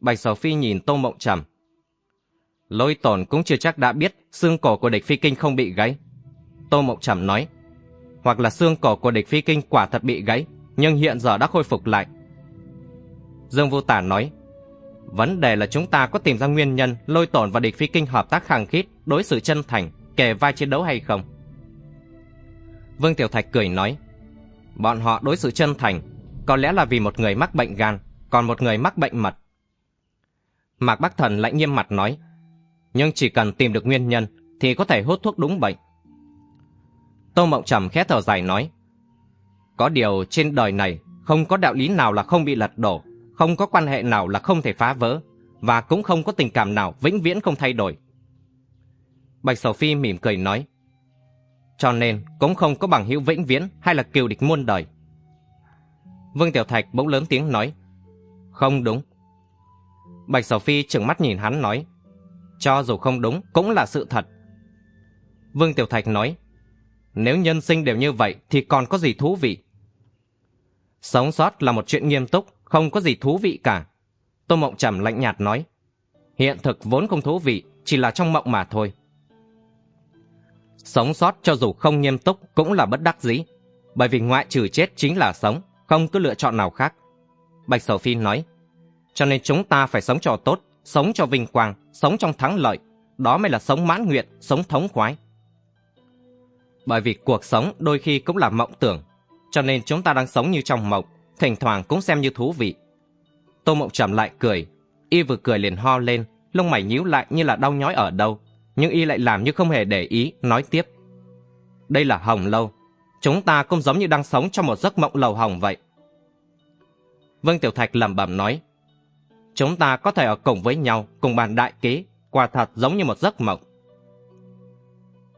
Bạch Sở Phi nhìn Tô Mộng Trầm. Lôi tổn cũng chưa chắc đã biết xương cổ của địch phi kinh không bị gãy. Tô Mộng Trầm nói, hoặc là xương cổ của địch phi kinh quả thật bị gãy, nhưng hiện giờ đã khôi phục lại. Dương Vô Tả nói, vấn đề là chúng ta có tìm ra nguyên nhân lôi tổn và địch phi kinh hợp tác khăng khít, đối xử chân thành, kề vai chiến đấu hay không? Vương Tiểu Thạch cười nói, bọn họ đối xử chân thành, có lẽ là vì một người mắc bệnh gan, còn một người mắc bệnh mật. Mạc Bắc Thần lại nghiêm mặt nói, nhưng chỉ cần tìm được nguyên nhân thì có thể hút thuốc đúng bệnh. Tô Mộng Trầm khẽ thở dài nói, có điều trên đời này không có đạo lý nào là không bị lật đổ, không có quan hệ nào là không thể phá vỡ, và cũng không có tình cảm nào vĩnh viễn không thay đổi. Bạch Sầu Phi mỉm cười nói, cho nên cũng không có bằng hữu vĩnh viễn hay là kiều địch muôn đời. Vương Tiểu Thạch bỗng lớn tiếng nói, không đúng. Bạch Sầu Phi trừng mắt nhìn hắn nói, cho dù không đúng cũng là sự thật. Vương Tiểu Thạch nói, nếu nhân sinh đều như vậy thì còn có gì thú vị? Sống sót là một chuyện nghiêm túc, không có gì thú vị cả. Tô Mộng Trầm lạnh nhạt nói, hiện thực vốn không thú vị, chỉ là trong mộng mà thôi. Sống sót cho dù không nghiêm túc cũng là bất đắc dĩ, bởi vì ngoại trừ chết chính là sống, không có lựa chọn nào khác. Bạch Sầu Phi nói, cho nên chúng ta phải sống cho tốt, sống cho vinh quang, sống trong thắng lợi, đó mới là sống mãn nguyện, sống thống khoái. Bởi vì cuộc sống đôi khi cũng là mộng tưởng, cho nên chúng ta đang sống như trong mộng, thỉnh thoảng cũng xem như thú vị. Tô Mộng Trầm lại cười, y vừa cười liền ho lên, lông mày nhíu lại như là đau nhói ở đâu, nhưng y lại làm như không hề để ý, nói tiếp. Đây là hồng lâu, chúng ta cũng giống như đang sống trong một giấc mộng lầu hồng vậy. Vương Tiểu Thạch lẩm bẩm nói, chúng ta có thể ở cùng với nhau, cùng bàn đại kế, quả thật giống như một giấc mộng.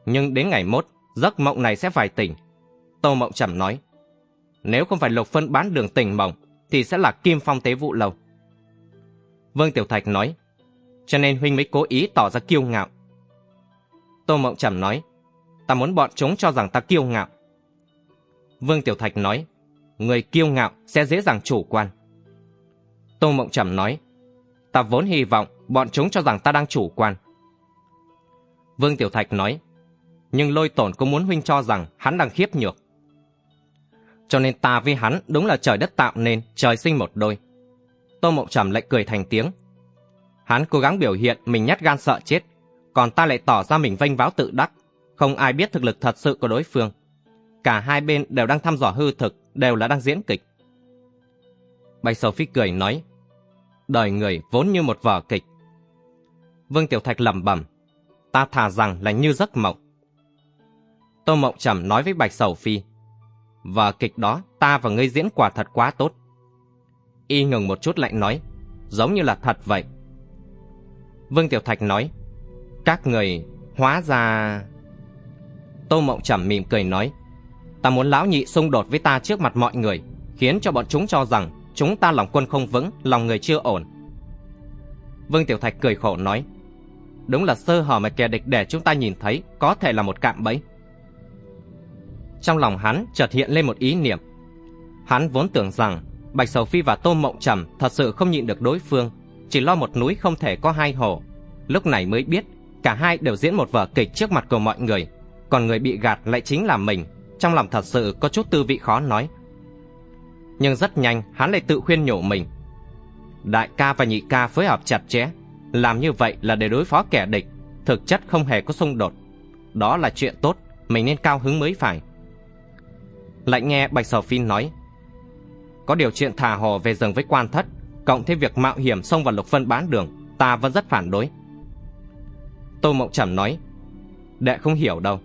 Nhưng đến ngày mốt, giấc mộng này sẽ phải tỉnh. Tô Mộng Trầm nói, nếu không phải Lục Phân bán đường tỉnh mộng, thì sẽ là Kim Phong tế vụ lâu. Vương Tiểu Thạch nói, cho nên huynh mới cố ý tỏ ra kiêu ngạo. Tô Mộng Trầm nói, ta muốn bọn chúng cho rằng ta kiêu ngạo. Vương Tiểu Thạch nói, người kiêu ngạo sẽ dễ dàng chủ quan. Tô Mộng Trầm nói, ta vốn hy vọng bọn chúng cho rằng ta đang chủ quan. Vương Tiểu Thạch nói, nhưng lôi tổn cũng muốn huynh cho rằng hắn đang khiếp nhược. Cho nên ta với hắn đúng là trời đất tạo nên, trời sinh một đôi. Tô Mộng Trầm lại cười thành tiếng. Hắn cố gắng biểu hiện mình nhát gan sợ chết, còn ta lại tỏ ra mình vênh váo tự đắc, không ai biết thực lực thật sự của đối phương. Cả hai bên đều đang thăm dò hư thực, đều là đang diễn kịch. Bạch Sầu Phi cười nói, đời người vốn như một vở kịch. Vương Tiểu Thạch lẩm bẩm, ta thà rằng là như giấc mộng. Tô Mộng Trầm nói với Bạch Sầu Phi, vở kịch đó ta và ngươi diễn quả thật quá tốt. Y ngừng một chút lại nói, giống như là thật vậy. Vương Tiểu Thạch nói, các người hóa ra... Tô Mộng Trầm mỉm cười nói, ta muốn lão nhị xung đột với ta trước mặt mọi người, khiến cho bọn chúng cho rằng chúng ta lòng quân không vững, lòng người chưa ổn. Vương Tiểu Thạch cười khổ nói, đúng là sơ hở mà kẻ địch để chúng ta nhìn thấy có thể là một cạm bẫy. Trong lòng hắn chợt hiện lên một ý niệm. Hắn vốn tưởng rằng Bạch Sầu Phi và Tô Mộng Trầm thật sự không nhịn được đối phương, chỉ lo một núi không thể có hai hồ. Lúc này mới biết, cả hai đều diễn một vở kịch trước mặt của mọi người, còn người bị gạt lại chính là mình, trong lòng thật sự có chút tư vị khó nói. Nhưng rất nhanh, hắn lại tự khuyên nhủ mình. Đại ca và nhị ca phối hợp chặt chẽ, làm như vậy là để đối phó kẻ địch, thực chất không hề có xung đột. Đó là chuyện tốt, mình nên cao hứng mới phải. Lại nghe Bạch Sầu Phi nói, có điều chuyện thả hồ về rừng với quan thất, cộng thêm việc mạo hiểm xông vào lục phân bán đường, ta vẫn rất phản đối. Tô Mộng Trầm nói, đệ không hiểu đâu.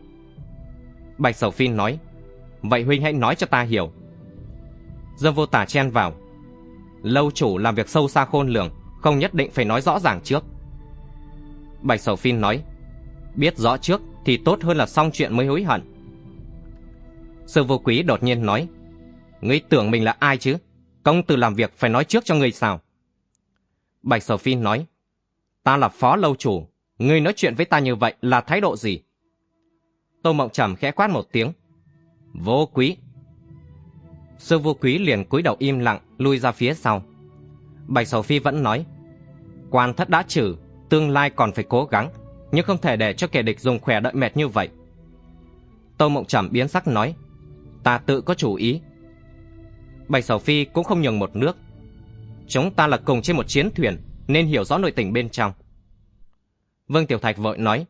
Bạch Sầu Phi nói, vậy huynh hãy nói cho ta hiểu. Dương vô tả chen vào, lâu chủ làm việc sâu xa khôn lường, không nhất định phải nói rõ ràng trước. Bạch Sầu Phi nói, biết rõ trước thì tốt hơn là xong chuyện mới hối hận. Sư vô quý đột nhiên nói, Ngươi tưởng mình là ai chứ? Công tử làm việc phải nói trước cho ngươi sao? Bạch Sở Phi nói, ta là phó lâu chủ, ngươi nói chuyện với ta như vậy là thái độ gì? Tô Mộng Trầm khẽ quát một tiếng. Vô quý. Sư vô quý liền cúi đầu im lặng, lui ra phía sau. Bạch Sầu Phi vẫn nói, quan thất đã trừ, tương lai còn phải cố gắng, nhưng không thể để cho kẻ địch dùng khỏe đợi mệt như vậy. Tô Mộng Trầm biến sắc nói, ta tự có chủ ý, Bạch Sầu Phi cũng không nhường một nước. Chúng ta là cùng trên một chiến thuyền, nên hiểu rõ nội tình bên trong. Vương Tiểu Thạch vội nói,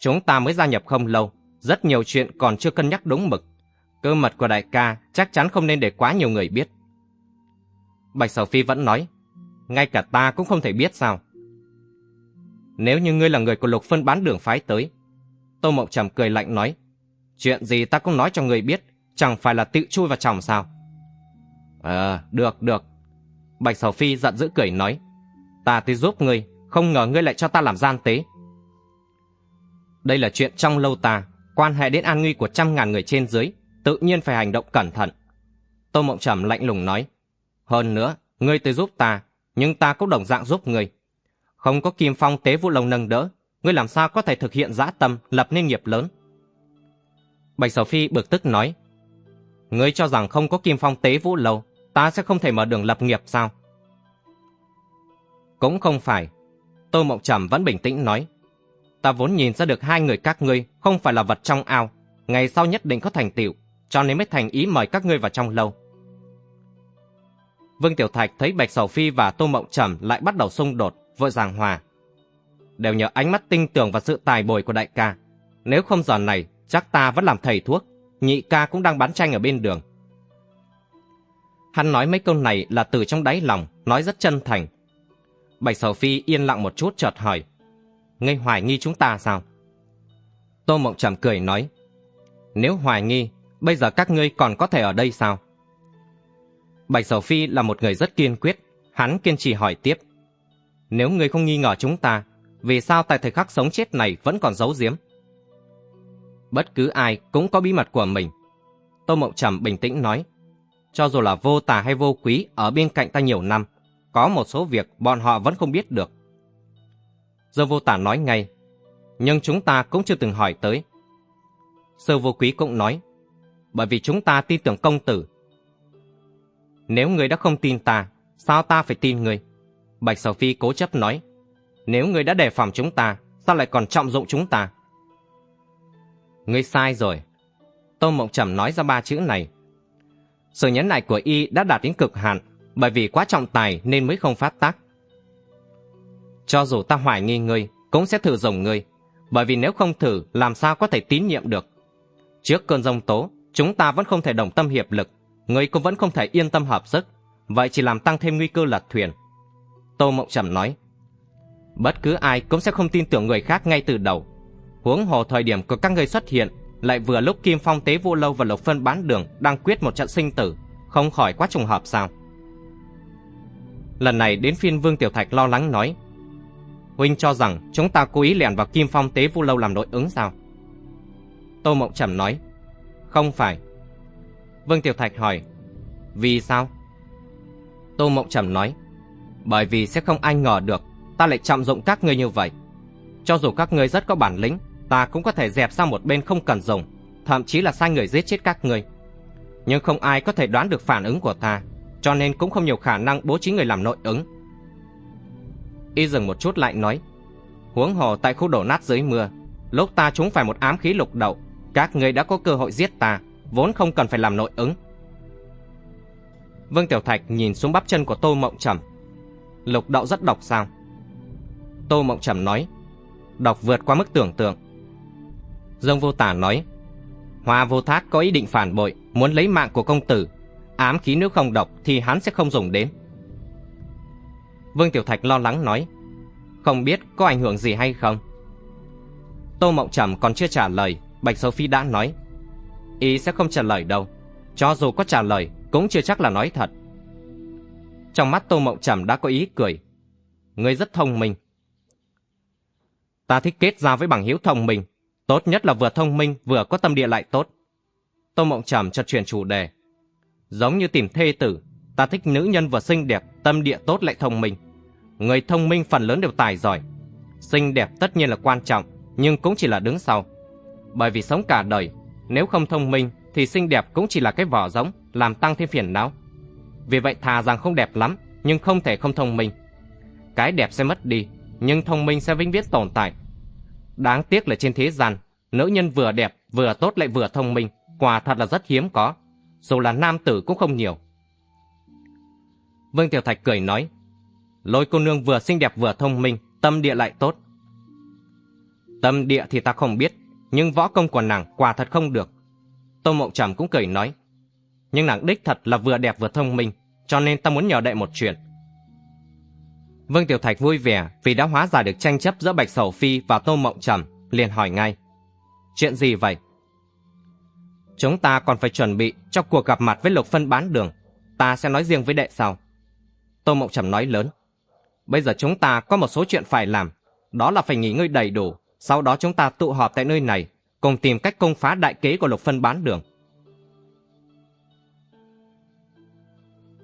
chúng ta mới gia nhập không lâu, rất nhiều chuyện còn chưa cân nhắc đúng mực. Cơ mật của đại ca chắc chắn không nên để quá nhiều người biết. Bạch Sầu Phi vẫn nói, ngay cả ta cũng không thể biết sao. Nếu như ngươi là người của lục phân bán đường phái tới, Tô Mộng Trầm cười lạnh nói, chuyện gì ta cũng nói cho ngươi biết, chẳng phải là tự chui vào chồng sao. Ờ, được, được. Bạch Sầu Phi giận dữ cười nói. Ta tới giúp ngươi, không ngờ ngươi lại cho ta làm gian tế. Đây là chuyện trong lâu ta, quan hệ đến an nguy của trăm ngàn người trên dưới, tự nhiên phải hành động cẩn thận. Tô Mộng Trầm lạnh lùng nói. Hơn nữa, ngươi tới giúp ta, nhưng ta cũng đồng dạng giúp ngươi. Không có kim phong tế vũ lồng nâng đỡ, ngươi làm sao có thể thực hiện dã tâm, lập nên nghiệp lớn. Bạch Sầu Phi bực tức nói. Ngươi cho rằng không có kim phong tế vũ lâu, ta sẽ không thể mở đường lập nghiệp sao? Cũng không phải. Tô Mộng Trầm vẫn bình tĩnh nói. Ta vốn nhìn ra được hai người các ngươi không phải là vật trong ao, ngày sau nhất định có thành tựu, cho nên mới thành ý mời các ngươi vào trong lâu. Vương Tiểu Thạch thấy Bạch Sầu Phi và Tô Mộng Trầm lại bắt đầu xung đột, vội giảng hòa. Đều nhờ ánh mắt tinh tường và sự tài bồi của đại ca. Nếu không giờ này, chắc ta vẫn làm thầy thuốc, nhị ca cũng đang bán tranh ở bên đường. Hắn nói mấy câu này là từ trong đáy lòng, nói rất chân thành. Bạch Sầu Phi yên lặng một chút chợt hỏi. Ngươi hoài nghi chúng ta sao? Tô Mộng Trầm cười nói. Nếu hoài nghi, bây giờ các ngươi còn có thể ở đây sao? Bạch Sầu Phi là một người rất kiên quyết, hắn kiên trì hỏi tiếp. Nếu ngươi không nghi ngờ chúng ta, vì sao tại thời khắc sống chết này vẫn còn giấu giếm? Bất cứ ai cũng có bí mật của mình. Tô Mộng Trầm bình tĩnh nói. Cho dù là vô tà hay vô quý ở bên cạnh ta nhiều năm, có một số việc bọn họ vẫn không biết được. Giờ vô tả nói ngay, nhưng chúng ta cũng chưa từng hỏi tới. Sơ vô quý cũng nói, bởi vì chúng ta tin tưởng công tử. Nếu người đã không tin ta, sao ta phải tin người? Bạch Sở Phi cố chấp nói, nếu người đã đề phòng chúng ta, sao lại còn trọng dụng chúng ta? Ngươi sai rồi. Tô Mộng Trầm nói ra ba chữ này sự nhấn lại của y đã đạt đến cực hạn, bởi vì quá trọng tài nên mới không phát tác. Cho dù ta hoài nghi ngươi, cũng sẽ thử dùng ngươi, bởi vì nếu không thử, làm sao có thể tín nhiệm được. Trước cơn rông tố, chúng ta vẫn không thể đồng tâm hiệp lực, ngươi cũng vẫn không thể yên tâm hợp sức, vậy chỉ làm tăng thêm nguy cơ lật thuyền. Tô Mộng Trầm nói, bất cứ ai cũng sẽ không tin tưởng người khác ngay từ đầu. Huống hồ thời điểm của các ngươi xuất hiện lại vừa lúc Kim Phong Tế Vô Lâu và Lộc Phân bán đường đang quyết một trận sinh tử, không khỏi quá trùng hợp sao? Lần này đến phiên Vương Tiểu Thạch lo lắng nói, Huynh cho rằng chúng ta cố ý lẻn vào Kim Phong Tế vu Lâu làm nội ứng sao? Tô Mộng Trầm nói, không phải. Vương Tiểu Thạch hỏi, vì sao? Tô Mộng Trầm nói, bởi vì sẽ không ai ngờ được ta lại trọng dụng các ngươi như vậy. Cho dù các ngươi rất có bản lĩnh, ta cũng có thể dẹp sang một bên không cần dùng, thậm chí là sai người giết chết các ngươi. Nhưng không ai có thể đoán được phản ứng của ta, cho nên cũng không nhiều khả năng bố trí người làm nội ứng. Y dừng một chút lại nói, huống hồ tại khu đổ nát dưới mưa, lúc ta chúng phải một ám khí lục đậu, các ngươi đã có cơ hội giết ta, vốn không cần phải làm nội ứng. Vương Tiểu Thạch nhìn xuống bắp chân của Tô Mộng Trầm. Lục đậu rất độc sao? Tô Mộng Trầm nói, độc vượt qua mức tưởng tượng. Dương Vô Tả nói, Hoa Vô Thác có ý định phản bội, muốn lấy mạng của công tử. Ám khí nếu không độc thì hắn sẽ không dùng đến. Vương Tiểu Thạch lo lắng nói, không biết có ảnh hưởng gì hay không. Tô Mộng Trầm còn chưa trả lời, Bạch Sầu Phi đã nói, ý sẽ không trả lời đâu. Cho dù có trả lời, cũng chưa chắc là nói thật. Trong mắt Tô Mộng Trầm đã có ý cười. Ngươi rất thông minh. Ta thích kết giao với bằng hiếu thông minh. Tốt nhất là vừa thông minh vừa có tâm địa lại tốt. Tô Mộng Trầm chợt chuyển chủ đề. Giống như tìm thê tử, ta thích nữ nhân vừa xinh đẹp, tâm địa tốt lại thông minh. Người thông minh phần lớn đều tài giỏi. Xinh đẹp tất nhiên là quan trọng, nhưng cũng chỉ là đứng sau. Bởi vì sống cả đời, nếu không thông minh thì xinh đẹp cũng chỉ là cái vỏ giống, làm tăng thêm phiền não. Vì vậy thà rằng không đẹp lắm, nhưng không thể không thông minh. Cái đẹp sẽ mất đi, nhưng thông minh sẽ vĩnh viễn tồn tại. Đáng tiếc là trên thế gian, nữ nhân vừa đẹp, vừa tốt lại vừa thông minh, quả thật là rất hiếm có. Dù là nam tử cũng không nhiều. Vương Tiểu Thạch cười nói, lôi cô nương vừa xinh đẹp vừa thông minh, tâm địa lại tốt. Tâm địa thì ta không biết, nhưng võ công của nàng quả thật không được. Tô Mộng Trầm cũng cười nói, nhưng nàng đích thật là vừa đẹp vừa thông minh, cho nên ta muốn nhờ đệ một chuyện. Vương Tiểu Thạch vui vẻ vì đã hóa giải được tranh chấp giữa Bạch Sầu Phi và Tô Mộng Trầm, liền hỏi ngay. Chuyện gì vậy? Chúng ta còn phải chuẩn bị cho cuộc gặp mặt với Lục Phân bán đường. Ta sẽ nói riêng với đệ sau. Tô Mộng Trầm nói lớn. Bây giờ chúng ta có một số chuyện phải làm. Đó là phải nghỉ ngơi đầy đủ. Sau đó chúng ta tụ họp tại nơi này, cùng tìm cách công phá đại kế của Lục Phân bán đường.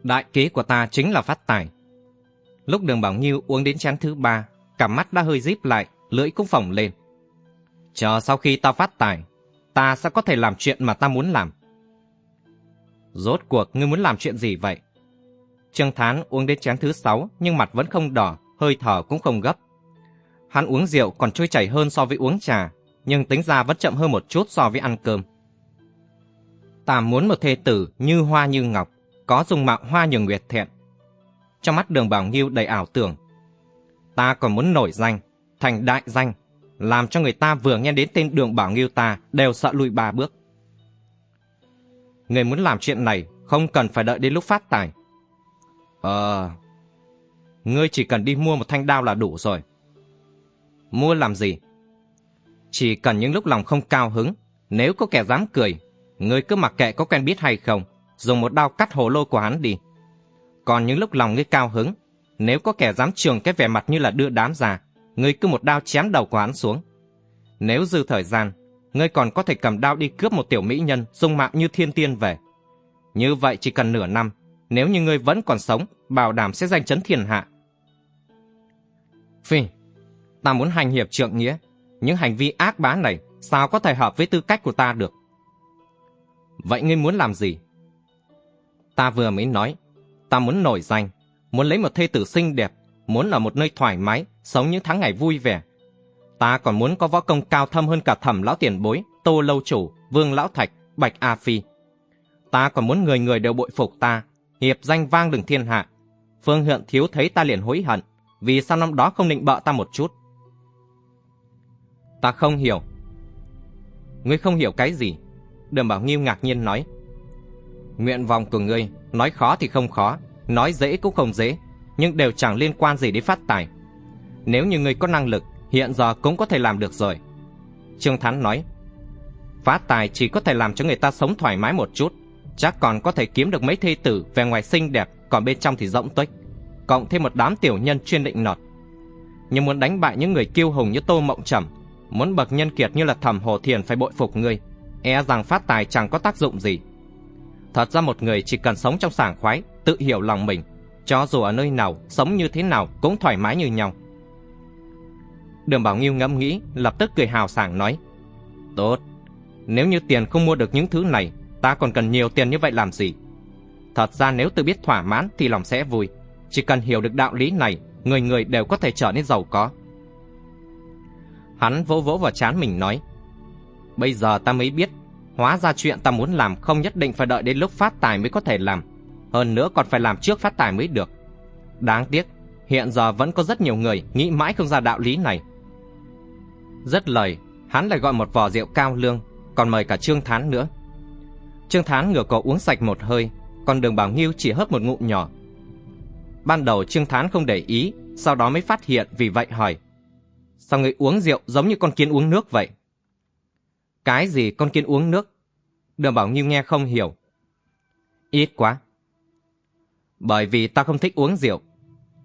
Đại kế của ta chính là phát tài. Lúc đường Bảo Nhiêu uống đến chén thứ ba, cả mắt đã hơi díp lại, lưỡi cũng phồng lên. Chờ sau khi ta phát tài, ta sẽ có thể làm chuyện mà ta muốn làm. Rốt cuộc ngươi muốn làm chuyện gì vậy? Trương Thán uống đến chén thứ sáu nhưng mặt vẫn không đỏ, hơi thở cũng không gấp. Hắn uống rượu còn trôi chảy hơn so với uống trà, nhưng tính ra vẫn chậm hơn một chút so với ăn cơm. Ta muốn một thê tử như hoa như ngọc, có dung mạo hoa nhường nguyệt thiện. Trong mắt đường Bảo Nghiêu đầy ảo tưởng. Ta còn muốn nổi danh, thành đại danh, làm cho người ta vừa nghe đến tên đường Bảo Nghiêu ta đều sợ lùi ba bước. Người muốn làm chuyện này không cần phải đợi đến lúc phát tài. Ờ... Ngươi chỉ cần đi mua một thanh đao là đủ rồi. Mua làm gì? Chỉ cần những lúc lòng không cao hứng, nếu có kẻ dám cười, ngươi cứ mặc kệ có quen biết hay không, dùng một đao cắt hồ lô của hắn đi. Còn những lúc lòng ngươi cao hứng, nếu có kẻ dám trường cái vẻ mặt như là đưa đám ra, ngươi cứ một đao chém đầu của hắn xuống. Nếu dư thời gian, ngươi còn có thể cầm đao đi cướp một tiểu mỹ nhân dung mạo như thiên tiên về. Như vậy chỉ cần nửa năm, nếu như ngươi vẫn còn sống, bảo đảm sẽ danh chấn thiên hạ. Phi, ta muốn hành hiệp trượng nghĩa, những hành vi ác bá này sao có thể hợp với tư cách của ta được? Vậy ngươi muốn làm gì? Ta vừa mới nói, ta muốn nổi danh, muốn lấy một thê tử xinh đẹp, muốn ở một nơi thoải mái, sống những tháng ngày vui vẻ. Ta còn muốn có võ công cao thâm hơn cả thẩm lão tiền bối, tô lâu chủ, vương lão thạch, bạch A Phi. Ta còn muốn người người đều bội phục ta, hiệp danh vang đường thiên hạ. Phương Hượng thiếu thấy ta liền hối hận, vì sao năm đó không định bợ ta một chút. Ta không hiểu. Ngươi không hiểu cái gì? Đường Bảo Nghiêu ngạc nhiên nói. Nguyện vọng của ngươi, nói khó thì không khó, nói dễ cũng không dễ, nhưng đều chẳng liên quan gì đến phát tài. Nếu như người có năng lực, hiện giờ cũng có thể làm được rồi. Trương Thắn nói, phát tài chỉ có thể làm cho người ta sống thoải mái một chút, chắc còn có thể kiếm được mấy thê tử về ngoài xinh đẹp, còn bên trong thì rỗng tuếch, cộng thêm một đám tiểu nhân chuyên định nọt. Nhưng muốn đánh bại những người kiêu hùng như Tô Mộng Trầm, Muốn bậc nhân kiệt như là thẩm hồ thiền phải bội phục ngươi, e rằng phát tài chẳng có tác dụng gì. Thật ra một người chỉ cần sống trong sảng khoái, tự hiểu lòng mình, cho dù ở nơi nào, sống như thế nào cũng thoải mái như nhau. Đường Bảo Nghiêu ngẫm nghĩ, lập tức cười hào sảng nói. Tốt, nếu như tiền không mua được những thứ này, ta còn cần nhiều tiền như vậy làm gì? Thật ra nếu tự biết thỏa mãn thì lòng sẽ vui. Chỉ cần hiểu được đạo lý này, người người đều có thể trở nên giàu có. Hắn vỗ vỗ vào chán mình nói. Bây giờ ta mới biết, hóa ra chuyện ta muốn làm không nhất định phải đợi đến lúc phát tài mới có thể làm. Hơn nữa còn phải làm trước phát tài mới được. Đáng tiếc, hiện giờ vẫn có rất nhiều người nghĩ mãi không ra đạo lý này. Rất lời, hắn lại gọi một vò rượu cao lương, còn mời cả Trương Thán nữa. Trương Thán ngửa cổ uống sạch một hơi, còn Đường Bảo Nghiêu chỉ hớp một ngụm nhỏ. Ban đầu Trương Thán không để ý, sau đó mới phát hiện vì vậy hỏi. Sao người uống rượu giống như con kiến uống nước vậy? Cái gì con kiến uống nước? Đường Bảo Nghiêu nghe không hiểu. Ít quá. Bởi vì ta không thích uống rượu.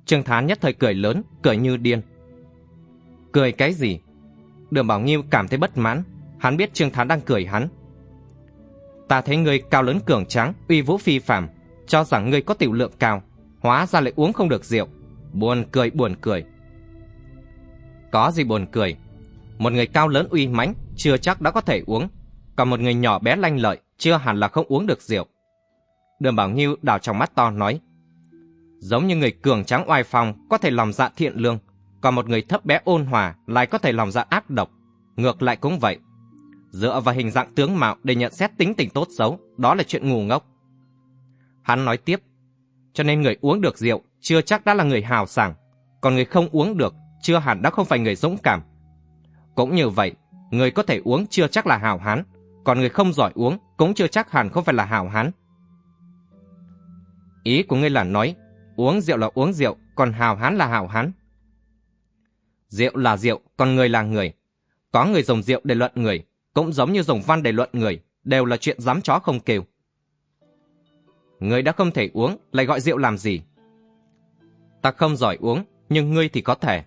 Trương Thán nhất thời cười lớn, cười như điên. Cười cái gì? Đường Bảo Nghiêu cảm thấy bất mãn, hắn biết Trương Thán đang cười hắn. Ta thấy ngươi cao lớn cường tráng, uy vũ phi phàm, cho rằng ngươi có tiểu lượng cao, hóa ra lại uống không được rượu. Buồn cười buồn cười. Có gì buồn cười? Một người cao lớn uy mãnh chưa chắc đã có thể uống, còn một người nhỏ bé lanh lợi chưa hẳn là không uống được rượu. Đường Bảo Nghiêu đào trong mắt to nói, giống như người cường tráng oai phong có thể lòng dạ thiện lương, còn một người thấp bé ôn hòa lại có thể lòng dạ ác độc. Ngược lại cũng vậy. Dựa vào hình dạng tướng mạo để nhận xét tính tình tốt xấu, đó là chuyện ngu ngốc. Hắn nói tiếp, cho nên người uống được rượu chưa chắc đã là người hào sảng, còn người không uống được chưa hẳn đã không phải người dũng cảm. Cũng như vậy, người có thể uống chưa chắc là hào hán, còn người không giỏi uống cũng chưa chắc hẳn không phải là hào hán. Ý của ngươi là nói, uống rượu là uống rượu, còn hào hán là hào hán. Rượu là rượu, còn người là người. Có người dùng rượu để luận người, cũng giống như dùng văn để luận người, đều là chuyện dám chó không kêu. Người đã không thể uống, lại gọi rượu làm gì? Ta không giỏi uống, nhưng ngươi thì có thể.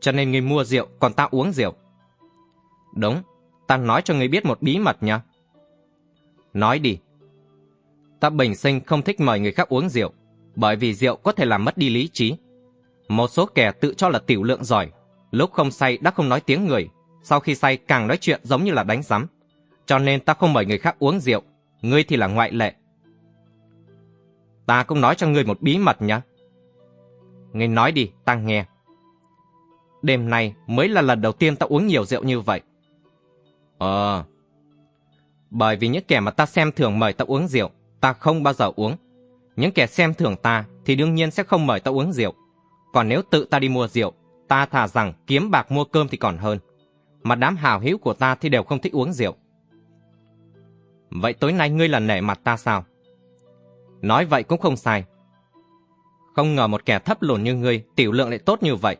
Cho nên ngươi mua rượu, còn ta uống rượu. Đúng, ta nói cho ngươi biết một bí mật nha. Nói đi. Ta bình sinh không thích mời người khác uống rượu, bởi vì rượu có thể làm mất đi lý trí. Một số kẻ tự cho là tiểu lượng giỏi, lúc không say đã không nói tiếng người, sau khi say càng nói chuyện giống như là đánh rắm. Cho nên ta không mời người khác uống rượu, ngươi thì là ngoại lệ. Ta cũng nói cho ngươi một bí mật nhé. Ngươi nói đi, ta nghe. Đêm nay mới là lần đầu tiên ta uống nhiều rượu như vậy. Ờ. Bởi vì những kẻ mà ta xem thường mời ta uống rượu, ta không bao giờ uống. Những kẻ xem thường ta thì đương nhiên sẽ không mời ta uống rượu. Còn nếu tự ta đi mua rượu, ta thà rằng kiếm bạc mua cơm thì còn hơn. Mà đám hào hiếu của ta thì đều không thích uống rượu. Vậy tối nay ngươi là nể mặt ta sao? Nói vậy cũng không sai. Không ngờ một kẻ thấp lùn như ngươi tiểu lượng lại tốt như vậy.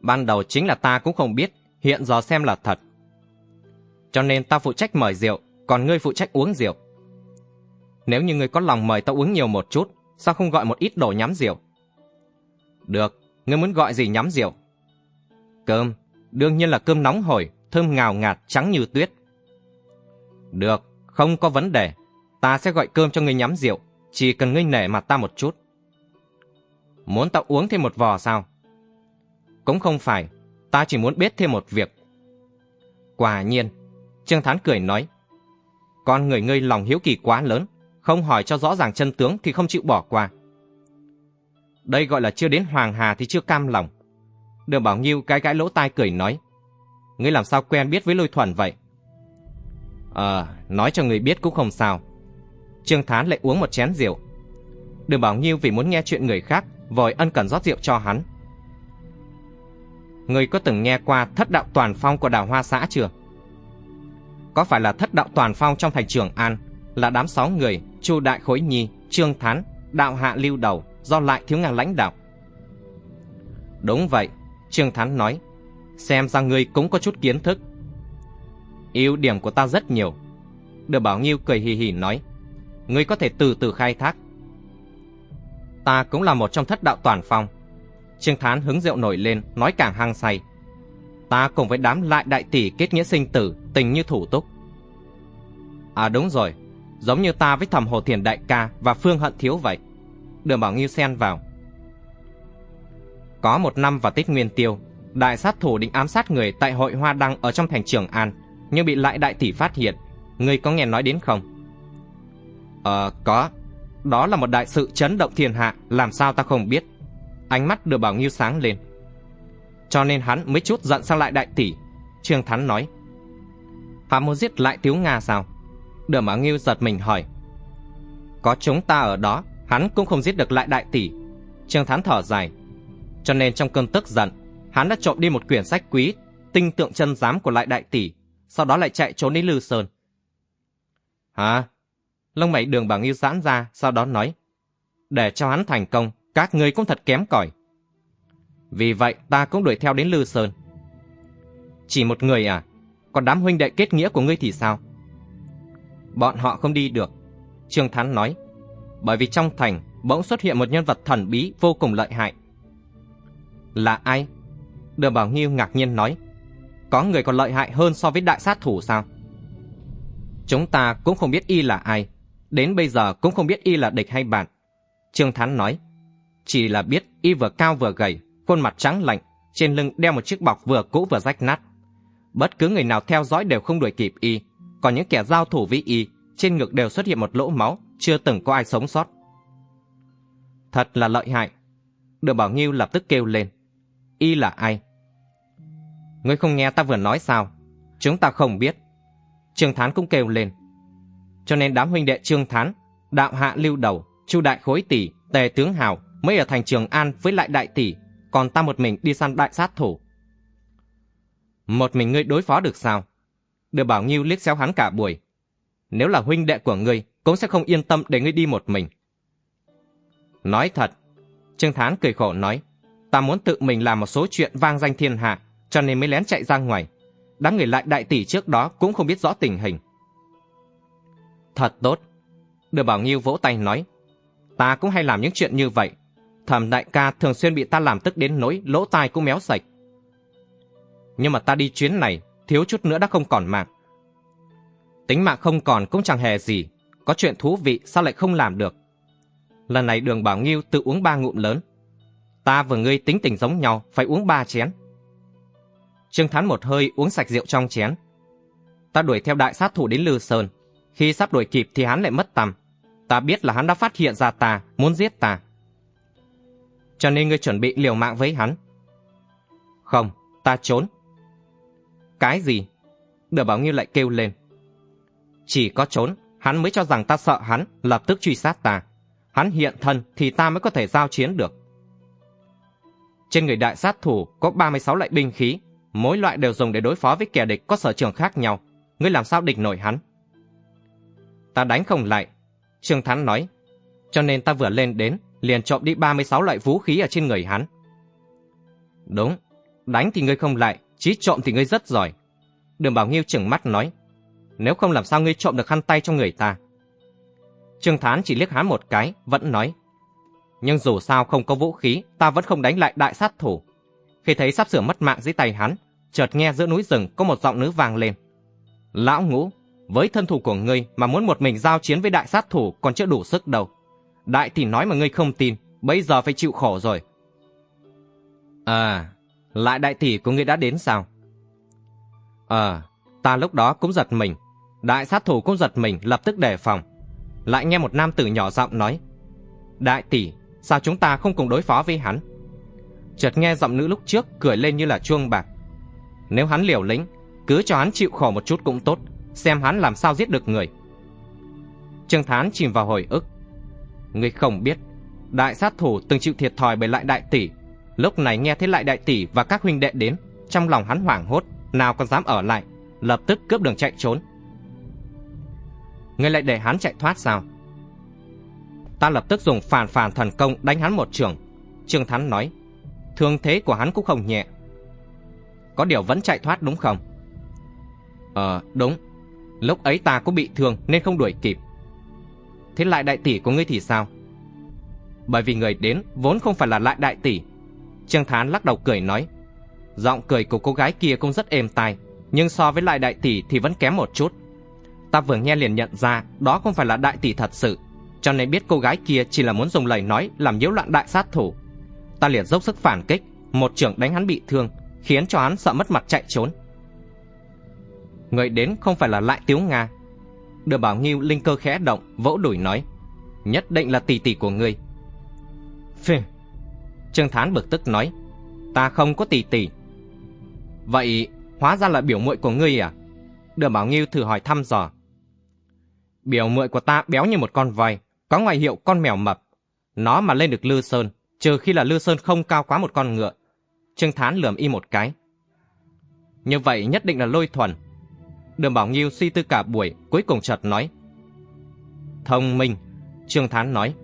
Ban đầu chính là ta cũng không biết, hiện giờ xem là thật. Cho nên ta phụ trách mời rượu, còn ngươi phụ trách uống rượu. Nếu như ngươi có lòng mời tao uống nhiều một chút, sao không gọi một ít đồ nhắm rượu? Được, ngươi muốn gọi gì nhắm rượu? Cơm, đương nhiên là cơm nóng hổi, thơm ngào ngạt, trắng như tuyết. Được, không có vấn đề. Ta sẽ gọi cơm cho ngươi nhắm rượu, chỉ cần ngươi nể mặt ta một chút. Muốn tao uống thêm một vò sao? Cũng không phải, ta chỉ muốn biết thêm một việc. Quả nhiên, Trương Thán cười nói, con người ngươi lòng hiếu kỳ quá lớn, không hỏi cho rõ ràng chân tướng thì không chịu bỏ qua. Đây gọi là chưa đến Hoàng Hà thì chưa cam lòng. Đường Bảo Nghiêu cái gãi lỗ tai cười nói. Ngươi làm sao quen biết với lôi thuần vậy? Ờ, nói cho người biết cũng không sao. Trương Thán lại uống một chén rượu. Đường Bảo Nghiêu vì muốn nghe chuyện người khác, vội ân cần rót rượu cho hắn. Người có từng nghe qua thất đạo toàn phong của đào Hoa xã chưa? Có phải là thất đạo toàn phong trong thành Trường An, là đám sáu người, Chu Đại Khối Nhi, Trương Thán, Đạo Hạ Lưu Đầu, do lại thiếu ngang lãnh đạo. Đúng vậy, Trương Thán nói, xem ra ngươi cũng có chút kiến thức. ưu điểm của ta rất nhiều. Đưa Bảo Nghiêu cười hì hì nói, ngươi có thể từ từ khai thác. Ta cũng là một trong thất đạo toàn phong. Trương Thán hứng rượu nổi lên, nói càng hăng say. Ta cùng với đám lại đại tỷ kết nghĩa sinh tử, tình như thủ túc. À đúng rồi, giống như ta với thầm hồ thiền đại ca và phương hận thiếu vậy. Đường Bảo Nghiêu xen vào. Có một năm vào Tết Nguyên Tiêu, đại sát thủ định ám sát người tại hội Hoa Đăng ở trong thành Trường An, nhưng bị lại đại tỷ phát hiện. Người có nghe nói đến không? Ờ, có. Đó là một đại sự chấn động thiên hạ, làm sao ta không biết. Ánh mắt đường Bảo Nghiêu sáng lên. Cho nên hắn mới chút giận sang lại đại tỷ. Trương Thắn nói. Hắn muốn giết lại Tiếu Nga sao? Đường Mã Nghiêu giật mình hỏi. Có chúng ta ở đó, hắn cũng không giết được lại đại tỷ. Trương thán thở dài. Cho nên trong cơn tức giận, hắn đã trộm đi một quyển sách quý, tinh tượng chân giám của lại đại tỷ, sau đó lại chạy trốn đến Lư Sơn. Hả? Lông mày đường Bảo Nghiêu giãn ra, sau đó nói. Để cho hắn thành công, các ngươi cũng thật kém cỏi. Vì vậy ta cũng đuổi theo đến Lư Sơn. Chỉ một người à? Còn đám huynh đệ kết nghĩa của ngươi thì sao? Bọn họ không đi được. Trương Thán nói. Bởi vì trong thành bỗng xuất hiện một nhân vật thần bí vô cùng lợi hại. Là ai? Đường Bảo Nghiêu ngạc nhiên nói. Có người còn lợi hại hơn so với đại sát thủ sao? Chúng ta cũng không biết y là ai. Đến bây giờ cũng không biết y là địch hay bạn. Trương Thán nói. Chỉ là biết y vừa cao vừa gầy, khuôn mặt trắng lạnh, trên lưng đeo một chiếc bọc vừa cũ vừa rách nát. Bất cứ người nào theo dõi đều không đuổi kịp y, còn những kẻ giao thủ với y, trên ngực đều xuất hiện một lỗ máu, chưa từng có ai sống sót. Thật là lợi hại. Đường Bảo Nghiêu lập tức kêu lên. Y là ai? Ngươi không nghe ta vừa nói sao? Chúng ta không biết. Trương Thán cũng kêu lên. Cho nên đám huynh đệ Trương Thán, đạo hạ lưu đầu, chu đại khối tỷ, tề tướng hào mới ở thành Trường An với lại đại tỷ, còn ta một mình đi săn đại sát thủ. Một mình ngươi đối phó được sao? Đưa Bảo Nghiêu liếc xéo hắn cả buổi. Nếu là huynh đệ của ngươi, cũng sẽ không yên tâm để ngươi đi một mình. Nói thật, Trương Thán cười khổ nói, ta muốn tự mình làm một số chuyện vang danh thiên hạ, cho nên mới lén chạy ra ngoài. Đám người lại đại tỷ trước đó cũng không biết rõ tình hình. Thật tốt. Đưa Bảo Nghiêu vỗ tay nói, ta cũng hay làm những chuyện như vậy, thẩm đại ca thường xuyên bị ta làm tức đến nỗi lỗ tai cũng méo sạch. Nhưng mà ta đi chuyến này, thiếu chút nữa đã không còn mạng. Tính mạng không còn cũng chẳng hề gì, có chuyện thú vị sao lại không làm được. Lần này đường Bảo Nghiêu tự uống ba ngụm lớn. Ta và ngươi tính tình giống nhau, phải uống ba chén. Trương Thán một hơi uống sạch rượu trong chén. Ta đuổi theo đại sát thủ đến Lư Sơn. Khi sắp đuổi kịp thì hắn lại mất tầm. Ta biết là hắn đã phát hiện ra ta, muốn giết ta cho nên ngươi chuẩn bị liều mạng với hắn. Không, ta trốn. Cái gì? Đờ Bảo Nghiêu lại kêu lên. Chỉ có trốn, hắn mới cho rằng ta sợ hắn, lập tức truy sát ta. Hắn hiện thân thì ta mới có thể giao chiến được. Trên người đại sát thủ có 36 loại binh khí, mỗi loại đều dùng để đối phó với kẻ địch có sở trường khác nhau. Ngươi làm sao địch nổi hắn? Ta đánh không lại. Trương Thắng nói. Cho nên ta vừa lên đến, liền trộm đi 36 loại vũ khí ở trên người hắn. Đúng, đánh thì ngươi không lại, chí trộm thì ngươi rất giỏi. Đường Bảo Nghiêu chừng mắt nói, nếu không làm sao ngươi trộm được khăn tay trong người ta. Trương Thán chỉ liếc hắn một cái, vẫn nói, nhưng dù sao không có vũ khí, ta vẫn không đánh lại đại sát thủ. Khi thấy sắp sửa mất mạng dưới tay hắn, chợt nghe giữa núi rừng có một giọng nữ vang lên. Lão ngũ, với thân thủ của ngươi mà muốn một mình giao chiến với đại sát thủ còn chưa đủ sức đâu. Đại thì nói mà ngươi không tin, bây giờ phải chịu khổ rồi. À, lại đại tỷ của ngươi đã đến sao? Ờ, ta lúc đó cũng giật mình. Đại sát thủ cũng giật mình, lập tức đề phòng. Lại nghe một nam tử nhỏ giọng nói. Đại tỷ, sao chúng ta không cùng đối phó với hắn? Chợt nghe giọng nữ lúc trước cười lên như là chuông bạc. Nếu hắn liều lĩnh, cứ cho hắn chịu khổ một chút cũng tốt, xem hắn làm sao giết được người. Trương Thán chìm vào hồi ức. Ngươi không biết, đại sát thủ từng chịu thiệt thòi bởi lại đại tỷ. Lúc này nghe thấy lại đại tỷ và các huynh đệ đến, trong lòng hắn hoảng hốt, nào còn dám ở lại, lập tức cướp đường chạy trốn. Ngươi lại để hắn chạy thoát sao? Ta lập tức dùng phản phản thần công đánh hắn một trường. Trương Thắn nói, thương thế của hắn cũng không nhẹ. Có điều vẫn chạy thoát đúng không? Ờ, đúng. Lúc ấy ta cũng bị thương nên không đuổi kịp. Thế lại đại tỷ của ngươi thì sao? Bởi vì người đến vốn không phải là lại đại tỷ. Trương Thán lắc đầu cười nói. Giọng cười của cô gái kia cũng rất êm tai, nhưng so với lại đại tỷ thì vẫn kém một chút. Ta vừa nghe liền nhận ra đó không phải là đại tỷ thật sự, cho nên biết cô gái kia chỉ là muốn dùng lời nói làm nhiễu loạn đại sát thủ. Ta liền dốc sức phản kích, một trưởng đánh hắn bị thương, khiến cho hắn sợ mất mặt chạy trốn. Người đến không phải là lại Tiếu Nga. Đưa Bảo Nghiêu linh cơ khẽ động, vỗ đuổi nói, nhất định là tỷ tỷ của ngươi. Phim Trương Thán bực tức nói, ta không có tỷ tỷ. Vậy hóa ra là biểu muội của ngươi à? Đưa Bảo Nghiêu thử hỏi thăm dò. Biểu muội của ta béo như một con voi, có ngoại hiệu con mèo mập. Nó mà lên được Lư Sơn, trừ khi là Lư Sơn không cao quá một con ngựa. Trương Thán lườm y một cái. Như vậy nhất định là lôi thuần. Đường Bảo Nghiêu suy tư cả buổi, cuối cùng chợt nói. Thông minh, Trương Thán nói.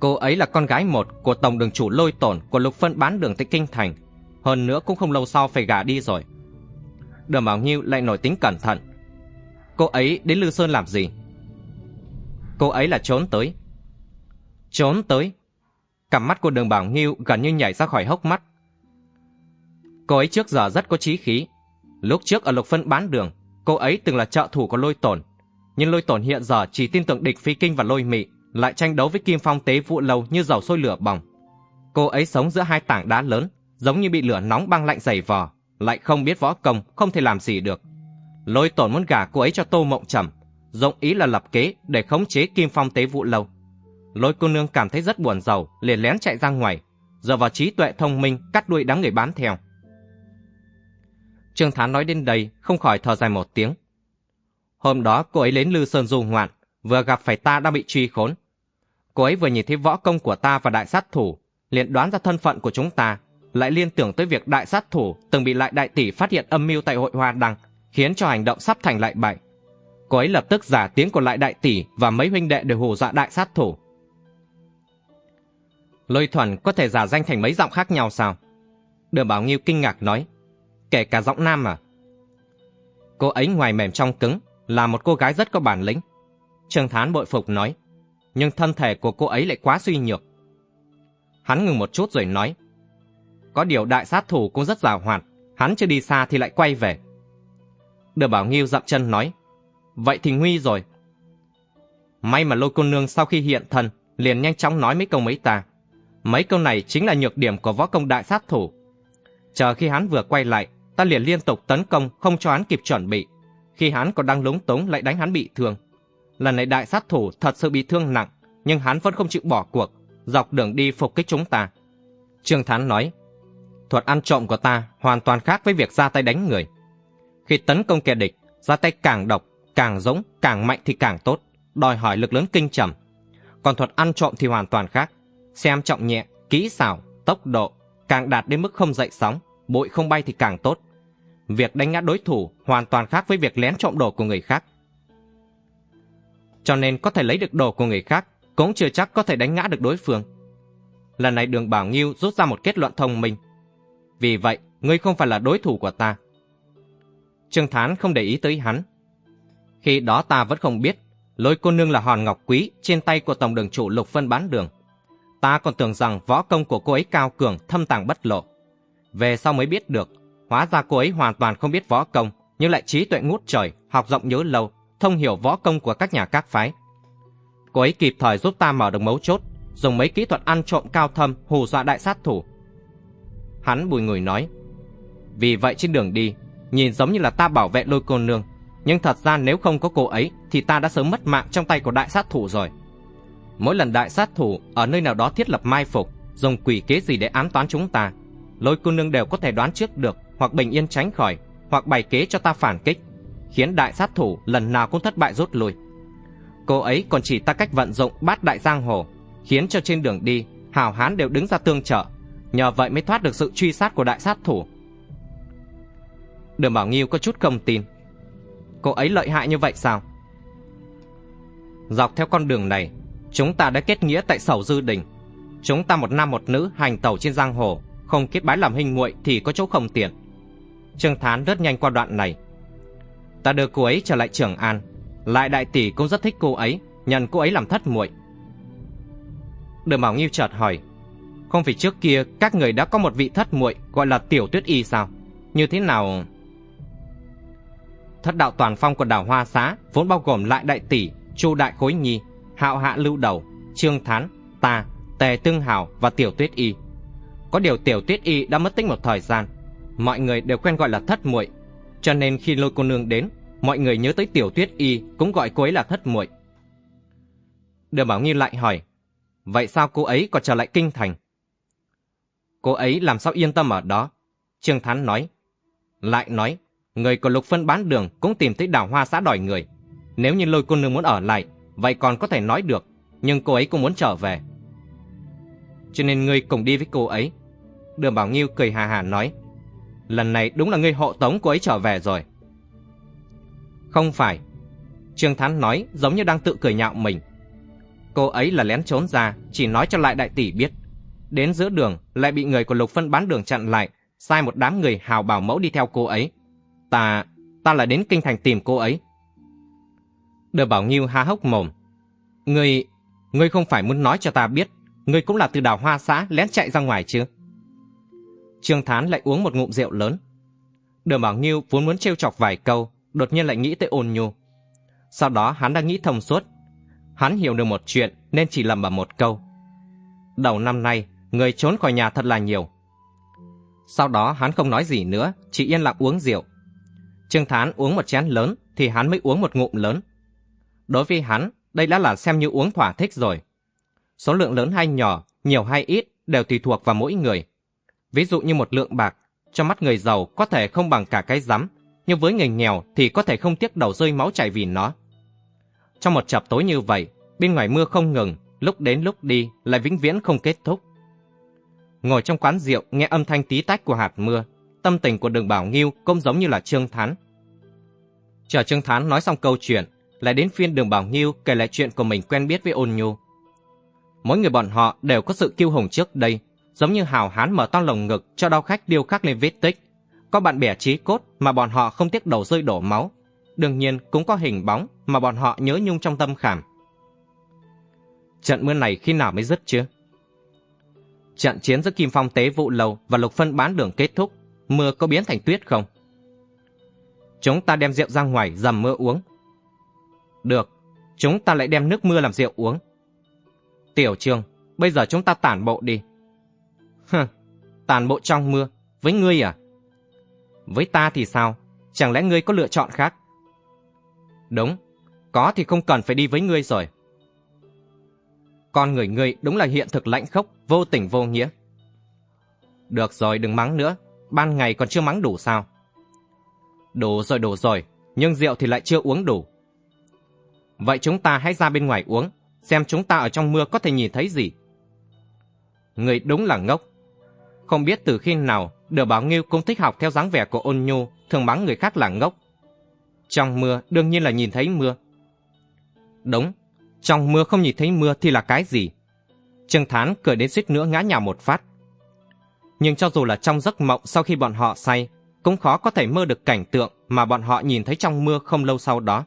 Cô ấy là con gái một của tổng đường chủ lôi tổn của lục phân bán đường tại Kinh Thành. Hơn nữa cũng không lâu sau phải gả đi rồi. Đường Bảo Nghiêu lại nổi tính cẩn thận. Cô ấy đến Lư Sơn làm gì? Cô ấy là trốn tới. Trốn tới? Cặp mắt của đường Bảo Nghiêu gần như nhảy ra khỏi hốc mắt. Cô ấy trước giờ rất có trí khí. Lúc trước ở lục phân bán đường, cô ấy từng là trợ thủ của lôi tổn. Nhưng lôi tổn hiện giờ chỉ tin tưởng địch phi kinh và lôi mị, lại tranh đấu với kim phong tế vụ lâu như dầu sôi lửa bỏng. Cô ấy sống giữa hai tảng đá lớn, giống như bị lửa nóng băng lạnh dày vò, lại không biết võ công, không thể làm gì được. Lôi tổn muốn gả cô ấy cho tô mộng trầm, dụng ý là lập kế để khống chế kim phong tế vụ lâu. Lôi cô nương cảm thấy rất buồn giàu, liền lén chạy ra ngoài, giờ vào trí tuệ thông minh cắt đuôi đám người bám theo. Trương Thán nói đến đây, không khỏi thở dài một tiếng. Hôm đó cô ấy đến Lư Sơn du ngoạn, vừa gặp phải ta đang bị truy khốn. Cô ấy vừa nhìn thấy võ công của ta và đại sát thủ, liền đoán ra thân phận của chúng ta, lại liên tưởng tới việc đại sát thủ từng bị lại đại tỷ phát hiện âm mưu tại hội hoa đăng, khiến cho hành động sắp thành lại bại. Cô ấy lập tức giả tiếng của lại đại tỷ và mấy huynh đệ để hù dọa đại sát thủ. Lôi thuần có thể giả danh thành mấy giọng khác nhau sao? Đường Bảo Nghiêu kinh ngạc nói, kể cả giọng nam à? Cô ấy ngoài mềm trong cứng, là một cô gái rất có bản lĩnh. Trương Thán bội phục nói, nhưng thân thể của cô ấy lại quá suy nhược. Hắn ngừng một chút rồi nói, có điều đại sát thủ cũng rất giàu hoạt, hắn chưa đi xa thì lại quay về. Đưa Bảo Nghiêu dậm chân nói, vậy thì nguy rồi. May mà lôi cô nương sau khi hiện thân, liền nhanh chóng nói mấy câu mấy ta. Mấy câu này chính là nhược điểm của võ công đại sát thủ. Chờ khi hắn vừa quay lại, ta liền liên tục tấn công không cho hắn kịp chuẩn bị. Khi hắn còn đang lúng túng lại đánh hắn bị thương. Lần này đại sát thủ thật sự bị thương nặng, nhưng hắn vẫn không chịu bỏ cuộc, dọc đường đi phục kích chúng ta. Trương Thán nói, thuật ăn trộm của ta hoàn toàn khác với việc ra tay đánh người. Khi tấn công kẻ địch, ra tay càng độc, càng giống, càng mạnh thì càng tốt, đòi hỏi lực lớn kinh trầm. Còn thuật ăn trộm thì hoàn toàn khác, xem trọng nhẹ, kỹ xảo, tốc độ, càng đạt đến mức không dậy sóng, bụi không bay thì càng tốt. Việc đánh ngã đối thủ hoàn toàn khác với việc lén trộm đồ của người khác. Cho nên có thể lấy được đồ của người khác, cũng chưa chắc có thể đánh ngã được đối phương. Lần này đường Bảo Nghiêu rút ra một kết luận thông minh. Vì vậy, ngươi không phải là đối thủ của ta. Trương Thán không để ý tới hắn. Khi đó ta vẫn không biết, lôi cô nương là hòn ngọc quý trên tay của tổng đường chủ lục phân bán đường. Ta còn tưởng rằng võ công của cô ấy cao cường, thâm tàng bất lộ. Về sau mới biết được, hóa ra cô ấy hoàn toàn không biết võ công, nhưng lại trí tuệ ngút trời, học rộng nhớ lâu, thông hiểu võ công của các nhà các phái. Cô ấy kịp thời giúp ta mở được mấu chốt, dùng mấy kỹ thuật ăn trộm cao thâm hù dọa đại sát thủ. Hắn bùi ngùi nói, vì vậy trên đường đi, nhìn giống như là ta bảo vệ lôi cô nương, nhưng thật ra nếu không có cô ấy thì ta đã sớm mất mạng trong tay của đại sát thủ rồi. Mỗi lần đại sát thủ ở nơi nào đó thiết lập mai phục, dùng quỷ kế gì để ám toán chúng ta, lôi cô nương đều có thể đoán trước được hoặc bình yên tránh khỏi, hoặc bày kế cho ta phản kích, khiến đại sát thủ lần nào cũng thất bại rút lui. Cô ấy còn chỉ ta cách vận dụng bát đại giang hồ, khiến cho trên đường đi, hào hán đều đứng ra tương trợ, nhờ vậy mới thoát được sự truy sát của đại sát thủ. Đường Bảo Nghiêu có chút không tin. Cô ấy lợi hại như vậy sao? Dọc theo con đường này, chúng ta đã kết nghĩa tại Sầu Dư Đình. Chúng ta một nam một nữ hành tàu trên giang hồ, không kết bái làm hình muội thì có chỗ không tiện. Trương Thán rất nhanh qua đoạn này. Ta đưa cô ấy trở lại Trường An, lại đại tỷ cũng rất thích cô ấy, nhận cô ấy làm thất muội. Đường Bảo Nghiêu chợt hỏi, Không phải trước kia các người đã có một vị thất muội gọi là Tiểu Tuyết Y sao? Như thế nào... Thất đạo toàn phong của đảo Hoa Xá vốn bao gồm lại đại tỷ, Chu Đại Khối Nhi, Hạo Hạ Lưu Đầu, Trương Thán, ta, Tề Tương Hào và Tiểu Tuyết Y. Có điều Tiểu Tuyết Y đã mất tích một thời gian, mọi người đều quen gọi là thất muội, cho nên khi lôi cô nương đến, mọi người nhớ tới Tiểu Tuyết Y cũng gọi cô ấy là thất muội. Đường Bảo Nghi lại hỏi, vậy sao cô ấy còn trở lại kinh thành? Cô ấy làm sao yên tâm ở đó? Trương Thán nói. Lại nói, người của lục phân bán đường cũng tìm thấy đảo hoa xã đòi người. Nếu như lôi cô nương muốn ở lại, vậy còn có thể nói được, nhưng cô ấy cũng muốn trở về. Cho nên ngươi cùng đi với cô ấy. Đường Bảo Nghiêu cười hà hà nói, lần này đúng là ngươi hộ tống cô ấy trở về rồi. Không phải. Trương Thán nói giống như đang tự cười nhạo mình. Cô ấy là lén trốn ra, chỉ nói cho lại đại tỷ biết. Đến giữa đường lại bị người của lục phân bán đường chặn lại, sai một đám người hào bảo mẫu đi theo cô ấy. Ta, ta là đến kinh thành tìm cô ấy. Đưa Bảo Nghiêu há hốc mồm. Ngươi, ngươi không phải muốn nói cho ta biết, ngươi cũng là từ đào hoa xã lén chạy ra ngoài chứ? Trương Thán lại uống một ngụm rượu lớn. Đường Bảo Nghiêu vốn muốn trêu chọc vài câu, đột nhiên lại nghĩ tới ôn nhu. Sau đó hắn đã nghĩ thông suốt. Hắn hiểu được một chuyện nên chỉ lầm bầm một câu. Đầu năm nay, người trốn khỏi nhà thật là nhiều. Sau đó hắn không nói gì nữa, chỉ yên lặng uống rượu. Trương Thán uống một chén lớn thì hắn mới uống một ngụm lớn. Đối với hắn, đây đã là xem như uống thỏa thích rồi. Số lượng lớn hay nhỏ, nhiều hay ít đều tùy thuộc vào mỗi người. Ví dụ như một lượng bạc, cho mắt người giàu có thể không bằng cả cái rắm, nhưng với người nghèo thì có thể không tiếc đầu rơi máu chảy vì nó. Trong một chập tối như vậy, bên ngoài mưa không ngừng, lúc đến lúc đi lại vĩnh viễn không kết thúc. Ngồi trong quán rượu nghe âm thanh tí tách của hạt mưa, tâm tình của đường Bảo Nghiêu cũng giống như là Trương Thán. Chờ Trương Thán nói xong câu chuyện, lại đến phiên đường Bảo Nghiêu kể lại chuyện của mình quen biết với ôn nhu. Mỗi người bọn họ đều có sự kiêu hùng trước đây, giống như hào hán mở to lồng ngực cho đau khách điêu khắc lên vết tích. Có bạn bè trí cốt mà bọn họ không tiếc đầu rơi đổ máu. Đương nhiên cũng có hình bóng mà bọn họ nhớ nhung trong tâm khảm. Trận mưa này khi nào mới dứt chứ? Trận chiến giữa Kim Phong Tế Vụ Lầu và Lục Phân bán đường kết thúc, mưa có biến thành tuyết không? Chúng ta đem rượu ra ngoài dầm mưa uống. Được, chúng ta lại đem nước mưa làm rượu uống. Tiểu Trương, bây giờ chúng ta tản bộ đi. Hừ, tàn bộ trong mưa, với ngươi à? Với ta thì sao? Chẳng lẽ ngươi có lựa chọn khác? Đúng, có thì không cần phải đi với ngươi rồi. Con người ngươi đúng là hiện thực lãnh khốc, vô tình vô nghĩa. Được rồi, đừng mắng nữa. Ban ngày còn chưa mắng đủ sao? Đủ rồi, đủ rồi. Nhưng rượu thì lại chưa uống đủ. Vậy chúng ta hãy ra bên ngoài uống, xem chúng ta ở trong mưa có thể nhìn thấy gì. Người đúng là ngốc. Không biết từ khi nào, Đờ Bảo Nghiêu cũng thích học theo dáng vẻ của ôn nhu, thường mắng người khác là ngốc. Trong mưa đương nhiên là nhìn thấy mưa. Đúng, trong mưa không nhìn thấy mưa thì là cái gì? Trương Thán cười đến suýt nữa ngã nhào một phát. Nhưng cho dù là trong giấc mộng sau khi bọn họ say, cũng khó có thể mơ được cảnh tượng mà bọn họ nhìn thấy trong mưa không lâu sau đó.